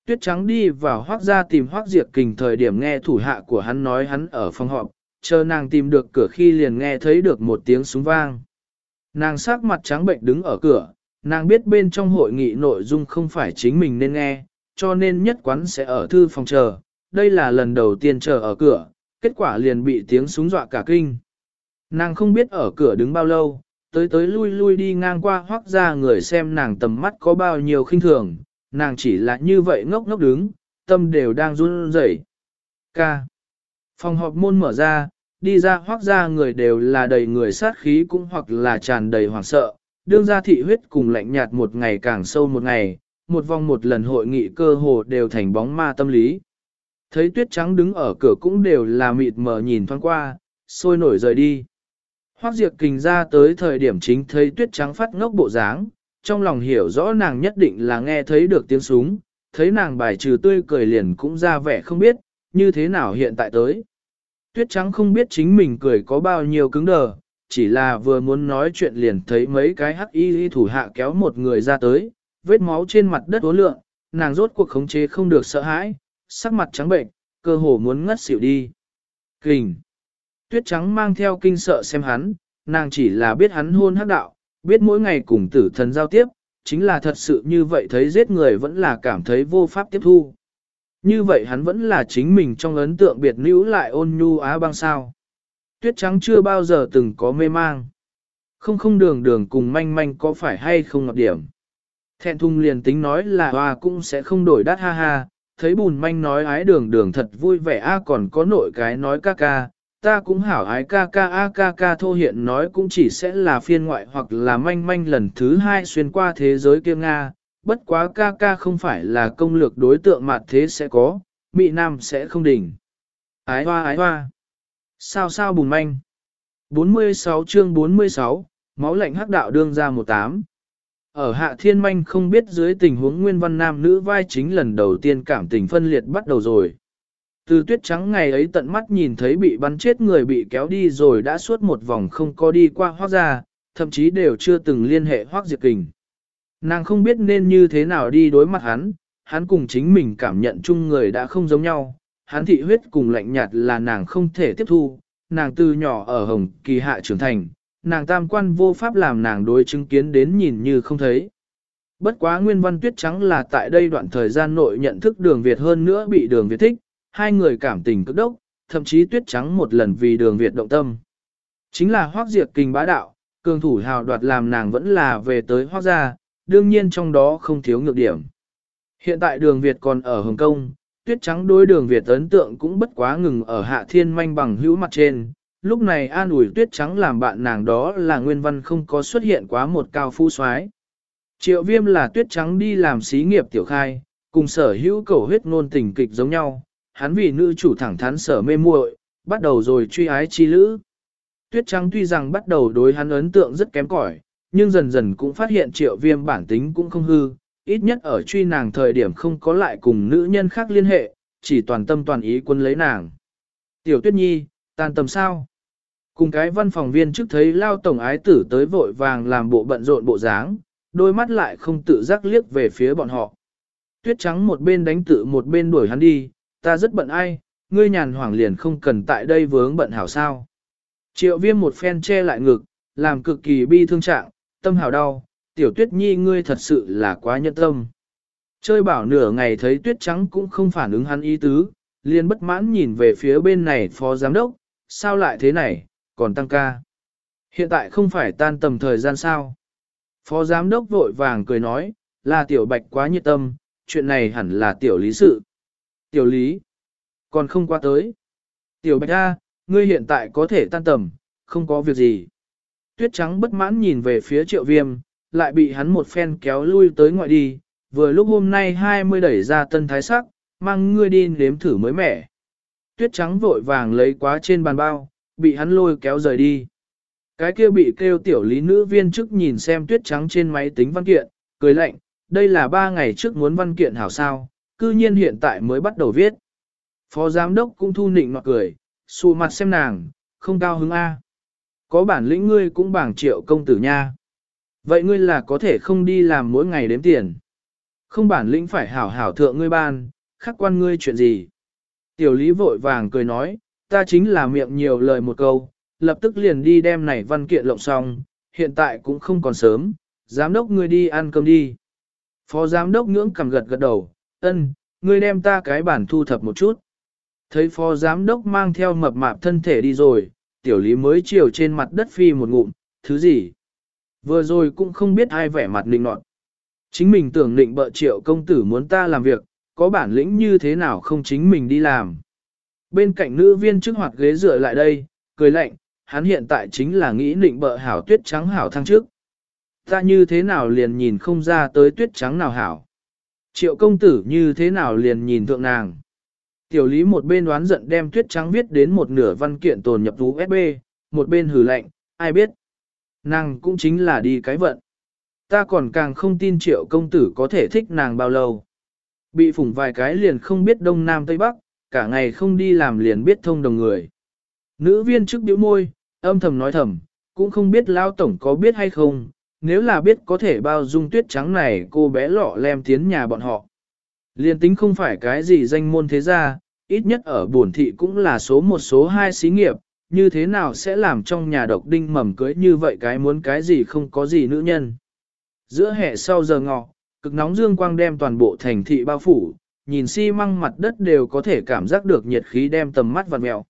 Tuyết trắng đi vào hoác ra tìm hoác diệt kình thời điểm nghe thủ hạ của hắn nói hắn ở phòng họp, chờ nàng tìm được cửa khi liền nghe thấy được một tiếng súng vang. Nàng sắc mặt trắng bệnh đứng ở cửa, nàng biết bên trong hội nghị nội dung không phải chính mình nên nghe, cho nên nhất quán sẽ ở thư phòng chờ. Đây là lần đầu tiên chờ ở cửa, kết quả liền bị tiếng súng dọa cả kinh. Nàng không biết ở cửa đứng bao lâu, tới tới lui lui đi ngang qua hoác ra người xem nàng tầm mắt có bao nhiêu khinh thường, nàng chỉ là như vậy ngốc ngốc đứng, tâm đều đang run rẩy. Ca. Phòng họp môn mở ra, đi ra hoác ra người đều là đầy người sát khí cũng hoặc là tràn đầy hoảng sợ, đương ra thị huyết cùng lạnh nhạt một ngày càng sâu một ngày, một vòng một lần hội nghị cơ hồ đều thành bóng ma tâm lý. Thấy tuyết trắng đứng ở cửa cũng đều là mịt mờ nhìn thoáng qua, sôi nổi rời đi. Hoác diệt Kình ra tới thời điểm chính thấy tuyết trắng phát ngốc bộ dáng, trong lòng hiểu rõ nàng nhất định là nghe thấy được tiếng súng, thấy nàng bài trừ tươi cười liền cũng ra vẻ không biết, như thế nào hiện tại tới. Tuyết trắng không biết chính mình cười có bao nhiêu cứng đờ, chỉ là vừa muốn nói chuyện liền thấy mấy cái hắc y thủ hạ kéo một người ra tới, vết máu trên mặt đất ố lượng, nàng rốt cuộc khống chế không được sợ hãi, sắc mặt trắng bệnh, cơ hồ muốn ngất xỉu đi. Kình! Tuyết trắng mang theo kinh sợ xem hắn, nàng chỉ là biết hắn hôn hắc đạo, biết mỗi ngày cùng tử thần giao tiếp, chính là thật sự như vậy thấy giết người vẫn là cảm thấy vô pháp tiếp thu. Như vậy hắn vẫn là chính mình trong ấn tượng biệt nữ lại ôn nhu á băng sao. Tuyết trắng chưa bao giờ từng có mê mang. Không không đường đường cùng manh manh có phải hay không ngọt điểm. Thẹn thùng liền tính nói là hoa cũng sẽ không đổi đắt ha ha, thấy bùn manh nói ái đường đường thật vui vẻ a còn có nội cái nói ca ca, ta cũng hảo ái ca ca a ca ca thô hiện nói cũng chỉ sẽ là phiên ngoại hoặc là manh manh lần thứ hai xuyên qua thế giới kia Nga, bất quá ca ca không phải là công lược đối tượng mặt thế sẽ có, Mỹ Nam sẽ không đỉnh. Ái hoa ái hoa. Sao sao bùn manh. 46 chương 46, máu lạnh hắc đạo đương ra 18. Ở hạ thiên manh không biết dưới tình huống nguyên văn nam nữ vai chính lần đầu tiên cảm tình phân liệt bắt đầu rồi. Từ tuyết trắng ngày ấy tận mắt nhìn thấy bị bắn chết người bị kéo đi rồi đã suốt một vòng không có đi qua hoác ra, thậm chí đều chưa từng liên hệ hoác diệt kình. Nàng không biết nên như thế nào đi đối mặt hắn, hắn cùng chính mình cảm nhận chung người đã không giống nhau, hắn thị huyết cùng lạnh nhạt là nàng không thể tiếp thu, nàng từ nhỏ ở hồng kỳ hạ trưởng thành, nàng tam quan vô pháp làm nàng đối chứng kiến đến nhìn như không thấy. Bất quá nguyên văn tuyết trắng là tại đây đoạn thời gian nội nhận thức đường Việt hơn nữa bị đường Việt thích, hai người cảm tình cực đốc, thậm chí tuyết trắng một lần vì đường Việt động tâm. Chính là hoác diệt kinh bá đạo, cường thủ hào đoạt làm nàng vẫn là về tới hoác gia, đương nhiên trong đó không thiếu nhược điểm. Hiện tại đường Việt còn ở Hồng Kông, tuyết trắng đối đường Việt ấn tượng cũng bất quá ngừng ở hạ thiên manh bằng hữu mặt trên. Lúc này an ủi tuyết trắng làm bạn nàng đó là nguyên văn không có xuất hiện quá một cao phu soái Triệu viêm là tuyết trắng đi làm xí nghiệp tiểu khai, cùng sở hữu cầu huyết ngôn tình kịch giống nhau, hắn vì nữ chủ thẳng thắn sở mê muội, bắt đầu rồi truy ái chi lữ. Tuyết trắng tuy rằng bắt đầu đối hắn ấn tượng rất kém cỏi, nhưng dần dần cũng phát hiện triệu viêm bản tính cũng không hư, ít nhất ở truy nàng thời điểm không có lại cùng nữ nhân khác liên hệ, chỉ toàn tâm toàn ý quân lấy nàng. Tiểu tuyết nhi, tan tầm sao? Cùng cái văn phòng viên trước thấy lao tổng ái tử tới vội vàng làm bộ bận rộn bộ dáng, đôi mắt lại không tự giác liếc về phía bọn họ. Tuyết trắng một bên đánh tự một bên đuổi hắn đi, ta rất bận ai, ngươi nhàn hoảng liền không cần tại đây vướng bận hảo sao. Triệu viêm một phen che lại ngực, làm cực kỳ bi thương trạng, tâm hào đau, tiểu tuyết nhi ngươi thật sự là quá nhẫn tâm. Chơi bảo nửa ngày thấy tuyết trắng cũng không phản ứng hắn ý tứ, liền bất mãn nhìn về phía bên này phó giám đốc, sao lại thế này, còn tăng ca. Hiện tại không phải tan tầm thời gian sao. Phó giám đốc vội vàng cười nói, là tiểu bạch quá nhiệt tâm, chuyện này hẳn là tiểu lý sự. Tiểu lý, còn không qua tới. Tiểu bạch A, ngươi hiện tại có thể tan tầm, không có việc gì. Tuyết trắng bất mãn nhìn về phía triệu viêm, lại bị hắn một phen kéo lui tới ngoại đi, vừa lúc hôm nay 20 đẩy ra tân thái sắc, mang ngươi đi nếm thử mới mẻ. Tuyết trắng vội vàng lấy quá trên bàn bao, bị hắn lôi kéo rời đi. Cái kia bị kêu tiểu lý nữ viên chức nhìn xem tuyết trắng trên máy tính văn kiện, cười lạnh, đây là ba ngày trước muốn văn kiện hảo sao, cư nhiên hiện tại mới bắt đầu viết. Phó giám đốc cũng thu nịnh mặt cười, xù mặt xem nàng, không cao hứng A. Có bản lĩnh ngươi cũng bảng triệu công tử nha. Vậy ngươi là có thể không đi làm mỗi ngày đếm tiền. Không bản lĩnh phải hảo hảo thượng ngươi ban, khắc quan ngươi chuyện gì. Tiểu lý vội vàng cười nói, ta chính là miệng nhiều lời một câu, lập tức liền đi đem này văn kiện lộng xong, hiện tại cũng không còn sớm, giám đốc ngươi đi ăn cơm đi. Phó giám đốc ngưỡng cầm gật gật đầu, ân, ngươi đem ta cái bản thu thập một chút. Thấy phó giám đốc mang theo mập mạp thân thể đi rồi, tiểu lý mới chiều trên mặt đất phi một ngụm, thứ gì? Vừa rồi cũng không biết ai vẻ mặt nịnh nọt. Chính mình tưởng định bợ triệu công tử muốn ta làm việc, có bản lĩnh như thế nào không chính mình đi làm. Bên cạnh nữ viên trước hoạt ghế dựa lại đây, cười lạnh, hắn hiện tại chính là nghĩ định bợ hảo tuyết trắng hảo thăng trước. Ta như thế nào liền nhìn không ra tới tuyết trắng nào hảo. Triệu công tử như thế nào liền nhìn thượng nàng. Tiểu lý một bên đoán giận đem tuyết trắng viết đến một nửa văn kiện tồn nhập USB, một bên hử lạnh, ai biết. Nàng cũng chính là đi cái vận. Ta còn càng không tin triệu công tử có thể thích nàng bao lâu. Bị phủng vài cái liền không biết đông nam tây bắc, cả ngày không đi làm liền biết thông đồng người. Nữ viên trước biểu môi, âm thầm nói thầm, cũng không biết lao tổng có biết hay không, nếu là biết có thể bao dung tuyết trắng này cô bé lọ lem tiến nhà bọn họ. Liên tính không phải cái gì danh môn thế gia, ít nhất ở buồn thị cũng là số một số hai xí nghiệp, như thế nào sẽ làm trong nhà độc đinh mầm cưới như vậy cái muốn cái gì không có gì nữ nhân. Giữa hè sau giờ ngọ, cực nóng dương quang đem toàn bộ thành thị bao phủ, nhìn xi măng mặt đất đều có thể cảm giác được nhiệt khí đem tầm mắt vặn mèo.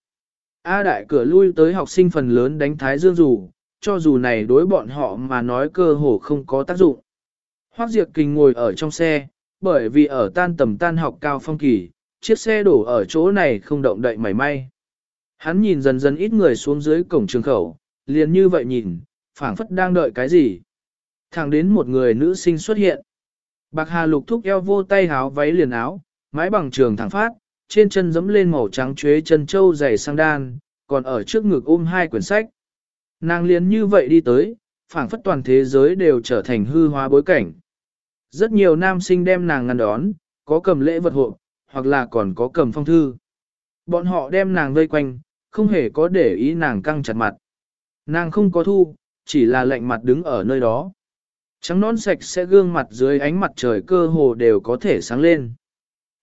A đại cửa lui tới học sinh phần lớn đánh thái dương dù, cho dù này đối bọn họ mà nói cơ hồ không có tác dụng. Hoác Diệp Kình ngồi ở trong xe, bởi vì ở tan tầm tan học cao phong kỳ, chiếc xe đổ ở chỗ này không động đậy mảy may. Hắn nhìn dần dần ít người xuống dưới cổng trường khẩu, liền như vậy nhìn, phảng phất đang đợi cái gì. Thẳng đến một người nữ sinh xuất hiện. Bạc Hà lục thúc eo vô tay háo váy liền áo, mái bằng trường thẳng phát, trên chân dẫm lên màu trắng chuế chân châu dày sang đan, còn ở trước ngực ôm hai quyển sách. Nàng liền như vậy đi tới, phảng phất toàn thế giới đều trở thành hư hóa bối cảnh. Rất nhiều nam sinh đem nàng ngăn đón, có cầm lễ vật hộ, hoặc là còn có cầm phong thư. Bọn họ đem nàng vây quanh, không hề có để ý nàng căng chặt mặt. Nàng không có thu, chỉ là lạnh mặt đứng ở nơi đó. Trắng nón sạch sẽ gương mặt dưới ánh mặt trời cơ hồ đều có thể sáng lên.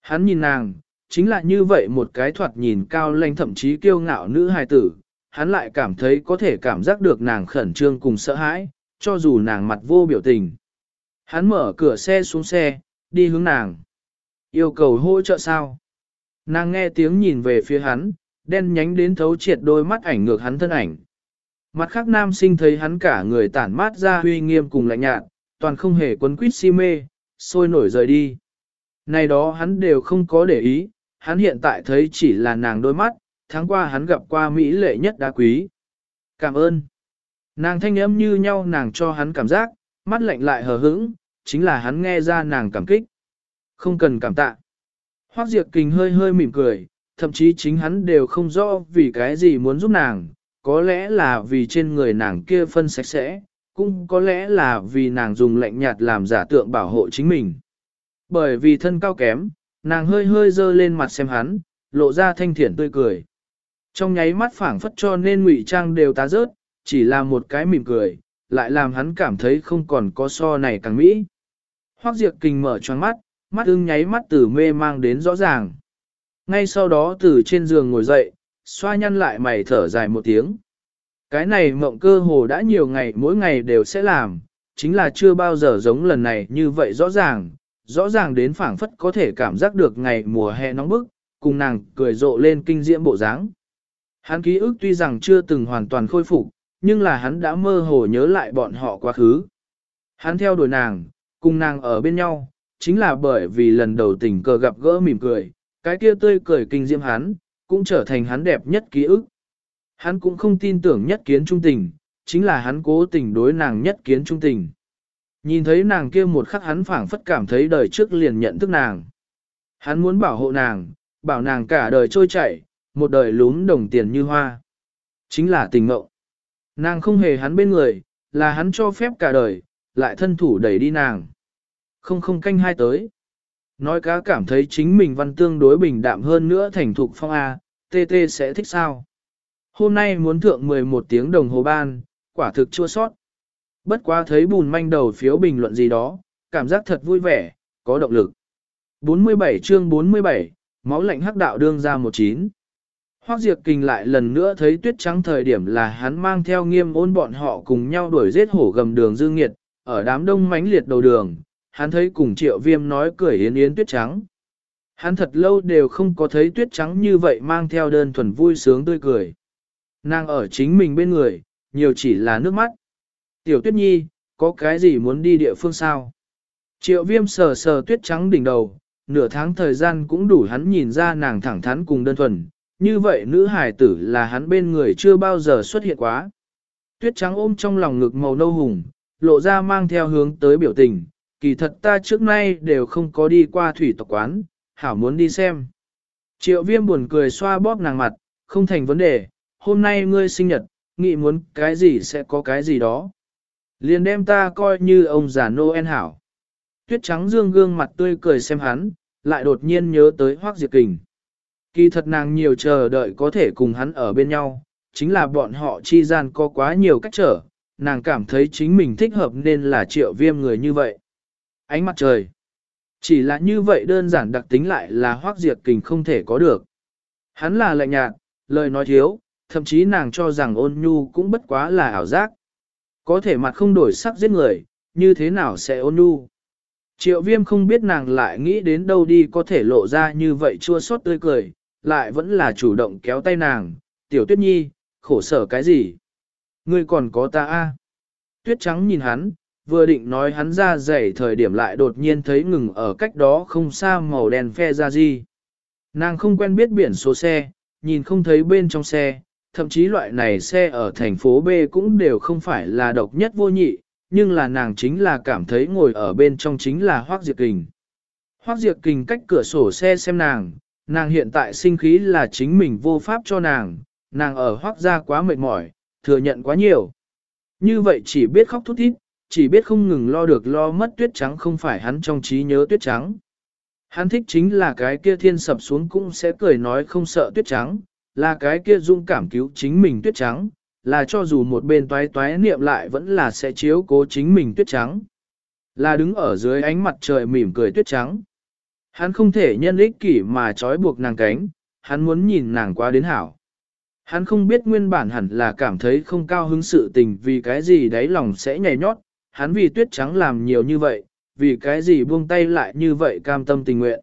Hắn nhìn nàng, chính là như vậy một cái thoạt nhìn cao lanh thậm chí kiêu ngạo nữ hài tử, hắn lại cảm thấy có thể cảm giác được nàng khẩn trương cùng sợ hãi, cho dù nàng mặt vô biểu tình. Hắn mở cửa xe xuống xe, đi hướng nàng. Yêu cầu hỗ trợ sao? Nàng nghe tiếng nhìn về phía hắn, đen nhánh đến thấu triệt đôi mắt ảnh ngược hắn thân ảnh. Mặt khác nam sinh thấy hắn cả người tản mát ra huy nghiêm cùng lạnh nhạt, toàn không hề quấn quýt si mê, sôi nổi rời đi. Này đó hắn đều không có để ý, hắn hiện tại thấy chỉ là nàng đôi mắt, tháng qua hắn gặp qua Mỹ lệ nhất đá quý. Cảm ơn. Nàng thanh âm như nhau nàng cho hắn cảm giác, mắt lạnh lại hờ hững, chính là hắn nghe ra nàng cảm kích. Không cần cảm tạ. Hoác Diệp Kình hơi hơi mỉm cười, thậm chí chính hắn đều không rõ vì cái gì muốn giúp nàng, có lẽ là vì trên người nàng kia phân sạch sẽ, cũng có lẽ là vì nàng dùng lạnh nhạt làm giả tượng bảo hộ chính mình. Bởi vì thân cao kém, nàng hơi hơi dơ lên mặt xem hắn, lộ ra thanh thiện tươi cười. Trong nháy mắt phảng phất cho nên ngụy trang đều tá rớt, chỉ là một cái mỉm cười, lại làm hắn cảm thấy không còn có so này càng mỹ. Hoác Diệp Kình mở choáng mắt, mắt ưng nháy mắt từ mê mang đến rõ ràng. Ngay sau đó từ trên giường ngồi dậy, xoa nhăn lại mày thở dài một tiếng. Cái này mộng cơ hồ đã nhiều ngày mỗi ngày đều sẽ làm, chính là chưa bao giờ giống lần này như vậy rõ ràng, rõ ràng đến phảng phất có thể cảm giác được ngày mùa hè nóng bức, cùng nàng cười rộ lên kinh diễm bộ dáng. Hắn ký ức tuy rằng chưa từng hoàn toàn khôi phục, nhưng là hắn đã mơ hồ nhớ lại bọn họ quá khứ. Hắn theo đuổi nàng, cùng nàng ở bên nhau, chính là bởi vì lần đầu tình cờ gặp gỡ mỉm cười, cái kia tươi cười kinh diễm hắn, cũng trở thành hắn đẹp nhất ký ức. Hắn cũng không tin tưởng nhất kiến trung tình, chính là hắn cố tình đối nàng nhất kiến trung tình. Nhìn thấy nàng kia một khắc hắn phảng phất cảm thấy đời trước liền nhận thức nàng. Hắn muốn bảo hộ nàng, bảo nàng cả đời trôi chảy, một đời lún đồng tiền như hoa. Chính là tình mộng. Nàng không hề hắn bên người, là hắn cho phép cả đời, lại thân thủ đẩy đi nàng. Không không canh hai tới. Nói cá cảm thấy chính mình văn tương đối bình đạm hơn nữa thành thục phong A, tê tê sẽ thích sao. Hôm nay muốn thượng 11 tiếng đồng hồ ban, quả thực chua sót. Bất quá thấy bùn manh đầu phiếu bình luận gì đó, cảm giác thật vui vẻ, có động lực. 47 chương 47, máu lạnh hắc đạo đương ra 19. Hoác Diệp Kình lại lần nữa thấy tuyết trắng thời điểm là hắn mang theo nghiêm ôn bọn họ cùng nhau đuổi giết hổ gầm đường dương nghiệt, ở đám đông mánh liệt đầu đường, hắn thấy cùng triệu viêm nói cười yến yến tuyết trắng. Hắn thật lâu đều không có thấy tuyết trắng như vậy mang theo đơn thuần vui sướng tươi cười. Nàng ở chính mình bên người, nhiều chỉ là nước mắt. Tiểu tuyết nhi, có cái gì muốn đi địa phương sao? Triệu viêm sờ sờ tuyết trắng đỉnh đầu, nửa tháng thời gian cũng đủ hắn nhìn ra nàng thẳng thắn cùng đơn thuần, như vậy nữ hài tử là hắn bên người chưa bao giờ xuất hiện quá. Tuyết trắng ôm trong lòng ngực màu nâu hùng, lộ ra mang theo hướng tới biểu tình, kỳ thật ta trước nay đều không có đi qua thủy tộc quán, hảo muốn đi xem. Triệu viêm buồn cười xoa bóp nàng mặt, không thành vấn đề, hôm nay ngươi sinh nhật, nghĩ muốn cái gì sẽ có cái gì đó. Liền đem ta coi như ông già Noel hảo. Tuyết trắng dương gương mặt tươi cười xem hắn, lại đột nhiên nhớ tới Hoác diệt Kình. Kỳ thật nàng nhiều chờ đợi có thể cùng hắn ở bên nhau, chính là bọn họ chi gian có quá nhiều cách trở, nàng cảm thấy chính mình thích hợp nên là triệu viêm người như vậy. Ánh mặt trời. Chỉ là như vậy đơn giản đặc tính lại là Hoác diệt Kình không thể có được. Hắn là lạnh nhạt, lời nói thiếu, thậm chí nàng cho rằng ôn nhu cũng bất quá là ảo giác. Có thể mặt không đổi sắc giết người, như thế nào sẽ ôn nhu. Triệu viêm không biết nàng lại nghĩ đến đâu đi có thể lộ ra như vậy chua xót tươi cười, lại vẫn là chủ động kéo tay nàng, tiểu tuyết nhi, khổ sở cái gì? Ngươi còn có ta a Tuyết trắng nhìn hắn, vừa định nói hắn ra dày thời điểm lại đột nhiên thấy ngừng ở cách đó không xa màu đèn phe ra gì. Nàng không quen biết biển số xe, nhìn không thấy bên trong xe, thậm chí loại này xe ở thành phố B cũng đều không phải là độc nhất vô nhị, nhưng là nàng chính là cảm thấy ngồi ở bên trong chính là Hoác Diệp Kình. Hoác Diệp Kình cách cửa sổ xe xem nàng, nàng hiện tại sinh khí là chính mình vô pháp cho nàng, nàng ở Hoác gia quá mệt mỏi, thừa nhận quá nhiều. Như vậy chỉ biết khóc thút thít, chỉ biết không ngừng lo được lo mất tuyết trắng không phải hắn trong trí nhớ tuyết trắng. Hắn thích chính là cái kia thiên sập xuống cũng sẽ cười nói không sợ tuyết trắng, là cái kia dung cảm cứu chính mình tuyết trắng, là cho dù một bên toái toái niệm lại vẫn là sẽ chiếu cố chính mình tuyết trắng. Là đứng ở dưới ánh mặt trời mỉm cười tuyết trắng. Hắn không thể nhân ích kỷ mà trói buộc nàng cánh, hắn muốn nhìn nàng qua đến hảo. Hắn không biết nguyên bản hẳn là cảm thấy không cao hứng sự tình vì cái gì đáy lòng sẽ nhảy nhót, hắn vì tuyết trắng làm nhiều như vậy, vì cái gì buông tay lại như vậy cam tâm tình nguyện.